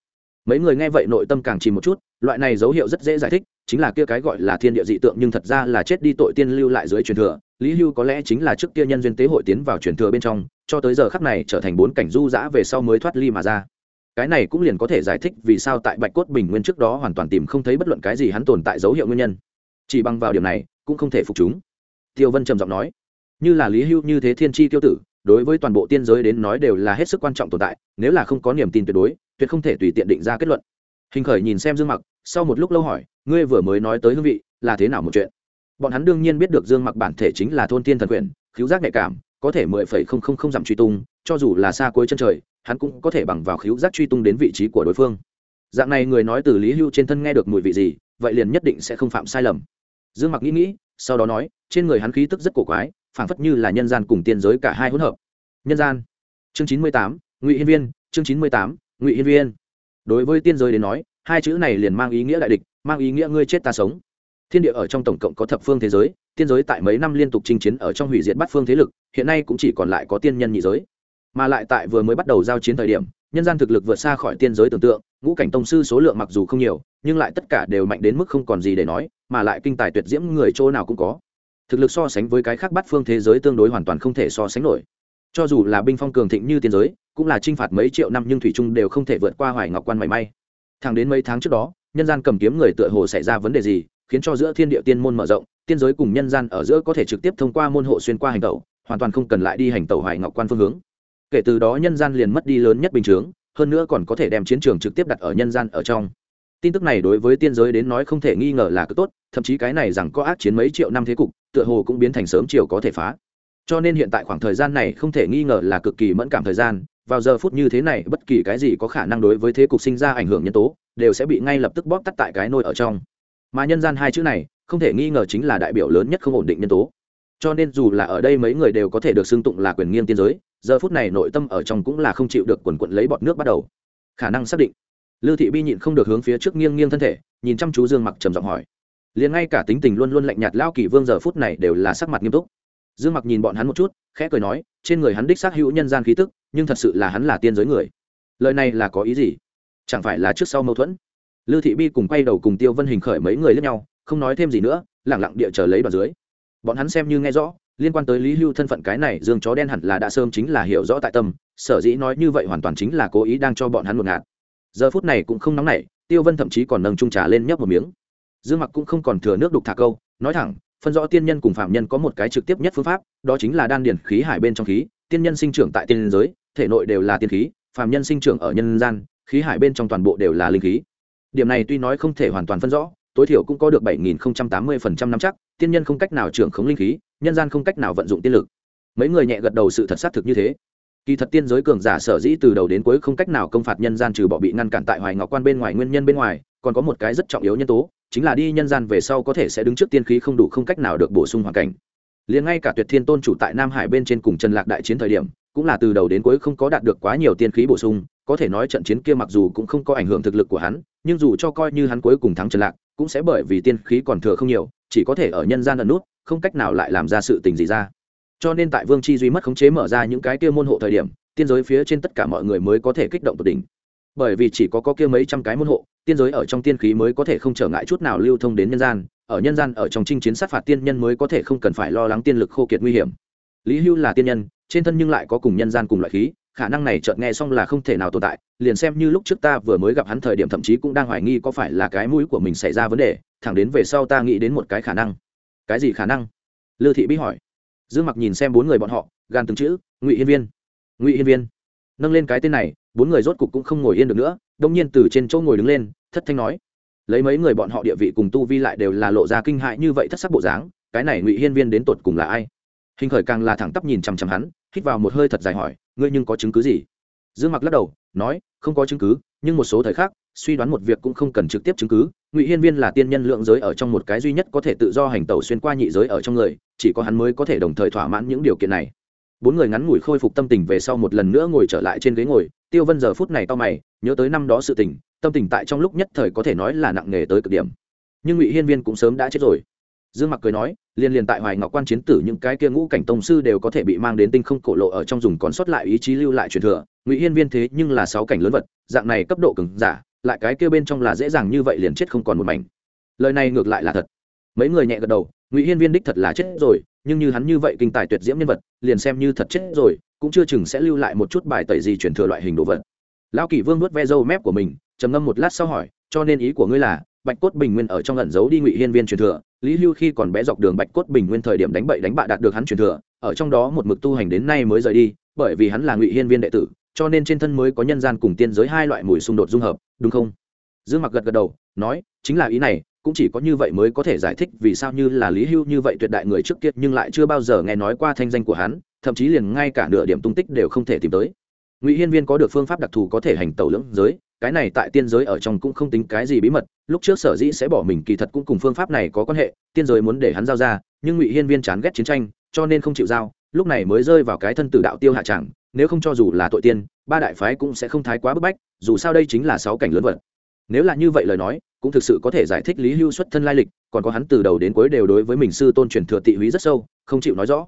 Mấy người nghe vậy nội tâm càng chìm một chút loại này dấu hiệu rất dễ giải thích, chính là kia cái gọi là thiên địa dị tượng nhưng thật ra là chết đi tội tiên lưu lại dưới truyền thừa. Lý hưu có lẽ chính là trước kia nhân duyên tế hội tiến vào truyền thừa bên trong, cho tới giờ khắc này trở thành bốn cảnh du dã về sau mới thoát ly mà ra. Cái này cũng liền có thể giải thích vì sao tại bạch cốt bình nguyên trước đó hoàn toàn tìm không thấy bất luận cái gì hắn tồn tại dấu hiệu nguyên nhân. Chỉ bằng vào điểm này, cũng không thể phục chúng. Tiêu vân trầm giọng nói, như là lý hưu như thế thiên tri tiêu tử, đối với toàn bộ tiên giới đến nói đều là hết sức quan trọng tồn tại, nếu là không có niềm tin tuyệt đối, tuyệt không thể tùy tiện định ra kết luận. Hình khởi nhìn xem dương mặc sau một lúc lâu hỏi, ngươi vừa mới nói tới hương vị, là thế nào một chuyện? Bọn hắn đương nhiên biết được dương mặc bản thể chính là thôn tiên thần quyền khiếu giác nhạy cảm, có thể mười phẩy không không không dặm truy tung, cho dù là xa cuối chân trời, hắn cũng có thể bằng vào khiếu giác truy tung đến vị trí của đối phương. Dạng này người nói từ lý hưu trên thân nghe được mùi vị gì, vậy liền nhất định sẽ không phạm sai lầm. Dương mặc nghĩ nghĩ, sau đó nói, trên người hắn khí tức rất cổ quái, phảng phất như là nhân gian cùng tiên giới cả hai hỗn hợp. Nhân gian. Chương chín mươi tám, ngụy hiên viên. Chương chín mươi tám, ngụy hiên viên. Đối với tiên giới đến nói hai chữ này liền mang ý nghĩa đại địch, mang ý nghĩa ngươi chết ta sống. Thiên địa ở trong tổng cộng có thập phương thế giới, tiên giới tại mấy năm liên tục chinh chiến ở trong hủy diệt bắt phương thế lực, hiện nay cũng chỉ còn lại có tiên nhân nhị giới. Mà lại tại vừa mới bắt đầu giao chiến thời điểm, nhân gian thực lực vượt xa khỏi tiên giới tưởng tượng, ngũ cảnh tông sư số lượng mặc dù không nhiều, nhưng lại tất cả đều mạnh đến mức không còn gì để nói, mà lại kinh tài tuyệt diễm người chỗ nào cũng có. Thực lực so sánh với cái khác bắt phương thế giới tương đối hoàn toàn không thể so sánh nổi. Cho dù là binh phong cường thịnh như tiên giới, cũng là t r i n h phạt mấy triệu năm nhưng thủy trung đều không thể vượt qua hoài ngọc quan mảy may thẳng đến mấy tháng trước đó, nhân gian cầm kiếm người tựa hồ xảy ra vấn đề gì, khiến cho giữa thiên địa tiên môn mở rộng, tiên giới cùng nhân gian ở giữa có thể trực tiếp thông qua môn hộ xuyên qua hành tẩu, hoàn toàn không cần lại đi hành tẩu hoài ngọc quan phương hướng. Kể từ đó nhân gian liền mất đi lớn nhất bình chướng, hơn nữa còn có thể đem chiến trường trực tiếp đặt ở nhân gian ở trong. Tin tức này đối với tiên giới đến nói không thể nghi ngờ là cực tốt, thậm chí cái này rằng có ác chiến mấy triệu năm thế cục, tựa hồ cũng biến thành sớm chiều có thể phá. Cho nên hiện tại khoảng thời gian này không thể nghi ngờ là cực kỳ mẫn cảm thời gian vào giờ phút như thế này, bất kỳ cái gì có khả năng đối với thế cục sinh ra ảnh hưởng nhân tố, đều sẽ bị ngay lập tức bóp tắt tại cái nôi ở trong. Mà nhân gian hai chữ này, không thể nghi ngờ chính là đại biểu lớn nhất không ổn định nhân tố. Cho nên dù là ở đây mấy người đều có thể được xưng tụng là quyền nghiêng tiên giới, giờ phút này nội tâm ở trong cũng là không chịu được quần quận lấy bọt nước bắt đầu. Khả năng xác định. Lưu thị bi nhịn không được hướng phía trước nghiêng nghiêng thân thể, nhìn chăm chú dương mặc trầm giọng hỏi. Liền ngay cả tính tình luôn luôn lạnh nhạt lao kỳ vương giờ phút này đều là sắc mặt nghiêm túc dương mặc nhìn bọn hắn một chút, khẽ cười nói, trên người hắn đích xác hữu nhân gian khí tức, nhưng thật sự là hắn là tiên giới người. Lời này là có ý gì? Chẳng phải là trước sau mâu thuẫn? Lưu thị bi cùng quay đầu cùng tiêu vân hình khởi mấy người lẫn nhau, không nói thêm gì nữa lẳng lặng địa chờ lấy đoàn dưới. Bọn hắn xem như nghe rõ, liên quan tới lý hưu thân phận cái này, dương chó đen hẳn là đã sớm chính là hiểu rõ tại tâm, sở dĩ nói như vậy hoàn toàn chính là cố ý đang cho bọn hắn một ngạt. Giờ phút này cũng không nóng nảy, tiêu vân thậm chí còn nâng trung trà lên nhấp một miếng. Dương mặc cũng không còn thừa nước đục thả câu, nói thẳng phân rõ tiên nhân cùng phạm nhân có một cái trực tiếp nhất phương pháp, đó chính là đan điển khí hải bên trong khí, tiên nhân sinh trưởng tại tiên giới, thể nội đều là tiên khí, phạm nhân sinh trưởng ở nhân gian, khí hải bên trong toàn bộ đều là linh khí. Điểm này tuy nói không thể hoàn toàn phân rõ, tối thiểu cũng có được bảy nghìn tám mươi năm chắc, tiên nhân không cách nào trưởng khống linh khí, nhân gian không cách nào vận dụng tiên lực. Mấy người nhẹ gật đầu sự thật xác thực như thế. Kỳ thật tiên giới cường giả sở dĩ từ đầu đến cuối không cách nào công phạt nhân gian trừ bỏ bị ngăn cản tại hoài ngọc quan bên ngoài nguyên nhân bên ngoài, còn có một cái rất trọng yếu nhân tố chính là đi nhân gian về sau có thể sẽ đứng trước tiên khí không đủ không cách nào được bổ sung hoàn cảnh. Liền ngay cả tuyệt thiên tôn chủ tại nam hải bên trên cùng trần lạc đại chiến thời điểm, cũng là từ đầu đến cuối không có đạt được quá nhiều tiên khí bổ sung, có thể nói trận chiến kia mặc dù cũng không có ảnh hưởng thực lực của hắn, nhưng dù cho coi như hắn cuối cùng thắng trần lạc, cũng sẽ bởi vì tiên khí còn thừa không nhiều, chỉ có thể ở nhân gian ẩn nút, không cách nào lại làm ra sự tình gì ra. Cho nên tại vương chi duy mất khống chế mở ra những cái kia môn hộ thời điểm, tiên giới phía trên tất cả mọi người mới có thể kích động tột đỉnh. Bởi vì chỉ có có kia mấy trăm cái môn hộ tiên giới ở trong tiên khí mới có thể không trở ngại chút nào lưu thông đến nhân gian, ở nhân gian ở trong chinh chiến sát phạt tiên nhân mới có thể không cần phải lo lắng tiên lực khô kiệt nguy hiểm. Lý hưu là tiên nhân, trên thân nhưng lại có cùng nhân gian cùng loại khí, khả năng này chợt nghe xong là không thể nào tồn tại, liền xem như lúc trước ta vừa mới gặp hắn thời điểm thậm chí cũng đang hoài nghi có phải là cái mũi của mình xảy ra vấn đề, thẳng đến về sau ta nghĩ đến một cái khả năng. Cái gì khả năng? Lư thị bí hỏi. Dương mặc nhìn xem bốn người bọn họ, gan từng chữ, ngụy hiên viên. Ngụy hiên viên nâng lên cái tên này, bốn người rốt cục cũng không ngồi yên được nữa, đông nhiên từ trên chỗ ngồi đứng lên, thất thanh nói. Lấy mấy người bọn họ địa vị cùng tu vi lại đều là lộ ra kinh hại như vậy thất sắc bộ dáng, cái này ngụy hiên viên đến tột cùng là ai? Hình khởi càng là thẳng tắp nhìn chằm chằm hắn, hít vào một hơi thật dài hỏi, ngươi nhưng có chứng cứ gì? Dương mặc lắc đầu, nói, không có chứng cứ, nhưng một số thời khắc, suy đoán một việc cũng không cần trực tiếp chứng cứ, ngụy hiên viên là tiên nhân lượng giới ở trong một cái duy nhất có thể tự do hành tẩu xuyên qua nhị giới ở trong người, chỉ có hắn mới có thể đồng thời thỏa mãn những điều kiện này bốn người ngắn ngủi khôi phục tâm tình về sau một lần nữa ngồi trở lại trên ghế ngồi, tiêu vân giờ phút này to mày, nhớ tới năm đó sự tình, tâm tình tại trong lúc nhất thời có thể nói là nặng nề tới cực điểm. Nhưng ngụy hiên viên cũng sớm đã chết rồi. Dương mặc cười nói, liên liên tại hoài ngọc quan chiến tử những cái kia ngũ cảnh tông sư đều có thể bị mang đến tinh không cổ lộ ở trong dùng còn sót lại ý chí lưu lại truyền thừa. Ngụy hiên viên thế nhưng là sáu cảnh lớn vật, dạng này cấp độ cứng giả, lại cái kia bên trong là dễ dàng như vậy liền chết không còn một mảnh. Lời này ngược lại là thật. Mấy người nhẹ gật đầu, ngụy hiên viên đích thật là chết rồi nhưng như hắn như vậy kinh tài tuyệt diễm nhân vật, liền xem như thật chết rồi, cũng chưa chừng sẽ lưu lại một chút bài tẩy gì truyền thừa loại hình đồ vật. Lão kỷ vương nuốt ve râu mép của mình, trầm ngâm một lát sau hỏi, cho nên ý của ngươi là, bạch cốt bình nguyên ở trong ẩn giấu đi ngụy hiên viên truyền thừa, lý hưu khi còn bé dọc đường bạch cốt bình nguyên thời điểm đánh bậy đánh bạ đạt được hắn truyền thừa, ở trong đó một mực tu hành đến nay mới rời đi, bởi vì hắn là ngụy hiên viên đệ tử, cho nên trên thân mới có nhân gian cùng tiên giới hai loại mùi xung đột dung hợp, đúng không? Dương mặc gật gật đầu, nói, chính là ý này cũng chỉ có như vậy mới có thể giải thích vì sao như là lý hưu như vậy tuyệt đại người trước kia, nhưng lại chưa bao giờ nghe nói qua thanh danh của hắn, thậm chí liền ngay cả nửa điểm tung tích đều không thể tìm tới. Ngụy hiên viên có được phương pháp đặc thù có thể hành tẩu lưỡng giới, cái này tại tiên giới ở trong cũng không tính cái gì bí mật, lúc trước sở dĩ sẽ bỏ mình kỳ thật cũng cùng phương pháp này có quan hệ, tiên giới muốn để hắn giao ra, nhưng ngụy hiên viên chán ghét chiến tranh, cho nên không chịu giao, lúc này mới rơi vào cái thân tử đạo tiêu hạ tràng nếu không cho dù là tội tiên, ba đại phái cũng sẽ không thái quá bức bách, dù sao đây chính là sáu cảnh lớn vật. Nếu là như vậy lời nói cũng thực sự có thể giải thích lý hưu xuất thân lai lịch, còn có hắn từ đầu đến cuối đều đối với mình sư tôn truyền thừa tị húy rất sâu, không chịu nói rõ.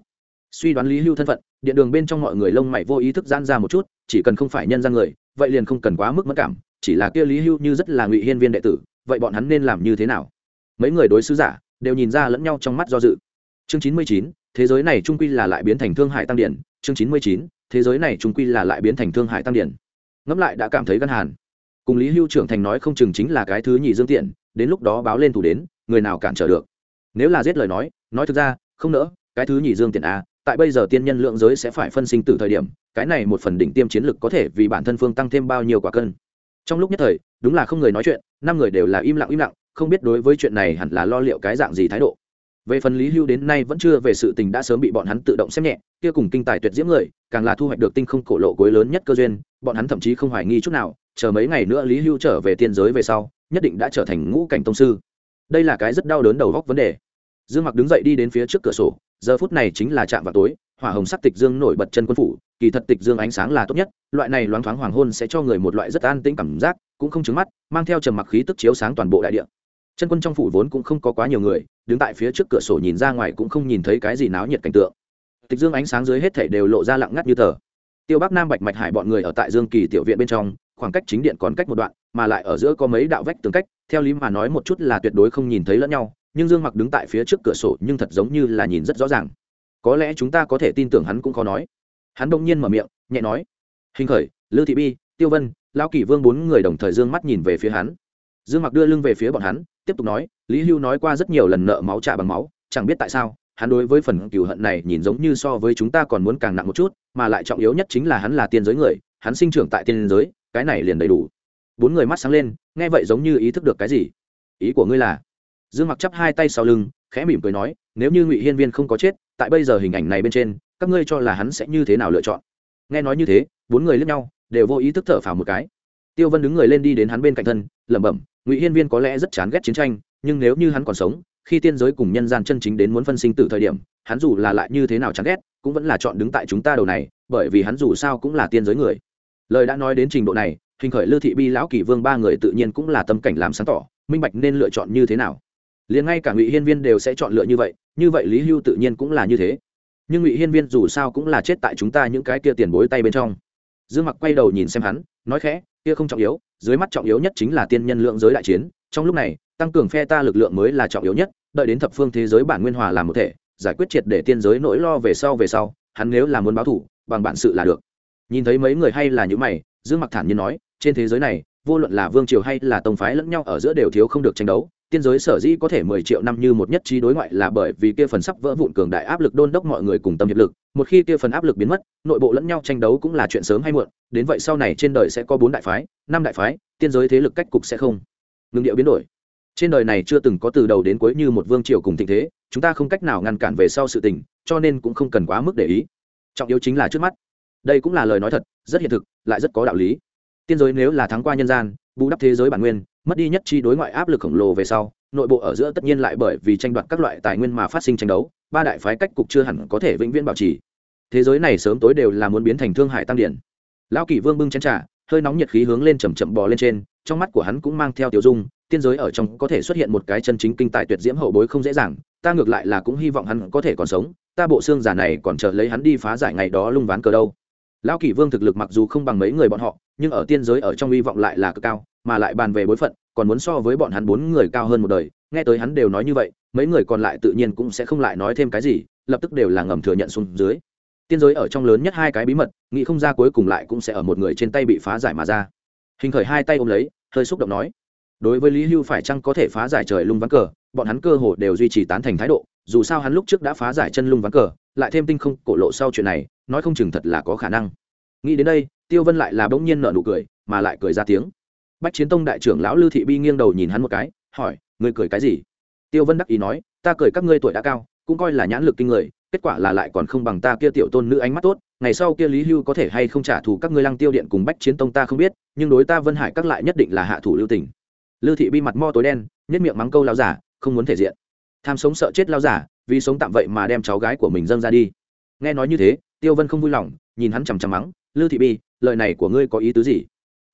Suy đoán lý hưu thân phận, điện đường bên trong mọi người lông mày vô ý thức gian ra một chút, chỉ cần không phải nhân ra người, vậy liền không cần quá mức mất cảm, chỉ là kia lý hưu như rất là ngụy hiên viên đệ tử, vậy bọn hắn nên làm như thế nào? Mấy người đối sứ giả đều nhìn ra lẫn nhau trong mắt do dự. Chương chín mươi chín, thế giới này trung quy là lại biến thành thương hại tăng điển. Chương chín mươi chín, thế giới này trung quy là lại biến thành thương hại tăng điển. Ngẫm lại đã cảm thấy gân hàn cùng lý hưu trưởng thành nói không chừng chính là cái thứ nhì dương tiện, đến lúc đó báo lên thủ đến, người nào cản trở được? Nếu là giết lời nói nói thực ra, không nỡ, cái thứ nhì dương tiện a tại bây giờ tiên nhân lượng giới sẽ phải phân sinh từ thời điểm, cái này một phần đỉnh tiêm chiến lực có thể vì bản thân phương tăng thêm bao nhiêu quả cân. Trong lúc nhất thời, đúng là không người nói chuyện, năm người đều là im lặng im lặng, không biết đối với chuyện này hẳn là lo liệu cái dạng gì thái độ về phần lý hưu đến nay vẫn chưa về sự tình đã sớm bị bọn hắn tự động xem nhẹ, kia cùng kinh tài tuyệt diễm người, càng là thu hoạch được tinh không cổ lộ cuối lớn nhất cơ duyên, bọn hắn thậm chí không hoài nghi chút nào, chờ mấy ngày nữa lý hưu trở về tiên giới về sau, nhất định đã trở thành ngũ cảnh tông sư. Đây là cái rất đau đớn đầu góc vấn đề. Dương mặc đứng dậy đi đến phía trước cửa sổ, giờ phút này chính là chạm vào tối, hỏa hồng sắc tịch dương nổi bật chân quân phủ, kỳ thật tịch dương ánh sáng là tốt nhất, loại này loáng thoáng hoàng hôn sẽ cho người một loại rất an tĩnh cảm giác, cũng không trứng mắt, mang theo trầm mặc khí tức chiếu sáng toàn bộ đại địa chân quân trong phủ vốn cũng không có quá nhiều người, đứng tại phía trước cửa sổ nhìn ra ngoài cũng không nhìn thấy cái gì náo nhiệt cảnh tượng. Tịch dương ánh sáng dưới hết thảy đều lộ ra lặng ngắt như tờ. Tiêu bắc nam, bạch mạch hải bọn người ở tại dương kỳ tiểu viện bên trong, khoảng cách chính điện còn cách một đoạn, mà lại ở giữa có mấy đạo vách tường cách, theo lý mà nói một chút là tuyệt đối không nhìn thấy lẫn nhau, nhưng dương mặc đứng tại phía trước cửa sổ nhưng thật giống như là nhìn rất rõ ràng. Có lẽ chúng ta có thể tin tưởng hắn cũng khó nói. Hắn đông nhiên mở miệng, nhẹ nói, hình khởi, lư thị bi, tiêu vân lao kỷ vương bốn người đồng thời dương mắt nhìn về phía hắn dương mặc đưa lưng về phía bọn hắn, tiếp tục nói, lý hưu nói qua rất nhiều lần nợ máu trả bằng máu, chẳng biết tại sao, hắn đối với phần cừu hận này nhìn giống như so với chúng ta còn muốn càng nặng một chút, mà lại trọng yếu nhất chính là hắn là tiên giới người, hắn sinh trưởng tại tiên giới, cái này liền đầy đủ. Bốn người mắt sáng lên, nghe vậy giống như ý thức được cái gì. Ý của ngươi là? Dương mặc chắp hai tay sau lưng, khẽ mỉm cười nói, nếu như ngụy hiên viên không có chết, tại bây giờ hình ảnh này bên trên, các ngươi cho là hắn sẽ như thế nào lựa chọn? Nghe nói như thế, bốn người lướt nhau, đều vô ý thức thở phào một cái. Tiêu vân đứng người lên đi đến hắn bên cạnh thân, lẩm bẩm ngụy hiên viên có lẽ rất chán ghét chiến tranh nhưng nếu như hắn còn sống khi tiên giới cùng nhân gian chân chính đến muốn phân sinh từ thời điểm hắn dù là lại như thế nào chán ghét cũng vẫn là chọn đứng tại chúng ta đầu này bởi vì hắn dù sao cũng là tiên giới người lời đã nói đến trình độ này hình khởi lưu thị bi lão kỳ vương ba người tự nhiên cũng là tâm cảnh làm sáng tỏ minh bạch nên lựa chọn như thế nào liền ngay cả ngụy hiên viên đều sẽ chọn lựa như vậy như vậy lý hưu tự nhiên cũng là như thế nhưng ngụy hiên viên dù sao cũng là chết tại chúng ta những cái kia tiền bối tay bên trong dương mặc quay đầu nhìn xem hắn nói khẽ kia không trọng yếu, dưới mắt trọng yếu nhất chính là tiên nhân lượng giới đại chiến, trong lúc này, tăng cường phe ta lực lượng mới là trọng yếu nhất, đợi đến thập phương thế giới bản nguyên hòa làm một thể, giải quyết triệt để tiên giới nỗi lo về sau về sau, hắn nếu là muốn báo thủ, bằng bản sự là được. Nhìn thấy mấy người hay là những mày, dương mặc thản nhiên nói, trên thế giới này, vô luận là vương triều hay là tông phái lẫn nhau ở giữa đều thiếu không được tranh đấu tiên giới sở dĩ có thể mười triệu năm như một nhất trí đối ngoại là bởi vì kia phần sắp vỡ vụn cường đại áp lực đôn đốc mọi người cùng tâm hiệp lực. Một khi kia phần áp lực biến mất, nội bộ lẫn nhau tranh đấu cũng là chuyện sớm hay muộn. Đến vậy sau này trên đời sẽ có bốn đại phái, năm đại phái, tiên giới thế lực cách cục sẽ không ngừng điệu biến đổi. Trên đời này chưa từng có từ đầu đến cuối như một vương triều cùng tình thế, chúng ta không cách nào ngăn cản về sau sự tình, cho nên cũng không cần quá mức để ý. Trọng yếu chính là trước mắt. Đây cũng là lời nói thật, rất hiện thực, lại rất có đạo lý. Tiên giới nếu là thắng qua nhân gian, bù đắp thế giới bản nguyên mất đi nhất chi đối ngoại áp lực khổng lồ về sau, nội bộ ở giữa tất nhiên lại bởi vì tranh đoạt các loại tài nguyên mà phát sinh tranh đấu, ba đại phái cách cục chưa hẳn có thể vĩnh viễn bảo trì. Thế giới này sớm tối đều là muốn biến thành thương hải tăng điển. Lão kỷ vương bưng chén trà, hơi nóng nhiệt khí hướng lên chầm chậm bò lên trên, trong mắt của hắn cũng mang theo tiểu dung, tiên giới ở trong có thể xuất hiện một cái chân chính kinh tài tuyệt diễm hậu bối không dễ dàng, ta ngược lại là cũng hy vọng hắn có thể còn sống, ta bộ xương giả này còn chờ lấy hắn đi phá giải ngày đó lung ván cờ đâu lão kỷ vương thực lực mặc dù không bằng mấy người bọn họ, nhưng ở tiên giới ở trong hy vọng lại là cực cao, mà lại bàn về bối phận, còn muốn so với bọn hắn bốn người cao hơn một đời. Nghe tới hắn đều nói như vậy, mấy người còn lại tự nhiên cũng sẽ không lại nói thêm cái gì, lập tức đều là ngầm thừa nhận xuống dưới. Tiên giới ở trong lớn nhất hai cái bí mật, nghĩ không ra cuối cùng lại cũng sẽ ở một người trên tay bị phá giải mà ra. Hình khởi hai tay ôm lấy, hơi xúc động nói, đối với lý hưu phải chăng có thể phá giải trời lung ván cờ, bọn hắn cơ hồ đều duy trì tán thành thái độ, dù sao hắn lúc trước đã phá giải chân lung ván cờ, lại thêm tinh không cổ lộ sau chuyện này nói không chừng thật là có khả năng. Nghĩ đến đây, tiêu vân lại là bỗng nhiên nợ nụ cười, mà lại cười ra tiếng. Bách chiến tông đại trưởng lão lư thị bi nghiêng đầu nhìn hắn một cái, hỏi, ngươi cười cái gì? Tiêu vân đắc ý nói, ta cười các ngươi tuổi đã cao, cũng coi là nhãn lực kinh người, kết quả là lại còn không bằng ta kia tiểu tôn nữ ánh mắt tốt, ngày sau kia lý hưu có thể hay không trả thù các ngươi lăng tiêu điện cùng bách chiến tông ta không biết, nhưng đối ta vân hải các lại nhất định là hạ thủ lưu tình. Lư thị bi mặt mo tối đen nhất miệng mắng câu lao giả, không muốn thể diện. Tham sống sợ chết lao giả, vì sống tạm vậy mà đem cháu gái của mình dâng ra đi. Nghe nói như thế tiêu vân không vui lòng nhìn hắn chằm chằm mắng lư thị bi lời này của ngươi có ý tứ gì?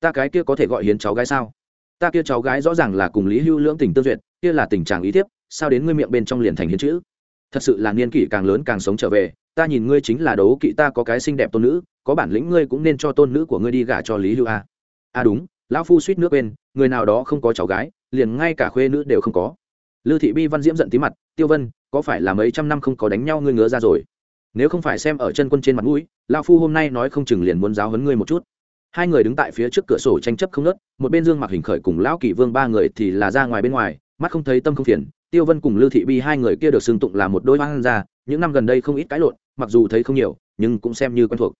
Ta cái kia có thể gọi hiến cháu gái sao? Ta kia cháu gái rõ ràng là cùng lý hưu lưỡng tình tương duyệt kia là tình trạng ý tiếp, sao đến ngươi miệng bên trong liền thành hiến chữ? Thật sự là niên kỷ càng lớn càng sống trở về ta nhìn ngươi chính là đấu kỵ ta có cái xinh đẹp tôn nữ có bản lĩnh ngươi cũng nên cho tôn nữ của ngươi đi gả cho lý hưu a. À. à đúng lão phu suýt nước quên, người nào đó không có cháu gái liền ngay cả khuê nữ đều không có. Lư thị bi văn diễm giận tí mặt tiêu vân có phải là mấy trăm năm không có đánh nhau ngươi ngứa ra rồi? Nếu không phải xem ở chân quân trên mặt mũi, lão phu hôm nay nói không chừng liền muốn giáo hấn ngươi một chút. Hai người đứng tại phía trước cửa sổ tranh chấp không nớt một bên dương mặc hình khởi cùng lão kỷ vương ba người thì là ra ngoài bên ngoài, mắt không thấy tâm không phiền. Tiêu vân cùng lưu thị bi hai người kia được xưng tụng là một đôi hoang ra những năm gần đây không ít cãi lộn, mặc dù thấy không nhiều, nhưng cũng xem như quen thuộc.